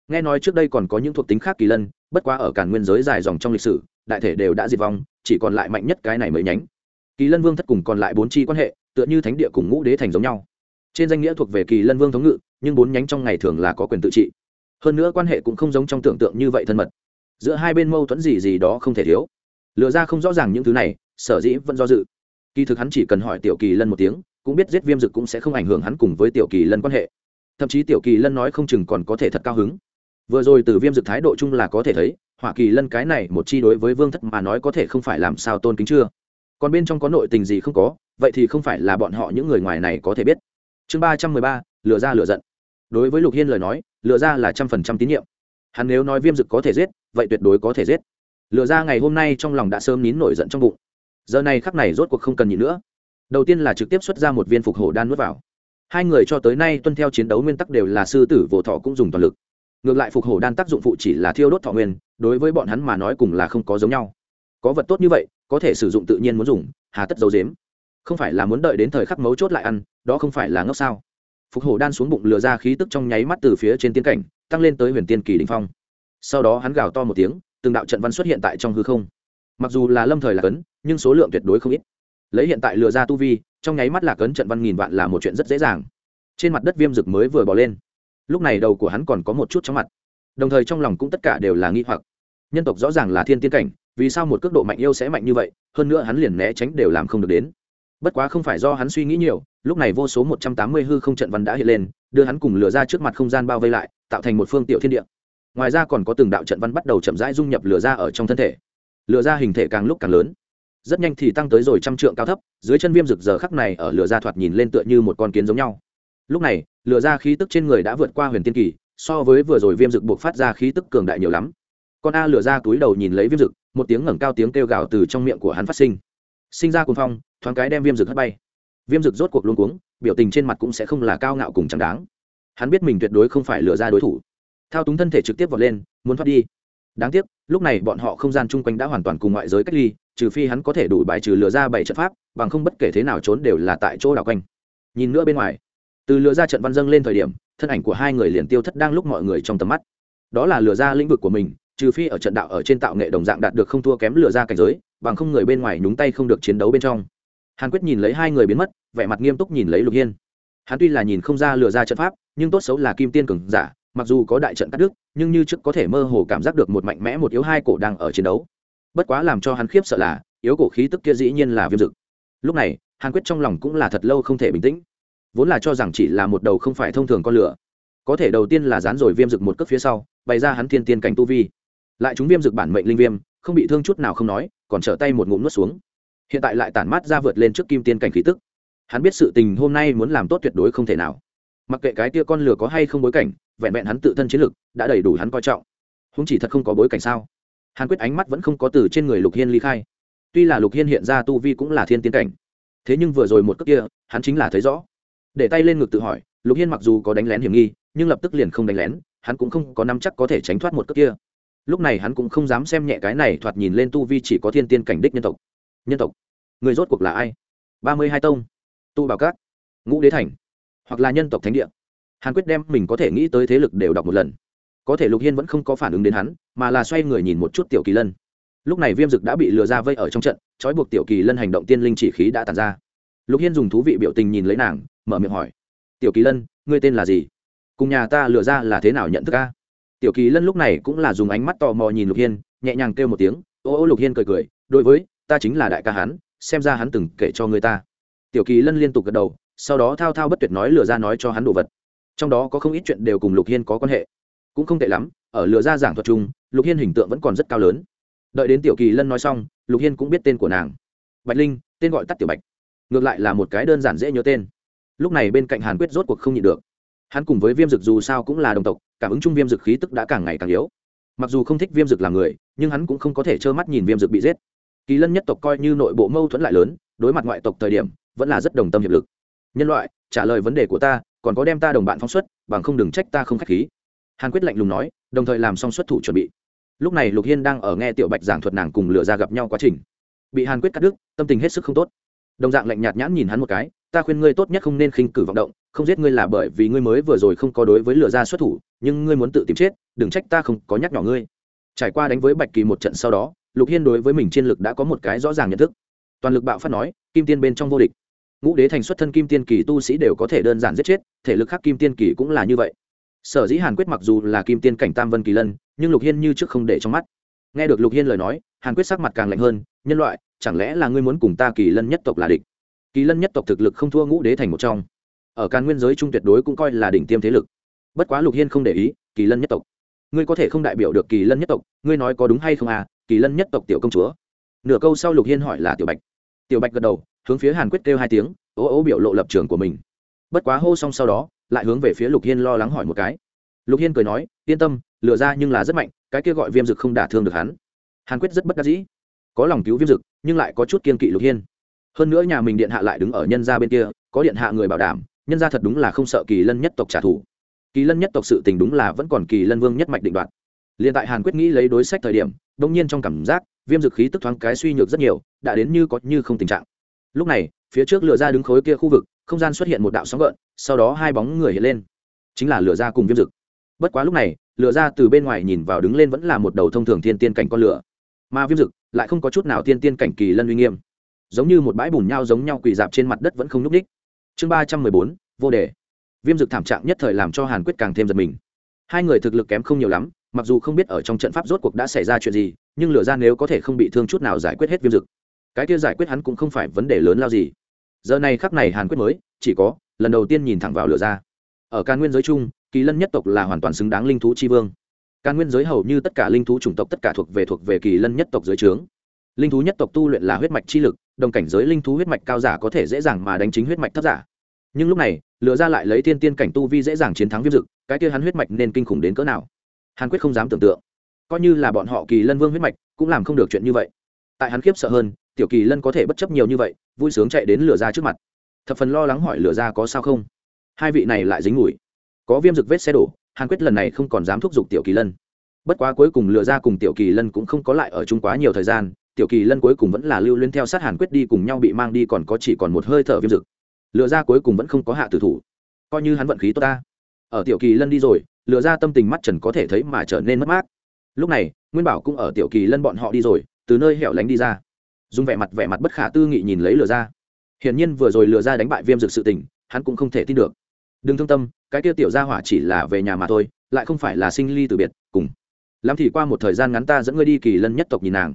Nghe nói trước đây còn có những thuộc tính khác kỳ lân, bất quá ở cản nguyên giới dài dòng trong lịch sử, đại thể đều đã diệt vong, chỉ còn lại mạnh nhất cái này mới nhánh. Kỳ lân vương thất cùng còn lại bốn chi quan hệ, tựa như thánh địa cùng ngũ đế thành giống nhau. Trên danh nghĩa thuộc về kỳ lân vương thống ngự, nhưng bốn nhánh trong ngày thường là có quyền tự trị hơn nữa quan hệ cũng không giống trong tưởng tượng như vậy thân mật. Giữa hai bên mâu thuẫn gì gì đó không thể thiếu. Lừa ra không rõ ràng những thứ này, sở dĩ vẫn do dự. Kỳ thực hắn chỉ cần hỏi tiểu kỳ lân một tiếng, cũng biết giết viêm dực cũng sẽ không ảnh hưởng hắn cùng với tiểu kỳ lân quan hệ. Thậm chí tiểu kỳ lân nói không chừng còn có thể thật cao hứng. Vừa rồi từ viêm dực thái độ chung là có thể thấy, hỏa kỳ lân cái này một chi đối với vương thất mà nói có thể không phải làm sao tôn kính chưa? Còn bên trong có nội tình gì không có, vậy thì không phải là bọn họ những người ngoài này có thể biết. Chương ba trăm mười ba, lừa ra lừa giận. Đối với lục hiên lời nói lựa ra là trăm phần trăm tín nhiệm. Hắn nếu nói viêm dực có thể giết, vậy tuyệt đối có thể giết. Lựa ra ngày hôm nay trong lòng đã sớm nín nổi giận trong bụng. Giờ này khắc này rốt cuộc không cần nhịn nữa. Đầu tiên là trực tiếp xuất ra một viên phục hổ đan nuốt vào. Hai người cho tới nay tuân theo chiến đấu nguyên tắc đều là sư tử vỗ thọ cũng dùng toàn lực. Ngược lại phục hổ đan tác dụng phụ chỉ là thiêu đốt thọ nguyên, đối với bọn hắn mà nói cùng là không có giống nhau. Có vật tốt như vậy, có thể sử dụng tự nhiên muốn dùng, hà tất dấu dếm không phải là muốn đợi đến thời khắc mấu chốt lại ăn, đó không phải là ngốc sao? Phục hổ đan xuống bụng lừa ra khí tức trong nháy mắt từ phía trên tiên cảnh, tăng lên tới huyền tiên kỳ đình phong. Sau đó hắn gào to một tiếng, từng đạo trận văn xuất hiện tại trong hư không. Mặc dù là lâm thời là cấn, nhưng số lượng tuyệt đối không ít. Lấy hiện tại lừa ra tu vi, trong nháy mắt là cấn trận văn nghìn vạn là một chuyện rất dễ dàng. Trên mặt đất viêm rực mới vừa bỏ lên. Lúc này đầu của hắn còn có một chút chóng mặt. Đồng thời trong lòng cũng tất cả đều là nghi hoặc. Nhân tộc rõ ràng là thiên tiên cảnh, vì sao một cước độ mạnh yêu sẽ mạnh như vậy, hơn nữa hắn liền né tránh đều làm không được đến. Bất quá không phải do hắn suy nghĩ nhiều lúc này vô số một trăm tám mươi hư không trận văn đã hiện lên, đưa hắn cùng lửa ra trước mặt không gian bao vây lại, tạo thành một phương tiểu thiên địa. Ngoài ra còn có từng đạo trận văn bắt đầu chậm rãi dung nhập lửa ra ở trong thân thể. Lửa ra hình thể càng lúc càng lớn. Rất nhanh thì tăng tới rồi trăm trượng cao thấp, dưới chân viêm rực giờ khắc này ở lửa ra thoạt nhìn lên tựa như một con kiến giống nhau. Lúc này, lửa ra khí tức trên người đã vượt qua huyền tiên kỳ, so với vừa rồi viêm rực buộc phát ra khí tức cường đại nhiều lắm. Con a lửa ra túi đầu nhìn lấy viêm rực, một tiếng ngẩng cao tiếng kêu gào từ trong miệng của hắn phát sinh. Sinh ra cuồng phong, thoáng cái đem viêm rực hất bay viêm rực rốt cuộc luôn cuống, biểu tình trên mặt cũng sẽ không là cao ngạo cùng chẳng đáng. Hắn biết mình tuyệt đối không phải lừa ra đối thủ. Thao túng thân thể trực tiếp vọt lên, muốn thoát đi. Đáng tiếc, lúc này bọn họ không gian chung quanh đã hoàn toàn cùng ngoại giới cách ly, trừ phi hắn có thể đủ bài trừ lừa ra bảy trận pháp, bằng không bất kể thế nào trốn đều là tại chỗ đảo quanh. Nhìn nữa bên ngoài, từ lừa ra trận văn dâng lên thời điểm, thân ảnh của hai người liền tiêu thất đang lúc mọi người trong tầm mắt. Đó là lừa ra lĩnh vực của mình, trừ phi ở trận đạo ở trên tạo nghệ đồng dạng đạt được không thua kém lừa ra cảnh giới, bằng không người bên ngoài nhúng tay không được chiến đấu bên trong hàn quyết nhìn lấy hai người biến mất, vẻ mặt nghiêm túc nhìn lấy lục hiên. Hắn tuy là nhìn không ra lừa ra trận pháp, nhưng tốt xấu là kim tiên cường giả, mặc dù có đại trận cắt đứt, nhưng như trước có thể mơ hồ cảm giác được một mạnh mẽ, một yếu hai cổ đang ở chiến đấu. Bất quá làm cho hắn khiếp sợ là, yếu cổ khí tức kia dĩ nhiên là viêm dực. Lúc này, hàn quyết trong lòng cũng là thật lâu không thể bình tĩnh. Vốn là cho rằng chỉ là một đầu không phải thông thường con lửa. Có thể đầu tiên là dán rồi viêm dực một cước phía sau, bày ra hắn thiên tiên cảnh tu vi. Lại chúng viêm dực bản mệnh linh viêm, không bị thương chút nào không nói, còn trở tay một ngụm nuốt xuống hiện tại lại tản mát ra vượt lên trước kim tiên cảnh khí tức. Hắn biết sự tình hôm nay muốn làm tốt tuyệt đối không thể nào. Mặc kệ cái tia con lửa có hay không bối cảnh, vẹn vẹn hắn tự thân chiến lực đã đầy đủ hắn coi trọng. Húng chỉ thật không có bối cảnh sao? Hàn quyết ánh mắt vẫn không có từ trên người lục hiên ly khai. Tuy là lục hiên hiện ra tu vi cũng là thiên tiến cảnh, thế nhưng vừa rồi một cước kia, hắn chính là thấy rõ. Để tay lên ngực tự hỏi, lục hiên mặc dù có đánh lén hiểm nghi, nhưng lập tức liền không đánh lén, hắn cũng không có năm chắc có thể tránh thoát một cước kia. Lúc này hắn cũng không dám xem nhẹ cái này thoạt nhìn lên tu vi chỉ có thiên tiên cảnh đích nhân tộc. Nhân tộc người rốt cuộc là ai? Ba mươi hai tông, tu bảo cát ngũ đế thành, hoặc là nhân tộc thánh địa. Hàn quyết đem mình có thể nghĩ tới thế lực đều đọc một lần. Có thể lục hiên vẫn không có phản ứng đến hắn, mà là xoay người nhìn một chút tiểu kỳ lân. Lúc này viêm dực đã bị lừa ra vây ở trong trận, trói buộc tiểu kỳ lân hành động tiên linh chỉ khí đã tàn ra. Lục hiên dùng thú vị biểu tình nhìn lấy nàng, mở miệng hỏi, tiểu kỳ lân, ngươi tên là gì? Cùng nhà ta lừa ra là thế nào nhận thức ca tiểu kỳ lân lúc này cũng là dùng ánh mắt tò mò nhìn lục hiên, nhẹ nhàng kêu một tiếng, ô ô lục hiên cười cười, đối với ta chính là đại ca hắn xem ra hắn từng kể cho người ta. Tiểu kỳ lân liên tục gật đầu, sau đó thao thao bất tuyệt nói lừa ra nói cho hắn đồ vật. Trong đó có không ít chuyện đều cùng lục hiên có quan hệ. Cũng không tệ lắm, ở lừa ra giảng thuật chung, lục hiên hình tượng vẫn còn rất cao lớn. Đợi đến tiểu kỳ lân nói xong, lục hiên cũng biết tên của nàng. Bạch linh, tên gọi tắt tiểu bạch. Ngược lại là một cái đơn giản dễ nhớ tên. Lúc này bên cạnh hàn quyết rốt cuộc không nhịn được. Hắn cùng với viêm dực dù sao cũng là đồng tộc, cảm ứng chung viêm dực khí tức đã càng ngày càng yếu. Mặc dù không thích viêm dực là người, nhưng hắn cũng không có thể trơ mắt nhìn viêm dực bị giết kỳ lân nhất tộc coi như nội bộ mâu thuẫn lại lớn, đối mặt ngoại tộc thời điểm, vẫn là rất đồng tâm hiệp lực. Nhân loại, trả lời vấn đề của ta, còn có đem ta đồng bạn phóng xuất, bằng không đừng trách ta không k h á c h khí. Hàn quyết lạnh lùng nói, đồng thời làm xong xuất thủ chuẩn bị. Lúc này lục hiên đang ở nghe tiểu bạch giảng thuật nàng cùng lửa ra gặp nhau quá trình. Bị hàn quyết cắt đứt, tâm tình hết sức không tốt. Đồng dạng lạnh nhạt nhãn nhìn hắn một cái, ta khuyên ngươi tốt nhất không nên khinh cử vọng động, không giết ngươi là bởi vì ngươi mới vừa rồi không có đối với lửa ra xuất thủ, nhưng ngươi muốn tự tìm chết, đừng trách ta không có nhắc nhỏ ngươi. Trải qua đánh với bạch kỳ một trận sau đó lục hiên đối với mình chiến lực đã có một cái rõ ràng nhận thức. Toàn lực bạo phát nói, kim tiên bên trong vô địch. Ngũ đế thành xuất thân kim tiên kỳ tu sĩ đều có thể đơn giản giết chết, thể lực khác kim tiên kỳ cũng là như vậy. Sở dĩ hàn quyết mặc dù là kim tiên cảnh tam vân kỳ lân, nhưng lục hiên như trước không để trong mắt. Nghe được lục hiên lời nói, hàn quyết sắc mặt càng lạnh hơn, nhân loại, chẳng lẽ là ngươi muốn cùng ta kỳ lân nhất tộc là địch? Kỳ lân nhất tộc thực lực không thua ngũ đế thành một trong. Ở càn nguyên giới trung tuyệt đối cũng coi là đỉnh tiêm thế lực. Bất quá lục hiên không để ý, kỳ lân nhất tộc. Ngươi có thể không đại biểu được kỳ lân nhất tộc, ngươi nói có đúng hay không à? Kỳ lân nhất tộc tiểu công chúa. Nửa câu sau lục hiên hỏi là tiểu bạch. Tiểu bạch gật đầu, hướng phía hàn quyết kêu hai tiếng, ố ố biểu lộ lập trường của mình. Bất quá hô xong sau đó, lại hướng về phía lục hiên lo lắng hỏi một cái. Lục hiên cười nói, yên tâm lựa ra nhưng là rất mạnh, cái kia gọi viêm dực không đả thương được hắn. Hàn quyết rất bất đắc dĩ. Có lòng cứu viêm dực, nhưng lại có chút kiên kỵ lục hiên. Hơn nữa nhà mình điện hạ lại đứng ở nhân gia bên kia, có điện hạ người bảo đảm, nhân gia thật đúng là không sợ kỳ lân nhất tộc trả thù. Kỳ lân nhất tộc sự tình đúng là vẫn còn kỳ lân vương nhất mạch định đoạt. Liền tại hàn quyết nghĩ lấy đối sách thời điểm đông nhiên trong cảm giác, viêm dực khí tức thoáng cái suy nhược rất nhiều, đã đến như có như không tình trạng. Lúc này, phía trước lửa ra đứng khối kia khu vực, không gian xuất hiện một đạo sóng gợn, sau đó hai bóng người hiện lên. Chính là lửa ra cùng viêm dực bất quá lúc này, lửa ra từ bên ngoài nhìn vào đứng lên vẫn là một đầu thông thường thiên tiên cảnh con lửa. Mà viêm dực lại không có chút nào tiên tiên cảnh kỳ lân uy nghiêm. Giống như một bãi bùn nhau giống nhau quỳ dạp trên mặt đất vẫn không nhúc ních chương ba trăm mười bốn, vô đề. Viêm dực thảm trạng nhất thời làm cho hàn quyết càng thêm giật mình. Hai người thực lực kém không nhiều lắm mặc dù không biết ở trong trận pháp rốt cuộc đã xảy ra chuyện gì, nhưng lửa ra nếu có thể không bị thương chút nào giải quyết hết viêm dực. Cái kia giải quyết hắn cũng không phải vấn đề lớn lao gì. Giờ này khắc này hàn quyết mới, chỉ có, lần đầu tiên nhìn thẳng vào lửa ra. Ở càn nguyên giới chung kỳ lân nhất tộc là hoàn toàn xứng đáng linh thú tri vương. Càn nguyên giới hầu như tất cả linh thú chủng tộc tất cả thuộc về thuộc về kỳ lân nhất tộc dưới trướng. Linh thú nhất tộc tu luyện là huyết mạch chi lực, đồng cảnh giới linh thú huyết mạch cao giả có thể dễ dàng mà đánh chính huyết mạch thấp giả. Nhưng lúc này lựa ra lại lấy thiên tiên cảnh tu vi dễ dàng chiến thắng viêm dực, cái kia hắn huyết mạch nên kinh khủng đến cỡ nào? Hàn quyết không dám tưởng tượng. Coi như là bọn họ kỳ lân vương huyết mạch, cũng làm không được chuyện như vậy. Tại hắn khiếp sợ hơn, tiểu kỳ lân có thể bất chấp nhiều như vậy, vui sướng chạy đến lửa ra trước mặt. Thập phần lo lắng hỏi lửa ra có sao không? Hai vị này lại dính mùi. Có viêm rực vết xe đổ, hàn quyết lần này không còn dám thúc giục tiểu kỳ lân. Bất quá cuối cùng lừa ra cùng tiểu kỳ lân cũng không có lại ở chung quá nhiều thời gian, tiểu kỳ lân cuối cùng vẫn là lưu lên theo sát hàn quyết đi cùng nhau bị mang đi còn có chỉ còn một hơi thở viêm rực. Lừa ra cuối cùng vẫn không có hạ tử thủ. Coi như hắn vận khí tốt ta ở tiểu kỳ lân đi rồi, lừa ra tâm tình mắt trần có thể thấy mà trở nên mất mát. Lúc này, nguyên bảo cũng ở tiểu kỳ lân bọn họ đi rồi, từ nơi hẻo lánh đi ra. Dùng vẻ mặt vẻ mặt bất khả tư nghị nhìn lấy lừa ra. Hiển nhiên vừa rồi lừa ra đánh bại viêm dược sự tình, hắn cũng không thể tin được. Đừng thương tâm, cái kia tiểu gia hỏa chỉ là về nhà mà thôi, lại không phải là sinh ly từ biệt, cùng. Lắm thì qua một thời gian ngắn ta dẫn ngươi đi kỳ lân nhất tộc nhìn nàng.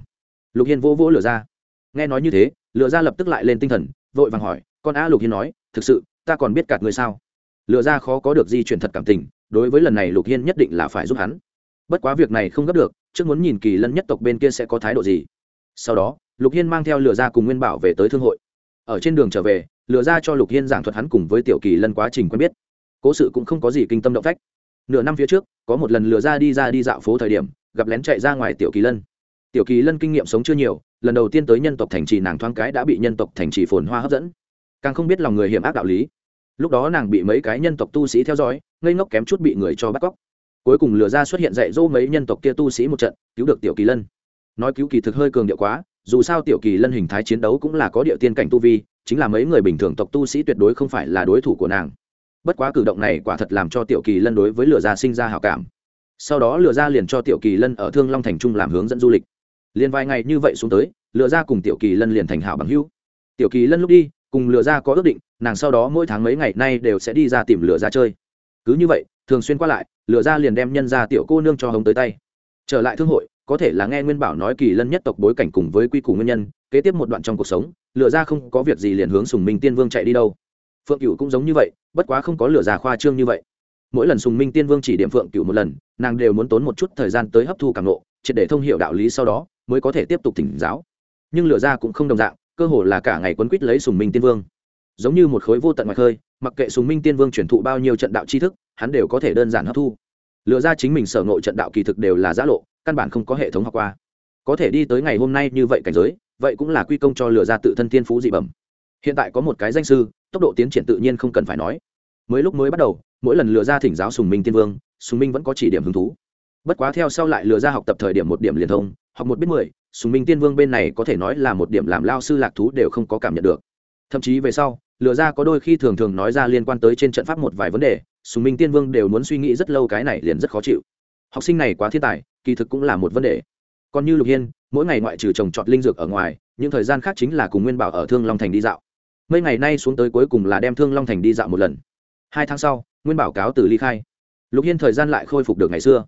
Lục hiên vỗ vỗ lừa ra. Nghe nói như thế, lừa ra lập tức lại lên tinh thần, vội vàng hỏi, con a lục hiên nói, thực sự, ta còn biết cạt ngươi sao? Lừa ra khó có được di chuyển thật cảm tình, đối với lần này lục hiên nhất định là phải giúp hắn. Bất quá việc này không gấp được, trước muốn nhìn kỳ lân nhất tộc bên kia sẽ có thái độ gì. Sau đó, lục hiên mang theo lừa ra cùng nguyên bảo về tới thương hội. Ở trên đường trở về lừa ra cho lục hiên giảng thuật hắn cùng với tiểu kỳ lân quá trình quen biết. Cố sự cũng không có gì kinh tâm động phách. Nửa năm phía trước, có một lần lừa ra đi ra đi dạo phố thời điểm, gặp lén chạy ra ngoài tiểu kỳ lân. Tiểu kỳ lân kinh nghiệm sống chưa nhiều, lần đầu tiên tới nhân tộc thành trì nàng thoáng cái đã bị nhân tộc thành trì phồn hoa hấp dẫn. Càng không biết lòng người hiểm ác đạo lý lúc đó nàng bị mấy cái nhân tộc tu sĩ theo dõi, ngây ngốc kém chút bị người cho bắt cóc. Cuối cùng lừa ra xuất hiện dạy dỗ mấy nhân tộc kia tu sĩ một trận, cứu được tiểu kỳ lân. Nói cứu kỳ thực hơi cường điệu quá, dù sao tiểu kỳ lân hình thái chiến đấu cũng là có địa tiên cảnh tu vi, chính là mấy người bình thường tộc tu sĩ tuyệt đối không phải là đối thủ của nàng. Bất quá cử động này quả thật làm cho tiểu kỳ lân đối với lừa gia sinh ra hào cảm. Sau đó lừa gia liền cho tiểu kỳ lân ở thương long thành trung làm hướng dẫn du lịch. Liền vài ngày như vậy xuống tới, lừa gia cùng tiểu kỳ lân liền thành hảo bằng hữu. Tiểu kỳ lân lúc đi, cùng lừa gia có ước định nàng sau đó mỗi tháng mấy ngày nay đều sẽ đi ra tìm lừa gia chơi. Cứ như vậy, thường xuyên qua lại lừa gia liền đem nhân ra tiểu cô nương cho hống tới tay. Trở lại thương hội, có thể là nghe nguyên bảo nói kỳ lân nhất tộc bối cảnh cùng với quy củ nguyên nhân, kế tiếp một đoạn trong cuộc sống lừa gia không có việc gì liền hướng sùng minh tiên vương chạy đi đâu. Phượng cựu cũng giống như vậy, bất quá không có lửa già khoa trương như vậy. Mỗi lần sùng minh tiên vương chỉ điểm phượng cựu một lần, nàng đều muốn tốn một chút thời gian tới hấp thu cảm nộ triệt để thông hiệu đạo lý sau đó, mới có thể tiếp tục thỉnh giáo. Nhưng lửa ra cũng không đồng dạng, cơ hồ là cả ngày quấn quýt lấy sùng minh tiên vương giống như một khối vô tận ngoài khơi, mặc kệ sùng minh tiên vương truyền thụ bao nhiêu trận đạo tri thức, hắn đều có thể đơn giản hấp thu. Lựa ra chính mình sở ngộ trận đạo kỳ thực đều là giã lộ, căn bản không có hệ thống học qua. Có thể đi tới ngày hôm nay như vậy cảnh giới, vậy cũng là quy công cho lựa ra tự thân tiên phú dị bẩm. Hiện tại có một cái danh sư, tốc độ tiến triển tự nhiên không cần phải nói. Mới lúc mới bắt đầu, mỗi lần lừa ra thỉnh giáo sùng minh tiên vương, sùng minh vẫn có chỉ điểm hứng thú. Bất quá theo sau lại lừa ra học tập thời điểm một điểm liền thông, học một biết mười, sùng minh tiên vương bên này có thể nói là một điểm làm lao sư lạc thú đều không có cảm nhận được. Thậm chí về sau lừa ra có đôi khi thường thường nói ra liên quan tới trên trận pháp một vài vấn đề, sùng minh tiên vương đều muốn suy nghĩ rất lâu cái này liền rất khó chịu. Học sinh này quá thiên tài, kỳ thực cũng là một vấn đề. Còn như lục hiên, mỗi ngày ngoại trừ trồng trọt linh dược ở ngoài, những thời gian khác chính là cùng nguyên bảo ở thương long thành đi dạo. Mấy ngày nay xuống tới cuối cùng là đem thương long thành đi dạo một lần. Hai tháng sau, nguyên bảo cáo từ ly khai. Lục hiên thời gian lại khôi phục được ngày xưa.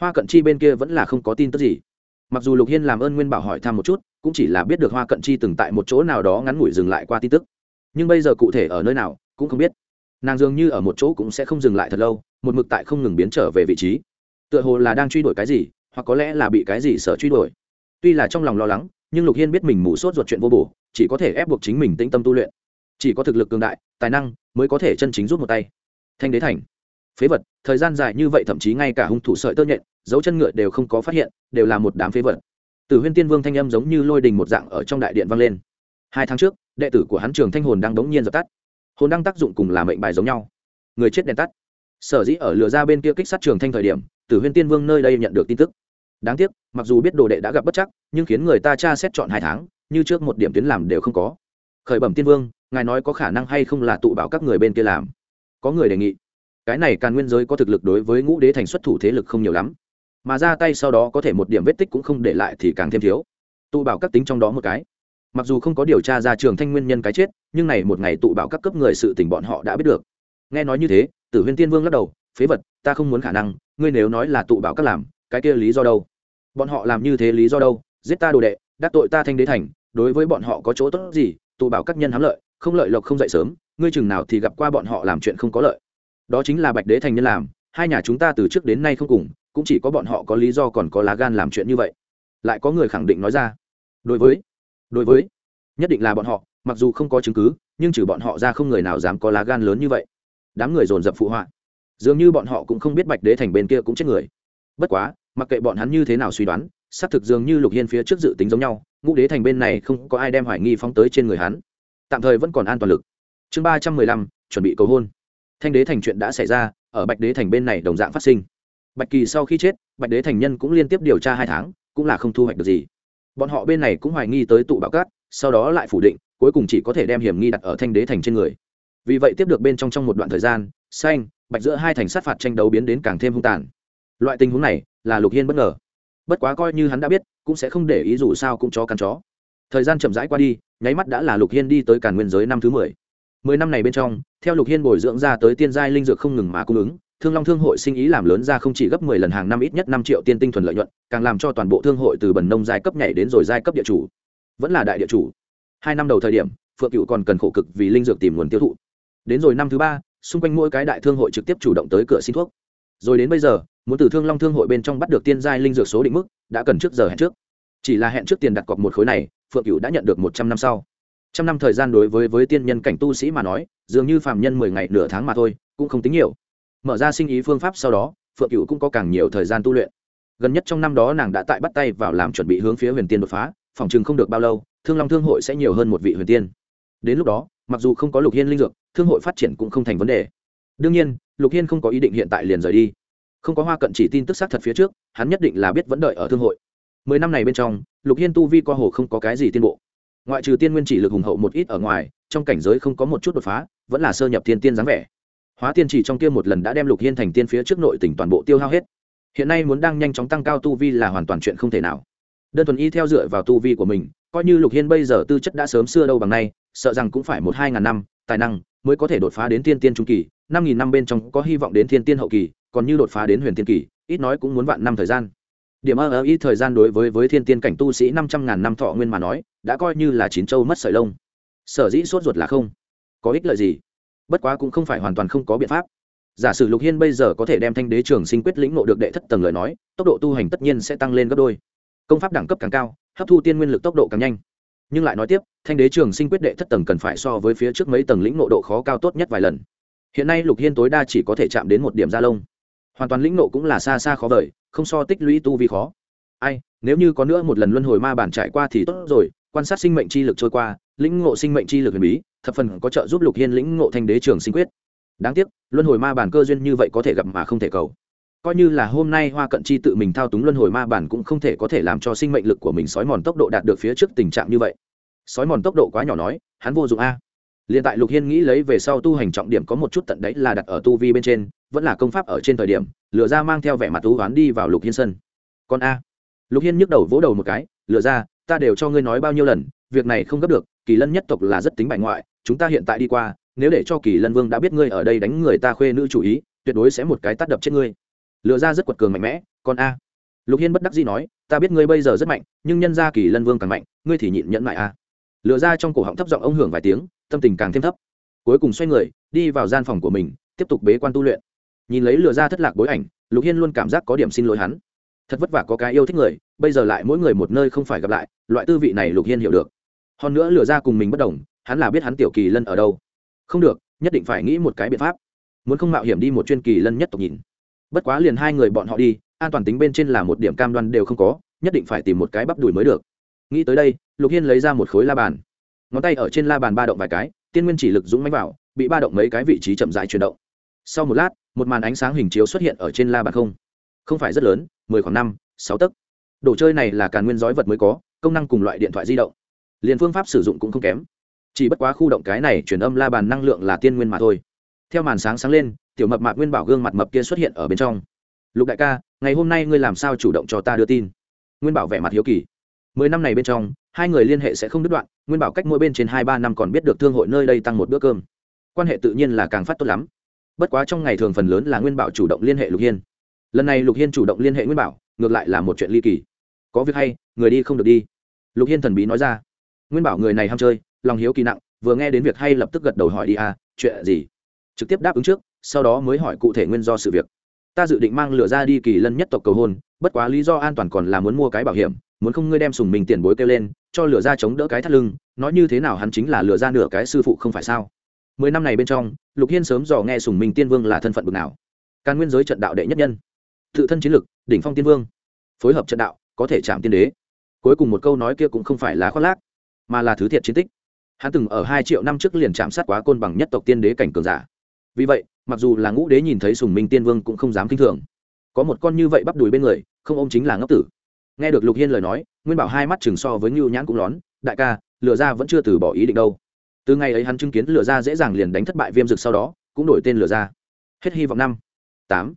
Hoa cận chi bên kia vẫn là không có tin tức gì. Mặc dù lục hiên làm ơn nguyên bảo hỏi thăm một chút, cũng chỉ là biết được hoa cận chi từng tại một chỗ nào đó ngắn ngủi dừng lại qua tin tức nhưng bây giờ cụ thể ở nơi nào cũng không biết. Nàng dường như ở một chỗ cũng sẽ không dừng lại thật lâu, một mực tại không ngừng biến trở về vị trí. Tựa hồ là đang truy đuổi cái gì, hoặc có lẽ là bị cái gì sợ truy đuổi. Tuy là trong lòng lo lắng, nhưng lục hiên biết mình mù sốt ruột chuyện vô bổ, chỉ có thể ép buộc chính mình tĩnh tâm tu luyện. Chỉ có thực lực cường đại, tài năng mới có thể chân chính rút một tay. Thanh đế thành. Phế vật, thời gian dài như vậy thậm chí ngay cả hung thủ sợi tơ nhện, dấu chân ngựa đều không có phát hiện, đều là một đám phế vật. Từ huyên tiên vương thanh âm giống như lôi đình một dạng ở trong đại điện vang lên. Hai tháng trước đệ tử của hắn trường thanh hồn đang đống nhiên dập tắt. Hồn đang tác dụng cùng là mệnh bài giống nhau. Người chết đèn tắt. Sở dĩ ở lừa ra bên kia kích sát trường thanh thời điểm, tử huyên tiên vương nơi đây nhận được tin tức. Đáng tiếc, mặc dù biết đồ đệ đã gặp bất chắc, nhưng khiến người ta tra xét chọn hai tháng, như trước một điểm tuyến làm đều không có. Khởi bẩm tiên vương, ngài nói có khả năng hay không là tụ bảo các người bên kia làm? Có người đề nghị. Cái này càn nguyên giới có thực lực đối với ngũ đế thành xuất thủ thế lực không nhiều lắm. Mà ra tay sau đó có thể một điểm vết tích cũng không để lại thì càng thêm thiếu. Tụ bảo các tính trong đó một cái mặc dù không có điều tra ra trường thanh nguyên nhân cái chết, nhưng này một ngày tụ bảo các cấp người sự tình bọn họ đã biết được. Nghe nói như thế, tử huyên tiên vương lắc đầu, phế vật, ta không muốn khả năng, ngươi nếu nói là tụ bảo các làm, cái kia lý do đâu? Bọn họ làm như thế lý do đâu? Giết ta đồ đệ, đắc tội ta thanh đế thành, đối với bọn họ có chỗ tốt gì? Tụ bảo các nhân hám lợi, không lợi lộc không dậy sớm, ngươi chừng nào thì gặp qua bọn họ làm chuyện không có lợi. Đó chính là bạch đế thành nhân làm, hai nhà chúng ta từ trước đến nay không cùng, cũng chỉ có bọn họ có lý do còn có lá gan làm chuyện như vậy. Lại có người khẳng định nói ra. Đối với đối với, nhất định là bọn họ, mặc dù không có chứng cứ, nhưng trừ bọn họ ra không người nào dám có lá gan lớn như vậy. Đám người dồn dập phụ họa. Dường như bọn họ cũng không biết bạch đế thành bên kia cũng chết người. Bất quá, mặc kệ bọn hắn như thế nào suy đoán, xác thực dường như lục hiên phía trước dự tính giống nhau, ngũ đế thành bên này không có ai đem hoài nghi phóng tới trên người hắn. Tạm thời vẫn còn an toàn lực. Chương ba trăm mười lăm, chuẩn bị cầu hôn. Thanh đế thành chuyện đã xảy ra, ở bạch đế thành bên này đồng dạng phát sinh. Bạch kỳ sau khi chết, bạch đế thành nhân cũng liên tiếp điều tra hai tháng, cũng là không thu hoạch được gì bọn họ bên này cũng hoài nghi tới tụ bạo cát, sau đó lại phủ định, cuối cùng chỉ có thể đem hiểm nghi đặt ở thanh đế thành trên người. Vì vậy tiếp được bên trong trong một đoạn thời gian, xanh, bạch giữa hai thành sát phạt tranh đấu biến đến càng thêm hung tàn. Loại tình huống này là lục hiên bất ngờ. Bất quá coi như hắn đã biết, cũng sẽ không để ý dù sao cũng chó cắn chó. Thời gian chậm rãi qua đi, nháy mắt đã là lục hiên đi tới càn nguyên giới năm thứ mười. Mười năm này bên trong, theo lục hiên bồi dưỡng ra tới tiên giai linh dược không ngừng mà cung ứng thương long thương hội sinh ý làm lớn ra không chỉ gấp mười lần hàng năm ít nhất năm triệu tiên tinh thuần lợi nhuận, càng làm cho toàn bộ thương hội từ bần nông giai cấp nhảy đến rồi giai cấp địa chủ. Vẫn là đại địa chủ. Hai năm đầu thời điểm, phượng Cửu còn cần khổ cực vì linh dược tìm nguồn tiêu thụ. Đến rồi năm thứ ba, xung quanh mỗi cái đại thương hội trực tiếp chủ động tới cửa xin thuốc. Rồi đến bây giờ, muốn từ thương long thương hội bên trong bắt được tiên giai linh dược số định mức, đã cần trước giờ hẹn trước. Chỉ là hẹn trước tiền đặt cọc một khối này, phượng Cửu đã nhận được một trăm năm sau. Trăm năm thời gian đối với với tiên nhân cảnh tu sĩ mà nói, dường như phàm nhân mười ngày nửa tháng mà thôi, cũng không tính nhiều mở ra sinh ý phương pháp sau đó, phượng cựu cũng có càng nhiều thời gian tu luyện. Gần nhất trong năm đó nàng đã tại bắt tay vào làm chuẩn bị hướng phía huyền tiên đột phá, phòng chừng không được bao lâu, thương long thương hội sẽ nhiều hơn một vị huyền tiên. Đến lúc đó, mặc dù không có lục hiên linh dược, thương hội phát triển cũng không thành vấn đề. Đương nhiên, lục hiên không có ý định hiện tại liền rời đi. Không có hoa cận chỉ tin tức xác thật phía trước, hắn nhất định là biết vẫn đợi ở thương hội. Mười năm này bên trong, lục hiên tu vi co hồ không có cái gì tiến bộ. Ngoại trừ tiên nguyên chỉ lực hùng hậu một ít ở ngoài, trong cảnh giới không có một chút đột phá, vẫn là sơ nhập thiên tiên dáng vẻ hóa tiên chỉ trong kia một lần đã đem lục hiên thành tiên phía trước nội tỉnh toàn bộ tiêu hao hết. Hiện nay muốn đang nhanh chóng tăng cao tu vi là hoàn toàn chuyện không thể nào. Đơn thuần y theo dựa vào tu vi của mình, coi như lục hiên bây giờ tư chất đã sớm xưa đâu bằng nay, sợ rằng cũng phải một hai ngàn năm, tài năng mới có thể đột phá đến thiên tiên trung kỳ, năm nghìn năm bên trong có hy vọng đến thiên tiên hậu kỳ, còn như đột phá đến huyền tiên kỳ, ít nói cũng muốn vạn năm thời gian. Điểm ơ ơ ít thời gian đối với với thiên tiên cảnh tu sĩ năm trăm ngàn năm thọ nguyên mà nói, đã coi như là chín châu mất sợi lông. Sở dĩ sốt ruột là không. Có ích lợi gì? Bất quá cũng không phải hoàn toàn không có biện pháp. Giả sử lục hiên bây giờ có thể đem thanh đế trường sinh quyết lĩnh nộ được đệ thất tầng lời nói, tốc độ tu hành tất nhiên sẽ tăng lên gấp đôi. Công pháp đẳng cấp càng cao, hấp thu tiên nguyên lực tốc độ càng nhanh. Nhưng lại nói tiếp, thanh đế trường sinh quyết đệ thất tầng cần phải so với phía trước mấy tầng lĩnh nộ độ khó cao tốt nhất vài lần. Hiện nay lục hiên tối đa chỉ có thể chạm đến một điểm gia lông. Hoàn toàn lĩnh nộ cũng là xa xa khó vời, không so tích lũy tu vi khó. Ai, nếu như có nữa một lần luân hồi ma bản trải qua thì tốt rồi, quan sát sinh mệnh chi lực trôi qua, lĩnh ngộ sinh mệnh chi lực huyền bí thập phần có trợ giúp lục hiên lĩnh ngộ thanh đế trường sinh quyết. Đáng tiếc, luân hồi ma bản cơ duyên như vậy có thể gặp mà không thể cầu. Coi như là hôm nay hoa cận chi tự mình thao túng luân hồi ma bản cũng không thể có thể làm cho sinh mệnh lực của mình sói mòn tốc độ đạt được phía trước tình trạng như vậy. Sói mòn tốc độ quá nhỏ nói, hắn vô dụng a. Liền tại lục hiên nghĩ lấy về sau tu hành trọng điểm có một chút tận đấy là đặt ở tu vi bên trên, vẫn là công pháp ở trên thời điểm lựa ra mang theo vẻ mặt thú oán đi vào lục hiên sân. Còn a. Lục hiên nhức đầu vỗ đầu một cái lựa ra, ta đều cho ngươi nói bao nhiêu lần việc này không gấp được, kỳ lân nhất tộc là rất tính bại ngoại, chúng ta hiện tại đi qua, nếu để cho kỳ lân vương đã biết ngươi ở đây đánh người ta khuê nữ chủ ý, tuyệt đối sẽ một cái tắt đập chết ngươi. Lựa ra rất quật cường mạnh mẽ còn a. Lục hiên bất đắc dĩ nói, ta biết ngươi bây giờ rất mạnh, nhưng nhân ra kỳ lân vương càng mạnh, ngươi thì nhịn nhẫn lại a. Lựa ra trong cổ họng thấp giọng ông hưởng vài tiếng, tâm tình càng thêm thấp. Cuối cùng xoay người, đi vào gian phòng của mình, tiếp tục bế quan tu luyện. Nhìn lấy lựa ra thất lạc bối ảnh, lục hiên luôn cảm giác có điểm xin lỗi hắn. Thật vất vả có cái yêu thích người, bây giờ lại mỗi người một nơi không phải gặp lại, loại tư vị này lục hiên hiểu được hơn nữa lừa ra cùng mình bất đồng, hắn là biết hắn tiểu kỳ lân ở đâu. Không được, nhất định phải nghĩ một cái biện pháp. Muốn không mạo hiểm đi một chuyên kỳ lân nhất tộc nhìn. Bất quá liền hai người bọn họ đi, an toàn tính bên trên là một điểm cam đoan đều không có, nhất định phải tìm một cái bắp đùi mới được. Nghĩ tới đây, lục hiên lấy ra một khối la bàn. Ngón tay ở trên la bàn ba động vài cái, tiên nguyên chỉ lực dũng mánh vào, bị ba động mấy cái vị trí chậm dài chuyển động. Sau một lát, một màn ánh sáng hình chiếu xuất hiện ở trên la bàn không. Không phải rất lớn, mười khoảng năm, sáu tấc. Đồ chơi này là càn nguyên giói vật mới có, công năng cùng loại điện thoại di động liền phương pháp sử dụng cũng không kém. Chỉ bất quá khu động cái này chuyển âm la bàn năng lượng là tiên nguyên mà thôi. Theo màn sáng sáng lên, tiểu mập mạc nguyên bảo gương mặt mập kia xuất hiện ở bên trong. Lục đại ca, ngày hôm nay ngươi làm sao chủ động cho ta đưa tin? Nguyên bảo vẻ mặt hiếu kỳ. Mười năm này bên trong, hai người liên hệ sẽ không đứt đoạn, nguyên bảo cách mỗi bên trên hai ba năm còn biết được thương hội nơi đây tăng một bữa cơm. Quan hệ tự nhiên là càng phát tốt lắm. Bất quá trong ngày thường phần lớn là nguyên bảo chủ động liên hệ lục hiên. Lần này lục hiên chủ động liên hệ nguyên bảo, ngược lại là một chuyện ly kỳ. Có việc hay, người đi không được đi. Lục hiên thần bí nói ra nguyên bảo người này ham chơi, lòng hiếu kỳ nặng, vừa nghe đến việc hay lập tức gật đầu hỏi đi à chuyện gì? Trực tiếp đáp ứng trước, sau đó mới hỏi cụ thể nguyên do sự việc. Ta dự định mang lửa ra đi kỳ lân nhất tộc cầu hôn, bất quá lý do an toàn còn là muốn mua cái bảo hiểm, muốn không ngươi đem sùng mình tiền bối kêu lên, cho lửa ra chống đỡ cái thắt lưng, nói như thế nào hắn chính là lửa ra nửa cái sư phụ không phải sao? Mười năm này bên trong, lục hiên sớm dò nghe sùng minh tiên vương là thân phận bực nào. Càn nguyên giới trận đạo đệ nhất nhân, tự thân chiến lực, đỉnh phong tiên vương, phối hợp trận đạo, có thể chạm tiên đế. Cuối cùng một câu nói kia cũng không phải là khoác lác mà là thứ thiệt chiến tích. Hắn từng ở hai triệu năm trước liền chạm sát quá côn bằng nhất tộc tiên đế cảnh cường giả. Vì vậy, mặc dù là ngũ đế nhìn thấy sùng minh tiên vương cũng không dám k i n h thường. Có một con như vậy bắp đùi bên người, không ôm chính là ngốc tử. Nghe được lục hiên lời nói, nguyên bảo hai mắt chừng so với ngưu nhãn cũng lón, đại ca lựa ra vẫn chưa từ bỏ ý định đâu. Từ ngày ấy hắn chứng kiến lựa ra dễ dàng liền đánh thất bại viêm rực sau đó, cũng đổi tên lựa ra. Hết hy vọng năm. Tám.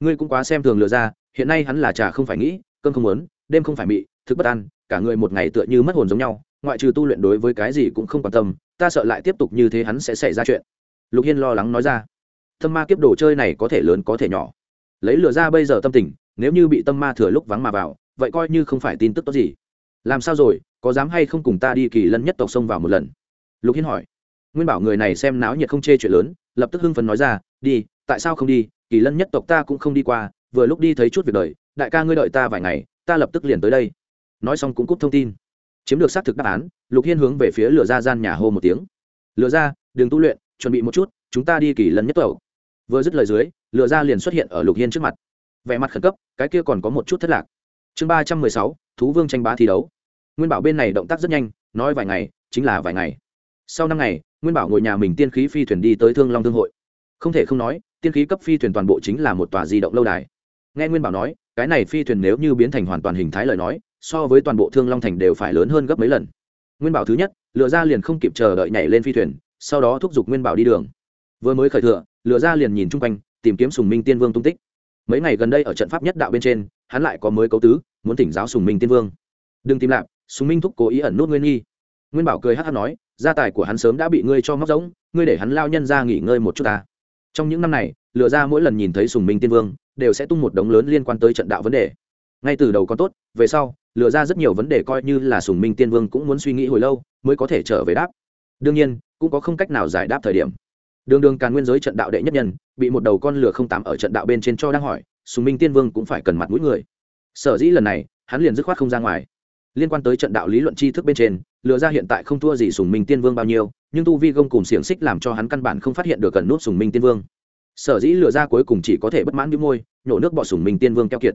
Ngươi cũng quá xem thường lựa ra, hiện nay hắn là trà không phải nghĩ cơn không muốn, đêm không phải mị, thực bất an, cả người một ngày tựa như mất hồn giống nhau ngoại trừ tu luyện đối với cái gì cũng không quan tâm, ta sợ lại tiếp tục như thế hắn sẽ xảy ra chuyện. Lục hiên lo lắng nói ra. Tâm ma kiếp đồ chơi này có thể lớn có thể nhỏ. Lấy lửa ra bây giờ tâm tình, nếu như bị tâm ma thừa lúc vắng mà vào, vậy coi như không phải tin tức tốt gì. Làm sao rồi, có dám hay không cùng ta đi kỳ lân nhất tộc sông vào một lần? Lục hiên hỏi. Nguyên bảo người này xem náo nhiệt không chê chuyện lớn, lập tức hưng phấn nói ra, đi, tại sao không đi? Kỳ lân nhất tộc ta cũng không đi qua, vừa lúc đi thấy chút việc đời, đại ca ngươi đợi ta vài ngày, ta lập tức liền tới đây. Nói xong cũng cúp thông tin chiếm được xác thực đáp án, lục hiên hướng về phía lửa ra gian nhà hô một tiếng. Lửa ra, đừng tu luyện, chuẩn bị một chút, chúng ta đi kỳ lần nhất tộc vừa dứt lời dưới, lửa ra liền xuất hiện ở lục hiên trước mặt. Vẻ mặt khẩn cấp, cái kia còn có một chút thất lạc. Chương ba trăm mười sáu, thú vương tranh bá thi đấu. Nguyên bảo bên này động tác rất nhanh, nói vài ngày, chính là vài ngày. Sau năm ngày, nguyên bảo ngồi nhà mình tiên khí phi thuyền đi tới thương long thương hội. Không thể không nói, tiên khí cấp phi thuyền toàn bộ chính là một tòa di động lâu đài. Nghe nguyên bảo nói, cái này phi thuyền nếu như biến thành hoàn toàn hình thái lời nói so với toàn bộ thương long thành đều phải lớn hơn gấp mấy lần. Nguyên bảo thứ nhất lựa ra liền không kịp chờ đợi nhảy lên phi thuyền, sau đó thúc giục nguyên bảo đi đường. Vừa mới khởi thừa lựa ra liền nhìn chung quanh, tìm kiếm sùng minh tiên vương tung tích. Mấy ngày gần đây ở trận pháp nhất đạo bên trên, hắn lại có mới cấu tứ, muốn thỉnh giáo sùng minh tiên vương. Đừng tìm lạp, sùng minh thúc cố ý ẩn nút nguyên nghi. Nguyên bảo cười hát hát nói, gia tài của hắn sớm đã bị ngươi cho móc giống, ngươi để hắn lao nhân ra nghỉ ngơi một chút ta. Trong những năm này lựa ra mỗi lần nhìn thấy sùng minh tiên vương, đều sẽ tung một đống lớn liên quan tới trận đạo vấn đề. Ngay từ đầu còn tốt, về sau lựa ra rất nhiều vấn đề coi như là sùng minh tiên vương cũng muốn suy nghĩ hồi lâu, mới có thể trở về đáp. Đương nhiên, cũng có không cách nào giải đáp thời điểm. Đường đường càn nguyên giới trận đạo đệ nhất nhân, bị một đầu con lửa không tám ở trận đạo bên trên cho đang hỏi, sùng minh tiên vương cũng phải cần mặt mũi người. Sở dĩ lần này, hắn liền dứt khoát không ra ngoài. Liên quan tới trận đạo lý luận tri thức bên trên lựa ra hiện tại không thua gì sùng minh tiên vương bao nhiêu, nhưng tu vi gông cùng xiềng xích làm cho hắn căn bản không phát hiện được cần nút sùng minh tiên vương. Sở dĩ lựa ra cuối cùng chỉ có thể bất mãn đĩu môi, nhổ nước bọ sùng minh tiên vương keo kiệt.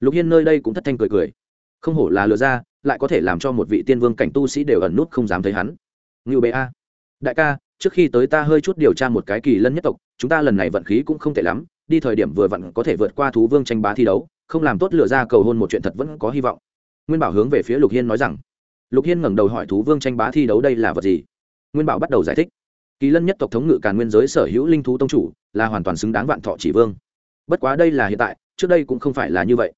Lục hiên nơi đây cũng thất thanh cười cười không hổ là lừa ra, lại có thể làm cho một vị tiên vương cảnh tu sĩ đều ẩn nút không dám thấy hắn. Ngưu bệ a. Đại ca, trước khi tới ta hơi chút điều tra một cái kỳ lân nhất tộc, chúng ta lần này vận khí cũng không tệ lắm, đi thời điểm vừa vặn có thể vượt qua thú vương tranh bá thi đấu, không làm tốt lựa ra cầu hôn một chuyện thật vẫn có hy vọng. Nguyên bảo hướng về phía lục hiên nói rằng. Lục hiên ngẩng đầu hỏi thú vương tranh bá thi đấu đây là vật gì? Nguyên bảo bắt đầu giải thích. Kỳ lân nhất tộc thống ngự càn nguyên giới sở hữu linh thú tông chủ, là hoàn toàn xứng đáng vạn thọ chỉ vương. Bất quá đây là hiện tại, trước đây cũng không phải là như vậy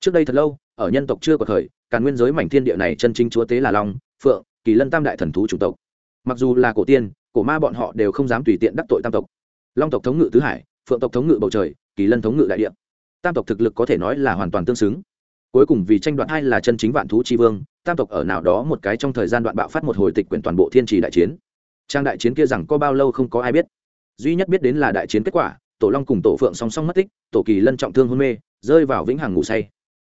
trước đây thật lâu, ở nhân tộc chưa có thời, càn nguyên giới mảnh thiên địa này chân chính chúa tế là long, phượng, kỳ lân tam đại thần thú chủng tộc. Mặc dù là cổ tiên, cổ ma bọn họ đều không dám tùy tiện đắc tội tam tộc. Long tộc thống ngự tứ hải, phượng tộc thống ngự bầu trời, kỳ lân thống ngự đại địa. Tam tộc thực lực có thể nói là hoàn toàn tương xứng. Cuối cùng vì tranh đoạt hai là chân chính vạn thú chi vương, tam tộc ở nào đó một cái trong thời gian đoạn bạo phát một hồi tịch quyển toàn bộ thiên trì đại chiến. Trang đại chiến kia rằng có bao lâu không có ai biết. Duy nhất biết đến là đại chiến kết quả, tổ long cùng tổ phượng song song mất tích, tổ kỳ lân trọng thương hôn mê, rơi vào vĩnh hằng ngủ say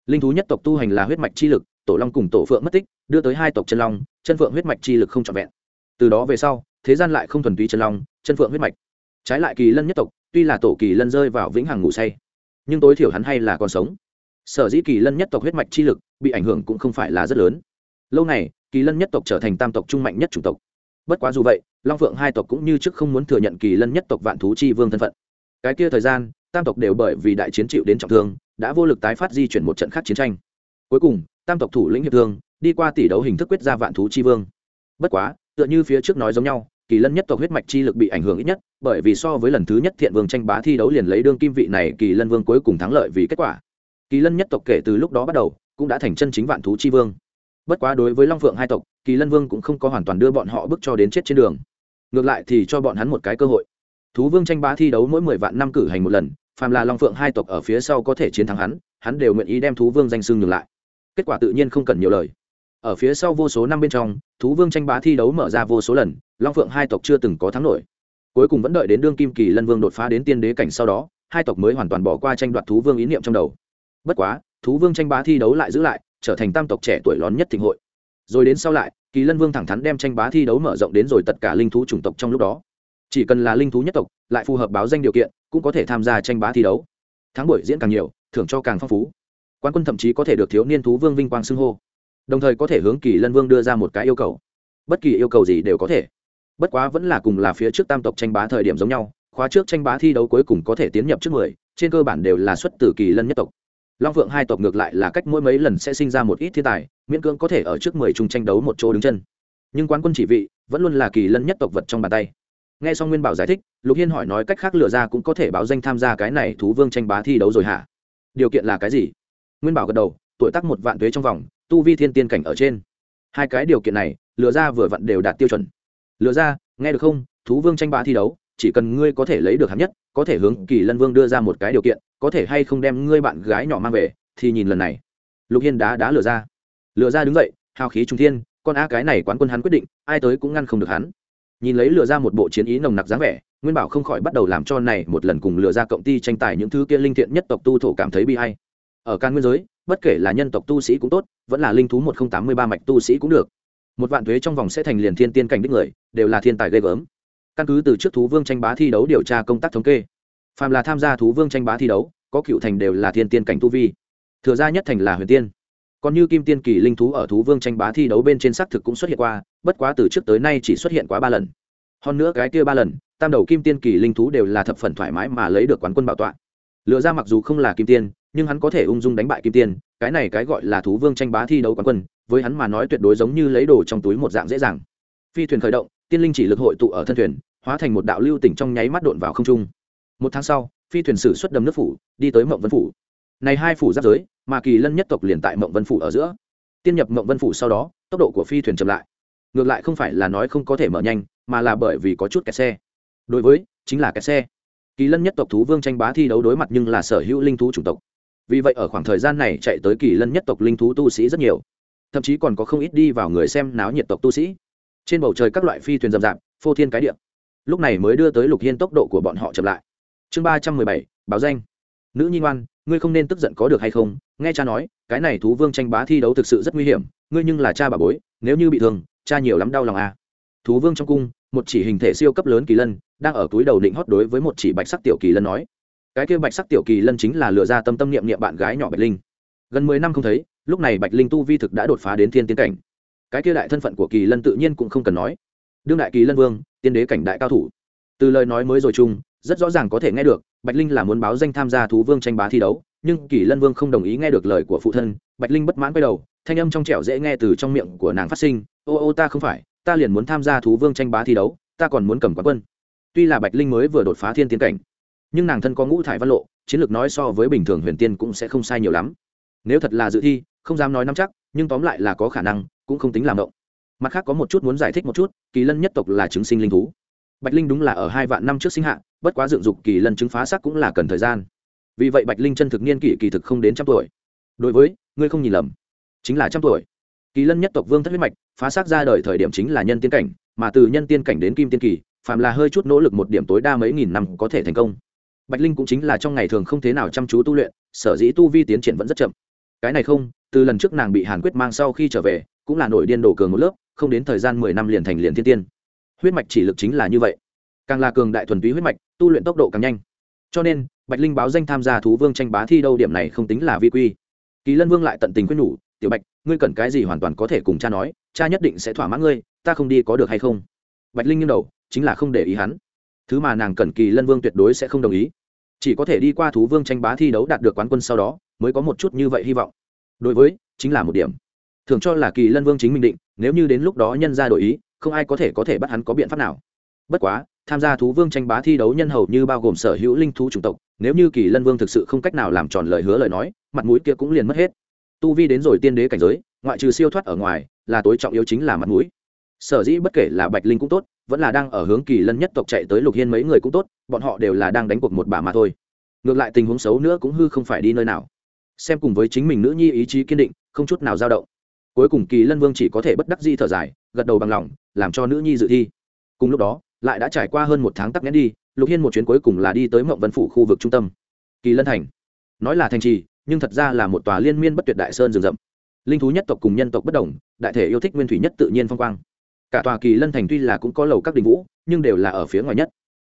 linh thú nhất tộc tu hành là huyết mạch chi lực, tổ long cùng tổ phượng mất tích, đưa tới hai tộc chân long, chân phượng huyết mạch chi lực không trọn vẹn. Từ đó về sau, thế gian lại không thuần túy chân long, chân phượng huyết mạch. Trái lại kỳ lân nhất tộc, tuy là tổ kỳ lân rơi vào vĩnh hằng ngủ say, nhưng tối thiểu hắn hay là còn sống. Sở dĩ kỳ lân nhất tộc huyết mạch chi lực bị ảnh hưởng cũng không phải là rất lớn. Lâu này kỳ lân nhất tộc trở thành tam tộc trung mạnh nhất chủng tộc. Bất quá dù vậy, long phượng hai tộc cũng như trước không muốn thừa nhận kỳ lân nhất tộc vạn thú chi vương thân phận. Cái kia thời gian tam tộc đều bởi vì đại chiến chịu đến trọng thương, đã vô lực tái phát di chuyển một trận khác chiến tranh. Cuối cùng, tam tộc thủ lĩnh hiệp thương, đi qua tỷ đấu hình thức quyết ra vạn thú chi vương. Bất quá, tựa như phía trước nói giống nhau, kỳ lân nhất tộc huyết mạch chi lực bị ảnh hưởng ít nhất, bởi vì so với lần thứ nhất thiện vương tranh bá thi đấu liền lấy đương kim vị này, kỳ lân vương cuối cùng thắng lợi vì kết quả. Kỳ lân nhất tộc kể từ lúc đó bắt đầu, cũng đã thành chân chính vạn thú chi vương. Bất quá đối với long phượng hai tộc, kỳ lân vương cũng không có hoàn toàn đưa bọn họ bước cho đến chết trên đường. Ngược lại thì cho bọn hắn một cái cơ hội. Thú vương tranh bá thi đấu mỗi mười vạn năm cử hành một lần phàm là long phượng hai tộc ở phía sau có thể chiến thắng hắn hắn đều nguyện ý đem thú vương danh xưng ngược lại. Kết quả tự nhiên không cần nhiều lời. Ở phía sau vô số năm bên trong, thú vương tranh bá thi đấu mở ra vô số lần, long phượng hai tộc chưa từng có thắng nổi. Cuối cùng vẫn đợi đến đương kim kỳ lân vương đột phá đến tiên đế cảnh sau đó, hai tộc mới hoàn toàn bỏ qua tranh đoạt thú vương ý niệm trong đầu. Bất quá, thú vương tranh bá thi đấu lại giữ lại, trở thành tam tộc trẻ tuổi lớn nhất thịnh hội. Rồi đến sau lại, kỳ lân vương thẳng thắn đem tranh bá thi đấu mở rộng đến rồi tất cả linh thú chủng tộc trong lúc đó chỉ cần là linh thú nhất tộc, lại phù hợp báo danh điều kiện, cũng có thể tham gia tranh bá thi đấu. Tháng buổi diễn càng nhiều, thưởng cho càng phong phú. Quan quân thậm chí có thể được thiếu niên thú vương vinh quang xưng hô. Đồng thời có thể hướng kỳ lân vương đưa ra một cái yêu cầu. Bất kỳ yêu cầu gì đều có thể. Bất quá vẫn là cùng là phía trước tam tộc tranh bá thời điểm giống nhau, khóa trước tranh bá thi đấu cuối cùng có thể tiến nhập trước mười, trên cơ bản đều là xuất từ kỳ lân nhất tộc. Long phượng hai tộc ngược lại là cách mỗi mấy lần sẽ sinh ra một ít thiên tài, miễn cưỡng có thể ở trước mười chung tranh đấu một chỗ đứng chân. Nhưng quán quân chỉ vị, vẫn luôn là kỳ lân nhất tộc vật trong bàn tay nghe xong nguyên bảo giải thích, lục hiên hỏi nói cách khác lựa ra cũng có thể báo danh tham gia cái này thú vương tranh bá thi đấu rồi hả? Điều kiện là cái gì? Nguyên bảo gật đầu, tuổi tác một vạn tuế trong vòng, tu vi thiên tiên cảnh ở trên. Hai cái điều kiện này, lừa ra vừa vặn đều đạt tiêu chuẩn. Lừa ra, nghe được không? Thú vương tranh bá thi đấu, chỉ cần ngươi có thể lấy được hạng nhất, có thể hướng kỳ lân vương đưa ra một cái điều kiện, có thể hay không đem ngươi bạn gái nhỏ mang về, thì nhìn lần này. Lục hiên đá đá lừa ra. Lừa ra đứng dậy, hào khí trung thiên, con a cái này quán quân hắn quyết định, ai tới cũng ngăn không được hắn nhìn lấy lừa ra một bộ chiến ý nồng nặc dáng vẻ, nguyên bảo không khỏi bắt đầu làm cho này một lần cùng lừa ra cộng ty tranh tài những thứ kia linh thiện nhất tộc tu thổ cảm thấy bi hay ở can nguyên giới, bất kể là nhân tộc tu sĩ cũng tốt, vẫn là linh thú một nghìn tám mươi ba mạch tu sĩ cũng được. Một vạn thuế trong vòng sẽ thành liền thiên tiên cảnh đích người, đều là thiên tài ghê gớm. Căn cứ từ trước thú vương tranh bá thi đấu điều tra công tác thống kê, phàm là tham gia thú vương tranh bá thi đấu, có cựu thành đều là thiên tiên cảnh tu vi. Thừa ra nhất thành là huyền tiên còn như kim tiên kỳ linh thú ở thú vương tranh bá thi đấu bên trên xác thực cũng xuất hiện qua, bất quá từ trước tới nay chỉ xuất hiện quá ba lần. Hơn nữa cái kia ba lần, tam đầu kim tiên kỳ linh thú đều là thập phần thoải mái mà lấy được quán quân bảo tọa. Lựa ra mặc dù không là kim tiên, nhưng hắn có thể ung dung đánh bại kim tiên, cái này cái gọi là thú vương tranh bá thi đấu quán quân, với hắn mà nói tuyệt đối giống như lấy đồ trong túi một dạng dễ dàng. Phi thuyền khởi động, tiên linh chỉ lực hội tụ ở thân thuyền, hóa thành một đạo lưu tỉnh trong nháy mắt độn vào không trung. Một tháng sau, phi thuyền sử xuất đầm nước phủ, đi tới mộng vân phủ này hai phủ giáp giới, mà kỳ lân nhất tộc liền tại mộng vân phủ ở giữa. Tiên nhập mộng vân phủ sau đó, tốc độ của phi thuyền chậm lại. Ngược lại không phải là nói không có thể mở nhanh, mà là bởi vì có chút kẹt xe. Đối với, chính là kẹt xe. Kỳ lân nhất tộc thú vương tranh bá thi đấu đối mặt nhưng là sở hữu linh thú chủng tộc. Vì vậy ở khoảng thời gian này chạy tới kỳ lân nhất tộc linh thú tu sĩ rất nhiều. Thậm chí còn có không ít đi vào người xem náo nhiệt tộc tu sĩ. Trên bầu trời các loại phi thuyền rầm rạp, phô thiên cái điệm lúc này mới đưa tới lục hiên tốc độ của bọn họ chậm lại. Chương ba trăm mười bảy, báo danh. Nữ nhi ngoan ngươi không nên tức giận có được hay không? Nghe cha nói, cái này thú vương tranh bá thi đấu thực sự rất nguy hiểm, ngươi nhưng là cha bà bối, nếu như bị thương, cha nhiều lắm đau lòng à. thú vương trong cung, một chỉ hình thể siêu cấp lớn kỳ lân, đang ở túi đầu định hót đối với một chỉ bạch sắc tiểu kỳ lân nói. Cái kia bạch sắc tiểu kỳ lân chính là lừa ra tâm tâm niệm niệm bạn gái nhỏ bạch linh. Gần mười năm không thấy, lúc này bạch linh tu vi thực đã đột phá đến thiên tiến cảnh. Cái kia đại thân phận của kỳ lân tự nhiên cũng không cần nói. Đương đại kỳ lân vương, tiên đế cảnh đại cao thủ. Từ lời nói mới rồi chung rất rõ ràng có thể nghe được, bạch linh là muốn báo danh tham gia thú vương tranh bá thi đấu, nhưng kỳ lân vương không đồng ý nghe được lời của phụ thân, bạch linh bất mãn quay đầu, thanh âm trong trẻo dễ nghe từ trong miệng của nàng phát sinh, ô ô, ta không phải, ta liền muốn tham gia thú vương tranh bá thi đấu, ta còn muốn cầm quán quân. Tuy là bạch linh mới vừa đột phá thiên tiến cảnh, nhưng nàng thân có ngũ thải văn lộ, chiến lược nói so với bình thường huyền tiên cũng sẽ không sai nhiều lắm. Nếu thật là dự thi, không dám nói nắm chắc, nhưng tóm lại là có khả năng, cũng không tính làm động mặt khác có một chút muốn giải thích một chút, kỳ lân nhất tộc là chứng sinh linh thú. Bạch linh đúng là ở hai vạn năm trước sinh hạ bất quá dựng dục kỳ lân chứng phá xác cũng là cần thời gian. Vì vậy bạch linh chân thực niên kỷ kỳ thực không đến trăm tuổi. Đối với, ngươi không nhìn lầm. Chính là trăm tuổi. Kỳ lân nhất tộc vương thất huyết mạch, phá xác ra đời thời điểm chính là nhân tiên cảnh, mà từ nhân tiên cảnh đến kim tiên kỳ, phàm là hơi chút nỗ lực một điểm tối đa mấy nghìn năm có thể thành công. Bạch linh cũng chính là trong ngày thường không thế nào chăm chú tu luyện, sở dĩ tu vi tiến triển vẫn rất chậm. Cái này không, từ lần trước nàng bị hàn quyết mang sau khi trở về, cũng là nổi điên đổ cường một lớp, không đến thời gian mười năm liền thành liền thiên tiên. Huyết mạch chỉ lực chính là như vậy càng là cường đại thuần túy huyết mạch, tu luyện tốc độ càng nhanh. Cho nên, bạch linh báo danh tham gia thú vương tranh bá thi đâu điểm này không tính là vi quy. Kỳ lân vương lại tận tình quyết nhủ, tiểu bạch, ngươi cần cái gì hoàn toàn có thể cùng cha nói, cha nhất định sẽ thỏa mãn ngươi, ta không đi có được hay không? Bạch linh nghiêng đầu, chính là không để ý hắn. Thứ mà nàng cần kỳ lân vương tuyệt đối sẽ không đồng ý. Chỉ có thể đi qua thú vương tranh bá thi đấu đạt được quán quân sau đó, mới có một chút như vậy hy vọng. Đối với, chính là một điểm. Thường cho là kỳ lân vương chính mình định, nếu như đến lúc đó nhân ra đổi ý, không ai có thể có thể bắt hắn có biện pháp nào. Bất quá tham gia thú vương tranh bá thi đấu nhân hầu như bao gồm sở hữu linh thú chủng tộc, nếu như kỳ lân vương thực sự không cách nào làm tròn lời hứa lời nói, mặt mũi kia cũng liền mất hết. Tu vi đến rồi tiên đế cảnh giới, ngoại trừ siêu thoát ở ngoài, là tối trọng yếu chính là mặt mũi. Sở dĩ bất kể là bạch linh cũng tốt, vẫn là đang ở hướng kỳ lân nhất tộc chạy tới lục hiên mấy người cũng tốt, bọn họ đều là đang đánh cuộc một bà mà thôi. Ngược lại tình huống xấu nữa cũng hư không phải đi nơi nào. Xem cùng với chính mình nữ nhi ý chí kiên định, không chút nào dao động. Cuối cùng kỳ lân vương chỉ có thể bất đắc di thở dài, gật đầu bằng lòng, làm cho nữ nhi dự thi. Cùng lúc đó lại đã trải qua hơn một tháng tắc nghẽn đi, lục hiên một chuyến cuối cùng là đi tới mộng vân phủ khu vực trung tâm, kỳ lân thành. Nói là thành trì, nhưng thật ra là một tòa liên miên bất tuyệt đại sơn rừng rậm. Linh thú nhất tộc cùng nhân tộc bất đồng, đại thể yêu thích nguyên thủy nhất tự nhiên phong quang. Cả tòa kỳ lân thành tuy là cũng có lầu các đình vũ, nhưng đều là ở phía ngoài nhất.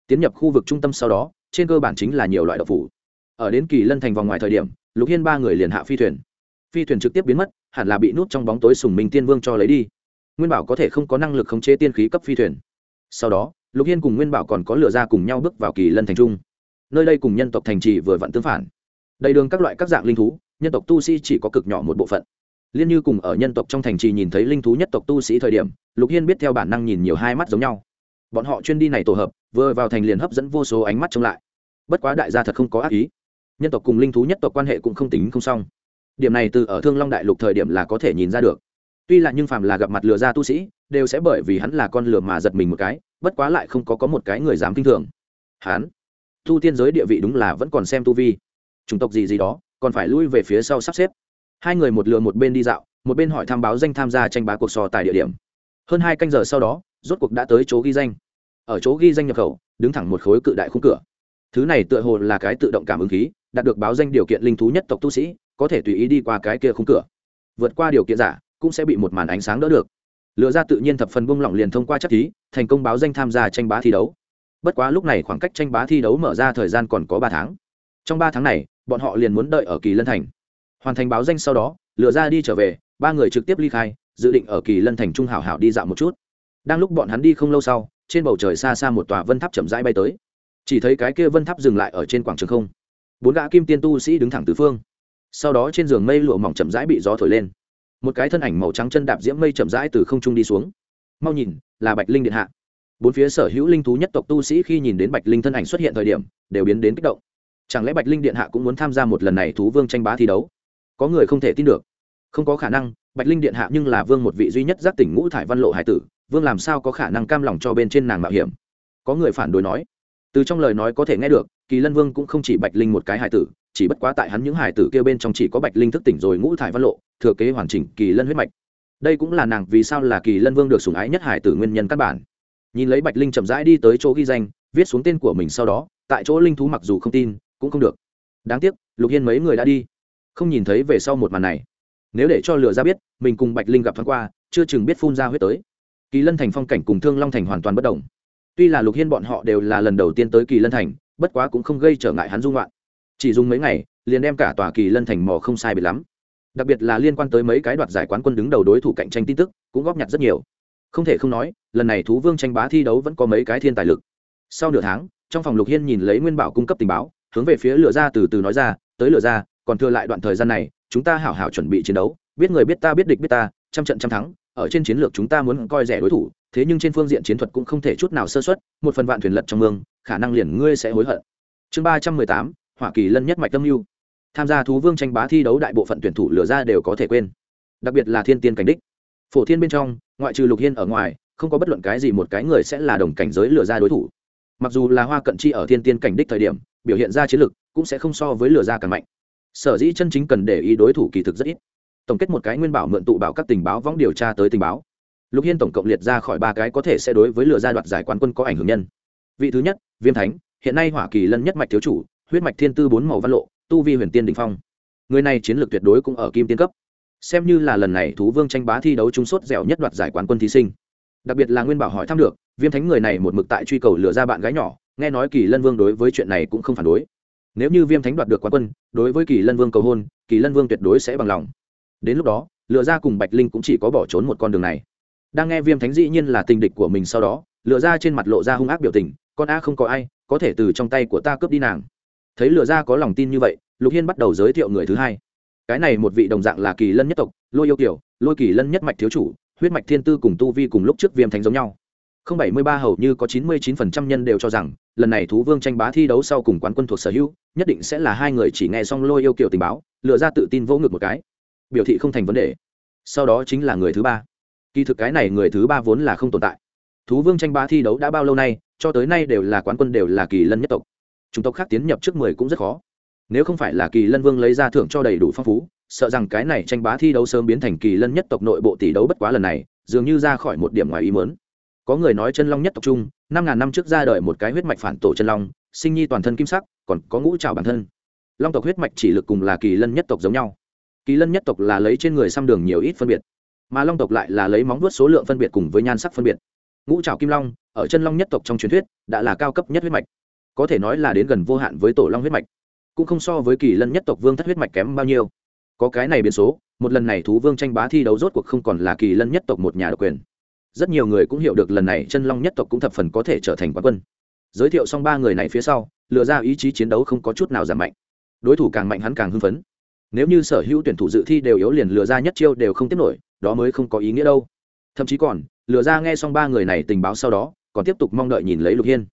Tiến nhập khu vực trung tâm sau đó, trên cơ bản chính là nhiều loại độc phủ. Ở đến kỳ lân thành vòng ngoài thời điểm, lục hiên ba người liền hạ phi thuyền. Phi thuyền trực tiếp biến mất, hẳn là bị nút trong bóng tối sùng minh tiên vương cho lấy đi. Nguyên bảo có thể không có năng lực khống chế tiên khí cấp phi thuyền. Sau đó lục hiên cùng nguyên bảo còn có lựa ra cùng nhau bước vào kỳ lân thành trung. Nơi đây cùng nhân tộc thành trì vừa vặn tương phản. Đầy đường các loại các dạng linh thú, nhân tộc tu sĩ chỉ có cực nhỏ một bộ phận. Liên như cùng ở nhân tộc trong thành trì nhìn thấy linh thú nhất tộc tu sĩ thời điểm, lục hiên biết theo bản năng nhìn nhiều hai mắt giống nhau. Bọn họ chuyên đi này tổ hợp, vừa vào thành liền hấp dẫn vô số ánh mắt trông lại. Bất quá đại gia thật không có ác ý. Nhân tộc cùng linh thú nhất tộc quan hệ cũng không tính không xong. Điểm này từ ở thương long đại lục thời điểm là có thể nhìn ra được. Tuy là nhưng phàm là gặp mặt lừa ra tu sĩ, đều sẽ bởi vì hắn là con lừa mà giật mình một cái bất quá lại không có có một cái người dám kinh thường. Hắn tu tiên giới địa vị đúng là vẫn còn xem tu vi. Chủng tộc gì gì đó, còn phải lui về phía sau sắp xếp. Hai người một lừa một bên đi dạo, một bên hỏi tham báo danh tham gia tranh bá cuộc so tại địa điểm. Hơn hai canh giờ sau đó, rốt cuộc đã tới chỗ ghi danh. Ở chỗ ghi danh nhập khẩu, đứng thẳng một khối cự đại khung cửa. Thứ này tựa hồ là cái tự động cảm ứng khí, đạt được báo danh điều kiện linh thú nhất tộc tu sĩ, có thể tùy ý đi qua cái kia khung cửa. Vượt qua điều kiện giả, cũng sẽ bị một màn ánh sáng đỡ được lựa ra tự nhiên thập phần bung lỏng liền thông qua chắc thí thành công báo danh tham gia tranh bá thi đấu. Bất quá lúc này khoảng cách tranh bá thi đấu mở ra thời gian còn có ba tháng. Trong ba tháng này, bọn họ liền muốn đợi ở kỳ lân thành. Hoàn thành báo danh sau đó, lựa ra đi trở về, ba người trực tiếp ly khai, dự định ở kỳ lân thành trung hảo hảo đi dạo một chút. Đang lúc bọn hắn đi không lâu sau, trên bầu trời xa xa một tòa vân tháp chậm rãi bay tới. Chỉ thấy cái kia vân tháp dừng lại ở trên quảng trường không. Bốn gã kim tiên tu sĩ đứng thẳng tứ phương. Sau đó trên giường mây lụa mỏng chậm rãi bị gió thổi lên một cái thân ảnh màu trắng chân đạp diễm mây chậm rãi từ không trung đi xuống. Mau nhìn, là bạch linh điện hạ. Bốn phía sở hữu linh thú nhất tộc tu sĩ khi nhìn đến bạch linh thân ảnh xuất hiện thời điểm, đều biến đến kích động. Chẳng lẽ bạch linh điện hạ cũng muốn tham gia một lần này thú vương tranh bá thi đấu? Có người không thể tin được. Không có khả năng, bạch linh điện hạ nhưng là vương một vị duy nhất giác tỉnh ngũ thải văn lộ hải tử, vương làm sao có khả năng cam lòng cho bên trên nàng mạo hiểm? Có người phản đối nói. Từ trong lời nói có thể nghe được, kỳ lân vương cũng không chỉ bạch linh một cái hải tử chỉ bất quá tại hắn những hải tử kia bên trong chỉ có bạch linh thức tỉnh rồi ngũ thải văn lộ, thừa kế hoàn chỉnh kỳ lân huyết mạch. Đây cũng là nàng vì sao là kỳ lân vương được sủng ái nhất hải tử nguyên nhân căn bản. Nhìn lấy bạch linh chậm rãi đi tới chỗ ghi danh, viết xuống tên của mình sau đó, tại chỗ linh thú mặc dù không tin, cũng không được. Đáng tiếc, lục hiên mấy người đã đi. Không nhìn thấy về sau một màn này. Nếu để cho lừa ra biết, mình cùng bạch linh gặp thoáng qua, chưa chừng biết phun ra huyết tới. Kỳ lân thành phong cảnh cùng thương long thành hoàn toàn bất đồng. Tuy là lục hiên bọn họ đều là lần đầu tiên tới kỳ lân thành, bất quá cũng không gây trở ngại hắn dung loạn chỉ dùng mấy ngày, liền đem cả tòa kỳ lân thành mò không sai bị lắm. Đặc biệt là liên quan tới mấy cái đoạt giải quán quân đứng đầu đối thủ cạnh tranh tin tức, cũng góp nhặt rất nhiều. Không thể không nói, lần này thú vương tranh bá thi đấu vẫn có mấy cái thiên tài lực. Sau nửa tháng, trong phòng lục hiên nhìn lấy nguyên bảo cung cấp tình báo, hướng về phía lửa ra từ từ nói ra, tới lửa ra còn thừa lại đoạn thời gian này, chúng ta hảo hảo chuẩn bị chiến đấu, biết người biết ta, biết địch biết ta, trăm trận trăm thắng, ở trên chiến lược chúng ta muốn coi rẻ đối thủ, thế nhưng trên phương diện chiến thuật cũng không thể chút nào sơ xuất một phần vạn thuyền lật trong mương, khả năng liền ngươi sẽ hối hận. Chương ba trăm mười tám hoa kỳ lân nhất mạch tâm Lưu tham gia thú vương tranh bá thi đấu đại bộ phận tuyển thủ lửa ra đều có thể quên. Đặc biệt là thiên tiên cảnh đích. Phổ thiên bên trong, ngoại trừ lục hiên ở ngoài, không có bất luận cái gì một cái người sẽ là đồng cảnh giới lửa ra đối thủ. Mặc dù là hoa cận chi ở thiên tiên cảnh đích thời điểm, biểu hiện ra chiến lực cũng sẽ không so với lửa ra càng mạnh. Sở dĩ chân chính cần để ý đối thủ kỳ thực rất ít. Tổng kết một cái nguyên bảo mượn tụ bảo các tình báo võng điều tra tới tình báo. Lục hiên tổng cộng liệt ra khỏi ba cái có thể sẽ đối với lửa gia đoạt giải quán quân có ảnh hưởng nhân. Vị thứ nhất, viêm thánh, hiện nay hỏa kỳ lân nhất mạch thiếu chủ huyết mạch thiên tư bốn màu văn lộ, tu vi huyền tiên đình phong. Người này chiến lược tuyệt đối cũng ở kim tiên cấp. Xem như là lần này thú vương tranh bá thi đấu trung sốt dẻo nhất đoạt giải quán quân thí sinh. Đặc biệt là nguyên bảo hỏi thăm được, viêm thánh người này một mực tại truy cầu lừa ra bạn gái nhỏ, nghe nói kỳ lân vương đối với chuyện này cũng không phản đối. Nếu như viêm thánh đoạt được quán quân, đối với kỳ lân vương cầu hôn, kỳ lân vương tuyệt đối sẽ bằng lòng. Đến lúc đó, lừa ra cùng bạch linh cũng chỉ có bỏ trốn một con đường này. Đang nghe viêm thánh dĩ nhiên là tình địch của mình sau đó, lừa ra trên mặt lộ ra hung ác biểu tình, con a không có ai có thể từ trong tay của ta cướp đi nàng thấy lừa ra có lòng tin như vậy, lục hiên bắt đầu giới thiệu người thứ hai. Cái này một vị đồng dạng là kỳ lân nhất tộc, lôi yêu kiểu lôi kỳ lân nhất mạch thiếu chủ, huyết mạch thiên tư cùng tu vi cùng lúc trước viêm thánh giống nhau. Không bảy mươi ba hầu như có chín mươi chín phần trăm nhân đều cho rằng, lần này thú vương tranh bá thi đấu sau cùng quán quân thuộc sở hữu, nhất định sẽ là hai người chỉ nghe xong lôi yêu kiểu tình báo lựa ra tự tin vỗ ngực một cái. Biểu thị không thành vấn đề. Sau đó chính là người thứ ba. Kỳ thực cái này người thứ ba vốn là không tồn tại. Thú vương tranh bá thi đấu đã bao lâu nay, cho tới nay đều là quán quân đều là kỳ lân nhất tộc chúng tộc khác tiến nhập trước mười cũng rất khó. Nếu không phải là kỳ lân vương lấy ra thưởng cho đầy đủ phong phú, sợ rằng cái này tranh bá thi đấu sớm biến thành kỳ lân nhất tộc nội bộ tỷ đấu bất quá lần này, dường như ra khỏi một điểm ngoài ý mớn có người nói chân long nhất tộc trung năm ngàn năm trước ra đời một cái huyết mạch phản tổ chân long, sinh nhi toàn thân kim sắc, còn có ngũ trào bản thân. Long tộc huyết mạch chỉ lực cùng là kỳ lân nhất tộc giống nhau. Kỳ lân nhất tộc là lấy trên người xăm đường nhiều ít phân biệt, mà long tộc lại là lấy móng vuốt số lượng phân biệt cùng với nhan sắc phân biệt. Ngũ trào kim long, ở chân long nhất tộc trong truyền thuyết, đã là cao cấp nhất huyết mạch có thể nói là đến gần vô hạn với tổ long huyết mạch, cũng không so với kỳ lân nhất tộc vương thất huyết mạch kém bao nhiêu. Có cái này biến số, một lần này thú vương tranh bá thi đấu rốt cuộc không còn là kỳ lân nhất tộc một nhà độc quyền. Rất nhiều người cũng hiểu được lần này chân long nhất tộc cũng thập phần có thể trở thành quán quân. Giới thiệu xong ba người này phía sau, lựa ra ý chí chiến đấu không có chút nào giảm mạnh. Đối thủ càng mạnh hắn càng hưng phấn. Nếu như sở hữu tuyển thủ dự thi đều yếu liền lừa ra nhất chiêu đều không tiếp nổi, đó mới không có ý nghĩa đâu. Thậm chí còn lừa ra nghe xong ba người này tình báo sau đó, còn tiếp tục mong đợi nhìn lấy lục hiên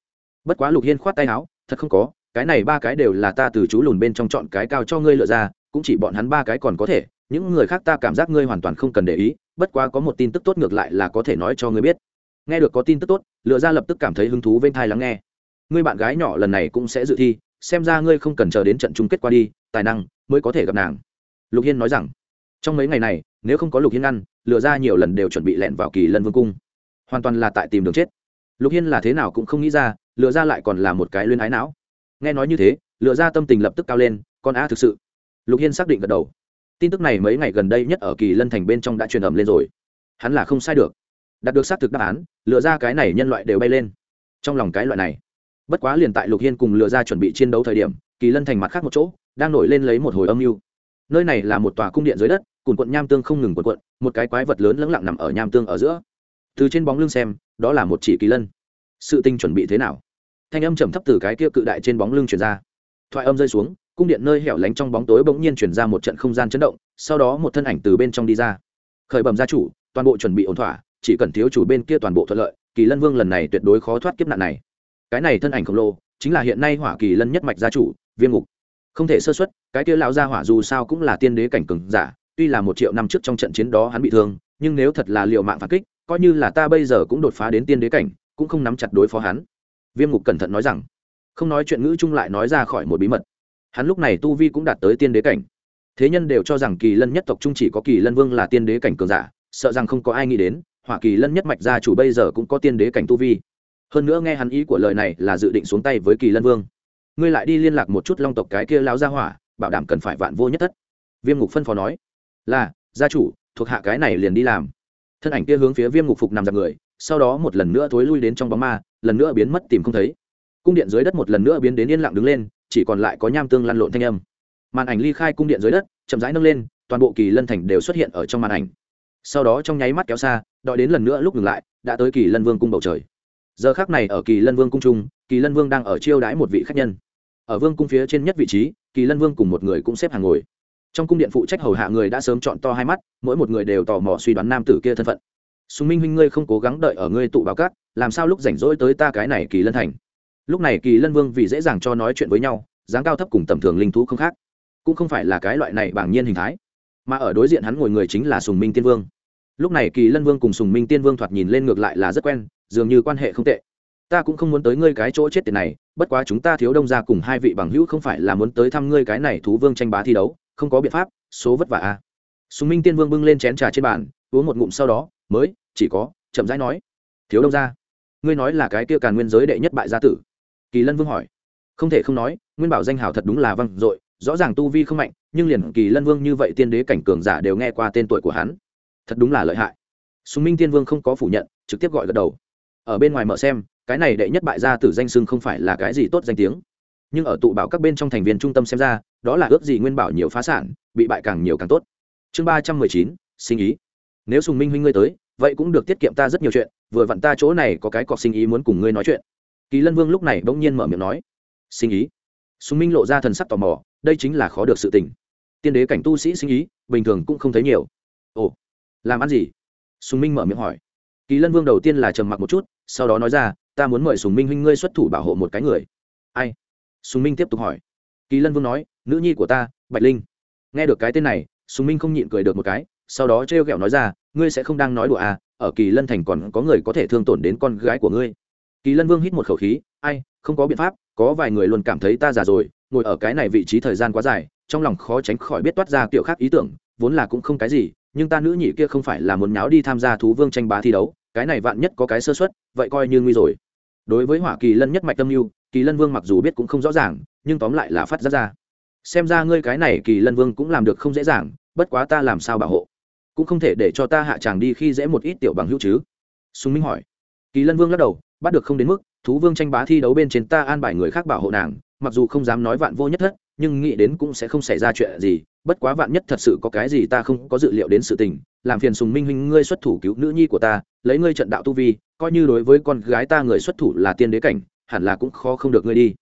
bất quá lục hiên khoát tay áo, thật không có, cái này ba cái đều là ta từ chú lùn bên trong chọn cái cao cho ngươi lựa ra, cũng chỉ bọn hắn ba cái còn có thể, những người khác ta cảm giác ngươi hoàn toàn không cần để ý, bất quá có một tin tức tốt ngược lại là có thể nói cho ngươi biết. Nghe được có tin tức tốt, lựa ra lập tức cảm thấy hứng thú vênh thai lắng nghe. Ngươi bạn gái nhỏ lần này cũng sẽ dự thi, xem ra ngươi không cần chờ đến trận chung kết qua đi, tài năng mới có thể gặp nàng. Lục hiên nói rằng. Trong mấy ngày này, nếu không có lục hiên ăn, lựa ra nhiều lần đều chuẩn bị lẹn vào kỳ lân vương cung. Hoàn toàn là tại tìm đường chết. Lục hiên là thế nào cũng không nghĩ ra lựa ra lại còn là một cái luyên ái não. Nghe nói như thế, lựa ra tâm tình lập tức cao lên, con á thực sự. Lục hiên xác định gật đầu. Tin tức này mấy ngày gần đây nhất ở kỳ lân thành bên trong đã truyền ẩm lên rồi. Hắn là không sai được. Đạt được xác thực đáp án, lựa ra cái này nhân loại đều bay lên. Trong lòng cái loại này. Bất quá liền tại lục hiên cùng lựa ra chuẩn bị chiến đấu thời điểm, kỳ lân thành mặt khác một chỗ, đang nổi lên lấy một hồi âm mưu. Nơi này là một tòa cung điện dưới đất, cùng quận nham tương không ngừng quần quận, một cái quái vật lớn lẫng lặng nằm ở nham tương ở giữa. Từ trên bóng lưng xem, đó là một chỉ kỳ lân sự tinh chuẩn bị thế nào? Thanh âm trầm thấp từ cái kia cự đại trên bóng lưng chuyển ra. Thoại âm rơi xuống, cung điện nơi hẻo lánh trong bóng tối bỗng nhiên chuyển ra một trận không gian chấn động, sau đó một thân ảnh từ bên trong đi ra. Khởi bẩm gia chủ, toàn bộ chuẩn bị ổn thỏa, chỉ cần thiếu chủ bên kia toàn bộ thuận lợi, kỳ lân vương lần này tuyệt đối khó thoát kiếp nạn này. Cái này thân ảnh khổng lồ, chính là hiện nay hỏa kỳ lân nhất mạch gia chủ, viêm ngục. Không thể sơ xuất cái kia lão gia hỏa dù sao cũng là tiên đế cảnh cường giả, tuy là một triệu năm trước trong trận chiến đó hắn bị thương, nhưng nếu thật là liệu mạng phản kích, coi như là ta bây giờ cũng đột phá đến tiên đế cảnh cũng không nắm chặt đối phó hắn. Viêm ngục cẩn thận nói rằng, không nói chuyện ngữ trung lại nói ra khỏi một bí mật. Hắn lúc này tu vi cũng đạt tới tiên đế cảnh. Thế nhân đều cho rằng kỳ lân nhất tộc trung chỉ có kỳ lân vương là tiên đế cảnh cường giả, sợ rằng không có ai nghĩ đến, hỏa kỳ lân nhất mạch gia chủ bây giờ cũng có tiên đế cảnh tu vi. Hơn nữa nghe hắn ý của lời này là dự định xuống tay với kỳ lân vương. Ngươi lại đi liên lạc một chút long tộc cái kia láo ra hỏa, bảo đảm cần phải vạn vô nhất thất. Viêm ngục phân phó nói, là, gia chủ, thuộc hạ cái này liền đi làm. Thân ảnh kia hướng phía viêm ngục phục nằm giặc người sau đó một lần nữa thối lui đến trong bóng ma, lần nữa biến mất tìm không thấy. Cung điện dưới đất một lần nữa biến đến yên lặng đứng lên, chỉ còn lại có nham tương lăn lộn thanh âm. Màn ảnh ly khai cung điện dưới đất, chậm rãi nâng lên, toàn bộ kỳ lân thành đều xuất hiện ở trong màn ảnh. Sau đó trong nháy mắt kéo xa, đợi đến lần nữa lúc ngừng lại, đã tới kỳ lân vương cung bầu trời. Giờ khác này ở kỳ lân vương cung trung, kỳ lân vương đang ở chiêu đãi một vị khách nhân. Ở vương cung phía trên nhất vị trí, kỳ lân vương cùng một người cũng xếp hàng ngồi. Trong cung điện phụ trách hầu hạ người đã sớm chọn to hai mắt, mỗi một người đều tò mò suy đoán nam tử kia thân phận sùng minh huynh ngươi không cố gắng đợi ở ngươi tụ báo cát, làm sao lúc rảnh rỗi tới ta cái này kỳ lân thành? Lúc này kỳ lân vương vì dễ dàng cho nói chuyện với nhau, dáng cao thấp cùng tầm thường linh thú không khác. Cũng không phải là cái loại này bảng nhiên hình thái, mà ở đối diện hắn ngồi người chính là sùng minh tiên vương. Lúc này kỳ lân vương cùng sùng minh tiên vương thoạt nhìn lên ngược lại là rất quen, dường như quan hệ không tệ. Ta cũng không muốn tới ngươi cái chỗ chết tiền này, bất quá chúng ta thiếu đông ra cùng hai vị bằng hữu không phải là muốn tới thăm ngươi cái này thú vương tranh bá thi đấu, không có biện pháp, số vất vả a. Sùng minh tiên vương bưng lên chén trà trên bàn, uống một ngụm sau đó, mới chỉ có, chậm rãi nói, thiếu đông ra ngươi nói là cái kia càn nguyên giới đệ nhất bại gia tử? Kỳ lân vương hỏi. Không thể không nói, nguyên bảo danh hào thật đúng là văng dội, rõ ràng tu vi không mạnh, nhưng liền kỳ lân vương như vậy tiên đế cảnh cường giả đều nghe qua tên tuổi của hắn. Thật đúng là lợi hại. Sùng minh tiên vương không có phủ nhận, trực tiếp gọi gật đầu. Ở bên ngoài mở xem, cái này đệ nhất bại gia tử danh sưng không phải là cái gì tốt danh tiếng. Nhưng ở tụ bảo các bên trong thành viên trung tâm xem ra, đó là ước gì nguyên bảo nhiều phá sản, bị bại càng nhiều càng tốt. Chương ba trăm mười chín, sinh ý. Nếu sùng minh huynh ngươi tới vậy cũng được tiết kiệm ta rất nhiều chuyện, vừa vặn ta chỗ này có cái cọc sinh ý muốn cùng ngươi nói chuyện. Kỳ lân vương lúc này bỗng nhiên mở miệng nói, sinh ý? Sùng minh lộ ra thần sắc tò mò, đây chính là khó được sự tình. Tiên đế cảnh tu sĩ sinh ý, bình thường cũng không thấy nhiều. Ồ, làm ăn gì? Sùng minh mở miệng hỏi. Kỳ lân vương đầu tiên là trầm mặc một chút, sau đó nói ra, ta muốn mời sùng minh huynh ngươi xuất thủ bảo hộ một cái người. Ai? Sùng minh tiếp tục hỏi. Kỳ lân vương nói, nữ nhi của ta, bạch linh. Nghe được cái tên này, sùng minh không nhịn cười được một cái, sau đó trêu ghẹo nói ra ngươi sẽ không đang nói đùa à ở kỳ lân thành còn có người có thể thương tổn đến con gái của ngươi. Kỳ lân vương hít một khẩu khí, ai, không có biện pháp, có vài người luôn cảm thấy ta già rồi, ngồi ở cái này vị trí thời gian quá dài, trong lòng khó tránh khỏi biết toát ra kiểu khác ý tưởng, vốn là cũng không cái gì, nhưng ta nữ nhị kia không phải là muốn nháo đi tham gia thú vương tranh bá thi đấu, cái này vạn nhất có cái sơ xuất vậy coi như nguy rồi. Đối với hỏa kỳ lân nhất mạch tâm mưu, kỳ lân vương mặc dù biết cũng không rõ ràng, nhưng tóm lại là phát ra ra. Xem ra ngươi cái này kỳ lân vương cũng làm được không dễ dàng, bất quá ta làm sao bảo hộ? Cũng không thể để cho ta hạ chàng đi khi dễ một ít tiểu bằng hữu chứ. Sùng minh hỏi. Kỳ lân vương lắc đầu, bắt được không đến mức, thú vương tranh bá thi đấu bên trên ta an bài người khác bảo hộ nàng, mặc dù không dám nói vạn vô nhất thất, nhưng nghĩ đến cũng sẽ không xảy ra chuyện gì, bất quá vạn nhất thật sự có cái gì ta không có dự liệu đến sự tình, làm phiền sùng minh huynh ngươi xuất thủ cứu nữ nhi của ta, lấy ngươi trận đạo tu vi, coi như đối với con gái ta người xuất thủ là tiên đế cảnh, hẳn là cũng khó không được ngươi đi.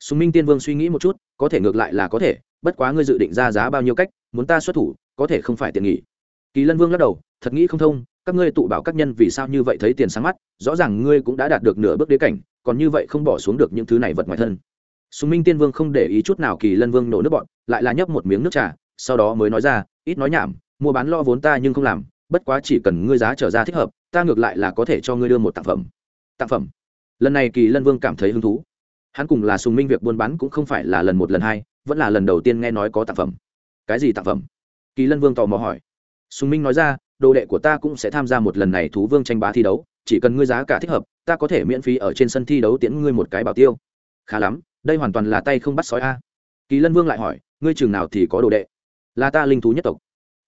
Sùng minh tiên vương suy nghĩ một chút, có thể ngược lại là có thể, bất quá ngươi dự định ra giá bao nhiêu cách, muốn ta xuất thủ, có thể không phải tiền nghỉ kỳ lân vương lắc đầu, thật nghĩ không thông, các ngươi tụ bảo các nhân vì sao như vậy thấy tiền sáng mắt, rõ ràng ngươi cũng đã đạt được nửa bước đế cảnh, còn như vậy không bỏ xuống được những thứ này vật ngoài thân. Sùng minh tiên vương không để ý chút nào kỳ lân vương nổ nước bọn, lại là nhấp một miếng nước trà, sau đó mới nói ra, ít nói nhảm, mua bán lo vốn ta nhưng không làm, bất quá chỉ cần ngươi giá trở ra thích hợp, ta ngược lại là có thể cho ngươi đưa một tặng phẩm. Tặng phẩm. Lần này kỳ lân vương cảm thấy hứng thú. Hắn cùng là sùng minh việc buôn bán cũng không phải là lần một, lần hai, vẫn là lần đầu tiên nghe nói có tặng phẩm. Cái gì tặng phẩm? Kỳ lân vương tò mò hỏi sùng minh nói ra, đồ đệ của ta cũng sẽ tham gia một lần này thú vương tranh bá thi đấu, chỉ cần ngươi giá cả thích hợp, ta có thể miễn phí ở trên sân thi đấu tiễn ngươi một cái bảo tiêu. Khá lắm, đây hoàn toàn là tay không bắt sói a. Kỳ lân vương lại hỏi, ngươi chừng nào thì có đồ đệ? Là ta linh thú nhất tộc.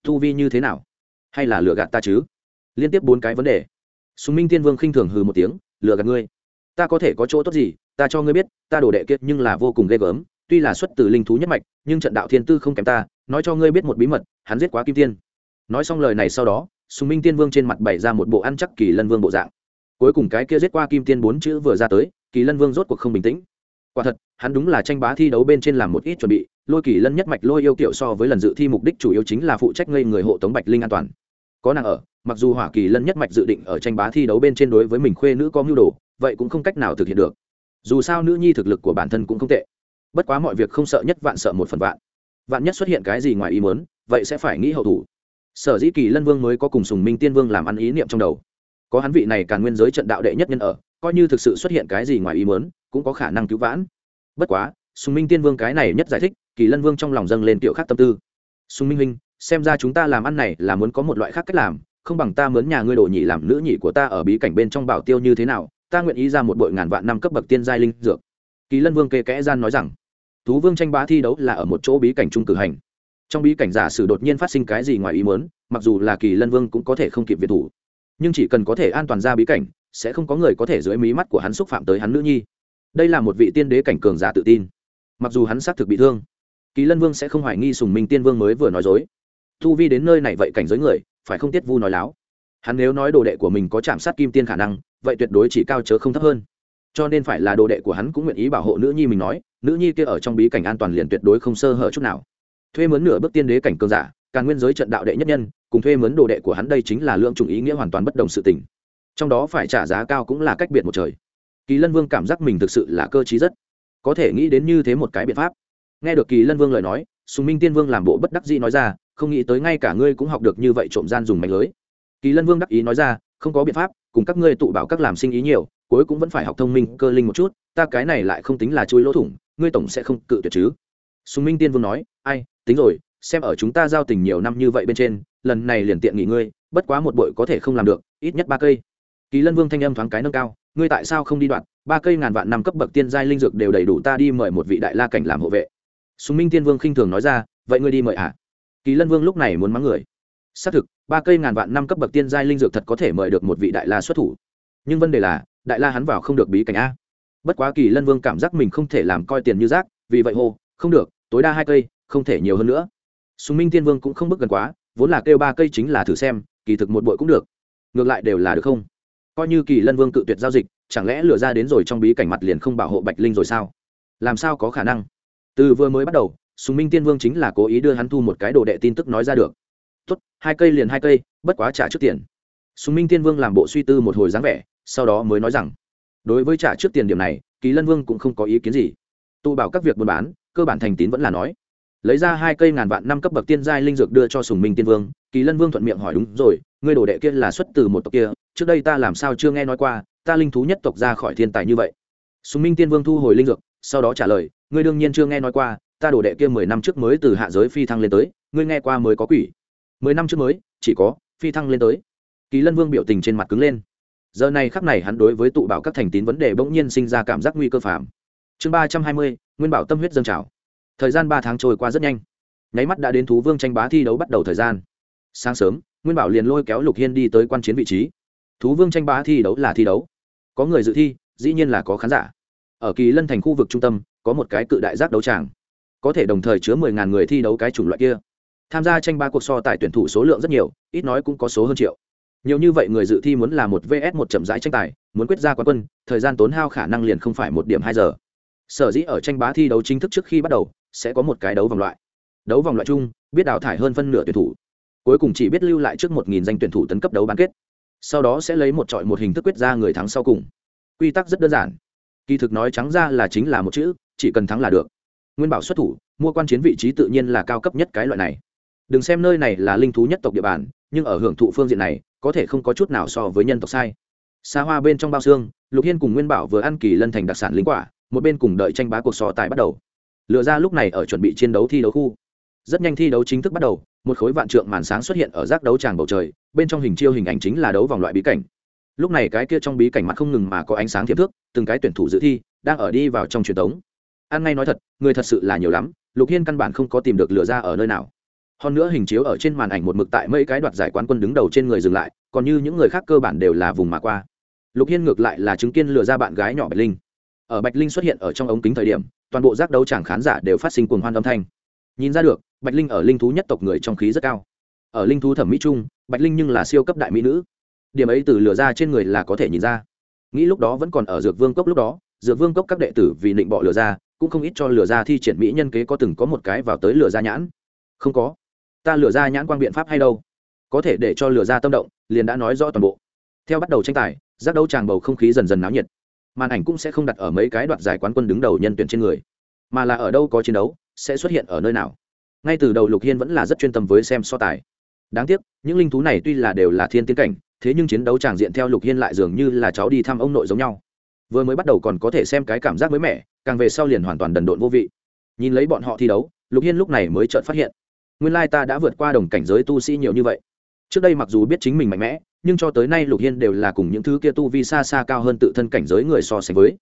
Thu vi như thế nào? Hay là lừa gạt ta chứ? Liên tiếp bốn cái vấn đề. Sùng minh tiên vương khinh thường hừ một tiếng, lừa gạt ngươi. Ta có thể có chỗ tốt gì? Ta cho ngươi biết, ta đồ đệ kiệt nhưng là vô cùng ghê gớm. Tuy là xuất từ linh thú nhất mạch, nhưng trận đạo thiên tư không kém ta, nói cho ngươi biết một bí mật, hắn giết quá kim tiên nói xong lời này sau đó, sùng minh tiên vương trên mặt bày ra một bộ ăn chắc kỳ lân vương bộ dạng. Cuối cùng cái kia giết qua kim tiên bốn chữ vừa ra tới, kỳ lân vương rốt cuộc không bình tĩnh. Quả thật, hắn đúng là tranh bá thi đấu bên trên làm một ít chuẩn bị, lôi kỳ lân nhất mạch lôi yêu kiểu so với lần dự thi mục đích chủ yếu chính là phụ trách ngây người hộ tống bạch linh an toàn. Có nàng ở, mặc dù hỏa kỳ lân nhất mạch dự định ở tranh bá thi đấu bên trên đối với mình khuê nữ có mưu đồ, vậy cũng không cách nào thực hiện được. Dù sao nữ nhi thực lực của bản thân cũng không tệ. Bất quá mọi việc không sợ nhất vạn sợ một phần vạn. Vạn nhất xuất hiện cái gì ngoài ý muốn, vậy sẽ phải nghĩ hậu thủ sở dĩ kỳ lân vương mới có cùng sùng minh tiên vương làm ăn ý niệm trong đầu. Có hắn vị này càng nguyên giới trận đạo đệ nhất nhân ở coi như thực sự xuất hiện cái gì ngoài ý muốn cũng có khả năng cứu vãn. Bất quá sùng minh tiên vương cái này nhất giải thích kỳ lân vương trong lòng dâng lên kiểu khác tâm tư. Sùng minh minh, xem ra chúng ta làm ăn này là muốn có một loại khác cách làm không bằng ta mướn nhà ngươi đồ nhị làm nữ nhị của ta ở bí cảnh bên trong bảo tiêu như thế nào ta nguyện ý ra một bội ngàn vạn năm cấp bậc tiên giai linh dược. Kỳ lân vương kê kẽ gian nói rằng thú vương tranh bá thi đấu là ở một chỗ bí cảnh trung cử hành trong bí cảnh giả sử đột nhiên phát sinh cái gì ngoài ý muốn, mặc dù là kỳ lân vương cũng có thể không kịp việt thủ. Nhưng chỉ cần có thể an toàn ra bí cảnh, sẽ không có người có thể dưới mí mắt của hắn xúc phạm tới hắn nữ nhi. Đây là một vị tiên đế cảnh cường giả tự tin. Mặc dù hắn xác thực bị thương, kỳ lân vương sẽ không hoài nghi sùng minh tiên vương mới vừa nói dối. Thu vi đến nơi này vậy cảnh giới người, phải không tiết vu nói láo? Hắn nếu nói đồ đệ của mình có chạm sát kim tiên khả năng, vậy tuyệt đối chỉ cao chớ không thấp hơn. Cho nên phải là đồ đệ của hắn cũng nguyện ý bảo hộ nữ nhi mình nói, nữ nhi kia ở trong bí cảnh an toàn liền tuyệt đối không sơ hở chút nào thuê mướn nửa bước tiên đế cảnh cường giả, càng nguyên giới trận đạo đệ nhất nhân, cùng thuê mướn đồ đệ của hắn đây chính là lượng trùng ý nghĩa hoàn toàn bất đồng sự tình. Trong đó phải trả giá cao cũng là cách biệt một trời. Kỳ lân vương cảm giác mình thực sự là cơ t rất. Có thể nghĩ đến như thế một cái biện pháp. Nghe được kỳ lân vương lời nói, sùng minh tiên vương làm bộ bất đắc dĩ nói ra, không nghĩ tới ngay cả ngươi cũng học được như vậy trộm gian dùng mạnh lưới. Kỳ lân vương đắc ý nói ra, không có biện pháp, cùng các ngươi tụ bảo các làm sinh ý nhiều, cuối cũng vẫn phải học thông minh, cơ linh một chút, ta cái này lại không tính là chui lỗ thủng, ngươi tổng sẽ không cự tuyệt chứ sùng minh tiên vương nói, ai, tính rồi, xem ở chúng ta giao tình nhiều năm như vậy bên trên, lần này liền tiện nghỉ ngươi, bất quá một bội có thể không làm được, ít nhất ba cây. Kỳ lân vương thanh âm thoáng cái nâng cao, ngươi tại sao không đi đoạn? Ba cây ngàn vạn năm cấp bậc tiên giai linh dược đều đầy đủ ta đi mời một vị đại la cảnh làm hộ vệ. Sùng minh tiên vương khinh thường nói ra, vậy ngươi đi mời à kỳ lân vương lúc này muốn mắng người. Xác thực, ba cây ngàn vạn năm cấp bậc tiên giai linh dược thật có thể mời được một vị đại la xuất thủ. Nhưng vấn đề là, đại la hắn vào không được bí cảnh a. Bất quá kỳ lân vương cảm giác mình không thể làm coi tiền như rác, vì vậy hô, không được tối đa hai cây, không thể nhiều hơn nữa. Sùng minh tiên vương cũng không bước gần quá, vốn là kêu ba cây chính là thử xem, kỳ thực một bội cũng được. Ngược lại đều là được không? Coi như kỳ lân vương cự tuyệt giao dịch, chẳng lẽ lừa ra đến rồi trong bí cảnh mặt liền không bảo hộ bạch linh rồi sao? Làm sao có khả năng? Từ vừa mới bắt đầu, sùng minh tiên vương chính là cố ý đưa hắn thu một cái đồ đệ tin tức nói ra được. Tốt, hai cây liền hai cây, bất quá trả trước tiền. Sùng minh tiên vương làm bộ suy tư một hồi dáng vẻ, sau đó mới nói rằng, đối với trả trước tiền điểm này, kỳ lân vương cũng không có ý kiến gì. Tụ bảo các việc buôn bán cơ bản thành tín vẫn là nói. Lấy ra hai cây ngàn vạn năm cấp bậc tiên giai linh dược đưa cho sùng minh tiên vương, kỳ lân vương thuận miệng hỏi đúng rồi, ngươi đồ đệ kia là xuất từ một tộc kia, trước đây ta làm sao chưa nghe nói qua, ta linh thú nhất tộc ra khỏi thiên tài như vậy. Sùng minh tiên vương thu hồi linh dược, sau đó trả lời, ngươi đương nhiên chưa nghe nói qua, ta đồ đệ kia mười năm trước mới từ hạ giới phi thăng lên tới, ngươi nghe qua mới có quỷ. Mười năm trước mới, chỉ có, phi thăng lên tới. Kỳ lân vương biểu tình trên mặt cứng lên. Giờ này khắc này hắn đối với tụ bảo các thành tín vấn đề bỗng nhiên sinh ra cảm giác nguy cơ phạm chương ba trăm hai mươi, nguyên bảo tâm huyết dâng trào. Thời gian ba tháng trôi qua rất nhanh. Nháy mắt đã đến thú vương tranh bá thi đấu bắt đầu thời gian. Sáng sớm, nguyên bảo liền lôi kéo lục hiên đi tới quan chiến vị trí. Thú vương tranh bá thi đấu là thi đấu. Có người dự thi, dĩ nhiên là có khán giả. Ở kỳ lân thành khu vực trung tâm, có một cái cự đại giác đấu tràng. Có thể đồng thời chứa mười ngàn người thi đấu cái chủng loại kia. Tham gia tranh ba cuộc so tài tuyển thủ số lượng rất nhiều, ít nói cũng có số hơn triệu. Nhiều như vậy người dự thi muốn là một vs một chậm rãi tranh tài, muốn quyết ra quán quân, thời gian tốn hao khả năng liền không phải một điểm hai giờ sở dĩ ở tranh bá thi đấu chính thức trước khi bắt đầu, sẽ có một cái đấu vòng loại. Đấu vòng loại chung, biết đào thải hơn phân nửa tuyển thủ. Cuối cùng chỉ biết lưu lại trước một nghìn danh tuyển thủ tấn cấp đấu bán kết. Sau đó sẽ lấy một trọi một hình thức quyết ra người thắng sau cùng. Quy tắc rất đơn giản. Kỳ thực nói trắng ra là chính là một chữ, chỉ cần thắng là được. Nguyên bảo xuất thủ, mua quan chiến vị trí tự nhiên là cao cấp nhất cái loại này. Đừng xem nơi này là linh thú nhất tộc địa bàn, nhưng ở hưởng thụ phương diện này, có thể không có chút nào so với nhân tộc sai. Xa hoa bên trong bao xương, lục hiên cùng nguyên bảo vừa ăn kỳ lân thành đặc sản lính quả một bên cùng đợi tranh bá cuộc so tài bắt đầu. Lựa ra lúc này ở chuẩn bị chiến đấu thi đấu khu. Rất nhanh thi đấu chính thức bắt đầu, một khối vạn trượng màn sáng xuất hiện ở rác đấu tràng bầu trời, bên trong hình chiêu hình ảnh chính là đấu vòng loại bí cảnh. Lúc này cái kia trong bí cảnh mặt không ngừng mà có ánh sáng thiệp thước, từng cái tuyển thủ dự thi, đang ở đi vào trong truyền thống. An ngay nói thật, người thật sự là nhiều lắm, lục hiên căn bản không có tìm được lửa ra ở nơi nào. Hơn nữa hình chiếu ở trên màn ảnh một mực tại mấy cái đoạt giải quán quân đứng đầu trên người dừng lại, còn như những người khác cơ bản đều là vùng mà qua. Lục hiên ngược lại là chứng kiến lừa ra bạn gái nhỏ bạch linh ở bạch linh xuất hiện ở trong ống kính thời điểm, toàn bộ giác đấu chẳng khán giả đều phát sinh cuồng hoan âm thanh. Nhìn ra được, bạch linh ở linh thú nhất tộc người trong khí rất cao. Ở linh thú thẩm mỹ trung, bạch linh nhưng là siêu cấp đại mỹ nữ. Điểm ấy từ lừa ra trên người là có thể nhìn ra. Nghĩ lúc đó vẫn còn ở dược vương cốc lúc đó, dược vương cốc các đệ tử vì định bọ lừa ra, cũng không ít cho lừa ra thi triển mỹ nhân kế có từng có một cái vào tới lừa ra nhãn. Không có. Ta lừa ra nhãn quan biện pháp hay đâu? Có thể để cho lừa ra tâm động, liền đã nói rõ toàn bộ. Theo bắt đầu tranh tài, giác đấu tràng bầu không khí dần dần náo nhiệt màn ảnh cũng sẽ không đặt ở mấy cái đoạt giải quán quân đứng đầu nhân tuyển trên người, mà là ở đâu có chiến đấu, sẽ xuất hiện ở nơi nào. Ngay từ đầu lục hiên vẫn là rất chuyên tâm với xem so tài. Đáng tiếc, những linh thú này tuy là đều là thiên tiến cảnh, thế nhưng chiến đấu tràng diện theo lục hiên lại dường như là cháu đi thăm ông nội giống nhau. Vừa mới bắt đầu còn có thể xem cái cảm giác mới mẻ, càng về sau liền hoàn toàn đần độn vô vị. Nhìn lấy bọn họ thi đấu, lục hiên lúc này mới chợt phát hiện, nguyên lai ta đã vượt qua đồng cảnh giới tu sĩ nhiều như vậy trước đây mặc dù biết chính mình mạnh mẽ, nhưng cho tới nay lục hiên đều là cùng những thứ kia tu vi xa xa cao hơn tự thân cảnh giới người so sánh với.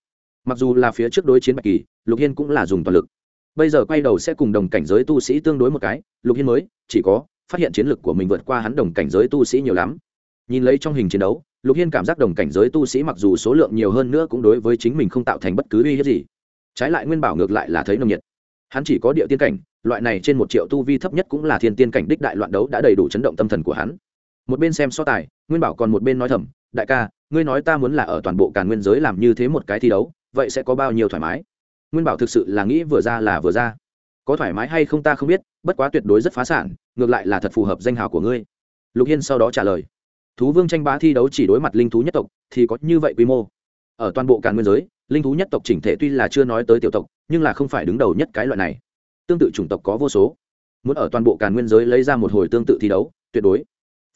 Mặc dù là phía trước đối chiến bạch kỳ, lục hiên cũng là dùng toàn lực. Bây giờ quay đầu sẽ cùng đồng cảnh giới tu sĩ tương đối một cái, lục hiên mới, chỉ có phát hiện chiến lược của mình vượt qua hắn đồng cảnh giới tu sĩ nhiều lắm. Nhìn lấy trong hình chiến đấu, lục hiên cảm giác đồng cảnh giới tu sĩ mặc dù số lượng nhiều hơn nữa cũng đối với chính mình không tạo thành bất cứ uy hiếp gì. Trái lại nguyên bảo ngược lại là thấy nồng nhiệt. Hắn chỉ có địa tiên cảnh loại này trên một triệu tu vi thấp nhất cũng là thiên tiên cảnh đích đại loạn đấu đã đầy đủ chấn động tâm thần của hắn. Một bên xem so tài, nguyên bảo còn một bên nói thầm, đại ca, ngươi nói ta muốn là ở toàn bộ cả nguyên giới làm như thế một cái thi đấu, vậy sẽ có bao nhiêu thoải mái? Nguyên bảo thực sự là nghĩ vừa ra là vừa ra. Có thoải mái hay không ta không biết, bất quá tuyệt đối rất phá sản, ngược lại là thật phù hợp danh hào của ngươi. Lục hiên sau đó trả lời, thú vương tranh bá thi đấu chỉ đối mặt linh thú nhất tộc thì có như vậy quy mô. Ở toàn bộ cả nguyên giới, linh thú nhất tộc chỉnh thể tuy là chưa nói tới tiểu tộc, nhưng là không phải đứng đầu nhất cái loại này tương tự chủng tộc có vô số. Muốn ở toàn bộ càn nguyên giới lấy ra một hồi tương tự thi đấu, tuyệt đối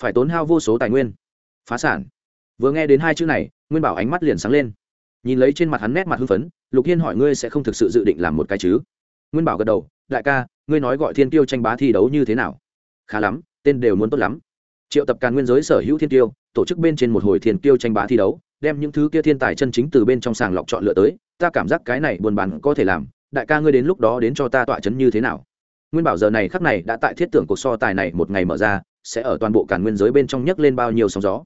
phải tốn hao vô số tài nguyên. Phá sản. Vừa nghe đến hai chữ này, nguyên bảo ánh mắt liền sáng lên. Nhìn lấy trên mặt hắn nét mặt hưng phấn, lục hiên hỏi ngươi sẽ không thực sự dự định làm một cái chứ? Nguyên bảo gật đầu, đại ca, ngươi nói gọi thiên tiêu tranh bá thi đấu như thế nào? Khá lắm, tên đều muốn tốt lắm. Triệu tập càn nguyên giới sở hữu thiên tiêu, tổ chức bên trên một hồi thiên tiêu tranh bá thi đấu, đem những thứ kia thiên tài chân chính từ bên trong sàng lọc chọn lựa tới, ta cảm giác cái này buồn bán có thể làm đại ca ngươi đến lúc đó đến cho ta tọa chấn như thế nào? Nguyên bảo giờ này khắc này đã tại thiết tưởng cuộc so tài này một ngày mở ra, sẽ ở toàn bộ cả nguyên giới bên trong nhấc lên bao nhiêu sóng gió.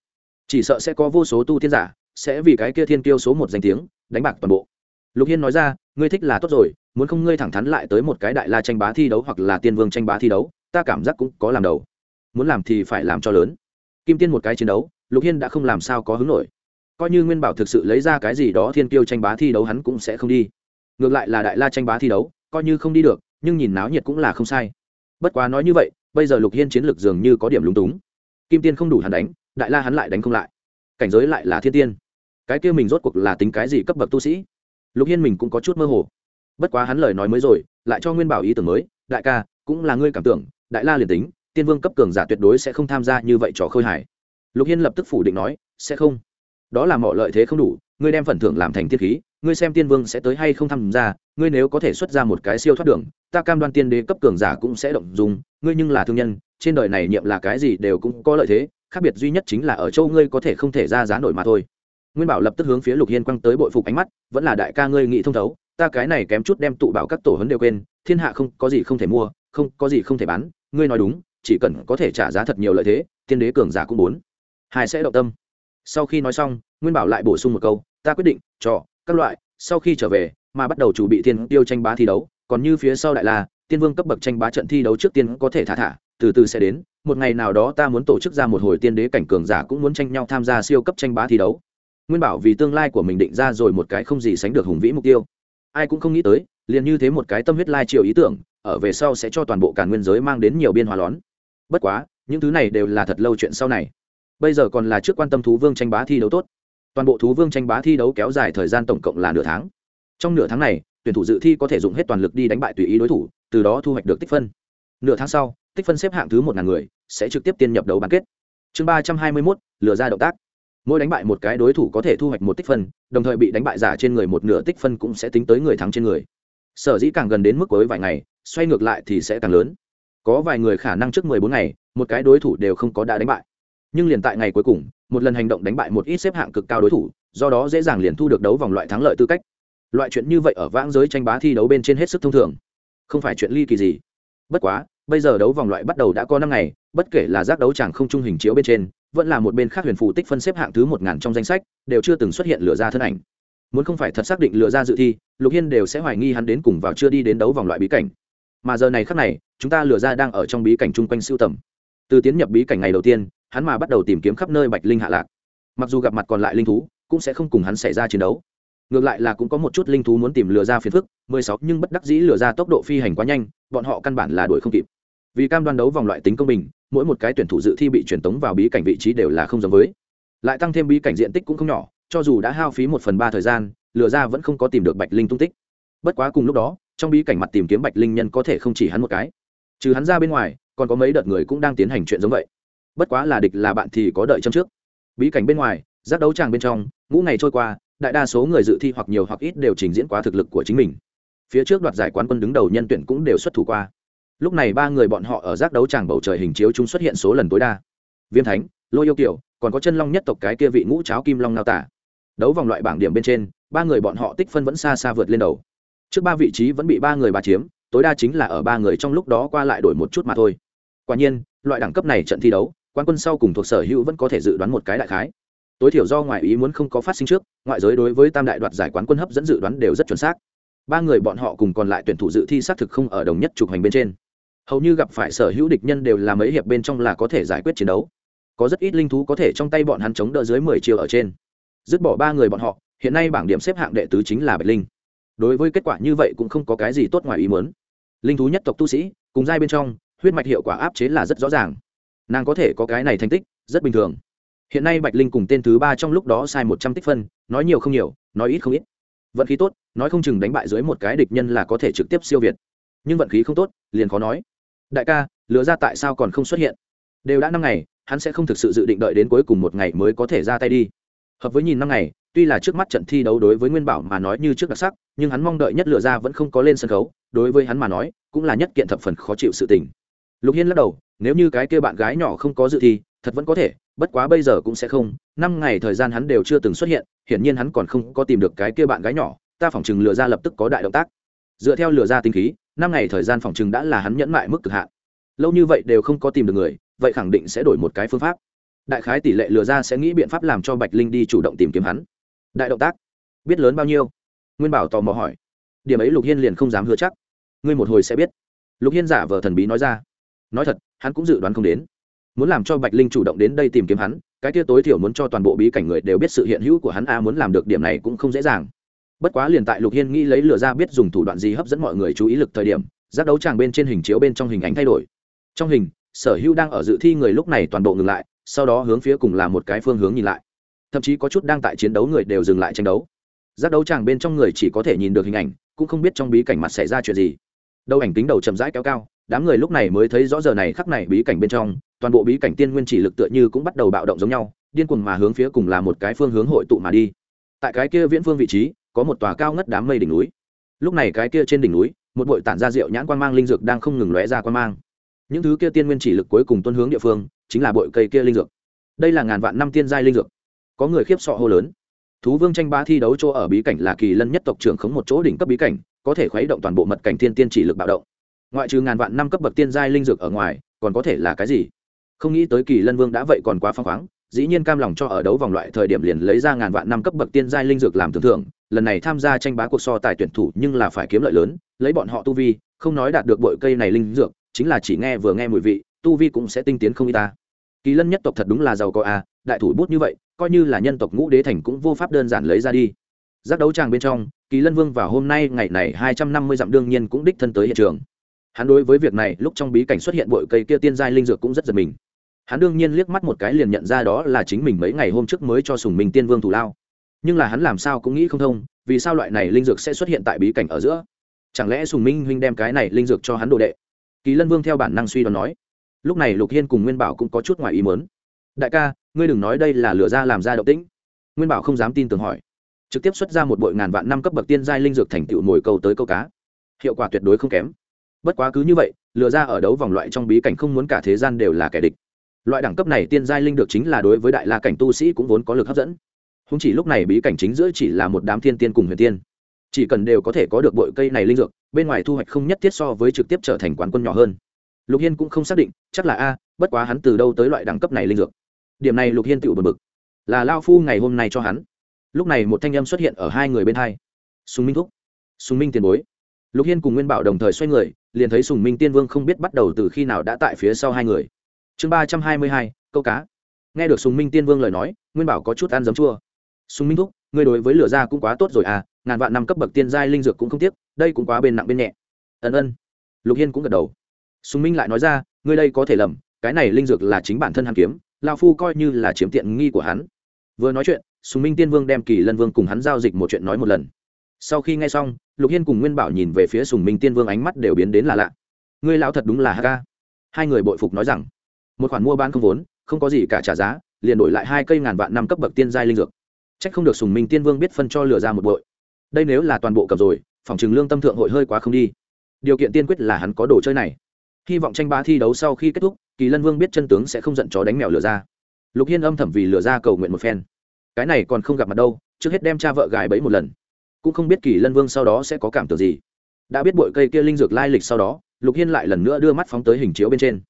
Chỉ sợ sẽ có vô số tu thiên giả, sẽ vì cái kia thiên tiêu số một danh tiếng, đánh bạc toàn bộ. Lục hiên nói ra, ngươi thích là tốt rồi, muốn không ngươi thẳng thắn lại tới một cái đại la tranh bá thi đấu hoặc là tiên vương tranh bá thi đấu, ta cảm giác cũng có làm đầu. Muốn làm thì phải làm cho lớn. Kim tiên một cái chiến đấu, lục hiên đã không làm sao có hứng nổi. Coi như nguyên bảo thực sự lấy ra cái gì đó thiên kiêu tranh bá thi đấu hắn cũng sẽ không đi ngược lại là đại la tranh bá thi đấu, coi như không đi được, nhưng nhìn náo nhiệt cũng là không sai. Bất quá nói như vậy, bây giờ lục hiên chiến lược dường như có điểm lúng túng. Kim tiên không đủ hắn đánh, đại la hắn lại đánh không lại. Cảnh giới lại là thiên tiên. Cái kia mình rốt cuộc là tính cái gì cấp bậc tu sĩ? Lục hiên mình cũng có chút mơ hồ. Bất quá hắn lời nói mới rồi, lại cho nguyên bảo ý tưởng mới, đại ca, cũng là ngươi cảm tưởng, đại la liền tính, tiên vương cấp cường giả tuyệt đối sẽ không tham gia như vậy trò khơi hải lục hiên lập tức phủ định nói, sẽ không. Đó là mọi lợi thế không đủ, ngươi đem phần thưởng làm thành thiết khí ngươi xem tiên vương sẽ tới hay không tham gia, ngươi nếu có thể xuất ra một cái siêu thoát đường, ta cam đoan tiên đế cấp cường giả cũng sẽ động dùng, ngươi nhưng là thương nhân, trên đời này nhiệm là cái gì đều cũng có lợi thế, khác biệt duy nhất chính là ở châu ngươi có thể không thể ra giá nổi mà thôi. Nguyên bảo lập tức hướng phía lục hiên quăng tới bội phục ánh mắt, vẫn là đại ca ngươi nghĩ thông thấu, ta cái này kém chút đem tụ bảo các tổ hấn đều quên, thiên hạ không có gì không thể mua, không có gì không thể bán, ngươi nói đúng, chỉ cần có thể trả giá thật nhiều lợi thế, tiên đế cường giả cũng muốn. Hai sẽ động tâm. Sau khi nói xong, nguyên bảo lại bổ sung một câu, ta quyết định, cho các loại, sau khi trở về, mà bắt đầu chuẩn bị thiên tiêu tranh bá thi đấu, còn như phía sau đại la, tiên vương cấp bậc tranh bá trận thi đấu trước tiên có thể thả thả, từ từ sẽ đến, một ngày nào đó ta muốn tổ chức ra một hồi tiên đế cảnh cường giả cũng muốn tranh nhau tham gia siêu cấp tranh bá thi đấu. Nguyên bảo vì tương lai của mình định ra rồi một cái không gì sánh được hùng vĩ mục tiêu. Ai cũng không nghĩ tới, liền như thế một cái tâm huyết lai triệu ý tưởng, ở về sau sẽ cho toàn bộ cả nguyên giới mang đến nhiều biên hòa lón. Bất quá, những thứ này đều là thật lâu chuyện sau này. Bây giờ còn là trước quan tâm thú vương tranh bá thi đấu tốt toàn bộ thú vương tranh bá thi đấu kéo dài thời gian tổng cộng là nửa tháng. Trong nửa tháng này, tuyển thủ dự thi có thể dùng hết toàn lực đi đánh bại tùy ý đối thủ, từ đó thu hoạch được tích phân. Nửa tháng sau, tích phân xếp hạng thứ một ngàn người sẽ trực tiếp tiên nhập đấu bán kết. Chương ba trăm hai mươi mốt, lừa ra động tác. Mỗi đánh bại một cái đối thủ có thể thu hoạch một tích phân, đồng thời bị đánh bại giả trên người một nửa tích phân cũng sẽ tính tới người thắng trên người. Sở dĩ càng gần đến mức cuối vài ngày, xoay ngược lại thì sẽ càng lớn. Có vài người khả năng trước mười bốn ngày, một cái đối thủ đều không có đã đánh bại nhưng liền tại ngày cuối cùng, một lần hành động đánh bại một ít xếp hạng cực cao đối thủ, do đó dễ dàng liền thu được đấu vòng loại thắng lợi tư cách. Loại chuyện như vậy ở vãng giới tranh bá thi đấu bên trên hết sức thông thường. Không phải chuyện ly kỳ gì. Bất quá, bây giờ đấu vòng loại bắt đầu đã có năm ngày, bất kể là giác đấu chẳng không trung hình chiếu bên trên, vẫn là một bên khác huyền phụ tích phân xếp hạng thứ một ngàn trong danh sách, đều chưa từng xuất hiện lừa ra thân ảnh. Muốn không phải thật xác định lừa ra dự thi, lục hiên đều sẽ hoài nghi hắn đến cùng vào chưa đi đến đấu vòng loại bí cảnh. Mà giờ này khác này, chúng ta lừa ra đang ở trong bí cảnh chung quanh siêu tầm. Từ tiến nhập bí cảnh ngày đầu tiên hắn mà bắt đầu tìm kiếm khắp nơi bạch linh hạ lạc. Mặc dù gặp mặt còn lại linh thú, cũng sẽ không cùng hắn xảy ra chiến đấu. Ngược lại là cũng có một chút linh thú muốn tìm lừa ra phiền phức, mười sáu nhưng bất đắc dĩ lừa ra tốc độ phi hành quá nhanh, bọn họ căn bản là đuổi không kịp. Vì cam đoan đấu vòng loại tính công bình, mỗi một cái tuyển thủ dự thi bị truyền tống vào bí cảnh vị trí đều là không giống với. Lại tăng thêm bí cảnh diện tích cũng không nhỏ, cho dù đã hao phí một phần ba thời gian, lừa ra vẫn không có tìm được bạch linh tung tích. Bất quá cùng lúc đó, trong bí cảnh mặt tìm kiếm bạch linh nhân có thể không chỉ hắn một cái. Trừ hắn ra bên ngoài, còn có mấy đợt người cũng đang tiến hành chuyện giống vậy bất quá là địch là bạn thì có đợi châm trước. Bí cảnh bên ngoài, giác đấu tràng bên trong, ngũ ngày trôi qua, đại đa số người dự thi hoặc nhiều hoặc ít đều trình diễn quá thực lực của chính mình. Phía trước đoạt giải quán quân đứng đầu nhân tuyển cũng đều xuất thủ qua. Lúc này ba người bọn họ ở giác đấu tràng bầu trời hình chiếu chúng xuất hiện số lần tối đa. Viêm thánh, lôi yêu kiểu còn có chân long nhất tộc cái kia vị ngũ cháo kim long nao tả. Đấu vòng loại bảng điểm bên trên, ba người bọn họ tích phân vẫn xa xa vượt lên đầu. Trước ba vị trí vẫn bị ba người bà chiếm, tối đa chính là ở ba người trong lúc đó qua lại đổi một chút mà thôi. Quả nhiên, loại đẳng cấp này trận thi đấu quan quân sau cùng thuộc sở hữu vẫn có thể dự đoán một cái đại khái. Tối thiểu do ngoại ý muốn không có phát sinh trước, ngoại giới đối với tam đại đoạt giải quán quân hấp dẫn dự đoán đều rất chuẩn xác. Ba người bọn họ cùng còn lại tuyển thủ dự thi xác thực không ở đồng nhất trục hành bên trên. Hầu như gặp phải sở hữu địch nhân đều là mấy hiệp bên trong là có thể giải quyết chiến đấu. Có rất ít linh thú có thể trong tay bọn hắn chống đỡ dưới mười chiều ở trên. Dứt bỏ ba người bọn họ, hiện nay bảng điểm xếp hạng đệ tứ chính là bạch linh. Đối với kết quả như vậy cũng không có cái gì tốt ngoài ý muốn. Linh thú nhất tộc tu sĩ, cùng giai bên trong, huyết mạch hiệu quả áp chế là rất rõ ràng nàng có thể có cái này thành tích, rất bình thường. Hiện nay bạch linh cùng tên thứ ba trong lúc đó sai một trăm tích phân, nói nhiều không nhiều, nói ít không ít. Vận khí tốt, nói không chừng đánh bại dưới một cái địch nhân là có thể trực tiếp siêu việt. Nhưng vận khí không tốt, liền khó nói. Đại ca, lừa ra tại sao còn không xuất hiện? Đều đã năm ngày, hắn sẽ không thực sự dự định đợi đến cuối cùng một ngày mới có thể ra tay đi. Hợp với nhìn năm ngày, tuy là trước mắt trận thi đấu đối với nguyên bảo mà nói như trước đặc sắc, nhưng hắn mong đợi nhất lựa ra vẫn không có lên sân khấu, đối với hắn mà nói, cũng là nhất kiện thập phần khó chịu sự tình lục hiên lắc đầu, nếu như cái kia bạn gái nhỏ không có dự thi, thật vẫn có thể, bất quá bây giờ cũng sẽ không. Năm ngày thời gian hắn đều chưa từng xuất hiện, hiển nhiên hắn còn không có tìm được cái kia bạn gái nhỏ, ta phỏng chừng lừa ra lập tức có đại động tác. Dựa theo lừa ra tinh khí, năm ngày thời gian phỏng chừng đã là hắn nhẫn mại mức cực hạn. Lâu như vậy đều không có tìm được người, vậy khẳng định sẽ đổi một cái phương pháp. Đại khái tỷ lệ lừa ra sẽ nghĩ biện pháp làm cho bạch linh đi chủ động tìm kiếm hắn. Đại động tác? Biết lớn bao nhiêu? Nguyên bảo tò mò hỏi. Điểm ấy lục hiên liền không dám hứa chắc. Ngươi một hồi sẽ biết. Lục hiên giả vờ thần bí nói ra nói thật, hắn cũng dự đoán không đến. Muốn làm cho bạch linh chủ động đến đây tìm kiếm hắn, cái kia tối thiểu muốn cho toàn bộ bí cảnh người đều biết sự hiện hữu của hắn, a muốn làm được điểm này cũng không dễ dàng. Bất quá liền tại lục hiên nghĩ lấy lửa ra biết dùng thủ đoạn gì hấp dẫn mọi người chú ý lực thời điểm, giác đấu tràng bên trên hình chiếu bên trong hình ảnh thay đổi. Trong hình, sở hữu đang ở dự thi người lúc này toàn bộ ngừng lại, sau đó hướng phía cùng là một cái phương hướng nhìn lại. Thậm chí có chút đang tại chiến đấu người đều dừng lại tranh đấu. Giác đấu tràng bên trong người chỉ có thể nhìn được hình ảnh, cũng không biết trong bí cảnh mặt xảy ra chuyện gì. Đâu ảnh tính đầu chậm rãi kéo cao đám người lúc này mới thấy rõ giờ này khắc này bí cảnh bên trong, toàn bộ bí cảnh tiên nguyên chỉ lực tựa như cũng bắt đầu bạo động giống nhau, điên cuồng mà hướng phía cùng là một cái phương hướng hội tụ mà đi. Tại cái kia viễn phương vị trí, có một tòa cao ngất đám mây đỉnh núi. Lúc này cái kia trên đỉnh núi, một bội tản ra rượu nhãn quan mang linh dược đang không ngừng lóe ra quan mang. Những thứ kia tiên nguyên chỉ lực cuối cùng tuân hướng địa phương, chính là bội cây kia linh dược. Đây là ngàn vạn năm tiên giai linh dược. Có người khiếp sọ hô lớn. Thú vương tranh ba thi đấu chỗ ở bí cảnh là kỳ lân nhất tộc trưởng khống một chỗ đỉnh cấp bí cảnh, có thể khuấy động toàn bộ mật cảnh tiên tiên chỉ lực bạo động ngoại trừ ngàn vạn năm cấp bậc tiên giai linh dược ở ngoài, còn có thể là cái gì? Không nghĩ tới kỳ lân vương đã vậy còn quá phăng khoáng, dĩ nhiên cam lòng cho ở đấu vòng loại thời điểm liền lấy ra ngàn vạn năm cấp bậc tiên giai linh dược làm tưởng thưởng, lần này tham gia tranh bá cuộc so tài tuyển thủ nhưng là phải kiếm lợi lớn, lấy bọn họ tu vi, không nói đạt được bội cây này linh dược, chính là chỉ nghe vừa nghe mùi vị, tu vi cũng sẽ tinh tiến không y ta. Kỳ lân nhất tộc thật đúng là giàu có a, đại thủ bút như vậy, coi như là nhân tộc ngũ đế thành cũng vô pháp đơn giản lấy ra đi. Giác đấu tràng bên trong, kỳ lân vương vào hôm nay ngày này hai trăm năm mươi dặm đương nhiên cũng đích thân tới hiện trường hắn đối với việc này, lúc trong bí cảnh xuất hiện bội cây kia tiên giai linh dược cũng rất giật mình. Hắn đương nhiên liếc mắt một cái liền nhận ra đó là chính mình mấy ngày hôm trước mới cho sùng minh tiên vương thủ lao. Nhưng là hắn làm sao cũng nghĩ không thông, vì sao loại này linh dược sẽ xuất hiện tại bí cảnh ở giữa? Chẳng lẽ sùng minh huynh đem cái này linh dược cho hắn đồ đệ? Kỳ lân vương theo bản năng suy đoán nói. Lúc này lục hiên cùng nguyên bảo cũng có chút ngoài ý mớn đại ca, ngươi đừng nói đây là lửa ra làm ra động tĩnh. Nguyên bảo không dám tin tưởng hỏi. Trực tiếp xuất ra một bội ngàn vạn năm cấp bậc tiên giai linh dược thành tựu mồi câu tới câu cá. Hiệu quả tuyệt đối không kém bất quá cứ như vậy, lừa ra ở đấu vòng loại trong bí cảnh không muốn cả thế gian đều là kẻ địch. Loại đẳng cấp này tiên giai linh được chính là đối với đại la cảnh tu sĩ cũng vốn có lực hấp dẫn. Không chỉ lúc này bí cảnh chính giữa chỉ là một đám thiên tiên cùng huyền tiên. Chỉ cần đều có thể có được bội cây này linh dược, bên ngoài thu hoạch không nhất thiết so với trực tiếp trở thành quán quân nhỏ hơn. Lục hiên cũng không xác định, chắc là a, bất quá hắn từ đâu tới loại đẳng cấp này linh dược. Điểm này lục hiên tự bật bực. Là lao phu ngày hôm nay cho hắn. Lúc này một thanh âm xuất hiện ở hai người bên hai. Sùng minh thúc. Sùng minh tiền bối. Lục hiên cùng nguyên bảo đồng thời xoay người liền thấy sùng minh tiên vương không biết bắt đầu từ khi nào đã tại phía sau hai người. Chương ba trăm hai mươi hai, câu cá. Nghe được sùng minh tiên vương lời nói, nguyên bảo có chút ăn giấm chua. Sùng minh thúc, ngươi đối với lửa ra cũng quá tốt rồi à ngàn vạn năm cấp bậc tiên giai linh dược cũng không tiếc, đây cũng quá bên nặng bên nhẹ. Ân ân. Lục hiên cũng gật đầu. Sùng minh lại nói ra, ngươi đây có thể lầm, cái này linh dược là chính bản thân hàn kiếm lao phu coi như là chiếm tiện nghi của hắn. Vừa nói chuyện, sùng minh tiên vương đem kỳ lân vương cùng hắn giao dịch một chuyện nói một lần sau khi nghe xong, lục hiên cùng nguyên bảo nhìn về phía sùng minh tiên vương ánh mắt đều biến đến là lạ. Ngươi lão thật đúng là hk hai người bội phục nói rằng, một khoản mua bán không vốn, không có gì cả trả giá, liền đổi lại hai cây ngàn vạn năm cấp bậc tiên giai linh dược. C h ắ c không được sùng minh tiên vương biết phân cho lừa ra một bội. Đây nếu là toàn bộ cầm rồi, phòng chừng lương tâm thượng hội hơi quá không đi. Điều kiện tiên quyết là hắn có đồ chơi này. Hy vọng tranh ba thi đấu sau khi kết thúc, kỳ lân vương biết chân tướng sẽ không giận chó đánh mèo lừa ra. Lục hiên âm thầm vì lừa ra cầu nguyện một phen. Cái này còn không gặp mặt đâu, trước hết đem cha vợ gài bẫy một lần cũng không biết kỳ lân vương sau đó sẽ có cảm tưởng gì. Đã biết bội cây kia linh dược lai lịch sau đó, lục hiên lại lần nữa đưa mắt phóng tới hình chiếu bên trên.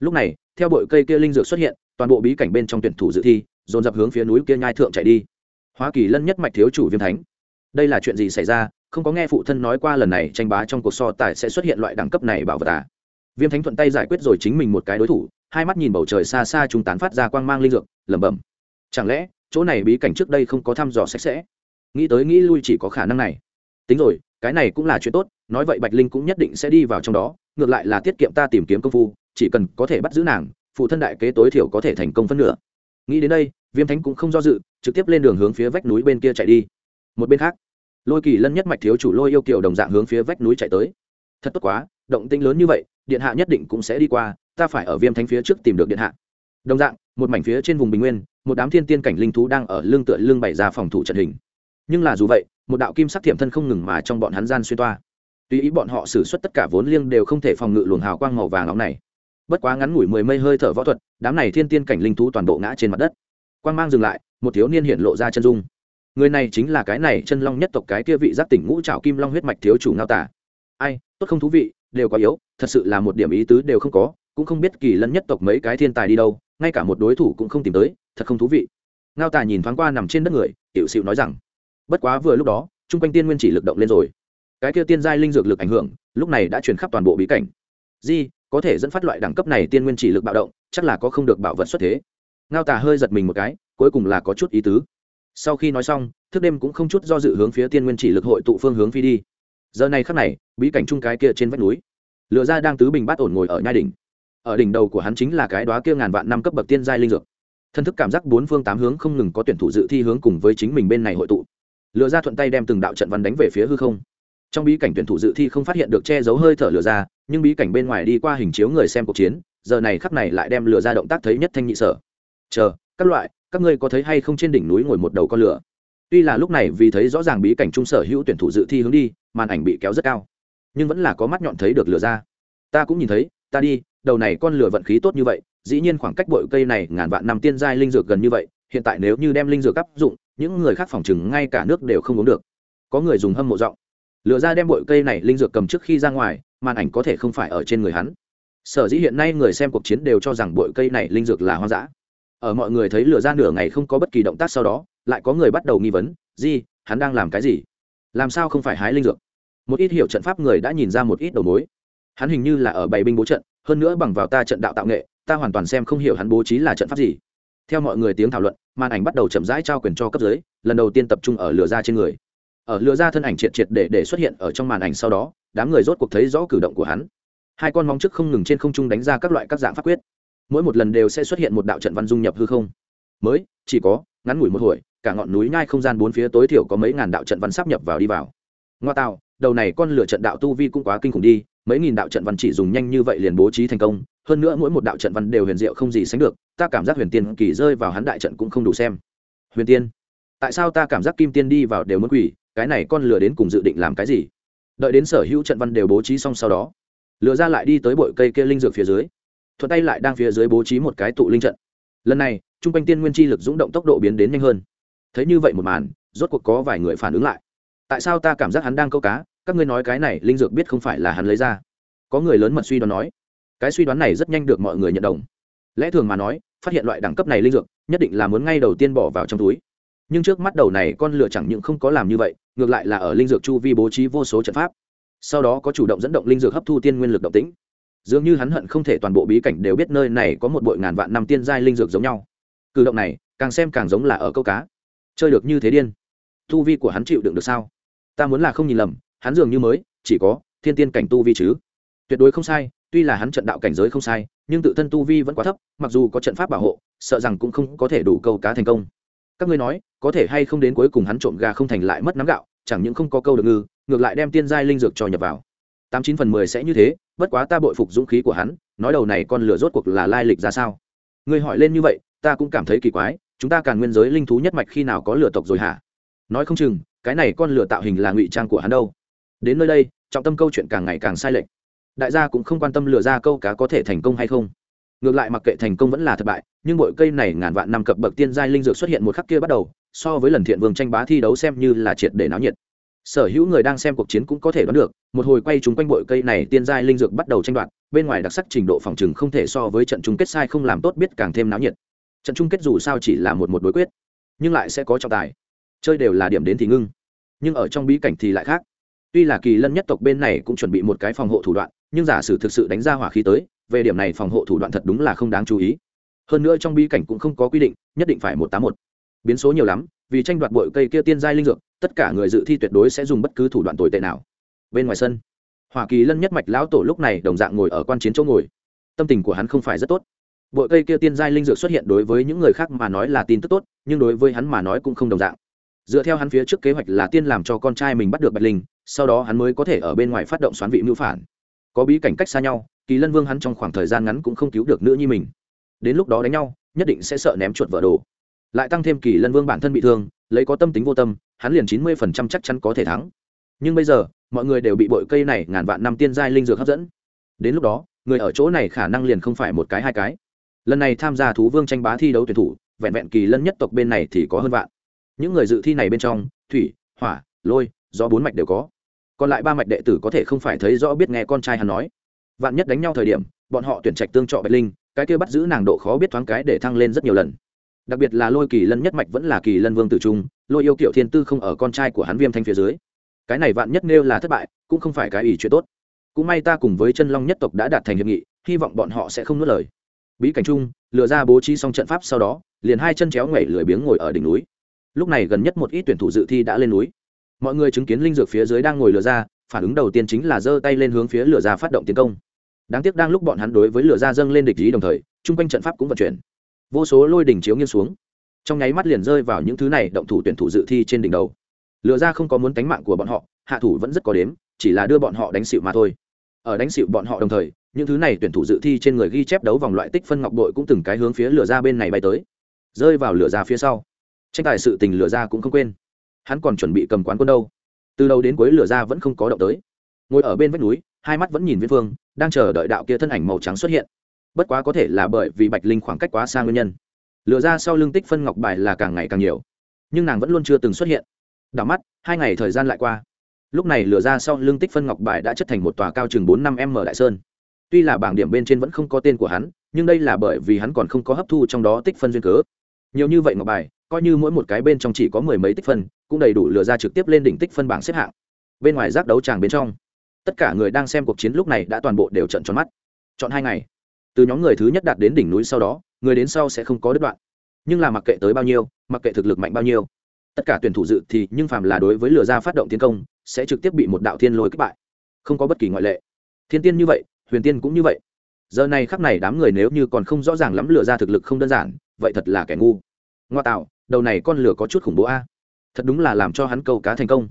Lúc này, theo bội cây kia linh dược xuất hiện, toàn bộ bí cảnh bên trong tuyển thủ dự thi, dồn dập hướng phía núi kia nhai thượng chạy đi. Hoa kỳ lân nhất mạch thiếu chủ viêm thánh. Đây là chuyện gì xảy ra? Không có nghe phụ thân nói qua lần này tranh bá trong cuộc so tài sẽ xuất hiện loại đẳng cấp này bảo vật à. viêm thánh thuận tay giải quyết rồi chính mình một cái đối thủ, hai mắt nhìn bầu trời xa xa chúng tán phát ra quang mang linh dược, lẩm bẩm. Chẳng lẽ, chỗ này bí cảnh trước đây không có thăm dò sạch sẽ? Nghĩ tới nghĩ lui chỉ có khả năng này. Tính rồi, cái này cũng là chuyện tốt, nói vậy bạch linh cũng nhất định sẽ đi vào trong đó, ngược lại là tiết kiệm ta tìm kiếm công phu, chỉ cần có thể bắt giữ nàng, phụ thân đại kế tối thiểu có thể thành công phân nửa. Nghĩ đến đây, viêm thánh cũng không do dự, trực tiếp lên đường hướng phía vách núi bên kia chạy đi. Một bên khác, lôi kỳ lân nhất mạch thiếu chủ lôi yêu kiều đồng dạng hướng phía vách núi chạy tới. Thật tốt quá, động tĩnh lớn như vậy, điện hạ nhất định cũng sẽ đi qua, ta phải ở viêm thánh phía trước tìm được điện hạ. Đồng dạng, một mảnh phía trên vùng bình nguyên, một đám thiên tiên cảnh linh thú đang ở lưng tựa lưng bày ra phòng thủ trận hình nhưng là dù vậy, một đạo kim sắc thiểm thân không ngừng mà trong bọn hắn gian xuyên toa. Tuy ý bọn họ xử suất tất cả vốn liêng đều không thể phòng ngự luồng hào quang màu vàng nóng này. Bất quá ngắn ngủi mười mây hơi thở võ thuật, đám này thiên tiên cảnh linh thú toàn bộ ngã trên mặt đất. Quang mang dừng lại, một thiếu niên hiện lộ ra chân dung. Người này chính là cái này chân long nhất tộc cái kia vị giác tỉnh ngũ trào kim long huyết mạch thiếu chủ ngao tả. Ai, tốt không thú vị, đều quá yếu, thật sự là một điểm ý tứ đều không có, cũng không biết kỳ lân nhất tộc mấy cái thiên tài đi đâu, ngay cả một đối thủ cũng không tìm tới, thật không thú vị. Ngao tả nhìn thoáng qua nằm trên đất người hiệu xịu nói rằng bất quá vừa lúc đó, chung quanh tiên nguyên chỉ lực động lên rồi. Cái kia tiên giai linh dược lực ảnh hưởng, lúc này đã truyền khắp toàn bộ bí cảnh. Di, có thể dẫn phát loại đẳng cấp này tiên nguyên chỉ lực bạo động, chắc là có không được bảo vật xuất thế. Ngao tà hơi giật mình một cái, cuối cùng là có chút ý tứ. Sau khi nói xong, thức đêm cũng không chút do dự hướng phía tiên nguyên chỉ lực hội tụ phương hướng phi đi. Giờ này khắc này, bí cảnh chung cái kia trên vách núi lựa ra đang tứ bình bát ổn ngồi ở nhai đỉnh. Ở đỉnh đầu của hắn chính là cái đó kia ngàn vạn năm cấp bậc tiên giai linh dược. Thân thức cảm giác bốn phương tám hướng không ngừng có tuyển thủ dự thi hướng cùng với chính mình bên này hội tụ lựa ra thuận tay đem từng đạo trận văn đánh về phía hư không. Trong bí cảnh tuyển thủ dự thi không phát hiện được che giấu hơi thở lửa ra, nhưng bí cảnh bên ngoài đi qua hình chiếu người xem cuộc chiến, giờ này khắp này lại đem lửa ra động tác thấy nhất thanh nhị sở. Chờ, các loại, các ngươi có thấy hay không trên đỉnh núi ngồi một đầu con lửa? Tuy là lúc này vì thấy rõ ràng bí cảnh trung sở hữu tuyển thủ dự thi hướng đi, màn ảnh bị kéo rất cao, nhưng vẫn là có mắt nhọn thấy được lửa ra. Ta cũng nhìn thấy, ta đi, đầu này con lửa vận khí tốt như vậy, dĩ nhiên khoảng cách bội cây này ngàn vạn năm tiên giai linh dược gần như vậy, hiện tại nếu như đem linh dược áp dụng những người khác phòng chừng ngay cả nước đều không uống được. Có người dùng hâm mộ giọng. Lựa ra đem bội cây này linh dược cầm trước khi ra ngoài, màn ảnh có thể không phải ở trên người hắn. Sở dĩ hiện nay người xem cuộc chiến đều cho rằng bội cây này linh dược là hoang dã. Ở mọi người thấy lựa ra nửa ngày không có bất kỳ động tác sau đó, lại có người bắt đầu nghi vấn gì hắn đang làm cái gì? Làm sao không phải hái linh dược? Một ít hiểu trận pháp người đã nhìn ra một ít đầu mối. Hắn hình như là ở bày binh bố trận, hơn nữa bằng vào ta trận đạo tạo nghệ, ta hoàn toàn xem không hiểu hắn bố trí là trận pháp gì theo mọi người tiếng thảo luận, màn ảnh bắt đầu chậm rãi trao quyền cho cấp dưới, lần đầu tiên tập trung ở lửa ra trên người. Ở lửa ra thân ảnh triệt triệt để để xuất hiện ở trong màn ảnh sau đó, đám người rốt cuộc thấy rõ cử động của hắn. Hai con móng trước không ngừng trên không trung đánh ra các loại các dạng pháp quyết. Mỗi một lần đều sẽ xuất hiện một đạo trận văn dung nhập hư không. Mới, chỉ có, ngắn ngủi một hồi, cả ngọn núi nhai không gian bốn phía tối thiểu có mấy ngàn đạo trận văn sắp nhập vào đi vào. Ngoa tạo, đầu này con lửa trận đạo tu vi cũng quá kinh khủng đi, mấy nghìn đạo trận văn chỉ dùng nhanh như vậy liền bố trí thành công hơn nữa mỗi một đạo trận văn đều huyền diệu không gì sánh được, ta cảm giác huyền tiên kỳ rơi vào hắn đại trận cũng không đủ xem. Huyền tiên, tại sao ta cảm giác kim tiên đi vào đều mất quỷ, cái này con lừa đến cùng dự định làm cái gì? Đợi đến sở hữu trận văn đều bố trí xong sau đó, lừa ra lại đi tới bội cây kia linh dược phía dưới, thuận tay lại đang phía dưới bố trí một cái tụ linh trận. Lần này t r u n g quanh tiên nguyên chi lực dũng động tốc độ biến đến nhanh hơn. Thấy như vậy một màn, rốt cuộc có vài người phản ứng lại. Tại sao ta cảm giác hắn đang câu cá, các ngươi nói cái này linh dược biết không phải là hắn lấy ra. Có người lớn mật suy đoán nói cái suy đoán này rất nhanh được mọi người nhận đồng. Lẽ thường mà nói, phát hiện loại đẳng cấp này linh dược, nhất định là muốn ngay đầu tiên bỏ vào trong túi. Nhưng trước mắt đầu này con lửa chẳng những không có làm như vậy, ngược lại là ở linh dược chu vi bố trí vô số trận pháp. Sau đó có chủ động dẫn động linh dược hấp thu tiên nguyên lực động tĩnh. Dường như hắn hận không thể toàn bộ bí cảnh đều biết nơi này có một bội ngàn vạn năm tiên giai linh dược giống nhau. Cử động này, càng xem càng giống là ở câu cá. Chơi được như thế điên. Tu vi của hắn chịu đựng được sao? Ta muốn là không nhìn lầm, hắn dường như mới, chỉ có thiên tiên cảnh tu vi chứ. Tuyệt đối không sai tuy là hắn trận đạo cảnh giới không sai, nhưng tự thân tu vi vẫn quá thấp, mặc dù có trận pháp bảo hộ, sợ rằng cũng không có thể đủ câu cá thành công. Các ngươi nói, có thể hay không đến cuối cùng hắn trộm gà không thành lại mất nắm gạo, chẳng những không có câu được ngư, ngược lại đem tiên giai linh dược cho nhập vào. Tám chín phần mười sẽ như thế, bất quá ta bội phục dũng khí của hắn, nói đầu này con lửa rốt cuộc là lai lịch ra sao? Người hỏi lên như vậy, ta cũng cảm thấy kỳ quái, chúng ta càng nguyên giới linh thú nhất mạch khi nào có lửa tộc rồi hả? Nói không chừng, cái này con lửa tạo hình là ngụy trang của hắn đâu. Đến nơi đây, trọng tâm câu chuyện càng ngày càng sai lệch đại gia cũng không quan tâm lừa ra câu cá có thể thành công hay không. Ngược lại mặc kệ thành công vẫn là thất bại, nhưng bội cây này ngàn vạn năm cập bậc tiên giai linh dược xuất hiện một khắc kia bắt đầu, so với lần thiện vương tranh bá thi đấu xem như là triệt để náo nhiệt. Sở hữu người đang xem cuộc chiến cũng có thể đoán được, một hồi quay chúng quanh bội cây này tiên giai linh dược bắt đầu tranh đoạt, bên ngoài đặc sắc trình độ phòng chừng không thể so với trận chung kết sai không làm tốt biết càng thêm náo nhiệt. Trận chung kết dù sao chỉ là một một đối quyết, nhưng lại sẽ có trọng tài. Chơi đều là điểm đến thì ngưng, nhưng ở trong bí cảnh thì lại khác tuy là kỳ lân nhất tộc bên này cũng chuẩn bị một cái phòng hộ thủ đoạn, nhưng giả sử thực sự đánh ra hỏa khí tới, về điểm này phòng hộ thủ đoạn thật đúng là không đáng chú ý. Hơn nữa trong bi cảnh cũng không có quy định, nhất định phải một tám một. Biến số nhiều lắm, vì tranh đoạt bội cây kia tiên giai linh dược, tất cả người dự thi tuyệt đối sẽ dùng bất cứ thủ đoạn tồi tệ nào. Bên ngoài sân hoa kỳ lân nhất mạch lão tổ lúc này đồng dạng ngồi ở quan chiến chỗ ngồi. Tâm tình của hắn không phải rất tốt. Bội cây kia tiên giai linh dược xuất hiện đối với những người khác mà nói là tin tức tốt, nhưng đối với hắn mà nói cũng không đồng dạng. Dựa theo hắn phía trước kế hoạch là tiên làm cho con trai mình bắt được bạch linh sau đó hắn mới có thể ở bên ngoài phát động xoán vị mưu phản. Có bí cảnh cách xa nhau, kỳ lân vương hắn trong khoảng thời gian ngắn cũng không cứu được nữ nhi mình. Đến lúc đó đánh nhau, nhất định sẽ sợ ném chuột vỡ đồ. Lại tăng thêm kỳ lân vương bản thân bị thương, lấy có tâm tính vô tâm, hắn liền chín mươi phần trăm chắc chắn có thể thắng. Nhưng bây giờ, mọi người đều bị bội cây này ngàn vạn năm tiên giai linh dược hấp dẫn. Đến lúc đó, người ở chỗ này khả năng liền không phải một cái hai cái. Lần này tham gia thú vương tranh bá thi đấu tuyển thủ, vẹn vẹn kỳ lân nhất tộc bên này thì có hơn vạn. Những người dự thi này bên trong, thủy, hỏa, lôi do bốn mạch đều có. Còn lại ba mạch đệ tử có thể không phải thấy rõ biết nghe con trai hắn nói. Vạn nhất đánh nhau thời điểm, bọn họ tuyển trạch tương trọ bạch linh, cái kia bắt giữ nàng độ khó biết thoáng cái để thăng lên rất nhiều lần. Đặc biệt là lôi kỳ lân nhất mạch vẫn là kỳ lân vương tử trung, lôi yêu kiểu thiên tư không ở con trai của hắn viêm thanh phía dưới. Cái này vạn nhất nêu là thất bại, cũng không phải cái ý chuyện tốt. Cũng may ta cùng với chân long nhất tộc đã đạt thành hiệp nghị, hy vọng bọn họ sẽ không nuốt lời. Bí cảnh chung, lừa ra bố trí xong trận pháp sau đó, liền hai chân chéo nhảy lười biếng ngồi ở đỉnh núi. Lúc này gần nhất một ít tuyển thủ dự thi đã lên núi mọi người chứng kiến linh dược phía dưới đang ngồi lửa ra, phản ứng đầu tiên chính là giơ tay lên hướng phía lửa ra phát động tiến công. Đáng tiếc đang lúc bọn hắn đối với lửa ra dâng lên địch ý đồng thời, chung quanh trận pháp cũng vận chuyển. Vô số lôi đỉnh chiếu nghiêng xuống. Trong nháy mắt liền rơi vào những thứ này, động thủ tuyển thủ dự thi trên đỉnh đầu. Lửa ra không có muốn đánh mạng của bọn họ, hạ thủ vẫn rất có đếm, chỉ là đưa bọn họ đánh xịu mà thôi. Ở đánh xịu bọn họ đồng thời, những thứ này tuyển thủ dự thi trên người ghi chép đấu vòng loại tích phân ngọc đội cũng từng cái hướng phía lửa ra bên này bay tới. Rơi vào lửa ra phía sau. Tranh tài sự tình lửa ra cũng không quên hắn còn chuẩn bị cầm quán quân đâu. Từ đầu đến cuối lửa ra vẫn không có động tới. Ngồi ở bên vách núi, hai mắt vẫn nhìn viễn phương, đang chờ đợi đạo kia thân ảnh màu trắng xuất hiện. Bất quá có thể là bởi vì bạch linh khoảng cách quá xa nguyên nhân. Lựa ra sau lưng tích phân ngọc bài là càng ngày càng nhiều, nhưng nàng vẫn luôn chưa từng xuất hiện. Đảo mắt, hai ngày thời gian lại qua. Lúc này lựa ra sau lưng tích phân ngọc bài đã chất thành một tòa cao chừng bốn năm m đại sơn. Tuy là bảng điểm bên trên vẫn không có tên của hắn, nhưng đây là bởi vì hắn còn không có hấp thu trong đó tích phân duyên cớ. Nhiều như vậy ngọc bài, coi như mỗi một cái bên trong chỉ có mười mấy tích phân cũng đầy đủ lừa ra trực tiếp lên đỉnh tích phân bảng xếp hạng. Bên ngoài giác đấu tràng bên trong, tất cả người đang xem cuộc chiến lúc này đã toàn bộ đều trận tròn mắt. Chọn hai ngày. Từ nhóm người thứ nhất đạt đến đỉnh núi sau đó, người đến sau sẽ không có đứt đoạn. Nhưng là mặc kệ tới bao nhiêu, mặc kệ thực lực mạnh bao nhiêu, tất cả tuyển thủ dự thì nhưng phàm là đối với lừa ra phát động tiến công, sẽ trực tiếp bị một đạo thiên lôi kích bại. Không có bất kỳ ngoại lệ. Thiên tiên như vậy, huyền tiên cũng như vậy. Giờ này khắc này đám người nếu như còn không rõ ràng lắm lừa ra thực lực không đơn giản, vậy thật là kẻ ngu. Ngoa tạo, đầu này con lừa có chút khủng bố a thật đúng là làm cho hắn câu cá thành công.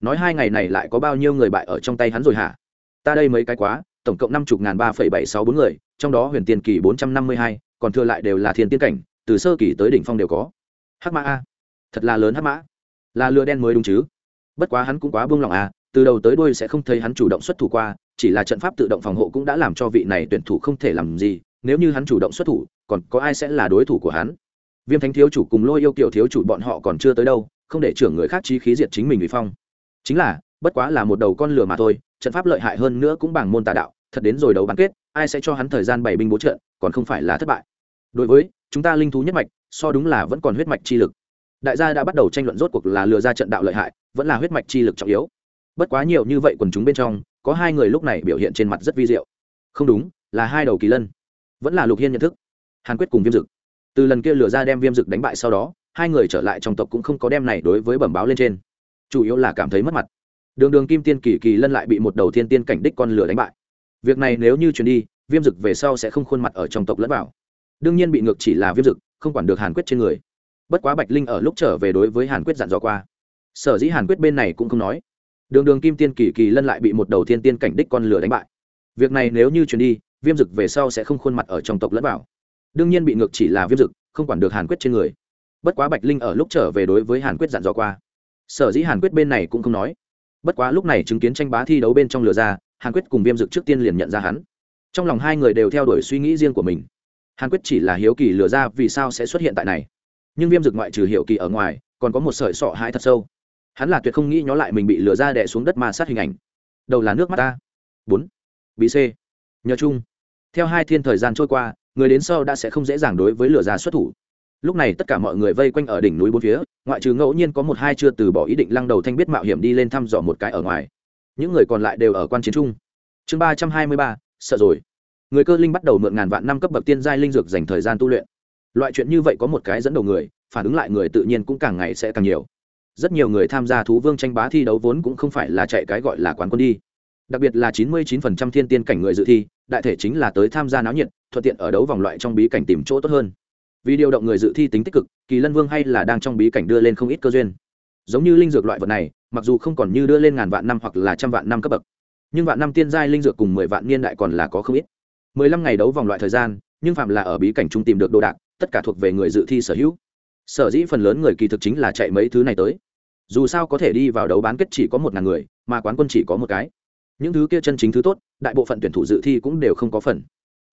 Nói hai ngày này lại có bao nhiêu người bại ở trong tay hắn rồi hả? Ta đây mấy cái quá, tổng cộng năm chục ngàn ba phẩy bảy sáu bốn người, trong đó huyền tiền kỳ bốn trăm năm mươi hai, còn thừa lại đều là thiên tiên cảnh, từ sơ kỳ tới đỉnh phong đều có. Hắc mã a. Thật là lớn hắc mã. Là lừa đen mới đúng chứ? Bất quá hắn cũng quá buông lỏng a từ đầu tới đuôi sẽ không thấy hắn chủ động xuất thủ qua, chỉ là trận pháp tự động phòng hộ cũng đã làm cho vị này tuyển thủ không thể làm gì, nếu như hắn chủ động xuất thủ, còn có ai sẽ là đối thủ của hắn? Viêm thánh thiếu chủ cùng lôi yêu kiểu thiếu chủ bọn họ còn chưa tới đâu không để trưởng người khác chi khí diệt chính mình vì phong. Chính là, bất quá là một đầu con lửa mà thôi, trận pháp lợi hại hơn nữa cũng bằng môn tà đạo, thật đến rồi đấu bán kết, ai sẽ cho hắn thời gian bảy binh bố trận, còn không phải là thất bại. Đối với, chúng ta linh thú nhất mạch, so đúng là vẫn còn huyết mạch chi lực. Đại gia đã bắt đầu tranh luận rốt cuộc là lừa ra trận đạo lợi hại, vẫn là huyết mạch chi lực trọng yếu. Bất quá nhiều như vậy quần chúng bên trong, có hai người lúc này biểu hiện trên mặt rất vi diệu. Không đúng, là hai đầu kỳ lân. Vẫn là lục hiên nhận thức. Hàn quyết cùng viêm dực. Từ lần kia lừa ra đem viêm dực đánh bại sau đó hai người trở lại trong tộc cũng không có đem này đối với bẩm báo lên trên. Chủ yếu là cảm thấy mất mặt. Đường đường kim tiên kỳ kỳ lân lại bị một đầu thiên tiên cảnh đích con lửa đánh bại. Việc này nếu như truyền đi, viêm dực về sau sẽ không khuôn mặt ở trong tộc lẫn vào. Đương nhiên bị ngược chỉ là viêm dực, không quản được hàn quyết trên người. Bất quá bạch linh ở lúc trở về đối với hàn quyết dặn dò qua. Sở dĩ hàn quyết bên này cũng không nói. Đường đường kim tiên kỳ kỳ lân lại bị một đầu thiên tiên cảnh đích con lửa đánh bại. Việc này nếu như truyền đi, viêm dực về sau sẽ không khuôn mặt ở trong tộc lẫn vào. Đương nhiên bị ngược chỉ là viêm dực, không quản được hàn quyết trên người bất quá bạch linh ở lúc trở về đối với hàn quyết dặn dò qua. Sở dĩ hàn quyết bên này cũng không nói. Bất quá lúc này chứng kiến tranh bá thi đấu bên trong lừa ra, hàn quyết cùng viêm dực trước tiên liền nhận ra hắn. Trong lòng hai người đều theo đuổi suy nghĩ riêng của mình. Hàn quyết chỉ là hiếu kỳ lừa ra vì sao sẽ xuất hiện tại này. Nhưng viêm dực ngoại trừ hiệu kỳ ở ngoài, còn có một sợi sọ hãi thật sâu. Hắn là tuyệt không nghĩ nhó lại mình bị lừa ra đẻ xuống đất mà sát hình ảnh. Đầu là nước mắt ta. Bốn. Bị c. Nhờ chung. Theo hai thiên thời gian trôi qua, người đến sau đã sẽ không dễ dàng đối với lừa ra xuất thủ lúc này tất cả mọi người vây quanh ở đỉnh núi bốn phía, ngoại trừ ngẫu nhiên có một hai chưa từ bỏ ý định lăng đầu thanh biết mạo hiểm đi lên thăm dò một cái ở ngoài. Những người còn lại đều ở quan chiến chung. Chương ba trăm hai mươi ba, sợ rồi. Người cơ linh bắt đầu mượn ngàn vạn năm cấp bậc tiên giai linh dược dành thời gian tu luyện. Loại chuyện như vậy có một cái dẫn đầu người, phản ứng lại người tự nhiên cũng càng ngày sẽ càng nhiều. Rất nhiều người tham gia thú vương tranh bá thi đấu vốn cũng không phải là chạy cái gọi là quán quân đi. Đặc biệt là chín mươi 99% thiên tiên cảnh người dự thi, đại thể chính là tới tham gia náo nhiệt, thuận tiện ở đấu vòng loại trong bí cảnh tìm chỗ tốt hơn vì điều động người dự thi tính tích cực, kỳ lân vương hay là đang trong bí cảnh đưa lên không ít cơ duyên. Giống như linh dược loại vật này, mặc dù không còn như đưa lên ngàn vạn năm hoặc là trăm vạn năm cấp bậc, nhưng vạn năm tiên giai linh dược cùng mười vạn niên đại còn là có không ít. Mười lăm ngày đấu vòng loại thời gian, nhưng phạm là ở bí cảnh trung tìm được đồ đạc, tất cả thuộc về người dự thi sở hữu. Sở dĩ phần lớn người kỳ thực chính là chạy mấy thứ này tới. Dù sao có thể đi vào đấu bán kết chỉ có một ngàn người, mà quán quân chỉ có một cái. Những thứ kia chân chính thứ tốt, đại bộ phận tuyển thủ dự thi cũng đều không có phần.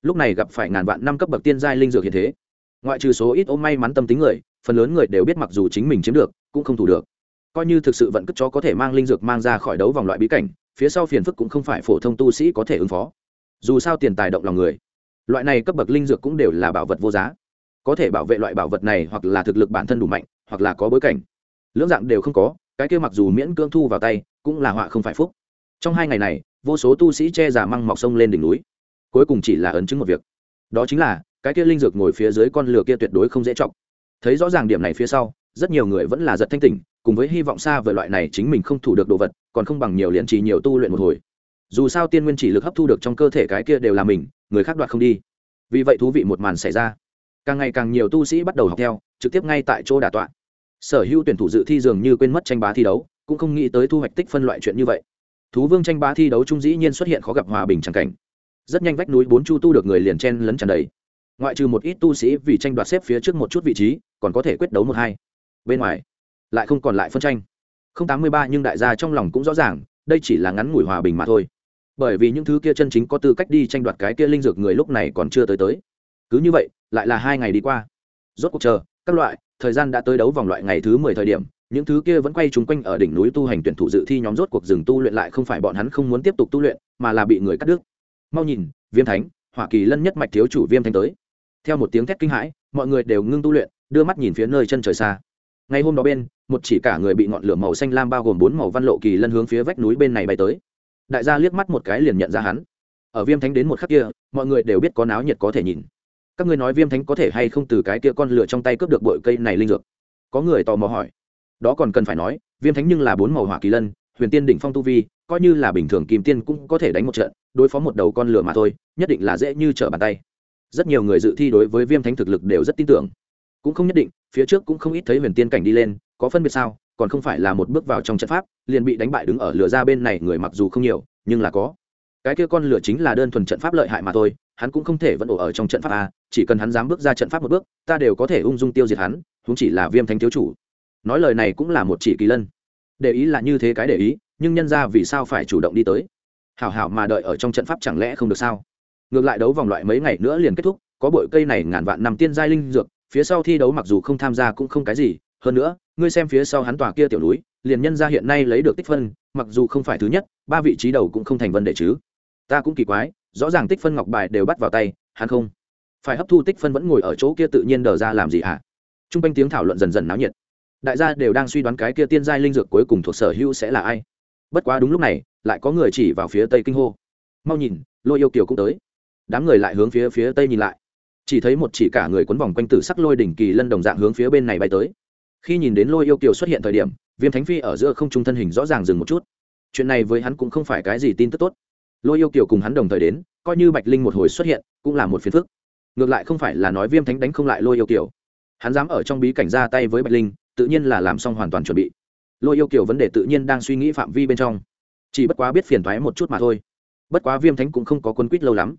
Lúc này gặp phải ngàn vạn năm cấp bậc tiên giai linh dược hiện thế ngoại trừ số ít ôm may mắn tâm tính người, phần lớn người đều biết mặc dù chính mình chiếm được, cũng không thủ được. Coi như thực sự vận cất chó có thể mang linh dược mang ra khỏi đấu vòng loại bí cảnh, phía sau phiền phức cũng không phải phổ thông tu sĩ có thể ứng phó. Dù sao tiền tài động lòng người, loại này cấp bậc linh dược cũng đều là bảo vật vô giá. Có thể bảo vệ loại bảo vật này hoặc là thực lực bản thân đủ mạnh, hoặc là có bối cảnh. Lưỡng dạng đều không có, cái kia mặc dù miễn cưỡng thu vào tay, cũng là họa không phải phúc. Trong hai ngày này, vô số tu sĩ che giả măng mọc sông lên đỉnh núi. Cuối cùng chỉ là ấn chứng một việc. Đó chính là cái kia linh dược ngồi phía dưới con lửa kia tuyệt đối không dễ chọc. Thấy rõ ràng điểm này phía sau, rất nhiều người vẫn là giật thanh tỉnh, cùng với hy vọng xa về loại này chính mình không thủ được đồ vật, còn không bằng nhiều liền trì nhiều tu luyện một hồi. Dù sao tiên nguyên chỉ lực hấp thu được trong cơ thể cái kia đều là mình, người khác đoạt không đi. Vì vậy thú vị một màn xảy ra. Càng ngày càng nhiều tu sĩ bắt đầu học theo, trực tiếp ngay tại chỗ đà tọa. Sở hữu tuyển thủ dự thi dường như quên mất tranh bá thi đấu, cũng không nghĩ tới thu hoạch tích phân loại chuyện như vậy. Thú vương tranh bá thi đấu trung dĩ nhiên xuất hiện khó gặp hòa bình chẳng cảnh. Rất nhanh vách núi bốn chu tu được người liền chen lấn tràn đầy ngoại trừ một ít tu sĩ vì tranh đoạt xếp phía trước một chút vị trí, còn có thể quyết đấu một hai. Bên ngoài, lại không còn lại phân tranh. Không tám mươi ba nhưng đại gia trong lòng cũng rõ ràng, đây chỉ là ngắn ngủi hòa bình mà thôi. Bởi vì những thứ kia chân chính có tư cách đi tranh đoạt cái kia linh dược người lúc này còn chưa tới tới. Cứ như vậy, lại là hai ngày đi qua. Rốt cuộc chờ, các loại, thời gian đã tới đấu vòng loại ngày thứ mười thời điểm, những thứ kia vẫn quay trúng quanh ở đỉnh núi tu hành tuyển thủ dự thi nhóm rốt cuộc dừng tu luyện lại không phải bọn hắn không muốn tiếp tục tu luyện, mà là bị người cắt đứt. Mau nhìn, viêm thánh hoa kỳ lân nhất mạch thiếu chủ viêm thanh tới theo một tiếng thét kinh hãi, mọi người đều ngưng tu luyện, đưa mắt nhìn phía nơi chân trời xa. Ngay hôm đó bên, một chỉ cả người bị ngọn lửa màu xanh lam bao gồm bốn màu văn lộ kỳ lân hướng phía vách núi bên này bay tới. Đại gia liếc mắt một cái liền nhận ra hắn. Ở viêm thánh đến một khắc kia, mọi người đều biết có náo nhiệt có thể nhìn. Các ngươi nói viêm thánh có thể hay không từ cái kia con lửa trong tay cướp được bội cây này linh dược? Có người tò mò hỏi. Đó còn cần phải nói, viêm thánh nhưng là bốn màu hỏa kỳ lân, huyền tiên đỉnh phong tu vi, coi như là bình thường kim tiên cũng có thể đánh một trận, đối phó một đầu con lửa mà thôi, nhất định là dễ như trở bàn tay rất nhiều người dự thi đối với viêm thánh thực lực đều rất tin tưởng. Cũng không nhất định, phía trước cũng không ít thấy huyền tiên cảnh đi lên, có phân biệt sao, còn không phải là một bước vào trong trận pháp, liền bị đánh bại đứng ở lửa ra bên này người mặc dù không nhiều, nhưng là có. Cái kia con lửa chính là đơn thuần trận pháp lợi hại mà thôi, hắn cũng không thể vẫn ổ ở trong trận pháp a, chỉ cần hắn dám bước ra trận pháp một bước, ta đều có thể ung dung tiêu diệt hắn chúng chỉ là viêm thánh thiếu chủ. Nói lời này cũng là một chỉ kỳ lân. Để ý là như thế cái để ý, nhưng nhân ra vì sao phải chủ động đi tới? Hảo hảo mà đợi ở trong trận pháp chẳng lẽ không được sao? Ngược lại đấu vòng loại mấy ngày nữa liền kết thúc, có bội cây này ngàn vạn nằm tiên giai linh dược, phía sau thi đấu mặc dù không tham gia cũng không cái gì, hơn nữa, ngươi xem phía sau hắn tòa kia tiểu núi, liền nhân ra hiện nay lấy được tích phân, mặc dù không phải thứ nhất, ba vị trí đầu cũng không thành vấn đề chứ. Ta cũng kỳ quái, rõ ràng tích phân ngọc bài đều bắt vào tay, hắn không phải hấp thu tích phân vẫn ngồi ở chỗ kia tự nhiên đờ ra làm gì hả? À? t r u n g quanh tiếng thảo luận dần dần náo nhiệt. Đại gia đều đang suy đoán cái kia tiên giai linh dược cuối cùng thuộc sở hữu sẽ là ai. Bất quá đúng lúc này, lại có người chỉ vào phía tây kinh hô. Mau nhìn, lôi yêu kiều cũng tới đám người lại hướng phía phía tây nhìn lại. Chỉ thấy một chỉ cả người quấn vòng quanh tử sắc lôi đỉnh kỳ lân đồng dạng hướng phía bên này bay tới. Khi nhìn đến lôi yêu kiều xuất hiện thời điểm, viêm thánh phi ở giữa không trung thân hình rõ ràng dừng một chút. Chuyện này với hắn cũng không phải cái gì tin tức tốt. Lôi yêu kiều cùng hắn đồng thời đến, coi như bạch linh một hồi xuất hiện, cũng là một phiền phức. Ngược lại không phải là nói viêm thánh đánh không lại lôi yêu kiều. Hắn dám ở trong bí cảnh ra tay với bạch linh, tự nhiên là làm xong hoàn toàn chuẩn bị. Lôi yêu kiều vấn đề tự nhiên đang suy nghĩ phạm vi bên trong. Chỉ bất quá biết phiền thoái một chút mà thôi. Bất quá viêm thánh cũng không có quân quýt lâu lắm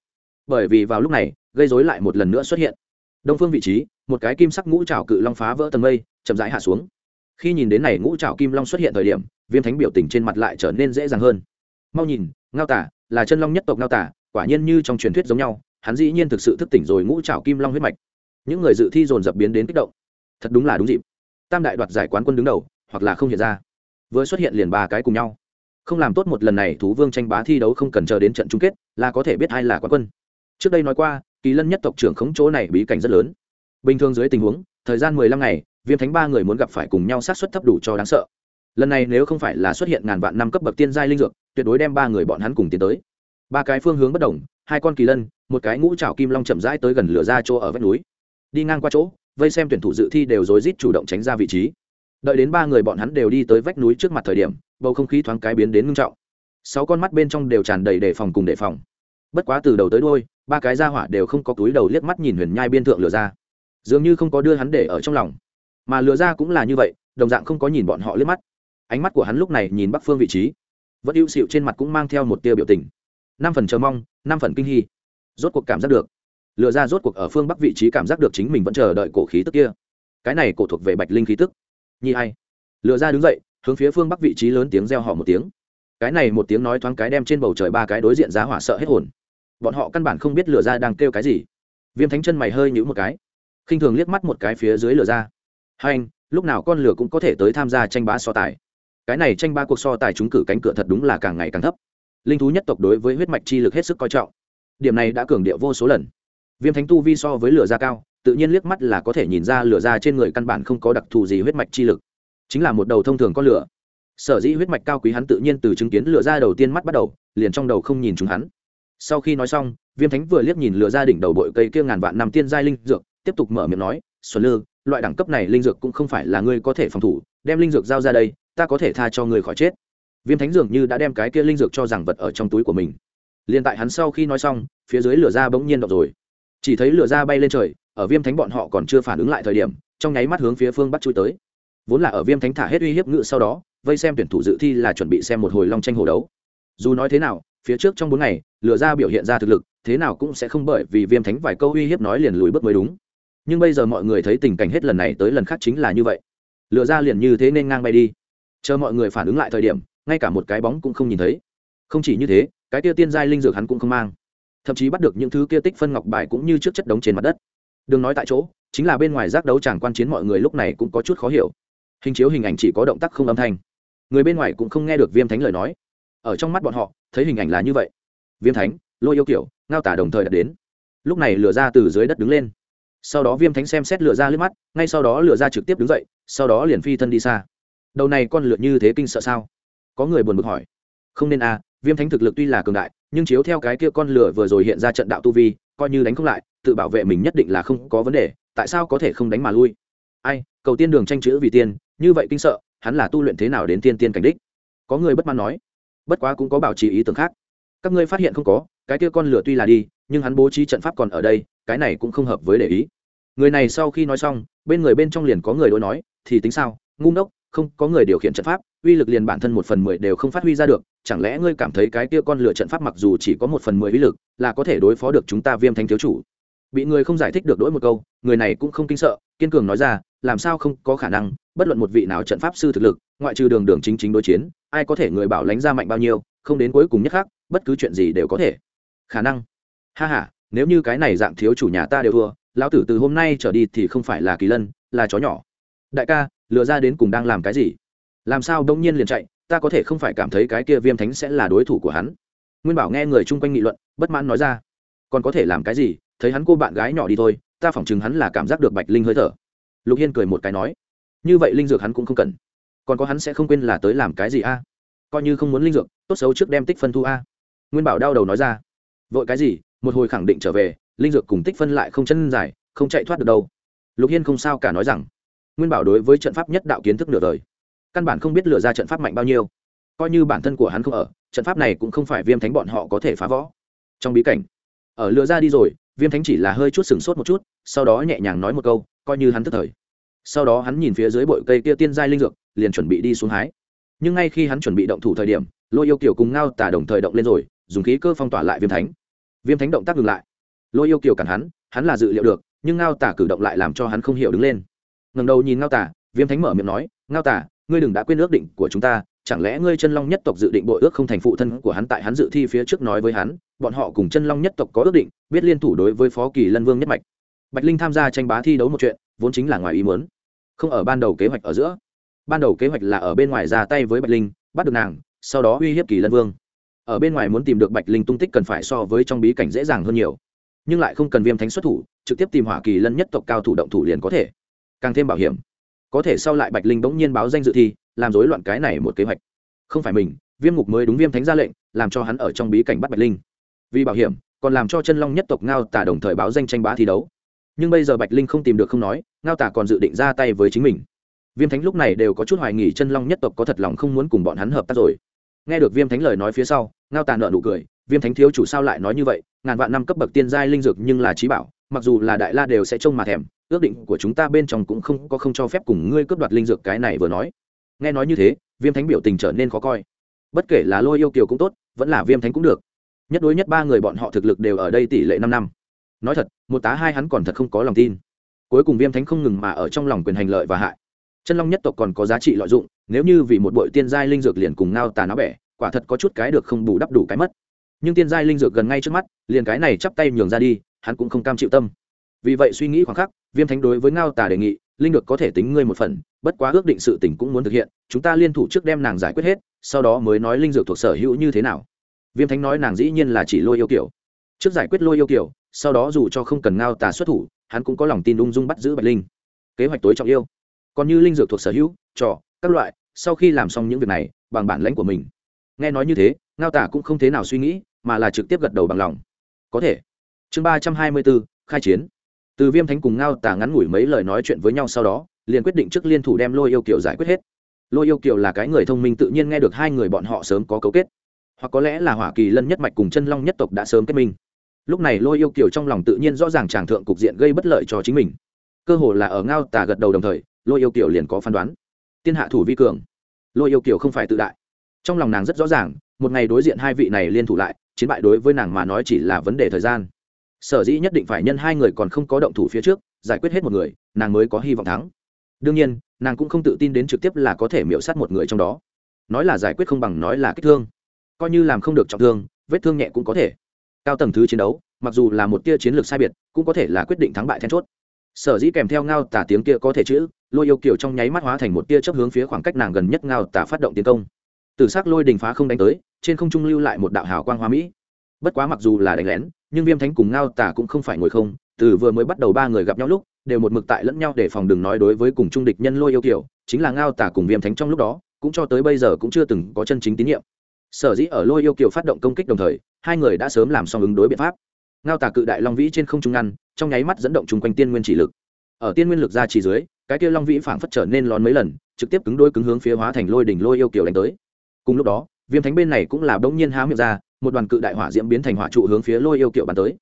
bởi vì vào lúc này, gây dối lại một lần nữa xuất hiện. Đông phương vị trí, một cái kim sắc ngũ trào cự long phá vỡ tầng mây, chậm rãi hạ xuống. Khi nhìn đến này ngũ trào kim long xuất hiện thời điểm, viêm thánh biểu tình trên mặt lại trở nên dễ dàng hơn. Mau nhìn, ngao tả, là chân long nhất tộc ngao tả, quả nhiên như trong truyền thuyết giống nhau, hắn dĩ nhiên thực sự thức tỉnh rồi ngũ trào kim long huyết mạch. Những người dự thi dồn dập biến đến kích động. Thật đúng là đúng dịp. Tam đại đoạt giải quán quân đứng đầu, hoặc là không hiện ra. Vừa xuất hiện liền ba cái cùng nhau. Không làm tốt một lần này, thú vương tranh bá thi đấu không cần chờ đến trận chung kết, là có thể biết ai là quán quân trước đây nói qua, kỳ lân nhất tộc trưởng khống chỗ này bí cảnh rất lớn. Bình thường dưới tình huống, thời gian mười lăm ngày, viêm thánh ba người muốn gặp phải cùng nhau sát xuất thấp đủ cho đáng sợ. Lần này nếu không phải là xuất hiện ngàn vạn năm cấp bậc tiên giai linh dược, tuyệt đối đem ba người bọn hắn cùng tiến tới. Ba cái phương hướng bất đồng, hai con kỳ lân, một cái ngũ trào kim long chậm rãi tới gần lửa ra chỗ ở vách núi. Đi ngang qua chỗ, vây xem tuyển thủ dự thi đều rối rít chủ động tránh ra vị trí. Đợi đến ba người bọn hắn đều đi tới vách núi trước mặt thời điểm, bầu không khí thoáng cái biến đến ngưng trọng. Sáu con mắt bên trong đều tràn đầy đề phòng cùng đề phòng. Bất quá từ đầu tới đôi ba cái ra hỏa đều không có túi đầu liếc mắt nhìn huyền nhai biên thượng lừa ra. Dường như không có đưa hắn để ở trong lòng. Mà lừa ra cũng là như vậy, đồng dạng không có nhìn bọn họ liếc mắt. Ánh mắt của hắn lúc này nhìn bắc phương vị trí. Vẫn ưu xịu trên mặt cũng mang theo một tia biểu tình. Năm phần chờ mong, năm phần kinh hy rốt cuộc cảm giác được. Lựa ra rốt cuộc ở phương bắc vị trí cảm giác được chính mình vẫn chờ đợi cổ khí tức kia. Cái này cổ thuộc về bạch linh khí tức. Nhi hay lựa ra đứng dậy, hướng phía phương bắc vị trí lớn tiếng reo họ một tiếng. Cái này một tiếng nói thoáng cái đem trên bầu trời ba cái đối diện giá hỏa sợ hết hồn bọn họ căn bản không biết lửa ra đang kêu cái gì. Viêm thánh chân mày hơi nhũ một cái, khinh thường liếc mắt một cái phía dưới lửa ra. Hai anh, lúc nào con lửa cũng có thể tới tham gia tranh bá so tài. Cái này tranh ba cuộc so tài trúng cử cánh cửa thật đúng là càng ngày càng thấp. Linh thú nhất tộc đối với huyết mạch chi lực hết sức coi trọng. Điểm này đã cường điệu vô số lần. Viêm thánh tu vi so với lửa da cao, tự nhiên liếc mắt là có thể nhìn ra lửa da trên người căn bản không có đặc thù gì huyết mạch chi lực. Chính là một đầu thông thường con lửa. Sở dĩ huyết mạch cao quý hắn tự nhiên từ chứng kiến lửa da đầu tiên mắt bắt đầu, liền trong đầu không nhìn chúng hắn sau khi nói xong, viêm thánh vừa liếc nhìn lửa ra đỉnh đầu bội cây kia ngàn vạn năm tiên giai linh dược, tiếp tục mở miệng nói, xuân lư, loại đẳng cấp này linh dược cũng không phải là ngươi có thể phòng thủ, đem linh dược giao ra đây, ta có thể tha cho ngươi khỏi chết. Viêm thánh dường như đã đem cái kia linh dược cho rằng vật ở trong túi của mình. Liền tại hắn sau khi nói xong, phía dưới lửa ra bỗng nhiên động rồi. Chỉ thấy lửa ra bay lên trời, ở viêm thánh bọn họ còn chưa phản ứng lại thời điểm, trong nháy mắt hướng phía phương bắt chui tới. Vốn là ở viêm thánh thả hết uy hiếp ngự sau đó, vây xem tuyển thủ dự thi là chuẩn bị xem một hồi long tranh hồ đấu. Dù nói thế nào phía trước trong bốn ngày, lừa ra biểu hiện ra thực lực, thế nào cũng sẽ không bởi vì viêm thánh vài câu uy hiếp nói liền lùi bước mới đúng. Nhưng bây giờ mọi người thấy tình cảnh hết lần này tới lần khác chính là như vậy. Lừa ra liền như thế nên ngang bay đi. Chờ mọi người phản ứng lại thời điểm, ngay cả một cái bóng cũng không nhìn thấy. Không chỉ như thế, cái kia tiên giai linh dược hắn cũng không mang. Thậm chí bắt được những thứ kia tích phân ngọc bài cũng như trước chất đống trên mặt đất. Đừng nói tại chỗ, chính là bên ngoài giác đấu tràng quan chiến mọi người lúc này cũng có chút khó hiểu. Hình chiếu hình ảnh chỉ có động tác không âm thanh. Người bên ngoài cũng không nghe được viêm thánh lời nói. Ở trong mắt bọn họ thấy hình ảnh là như vậy. Viêm thánh, lôi yêu kiểu ngao tả đồng thời đã đến. Lúc này lửa ra từ dưới đất đứng lên. Sau đó viêm thánh xem xét lửa ra lướt mắt, ngay sau đó lửa ra trực tiếp đứng dậy, sau đó liền phi thân đi xa. Đầu này con lửa như thế kinh sợ sao? Có người buồn bực hỏi. Không nên à viêm thánh thực lực tuy là cường đại, nhưng chiếu theo cái kia con lửa vừa rồi hiện ra trận đạo tu vi, coi như đánh không lại, tự bảo vệ mình nhất định là không có vấn đề, tại sao có thể không đánh mà lui? Ai, cầu tiên đường tranh chữ vì tiên, như vậy kinh sợ, hắn là tu luyện thế nào đến tiên tiên cảnh đích? Có người bất mãn nói bất quá cũng có bảo trì ý tưởng khác. Các ngươi phát hiện không có, cái kia con lửa tuy là đi, nhưng hắn bố trí trận pháp còn ở đây, cái này cũng không hợp với để ý. Người này sau khi nói xong, bên người bên trong liền có người đối nói, thì tính sao, ngu ngốc, không có người điều khiển trận pháp, uy lực liền bản thân một phần mười đều không phát huy ra được, chẳng lẽ ngươi cảm thấy cái kia con lửa trận pháp mặc dù chỉ có một phần mười uy lực, là có thể đối phó được chúng ta viêm thanh thiếu chủ? Bị người không giải thích được đỗi một câu, người này cũng không kinh sợ, kiên cường nói ra, làm sao không có khả năng, bất luận một vị nào trận pháp sư thực lực, ngoại trừ đường đường chính chính đối chiến ai có thể người bảo lánh ra mạnh bao nhiêu, không đến cuối cùng nhất khác bất cứ chuyện gì đều có thể. Khả năng. Ha h a nếu như cái này dạng thiếu chủ nhà ta đều thua, lão tử từ hôm nay trở đi thì không phải là kỳ lân, là chó nhỏ. Đại ca, lừa ra đến cùng đang làm cái gì? Làm sao đông nhiên liền chạy, ta có thể không phải cảm thấy cái kia viêm thánh sẽ là đối thủ của hắn. Nguyên bảo nghe người chung quanh nghị luận, bất mãn nói ra. Còn có thể làm cái gì? Thấy hắn cô bạn gái nhỏ đi thôi, ta phỏng chừng hắn là cảm giác được bạch linh hơi thở. Lục hiên cười một cái nói. Như vậy linh dược hắn cũng không cần còn có hắn sẽ không quên là tới làm cái gì a? Coi như không muốn linh dược, tốt xấu trước đem tích phân thu a. Nguyên bảo đau đầu nói ra. Vội cái gì? Một hồi khẳng định trở về, linh dược cùng tích phân lại không chân dài, không chạy thoát được đâu. Lục hiên không sao cả nói rằng. Nguyên bảo đối với trận pháp nhất đạo kiến thức nửa đời. Căn bản không biết lựa ra trận pháp mạnh bao nhiêu. Coi như bản thân của hắn không ở, trận pháp này cũng không phải viêm thánh bọn họ có thể phá võ trong bí cảnh, ở lựa ra đi rồi, viêm thánh chỉ là hơi chút sừng sốt một chút, sau đó nhẹ nhàng nói một câu, coi như hắn tức thời. Sau đó hắn nhìn phía dưới bụi cây kia tiên giai linh dược liền chuẩn bị đi xuống hái. Nhưng ngay khi hắn chuẩn bị động thủ thời điểm, lôi yêu kiều cùng ngao tả đồng thời động lên rồi, dùng khí cơ phong tỏa lại viêm thánh. Viêm thánh động tác ngừng lại. Lôi yêu kiều cản hắn hắn là dự liệu được, nhưng ngao tả cử động lại làm cho hắn không hiểu đứng lên. Ngầm đầu nhìn ngao tả viêm thánh mở miệng nói, ngao tả ngươi đừng đã quên ước định của chúng ta, chẳng lẽ ngươi chân long nhất tộc dự định bội ước không thành phụ thân của hắn tại hắn dự thi phía trước nói với hắn, bọn họ cùng chân long nhất tộc có ước định, biết liên thủ đối với phó kỳ lân vương nhất mạch. Bạch linh tham gia tranh bá thi đấu một chuyện, vốn chính là ngoài ý muốn. Không ở ban đầu kế hoạch ở giữa ban đầu kế hoạch là ở bên ngoài ra tay với bạch linh, bắt được nàng, sau đó uy hiếp kỳ lân vương. Ở bên ngoài muốn tìm được bạch linh tung tích cần phải so với trong bí cảnh dễ dàng hơn nhiều. Nhưng lại không cần viêm thánh xuất thủ, trực tiếp tìm hỏa kỳ lân nhất tộc cao thủ động thủ liền có thể. Càng thêm bảo hiểm. Có thể sau lại bạch linh bỗng nhiên báo danh dự thi, làm rối loạn cái này một kế hoạch. Không phải mình, viêm ngục mới đúng viêm thánh ra lệnh, làm cho hắn ở trong bí cảnh bắt bạch linh. Vì bảo hiểm, còn làm cho chân long nhất tộc ngao tả đồng thời báo danh tranh bá thi đấu. Nhưng bây giờ bạch linh không tìm được không nói, ngao tả còn dự định ra tay với chính mình viêm thánh lúc này đều có chút hoài nghỉ chân long nhất tộc có thật lòng không muốn cùng bọn hắn hợp tác rồi. Nghe được viêm thánh lời nói phía sau, ngao tàn nợ nụ cười, viêm thánh thiếu chủ sao lại nói như vậy, ngàn vạn năm cấp bậc tiên giai linh dược nhưng là trí bảo, mặc dù là đại la đều sẽ trông mà thèm, ước định của chúng ta bên trong cũng không có không cho phép cùng ngươi cướp đoạt linh dược cái này vừa nói. Nghe nói như thế, viêm thánh biểu tình trở nên khó coi. Bất kể là lôi yêu kiều cũng tốt, vẫn là viêm thánh cũng được. Nhất đối nhất ba người bọn họ thực lực đều ở đây tỷ lệ năm năm. Nói thật, một tá hai hắn còn thật không có lòng tin. Cuối cùng viêm thánh không ngừng mà ở trong lòng quyền hành lợi và hại chân long nhất tộc còn có giá trị lợi dụng, nếu như vì một bội tiên giai linh dược liền cùng ngao tà nó bẻ, quả thật có chút cái được không bù đắp đủ cái mất. Nhưng tiên giai linh dược gần ngay trước mắt, liền cái này chắp tay nhường ra đi, hắn cũng không cam chịu tâm. Vì vậy suy nghĩ khoảng khắc, viêm thánh đối với ngao tà đề nghị, linh được có thể tính ngươi một phần, bất quá ước định sự tình cũng muốn thực hiện, chúng ta liên thủ trước đem nàng giải quyết hết, sau đó mới nói linh dược thuộc sở hữu như thế nào. Viêm thánh nói nàng dĩ nhiên là chỉ lôi yêu kiểu. Trước giải quyết lôi yêu kiểu, sau đó dù cho không cần ngao tà xuất thủ, hắn cũng có lòng tin ung dung bắt giữ bạch linh. Kế hoạch tối trọng yêu còn như linh dược thuộc sở hữu, trò, các loại, sau khi làm xong những việc này, bằng bản lãnh của mình. Nghe nói như thế, ngao tả cũng không thế nào suy nghĩ, mà là trực tiếp gật đầu bằng lòng. Có thể. Chương ba trăm hai mươi bốn khai chiến. Từ viêm thánh cùng ngao tả ngắn ngủi mấy lời nói chuyện với nhau sau đó, liền quyết định trước liên thủ đem lôi yêu kiều giải quyết hết. Lôi yêu kiều là cái người thông minh tự nhiên nghe được hai người bọn họ sớm có cấu kết. Hoặc có lẽ là hỏa kỳ lân nhất mạch cùng chân long nhất tộc đã sớm kết minh. Lúc này lôi yêu kiều trong lòng tự nhiên rõ ràng tràng thượng cục diện gây bất lợi cho chính mình. Cơ hồ là ở ngao tả gật đầu đồng thời lôi yêu kiều liền có phán đoán. Tiên hạ thủ vi cường, lôi yêu kiều không phải tự đại. Trong lòng nàng rất rõ ràng, một ngày đối diện hai vị này liên thủ lại, chiến bại đối với nàng mà nói chỉ là vấn đề thời gian. Sở dĩ nhất định phải nhân hai người còn không có động thủ phía trước, giải quyết hết một người, nàng mới có hy vọng thắng. Đương nhiên, nàng cũng không tự tin đến trực tiếp là có thể miễu sát một người trong đó. Nói là giải quyết không bằng nói là kích thương. Coi như làm không được trọng thương, vết thương nhẹ cũng có thể. Cao tầng thứ chiến đấu, mặc dù là một tia chiến lược sai biệt, cũng có thể là quyết định thắng bại then chốt sở dĩ kèm theo ngao tả tiếng kia có thể chữ, lôi yêu kiểu trong nháy mắt hóa thành một tia chấp hướng phía khoảng cách nàng gần nhất ngao tả phát động tiến công. Từ s ắ c lôi đình phá không đánh tới, trên không trung lưu lại một đạo hào quang hoa mỹ. Bất quá mặc dù là đánh lén, nhưng viêm thánh cùng ngao tả cũng không phải ngồi không, từ vừa mới bắt đầu ba người gặp nhau lúc, đều một mực tại lẫn nhau để phòng đừng nói đối với cùng trung địch nhân lôi yêu kiểu chính là ngao tả cùng viêm thánh trong lúc đó, cũng cho tới bây giờ cũng chưa từng có chân chính tín nhiệm. Sở dĩ ở lôi yêu kiểu phát động công kích đồng thời, hai người đã sớm làm xong ứng đối biện pháp. Ngao tả cự đại long vĩ trên không trung ngăn trong nháy mắt dẫn động chung quanh tiên nguyên chỉ lực. Ở tiên nguyên lực ra chỉ dưới, cái kia long vĩ phảng phất trở nên lón mấy lần, trực tiếp cứng đôi cứng hướng phía hóa thành lôi đỉnh lôi yêu kiểu đánh tới. Cùng lúc đó, viêm thánh bên này cũng là bỗng nhiên há miệng ra, một đoàn cự đại hỏa diễm biến thành hỏa trụ hướng phía lôi yêu kiểu bắn tới.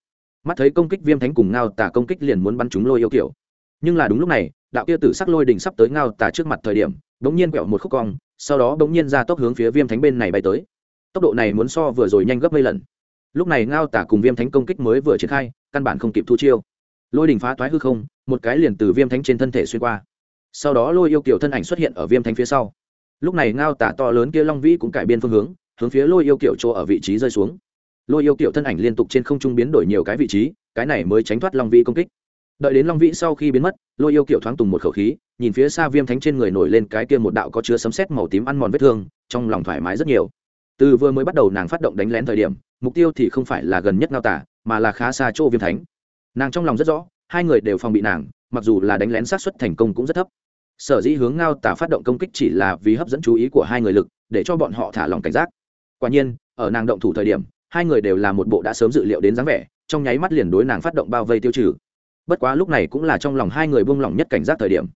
Mắt thấy công kích viêm thánh cùng ngao tả công kích liền muốn bắn chúng lôi yêu kiểu nhưng là đúng lúc này, đạo kia tử sắc lôi đỉnh sắp tới ngao tả trước mặt thời điểm, bỗng nhiên quẹo một khúc cong, sau đó bỗng nhiên ra tốc hướng phía viêm thánh bên này bay tới. Tốc độ này muốn so vừa rồi nhanh gấp mấy lần. Lúc này ngao tả cùng viêm thánh công kích mới vừa triển khai, căn bản không kịp thu chiêu lôi đình phá toái hư không, một cái liền từ viêm thánh trên thân thể xuyên qua. Sau đó lôi yêu kiểu thân ảnh xuất hiện ở viêm thánh phía sau. Lúc này ngao tả to lớn kia long vĩ cũng cải biên phương hướng hướng phía lôi yêu kiểu chỗ ở vị trí rơi xuống. Lôi yêu kiểu thân ảnh liên tục trên không trung biến đổi nhiều cái vị trí, cái này mới tránh thoát long vĩ công kích. Đợi đến long vĩ sau khi biến mất, lôi yêu kiểu thoáng tùng một khẩu khí, nhìn phía xa viêm thánh trên người nổi lên cái kia một đạo có chứa sấm sét màu tím ăn mòn vết thương, trong lòng thoải mái rất nhiều. Từ vừa mới bắt đầu nàng phát động đánh lén thời điểm, mục tiêu thì không phải là gần nhất ngao tả, mà là khá xa chỗ viêm thánh nàng trong lòng rất rõ, hai người đều phòng bị nàng, mặc dù là đánh lén sát xuất thành công cũng rất thấp. Sở dĩ hướng ngao tả phát động công kích chỉ là vì hấp dẫn chú ý của hai người lực, để cho bọn họ thả lòng cảnh giác. Quả nhiên, ở nàng động thủ thời điểm, hai người đều là một bộ đã sớm dự liệu đến dáng vẻ, trong nháy mắt liền đối nàng phát động bao vây tiêu trừ. Bất quá lúc này cũng là trong lòng hai người buông lỏng nhất cảnh giác thời điểm.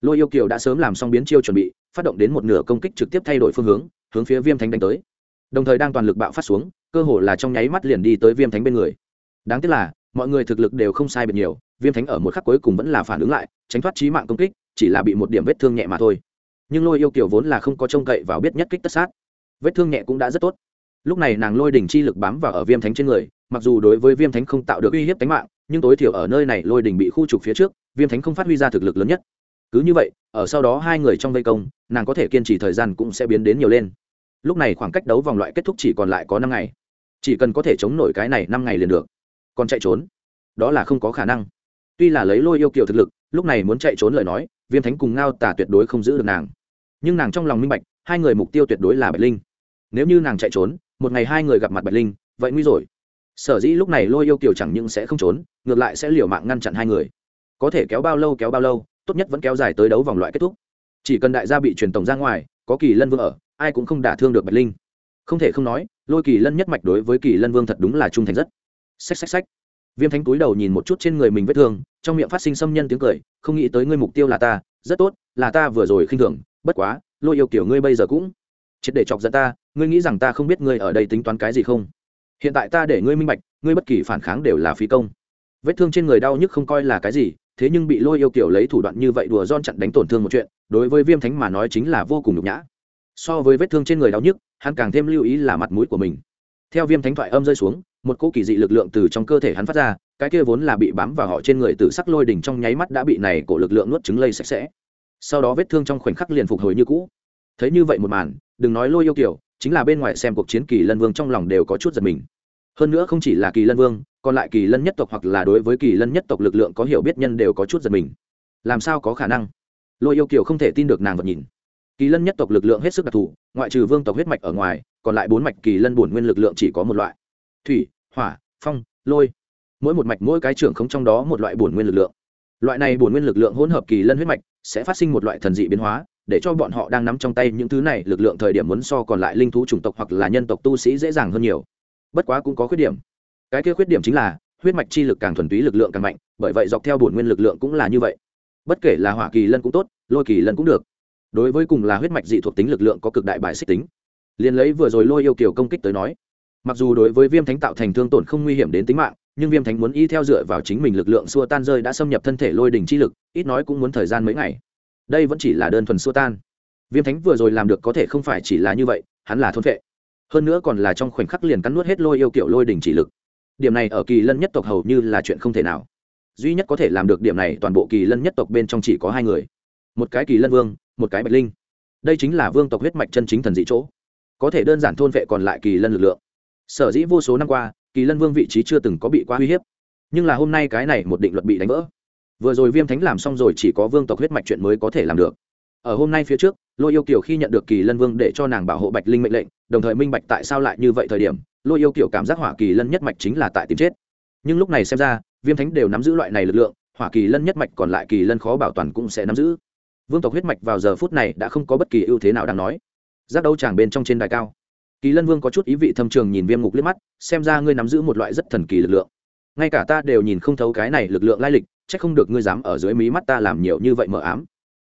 Lôi yêu kiều đã sớm làm xong biến chiêu chuẩn bị, phát động đến một nửa công kích trực tiếp thay đổi phương hướng hướng phía viêm thánh đánh tới. Đồng thời đang toàn lực bạo phát xuống, cơ hồ là trong nháy mắt liền đi tới viêm thánh bên người. Đáng tiếc là mọi người thực lực đều không sai biệt nhiều, viêm thánh ở một khắc cuối cùng vẫn là phản ứng lại, tránh thoát trí mạng công kích, chỉ là bị một điểm vết thương nhẹ mà thôi. Nhưng lôi yêu kiểu vốn là không có trông cậy vào biết nhất kích tất sát. Vết thương nhẹ cũng đã rất tốt. Lúc này nàng lôi đỉnh chi lực bám vào ở viêm thánh trên người, mặc dù đối với viêm thánh không tạo được uy hiếp tính mạng, nhưng tối thiểu ở nơi này lôi đỉnh bị khu trục phía trước, viêm thánh không phát huy ra thực lực lớn nhất. Cứ như vậy, ở sau đó hai người trong vây công, nàng có thể kiên trì thời gian cũng sẽ biến đến nhiều lên. Lúc này khoảng cách đấu vòng loại kết thúc chỉ còn lại có năm ngày. Chỉ cần có thể chống nổi cái này năm ngày liền được còn chạy trốn. Đó là không có khả năng. Tuy là lấy lôi yêu kiều thực lực, lúc này muốn chạy trốn lời nói, viêm thánh cùng ngao tả tuyệt đối không giữ được nàng. Nhưng nàng trong lòng minh bạch, hai người mục tiêu tuyệt đối là bạch linh. Nếu như nàng chạy trốn, một ngày hai người gặp mặt bạch linh, vậy nguy rồi. Sở dĩ lúc này lôi yêu kiều chẳng những sẽ không trốn, ngược lại sẽ liều mạng ngăn chặn hai người. Có thể kéo bao lâu kéo bao lâu, tốt nhất vẫn kéo dài tới đấu vòng loại kết thúc. Chỉ cần đại gia bị truyền tổng ra ngoài, có kỳ lân vương ở, ai cũng không đả thương được bạch linh. Không thể không nói, lôi kỳ lân nhất mạch đối với kỳ lân vương thật đúng là trung thành rất xách xách xách. Viêm thánh túi đầu nhìn một chút trên người mình vết thương, trong miệng phát sinh xâm nhân tiếng cười, không nghĩ tới ngươi mục tiêu là ta, rất tốt, là ta vừa rồi khinh thường, bất quá, lôi yêu kiểu ngươi bây giờ cũng triệt để chọc giận ta, ngươi nghĩ rằng ta không biết ngươi ở đây tính toán cái gì không? Hiện tại ta để ngươi minh bạch, ngươi bất kỳ phản kháng đều là phí công. Vết thương trên người đau nhức không coi là cái gì, thế nhưng bị lôi yêu kiểu lấy thủ đoạn như vậy đùa don chặn đánh tổn thương một chuyện, đối với viêm thánh mà nói chính là vô cùng nhục nhã. So với vết thương trên người đau nhức, hắn càng thêm lưu ý là mặt mũi của mình. Theo viêm thánh thoại âm rơi xuống một cỗ kỳ dị lực lượng từ trong cơ thể hắn phát ra, cái kia vốn là bị bám vào họ trên người từ sắc lôi đỉnh trong nháy mắt đã bị này cổ lực lượng nuốt trứng lây sạch sẽ. Sau đó vết thương trong khoảnh khắc liền phục hồi như cũ. Thấy như vậy một màn, đừng nói lôi yêu kiểu, chính là bên ngoài xem cuộc chiến kỳ lân vương trong lòng đều có chút giật mình. Hơn nữa không chỉ là kỳ lân vương, còn lại kỳ lân nhất tộc hoặc là đối với kỳ lân nhất tộc lực lượng có hiểu biết nhân đều có chút giật mình. Làm sao có khả năng? Lôi yêu kiểu không thể tin được nàng vật nhìn. Kỳ lân nhất tộc lực lượng hết sức đặc thù, ngoại trừ vương tộc huyết mạch ở ngoài, còn lại bốn mạch kỳ lân bổn nguyên lực lượng chỉ có một loại thủy, hỏa, phong, lôi. Mỗi một mạch mỗi cái trưởng không trong đó một loại bổn nguyên lực lượng. Loại này bổn nguyên lực lượng hỗn hợp kỳ lân huyết mạch sẽ phát sinh một loại thần dị biến hóa, để cho bọn họ đang nắm trong tay những thứ này lực lượng thời điểm muốn so còn lại linh thú chủng tộc hoặc là nhân tộc tu sĩ dễ dàng hơn nhiều. Bất quá cũng có khuyết điểm. Cái kia khuyết điểm chính là, huyết mạch chi lực càng thuần túy lực lượng càng mạnh, bởi vậy dọc theo bổn nguyên lực lượng cũng là như vậy. Bất kể là hỏa kỳ lân cũng tốt, lôi kỳ lân cũng được. Đối với cùng là huyết mạch dị thuộc tính lực lượng có cực đại bài xích tính. Liền lấy vừa rồi lôi yêu kiều công kích tới nói mặc dù đối với viêm thánh tạo thành thương tổn không nguy hiểm đến tính mạng, nhưng viêm thánh muốn y theo dựa vào chính mình lực lượng xua tan rơi đã xâm nhập thân thể lôi đình chi lực, ít nói cũng muốn thời gian mấy ngày. Đây vẫn chỉ là đơn thuần xua tan. Viêm thánh vừa rồi làm được có thể không phải chỉ là như vậy, hắn là thôn vệ. Hơn nữa còn là trong khoảnh khắc liền cắn nuốt hết lôi yêu kiểu lôi đình chỉ lực. Điểm này ở kỳ lân nhất tộc hầu như là chuyện không thể nào. Duy nhất có thể làm được điểm này toàn bộ kỳ lân nhất tộc bên trong chỉ có hai người. Một cái kỳ lân vương, một cái bạch linh. Đây chính là vương tộc huyết mạch chân chính thần dị chỗ. Có thể đơn giản thôn vệ còn lại kỳ lân lực lượng sở dĩ vô số năm qua, kỳ lân vương vị trí chưa từng có bị quá uy hiếp. Nhưng là hôm nay cái này một định luật bị đánh vỡ. Vừa rồi viêm thánh làm xong rồi chỉ có vương tộc huyết mạch chuyện mới có thể làm được. Ở hôm nay phía trước, lôi yêu kiều khi nhận được kỳ lân vương để cho nàng bảo hộ bạch linh mệnh lệnh, đồng thời minh bạch tại sao lại như vậy thời điểm, lôi yêu kiều cảm giác hỏa kỳ lân nhất mạch chính là tại tìm chết. Nhưng lúc này xem ra, viêm thánh đều nắm giữ loại này lực lượng, hỏa kỳ lân nhất mạch còn lại kỳ lân khó bảo toàn cũng sẽ nắm giữ. Vương tộc huyết mạch vào giờ phút này đã không có bất kỳ ưu thế nào đang nói. Giác đấu tràng bên trong trên đài cao kỳ lân vương có chút ý vị thâm trường nhìn viêm ngục liếc mắt, xem ra ngươi nắm giữ một loại rất thần kỳ lực lượng. Ngay cả ta đều nhìn không thấu cái này lực lượng lai lịch c h ắ c không được ngươi dám ở dưới mí mắt ta làm nhiều như vậy mờ ám.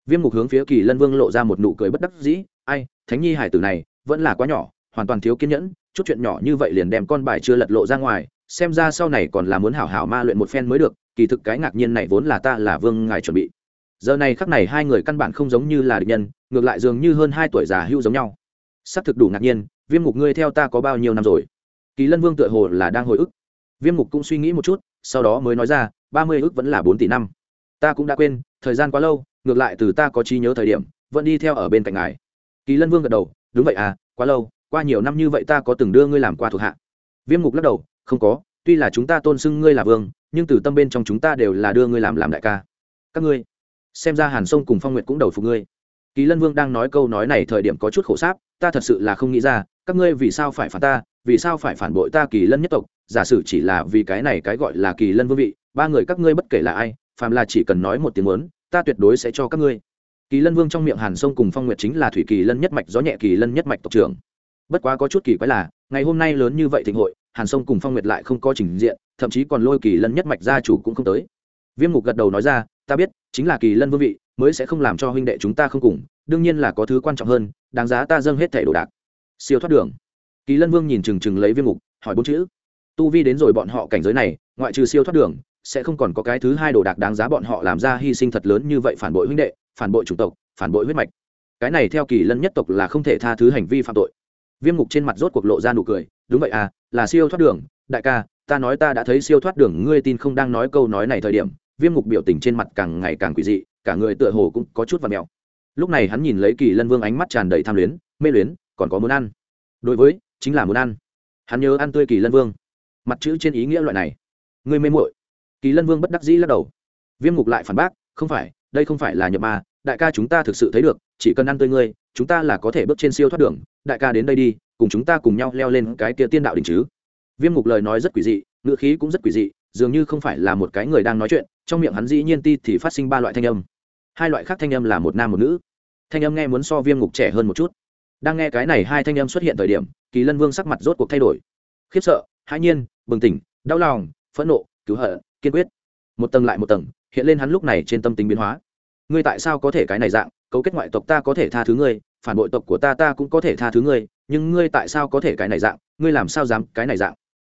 Viêm ngục hướng phía kỳ lân vương lộ ra một nụ cười bất đắc dĩ, ai, thánh nhi hải tử này, vẫn là quá nhỏ, hoàn toàn thiếu kiên nhẫn, chút chuyện nhỏ như vậy liền đem con bài chưa lật lộ ra ngoài, xem ra sau này còn là muốn hảo hảo ma luyện một phen mới được, kỳ thực cái ngạc nhiên này vốn là ta là vương ngài chuẩn bị. Giờ này khắc này hai người căn bản không giống như là địch nhân, ngược lại dường như hơn hai tuổi già hưu giống nhau. S ắ c thực đủ ngạc nhiên viêm ngục ngươi theo ta có bao nhiêu năm rồi? Kỳ lân vương tựa hồ là đang hồi ức. Viêm ngục cũng suy nghĩ một chút, sau đó mới nói ra, ba mươi ức vẫn là bốn tỷ năm. Ta cũng đã quên, thời gian quá lâu, ngược lại từ ta có trí nhớ thời điểm, vẫn đi theo ở bên cạnh ngài. Kỳ lân vương gật đầu, đúng vậy à quá lâu, qua nhiều năm như vậy ta có từng đưa ngươi làm qua thuộc hạ. Viêm ngục lắc đầu, không có, tuy là chúng ta tôn xưng ngươi là vương, nhưng từ tâm bên trong chúng ta đều là đưa ngươi làm làm đại ca. Các ngươi, xem ra hàn sông cùng phong nguyệt cũng đầu phục ngươi. Kỳ lân vương đang nói câu nói này thời điểm có chút khổ sáp, ta thật sự là không nghĩ ra các ngươi vì sao phải phản ta, vì sao phải phản bội ta kỳ lân nhất tộc? Giả sử chỉ là vì cái này cái gọi là kỳ lân vương vị, ba người các ngươi bất kể là ai, phàm là chỉ cần nói một tiếng muốn, ta tuyệt đối sẽ cho các ngươi. Kỳ lân vương trong miệng hàn sông cùng phong nguyệt chính là thủy kỳ lân nhất mạch, gió nhẹ kỳ lân nhất mạch tộc trưởng. Bất quá có chút kỳ quái là, ngày hôm nay lớn như vậy thịnh hội, hàn sông cùng phong nguyệt lại không có trình diện, thậm chí còn lôi kỳ lân nhất mạch gia chủ cũng không tới. Viêm ngục gật đầu nói ra, ta biết, chính là kỳ lân vương vị, mới sẽ không làm cho huynh đệ chúng ta không cùng, đương nhiên là có thứ quan trọng hơn, đáng giá ta dâng hết thẻ đồ đạc siêu thoát đường. Kỳ lân vương nhìn chừng chừng lấy viêm ngục hỏi bốn chữ. Tu vi đến rồi bọn họ cảnh giới này, ngoại trừ siêu thoát đường, sẽ không còn có cái thứ hai đồ đạc đáng giá bọn họ làm ra hy sinh thật lớn như vậy phản bội huynh đệ, phản bội chủng tộc, phản bội huyết mạch. Cái này theo kỳ lân nhất tộc là không thể tha thứ hành vi phạm tội. Viêm ngục trên mặt rốt cuộc lộ ra nụ cười, đúng vậy à là siêu thoát đường, đại ca, ta nói ta đã thấy siêu thoát đường, ngươi tin không đang nói câu nói này thời điểm. Viêm ngục biểu tình trên mặt càng ngày càng quỷ dị, cả người tựa hồ cũng có chút và mèo. Lúc này hắn nhìn lấy kỳ lân vương ánh mắt tràn đầy tham luyến, mê luyến còn có muốn ăn. Đối với, chính là muốn ăn. Hắn nhớ ăn tươi kỳ lân vương. Mặt chữ trên ý nghĩa loại này. Ngươi mê muội. Kỳ lân vương bất đắc dĩ lắc đầu. Viêm ngục lại phản bác, không phải, đây không phải là nhập ma, đại ca chúng ta thực sự thấy được, chỉ cần ăn tươi ngươi, chúng ta là có thể bước trên siêu thoát đường, đại ca đến đây đi, cùng chúng ta cùng nhau leo lên cái kia tiên đạo đình chứ. Viêm ngục lời nói rất quỷ dị, ngữ khí cũng rất quỷ dị, dường như không phải là một cái người đang nói chuyện, trong miệng hắn dĩ nhiên ti thì phát sinh ba loại thanh âm. Hai loại khác thanh âm là một nam một nữ. Thanh âm nghe muốn so viêm ngục trẻ hơn một chút đang nghe cái này hai thanh âm xuất hiện thời điểm, kỳ lân vương sắc mặt rốt cuộc thay đổi. Khiếp sợ, hãi nhiên, bừng tỉnh, đau lòng, phẫn nộ, cứu hận, kiên quyết. Một tầng lại một tầng, hiện lên hắn lúc này trên tâm tính biến hóa. Ngươi tại sao có thể cái này dạng, cấu kết ngoại tộc ta có thể tha thứ ngươi, phản bội tộc của ta ta cũng có thể tha thứ ngươi, nhưng ngươi tại sao có thể cái này dạng, ngươi làm sao dám cái này dạng?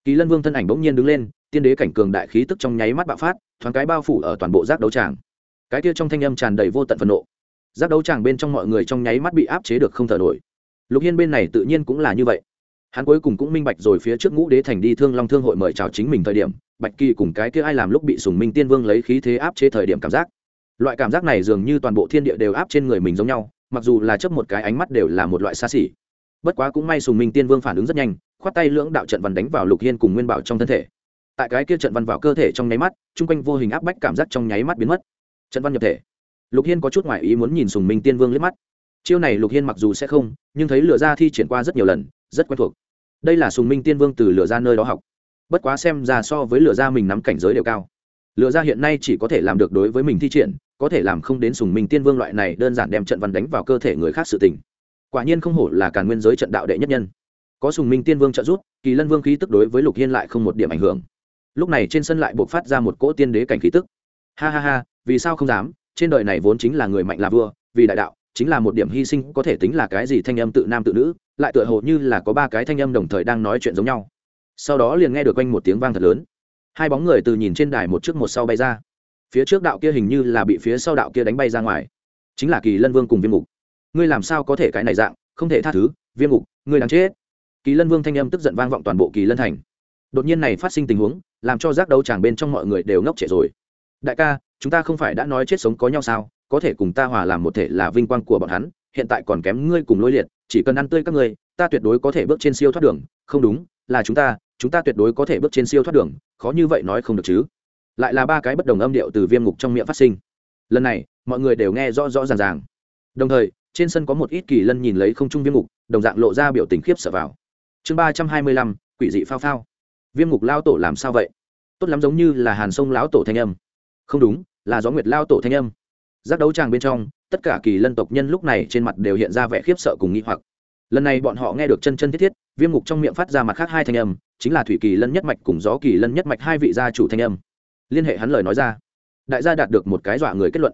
Kỳ lân vương thân ảnh bỗng nhiên đứng lên, tiên đế cảnh cường đại khí tức trong nháy mắt bạo phát, thoáng cái bao phủ ở toàn bộ giác đấu tràng. Cái kia trong thanh âm tràn đầy vô tận phẫn nộ. Giác đấu tràng bên trong mọi người trong nháy mắt bị áp chế được không thở nổi lục hiên bên này tự nhiên cũng là như vậy. Hắn cuối cùng cũng minh bạch rồi phía trước ngũ đế thành đi thương long thương hội mời chào chính mình thời điểm, bạch kỳ cùng cái kia ai làm lúc bị sùng minh tiên vương lấy khí thế áp chế thời điểm cảm giác. Loại cảm giác này dường như toàn bộ thiên địa đều áp trên người mình giống nhau, mặc dù là chấp một cái ánh mắt đều là một loại xa xỉ. Bất quá cũng may sùng minh tiên vương phản ứng rất nhanh, khoát tay lưỡng đạo trận văn đánh vào lục hiên cùng nguyên bảo trong thân thể. Tại cái kia trận văn vào cơ thể trong nháy mắt, chung quanh vô hình áp bách cảm giác trong nháy mắt biến mất. Trận văn nhập thể. Lục hiên có chút ngoại ý muốn nhìn sùng minh tiên vương liếc mắt chiêu này lục hiên mặc dù sẽ không, nhưng thấy lửa ra thi triển qua rất nhiều lần, rất quen thuộc. Đây là sùng minh tiên vương từ lửa ra nơi đó học. Bất quá xem ra so với lửa ra mình nắm cảnh giới đều cao. Lửa ra hiện nay chỉ có thể làm được đối với mình thi triển, có thể làm không đến sùng minh tiên vương loại này đơn giản đem trận văn đánh vào cơ thể người khác sự tình. Quả nhiên không hổ là cả nguyên giới trận đạo đệ nhất nhân. Có sùng minh tiên vương trợ giúp, kỳ lân vương khí tức đối với lục hiên lại không một điểm ảnh hưởng. Lúc này trên sân lại buộc phát ra một cỗ tiên đế cảnh khí tức. Ha ha ha, vì sao không dám? Trên đời này vốn chính là người mạnh là vua, vì đại đạo chính là một điểm hy sinh có thể tính là cái gì thanh âm tự nam tự nữ, lại tựa hồ như là có ba cái thanh âm đồng thời đang nói chuyện giống nhau. Sau đó liền nghe được quanh một tiếng vang thật lớn. Hai bóng người từ nhìn trên đài một trước một sau bay ra. Phía trước đạo kia hình như là bị phía sau đạo kia đánh bay ra ngoài. Chính là kỳ lân vương cùng viêm ngục. Ngươi làm sao có thể cái này dạng, không thể tha thứ, viêm ngục, ngươi đáng chết. Kỳ lân vương thanh âm tức giận vang vọng toàn bộ kỳ lân thành. Đột nhiên này phát sinh tình huống, làm cho giác đấu chàng bên trong mọi người đều ngốc trẻ rồi. Đại ca, chúng ta không phải đã nói chết sống có nhau sao? Có thể cùng ta hòa làm một thể là vinh quang của bọn hắn, hiện tại còn kém ngươi cùng lôi liệt, chỉ cần ăn tươi các ngươi, ta tuyệt đối có thể bước trên siêu thoát đường. Không đúng, là chúng ta chúng ta tuyệt đối có thể bước trên siêu thoát đường, khó như vậy nói không được chứ. Lại là ba cái bất đồng âm điệu từ viêm ngục trong miệng phát sinh. Lần này, mọi người đều nghe rõ rõ ràng ràng. Đồng thời, trên sân có một ít kỳ lân nhìn lấy không trung viêm ngục, đồng dạng lộ ra biểu tình khiếp sợ vào. Chương ba trăm hai mươi lăm, quỷ dị phao phao. Viêm ngục lao tổ làm sao vậy? Tốt lắm giống như là hàn sông lão tổ thanh âm. Không đúng, là gió nguyệt lao tổ thanh âm giác đấu tràng bên trong, tất cả kỳ lân tộc nhân lúc này trên mặt đều hiện ra vẻ khiếp sợ cùng nghi hoặc. Lần này bọn họ nghe được chân chân thiết thiết, viêm ngục trong miệng phát ra mặt khác hai thanh âm, chính là thủy kỳ lân nhất mạch cùng gió kỳ lân nhất mạch hai vị gia chủ thanh âm. Liên hệ hắn lời nói ra. Đại gia đạt được một cái dọa người kết luận.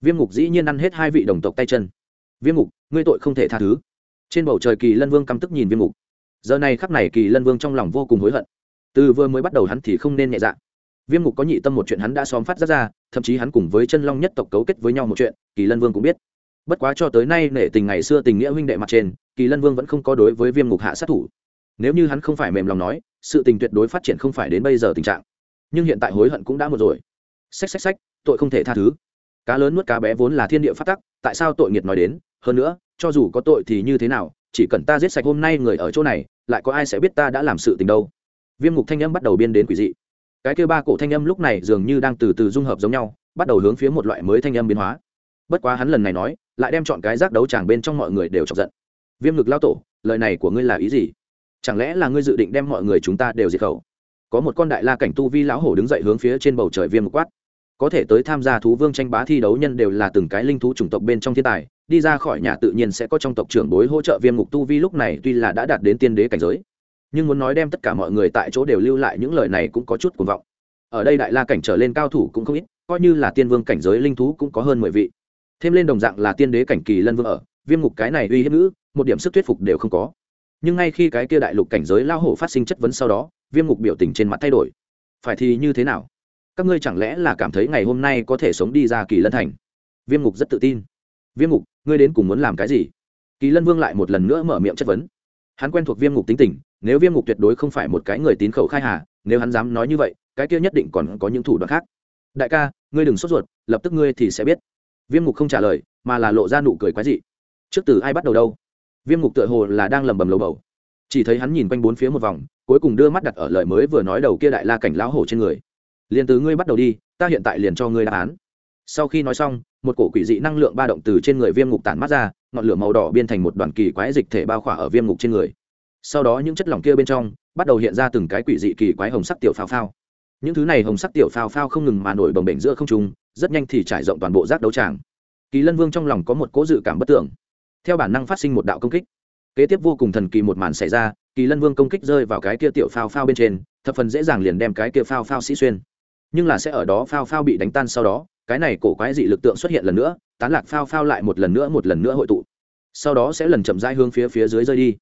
Viêm ngục dĩ nhiên ăn hết hai vị đồng tộc tay chân. Viêm ngục, ngươi tội không thể tha thứ. Trên bầu trời kỳ lân vương căm tức nhìn viêm ngục. Giờ này khắp này kỳ lân vương trong lòng vô cùng hối hận. Từ vừa mới bắt đầu hắn thì không nên nhẹ dạ. Viêm ngục có nhị tâm một chuyện hắn đã xóm phát ra ra thậm chí hắn cùng với chân long nhất tộc cấu kết với nhau một chuyện, kỳ lân vương cũng biết. Bất quá cho tới nay nể tình ngày xưa tình nghĩa huynh đệ mặt trên, kỳ lân vương vẫn không có đối với viêm ngục hạ sát thủ. Nếu như hắn không phải mềm lòng nói, sự tình tuyệt đối phát triển không phải đến bây giờ tình trạng. Nhưng hiện tại hối hận cũng đã một rồi. Xách xách xách, tội không thể tha thứ. Cá lớn nuốt cá bé vốn là thiên địa phát tắc, tại sao tội nghiệt nói đến? Hơn nữa, cho dù có tội thì như thế nào, chỉ cần ta giết sạch hôm nay người ở chỗ này, lại có ai sẽ biết ta đã làm sự tình đâu? Viêm ngục thanh âm bắt đầu biên đến quỷ dị cái kêu ba cổ thanh âm lúc này dường như đang từ từ dung hợp giống nhau, bắt đầu hướng phía một loại mới thanh âm biến hóa. Bất quá hắn lần này nói, lại đem chọn cái giác đấu tràng bên trong mọi người đều chọc giận. Viêm ngực lao tổ, lời này của ngươi là ý gì? Chẳng lẽ là ngươi dự định đem mọi người chúng ta đều diệt khẩu? Có một con đại la cảnh tu vi lão hổ đứng dậy hướng phía trên bầu trời viêm ngục quát. Có thể tới tham gia thú vương tranh bá thi đấu nhân đều là từng cái linh thú chủng tộc bên trong thiên tài, đi ra khỏi nhà tự nhiên sẽ có trong tộc trưởng bối hỗ trợ viêm ngục tu vi lúc này tuy là đã đạt đến tiên đế cảnh giới nhưng muốn nói đem tất cả mọi người tại chỗ đều lưu lại những lời này cũng có chút cuồng vọng. Ở đây đại la cảnh trở lên cao thủ cũng không ít, coi như là tiên vương cảnh giới linh thú cũng có hơn mười vị. Thêm lên đồng dạng là tiên đế cảnh kỳ lân vương ở, viêm ngục cái này uy hiếp ngữ, một điểm sức thuyết phục đều không có. Nhưng ngay khi cái kia đại lục cảnh giới lao hổ phát sinh chất vấn sau đó, viêm ngục biểu tình trên mặt thay đổi. Phải thì như thế nào? Các ngươi chẳng lẽ là cảm thấy ngày hôm nay có thể sống đi ra kỳ lân thành? Viêm ngục rất tự tin. Viêm ngục, ngươi đến cùng muốn làm cái gì? Kỳ lân vương lại một lần nữa mở miệng chất vấn hắn quen thuộc viêm ngục tính tình, nếu viêm ngục tuyệt đối không phải một cái người tín khẩu khai hà, nếu hắn dám nói như vậy, cái kia nhất định còn có những thủ đoạn khác. Đại ca, ngươi đừng sốt ruột, lập tức ngươi thì sẽ biết. Viêm ngục không trả lời, mà là lộ ra nụ cười quái dị. Trước từ ai bắt đầu đâu? Viêm ngục tựa hồ là đang lầm bầm lầu bầu. Chỉ thấy hắn nhìn quanh bốn phía một vòng, cuối cùng đưa mắt đặt ở lời mới vừa nói đầu kia đại la cảnh lão hổ trên người. Liền từ ngươi bắt đầu đi, ta hiện tại liền cho ngươi đáp án. Sau khi nói xong, một cổ quỷ dị năng lượng ba động từ trên người viêm ngục tản mắt ra ngọn lửa màu đỏ biên thành một đoàn kỳ quái dịch thể bao khỏa ở viêm ngục trên người. Sau đó những chất lỏng kia bên trong bắt đầu hiện ra từng cái quỷ dị kỳ quái hồng sắc tiểu phao phao. Những thứ này hồng sắc tiểu phao phao không ngừng mà nổi bồng bềnh giữa không trung, rất nhanh thì trải rộng toàn bộ rác đấu tràng. Kỳ lân vương trong lòng có một cố dự cảm bất tưởng. Theo bản năng phát sinh một đạo công kích, kế tiếp vô cùng thần kỳ một màn xảy ra, kỳ lân vương công kích rơi vào cái kia tiểu phao phao bên trên, thập phần dễ dàng liền đem cái kia phao phao sĩ xuyên. Nhưng là sẽ ở đó phao phao bị đánh tan sau đó, cái này cổ quái dị lực tượng xuất hiện lần nữa, tán lạc phao phao lại một lần nữa, một lần nữa hội tụ sau đó sẽ lần chậm rãi hướng phía phía dưới rơi đi.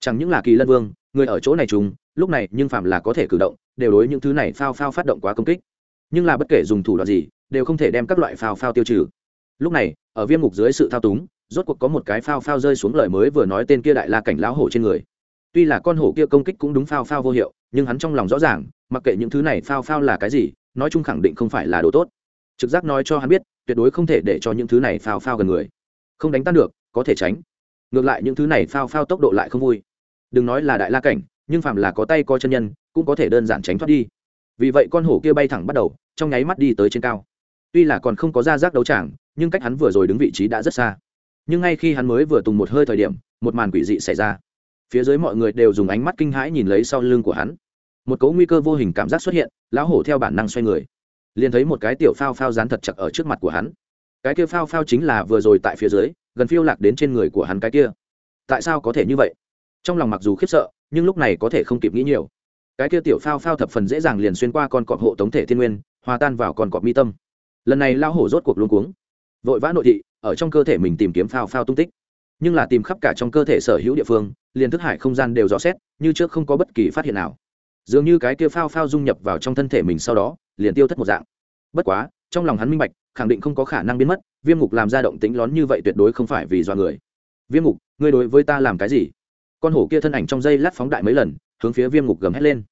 Chẳng những là kỳ lân vương, người ở chỗ này chúng lúc này nhưng phạm là có thể cử động, đều đối những thứ này phao phao phát động quá công kích. Nhưng là bất kể dùng thủ đoạn gì, đều không thể đem các loại phao phao tiêu trừ. Lúc này, ở viêm ngục dưới sự thao túng, rốt cuộc có một cái phao phao rơi xuống lời mới vừa nói tên kia đại la cảnh lão hổ trên người. Tuy là con hổ kia công kích cũng đúng phao phao vô hiệu, nhưng hắn trong lòng rõ ràng, mặc kệ những thứ này phao phao là cái gì, nói chung khẳng định không phải là đồ tốt. Trực giác nói cho hắn biết, tuyệt đối không thể để cho những thứ này phao phao gần người. Không đánh tan được có thể tránh. Ngược lại những thứ này phao phao tốc độ lại không vui. Đừng nói là đại la cảnh, nhưng phạm là có tay có chân nhân, cũng có thể đơn giản tránh thoát đi. Vì vậy con hổ kia bay thẳng bắt đầu, trong nháy mắt đi tới trên cao. Tuy là còn không có ra rác đấu tràng, nhưng cách hắn vừa rồi đứng vị trí đã rất xa. Nhưng ngay khi hắn mới vừa tùng một hơi thời điểm, một màn quỷ dị xảy ra. Phía dưới mọi người đều dùng ánh mắt kinh hãi nhìn lấy sau lưng của hắn. Một cấu nguy cơ vô hình cảm giác xuất hiện, lão hổ theo bản năng xoay người. Liền thấy một cái tiểu phao phao dán thật chặt ở trước mặt của hắn. Cái kia phao phao chính là vừa rồi tại phía dưới gần phiêu lạc đến trên người của hắn cái kia. Tại sao có thể như vậy? Trong lòng mặc dù khiếp sợ, nhưng lúc này có thể không kịp nghĩ nhiều. Cái kia tiểu phao phao thập phần dễ dàng liền xuyên qua con cọp hộ tống thể thiên nguyên, hòa tan vào con cọp mi tâm. Lần này lao hổ rốt cuộc luôn cuống. Vội vã nội thị, ở trong cơ thể mình tìm kiếm phao phao tung tích. Nhưng là tìm khắp cả trong cơ thể sở hữu địa phương, liền thức hải không gian đều rõ xét, như trước không có bất kỳ phát hiện nào. Dường như cái kia phao phao dung nhập vào trong thân thể mình sau đó, liền tiêu thất một dạng. Bất quá, trong lòng hắn minh bạch khẳng định không có khả năng biến mất, viêm ngục làm ra động tính lón như vậy tuyệt đối không phải vì do người. Viêm ngục, ngươi đối với ta làm cái gì? Con hổ kia thân ảnh trong dây lát phóng đại mấy lần, hướng phía viêm ngục gầm hét lên.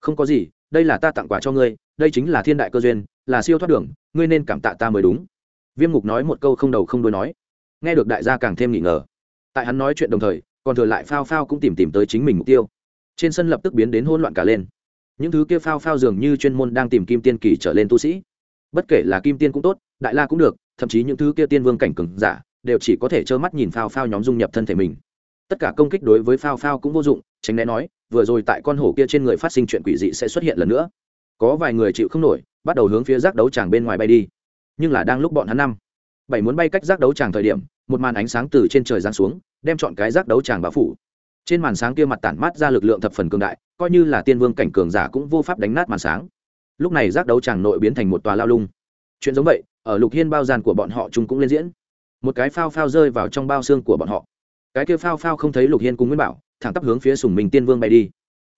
Không có gì, đây là ta tặng quà cho ngươi, đây chính là thiên đại cơ duyên, là siêu thoát đường, ngươi nên cảm tạ ta mới đúng. Viêm ngục nói một câu không đầu không đôi nói. Nghe được đại gia càng thêm nghỉ ngờ. Tại hắn nói chuyện đồng thời, còn thừa lại phao phao cũng tìm tìm tới chính mình mục tiêu. Trên sân lập tức biến đến hỗn loạn cả lên. Những thứ kia phao phao dường như chuyên môn đang tìm kim tiên kỳ trở lên tu sĩ. Bất kể là kim tiên cũng tốt đại la cũng được, thậm chí những thứ kia tiên vương cảnh cừng giả đều chỉ có thể trơ mắt nhìn phao phao nhóm dung nhập thân thể mình. Tất cả công kích đối với phao phao cũng vô dụng, tránh né nói, vừa rồi tại con hổ kia trên người phát sinh chuyện quỷ dị sẽ xuất hiện lần nữa. Có vài người chịu không nổi, bắt đầu hướng phía giác đấu tràng bên ngoài bay đi. Nhưng là đang lúc bọn hắn năm, bảy muốn bay cách giác đấu tràng thời điểm, một màn ánh sáng từ trên trời giáng xuống, đem chọn cái giác đấu tràng bao phủ. Trên màn sáng kia mặt tản mát ra lực lượng thập phần cường đại, coi như là tiên vương cảnh cường giả cũng vô pháp đánh nát màn sáng. Lúc này giác đấu tràng nội biến thành một tòa lao lung. Chuyện giống vậy ở lục hiên bao gian của bọn họ chúng cũng lên diễn. Một cái phao phao rơi vào trong bao xương của bọn họ. Cái kia phao phao không thấy lục hiên cùng nguyên bảo, thẳng tắp hướng phía sùng minh tiên vương bay đi.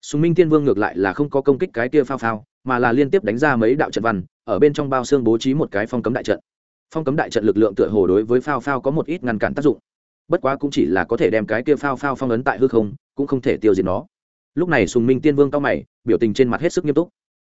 Sùng minh tiên vương ngược lại là không có công kích cái kia phao phao, mà là liên tiếp đánh ra mấy đạo trận văn, ở bên trong bao xương bố trí một cái phong cấm đại trận. Phong cấm đại trận lực lượng tựa hồ đối với phao phao có một ít ngăn cản tác dụng. Bất quá cũng chỉ là có thể đem cái kia phao phao phong ấn tại hư không, cũng không thể tiêu diệt nó. Lúc này sùng minh tiên vương cao mày, biểu tình trên mặt hết sức nghiêm túc.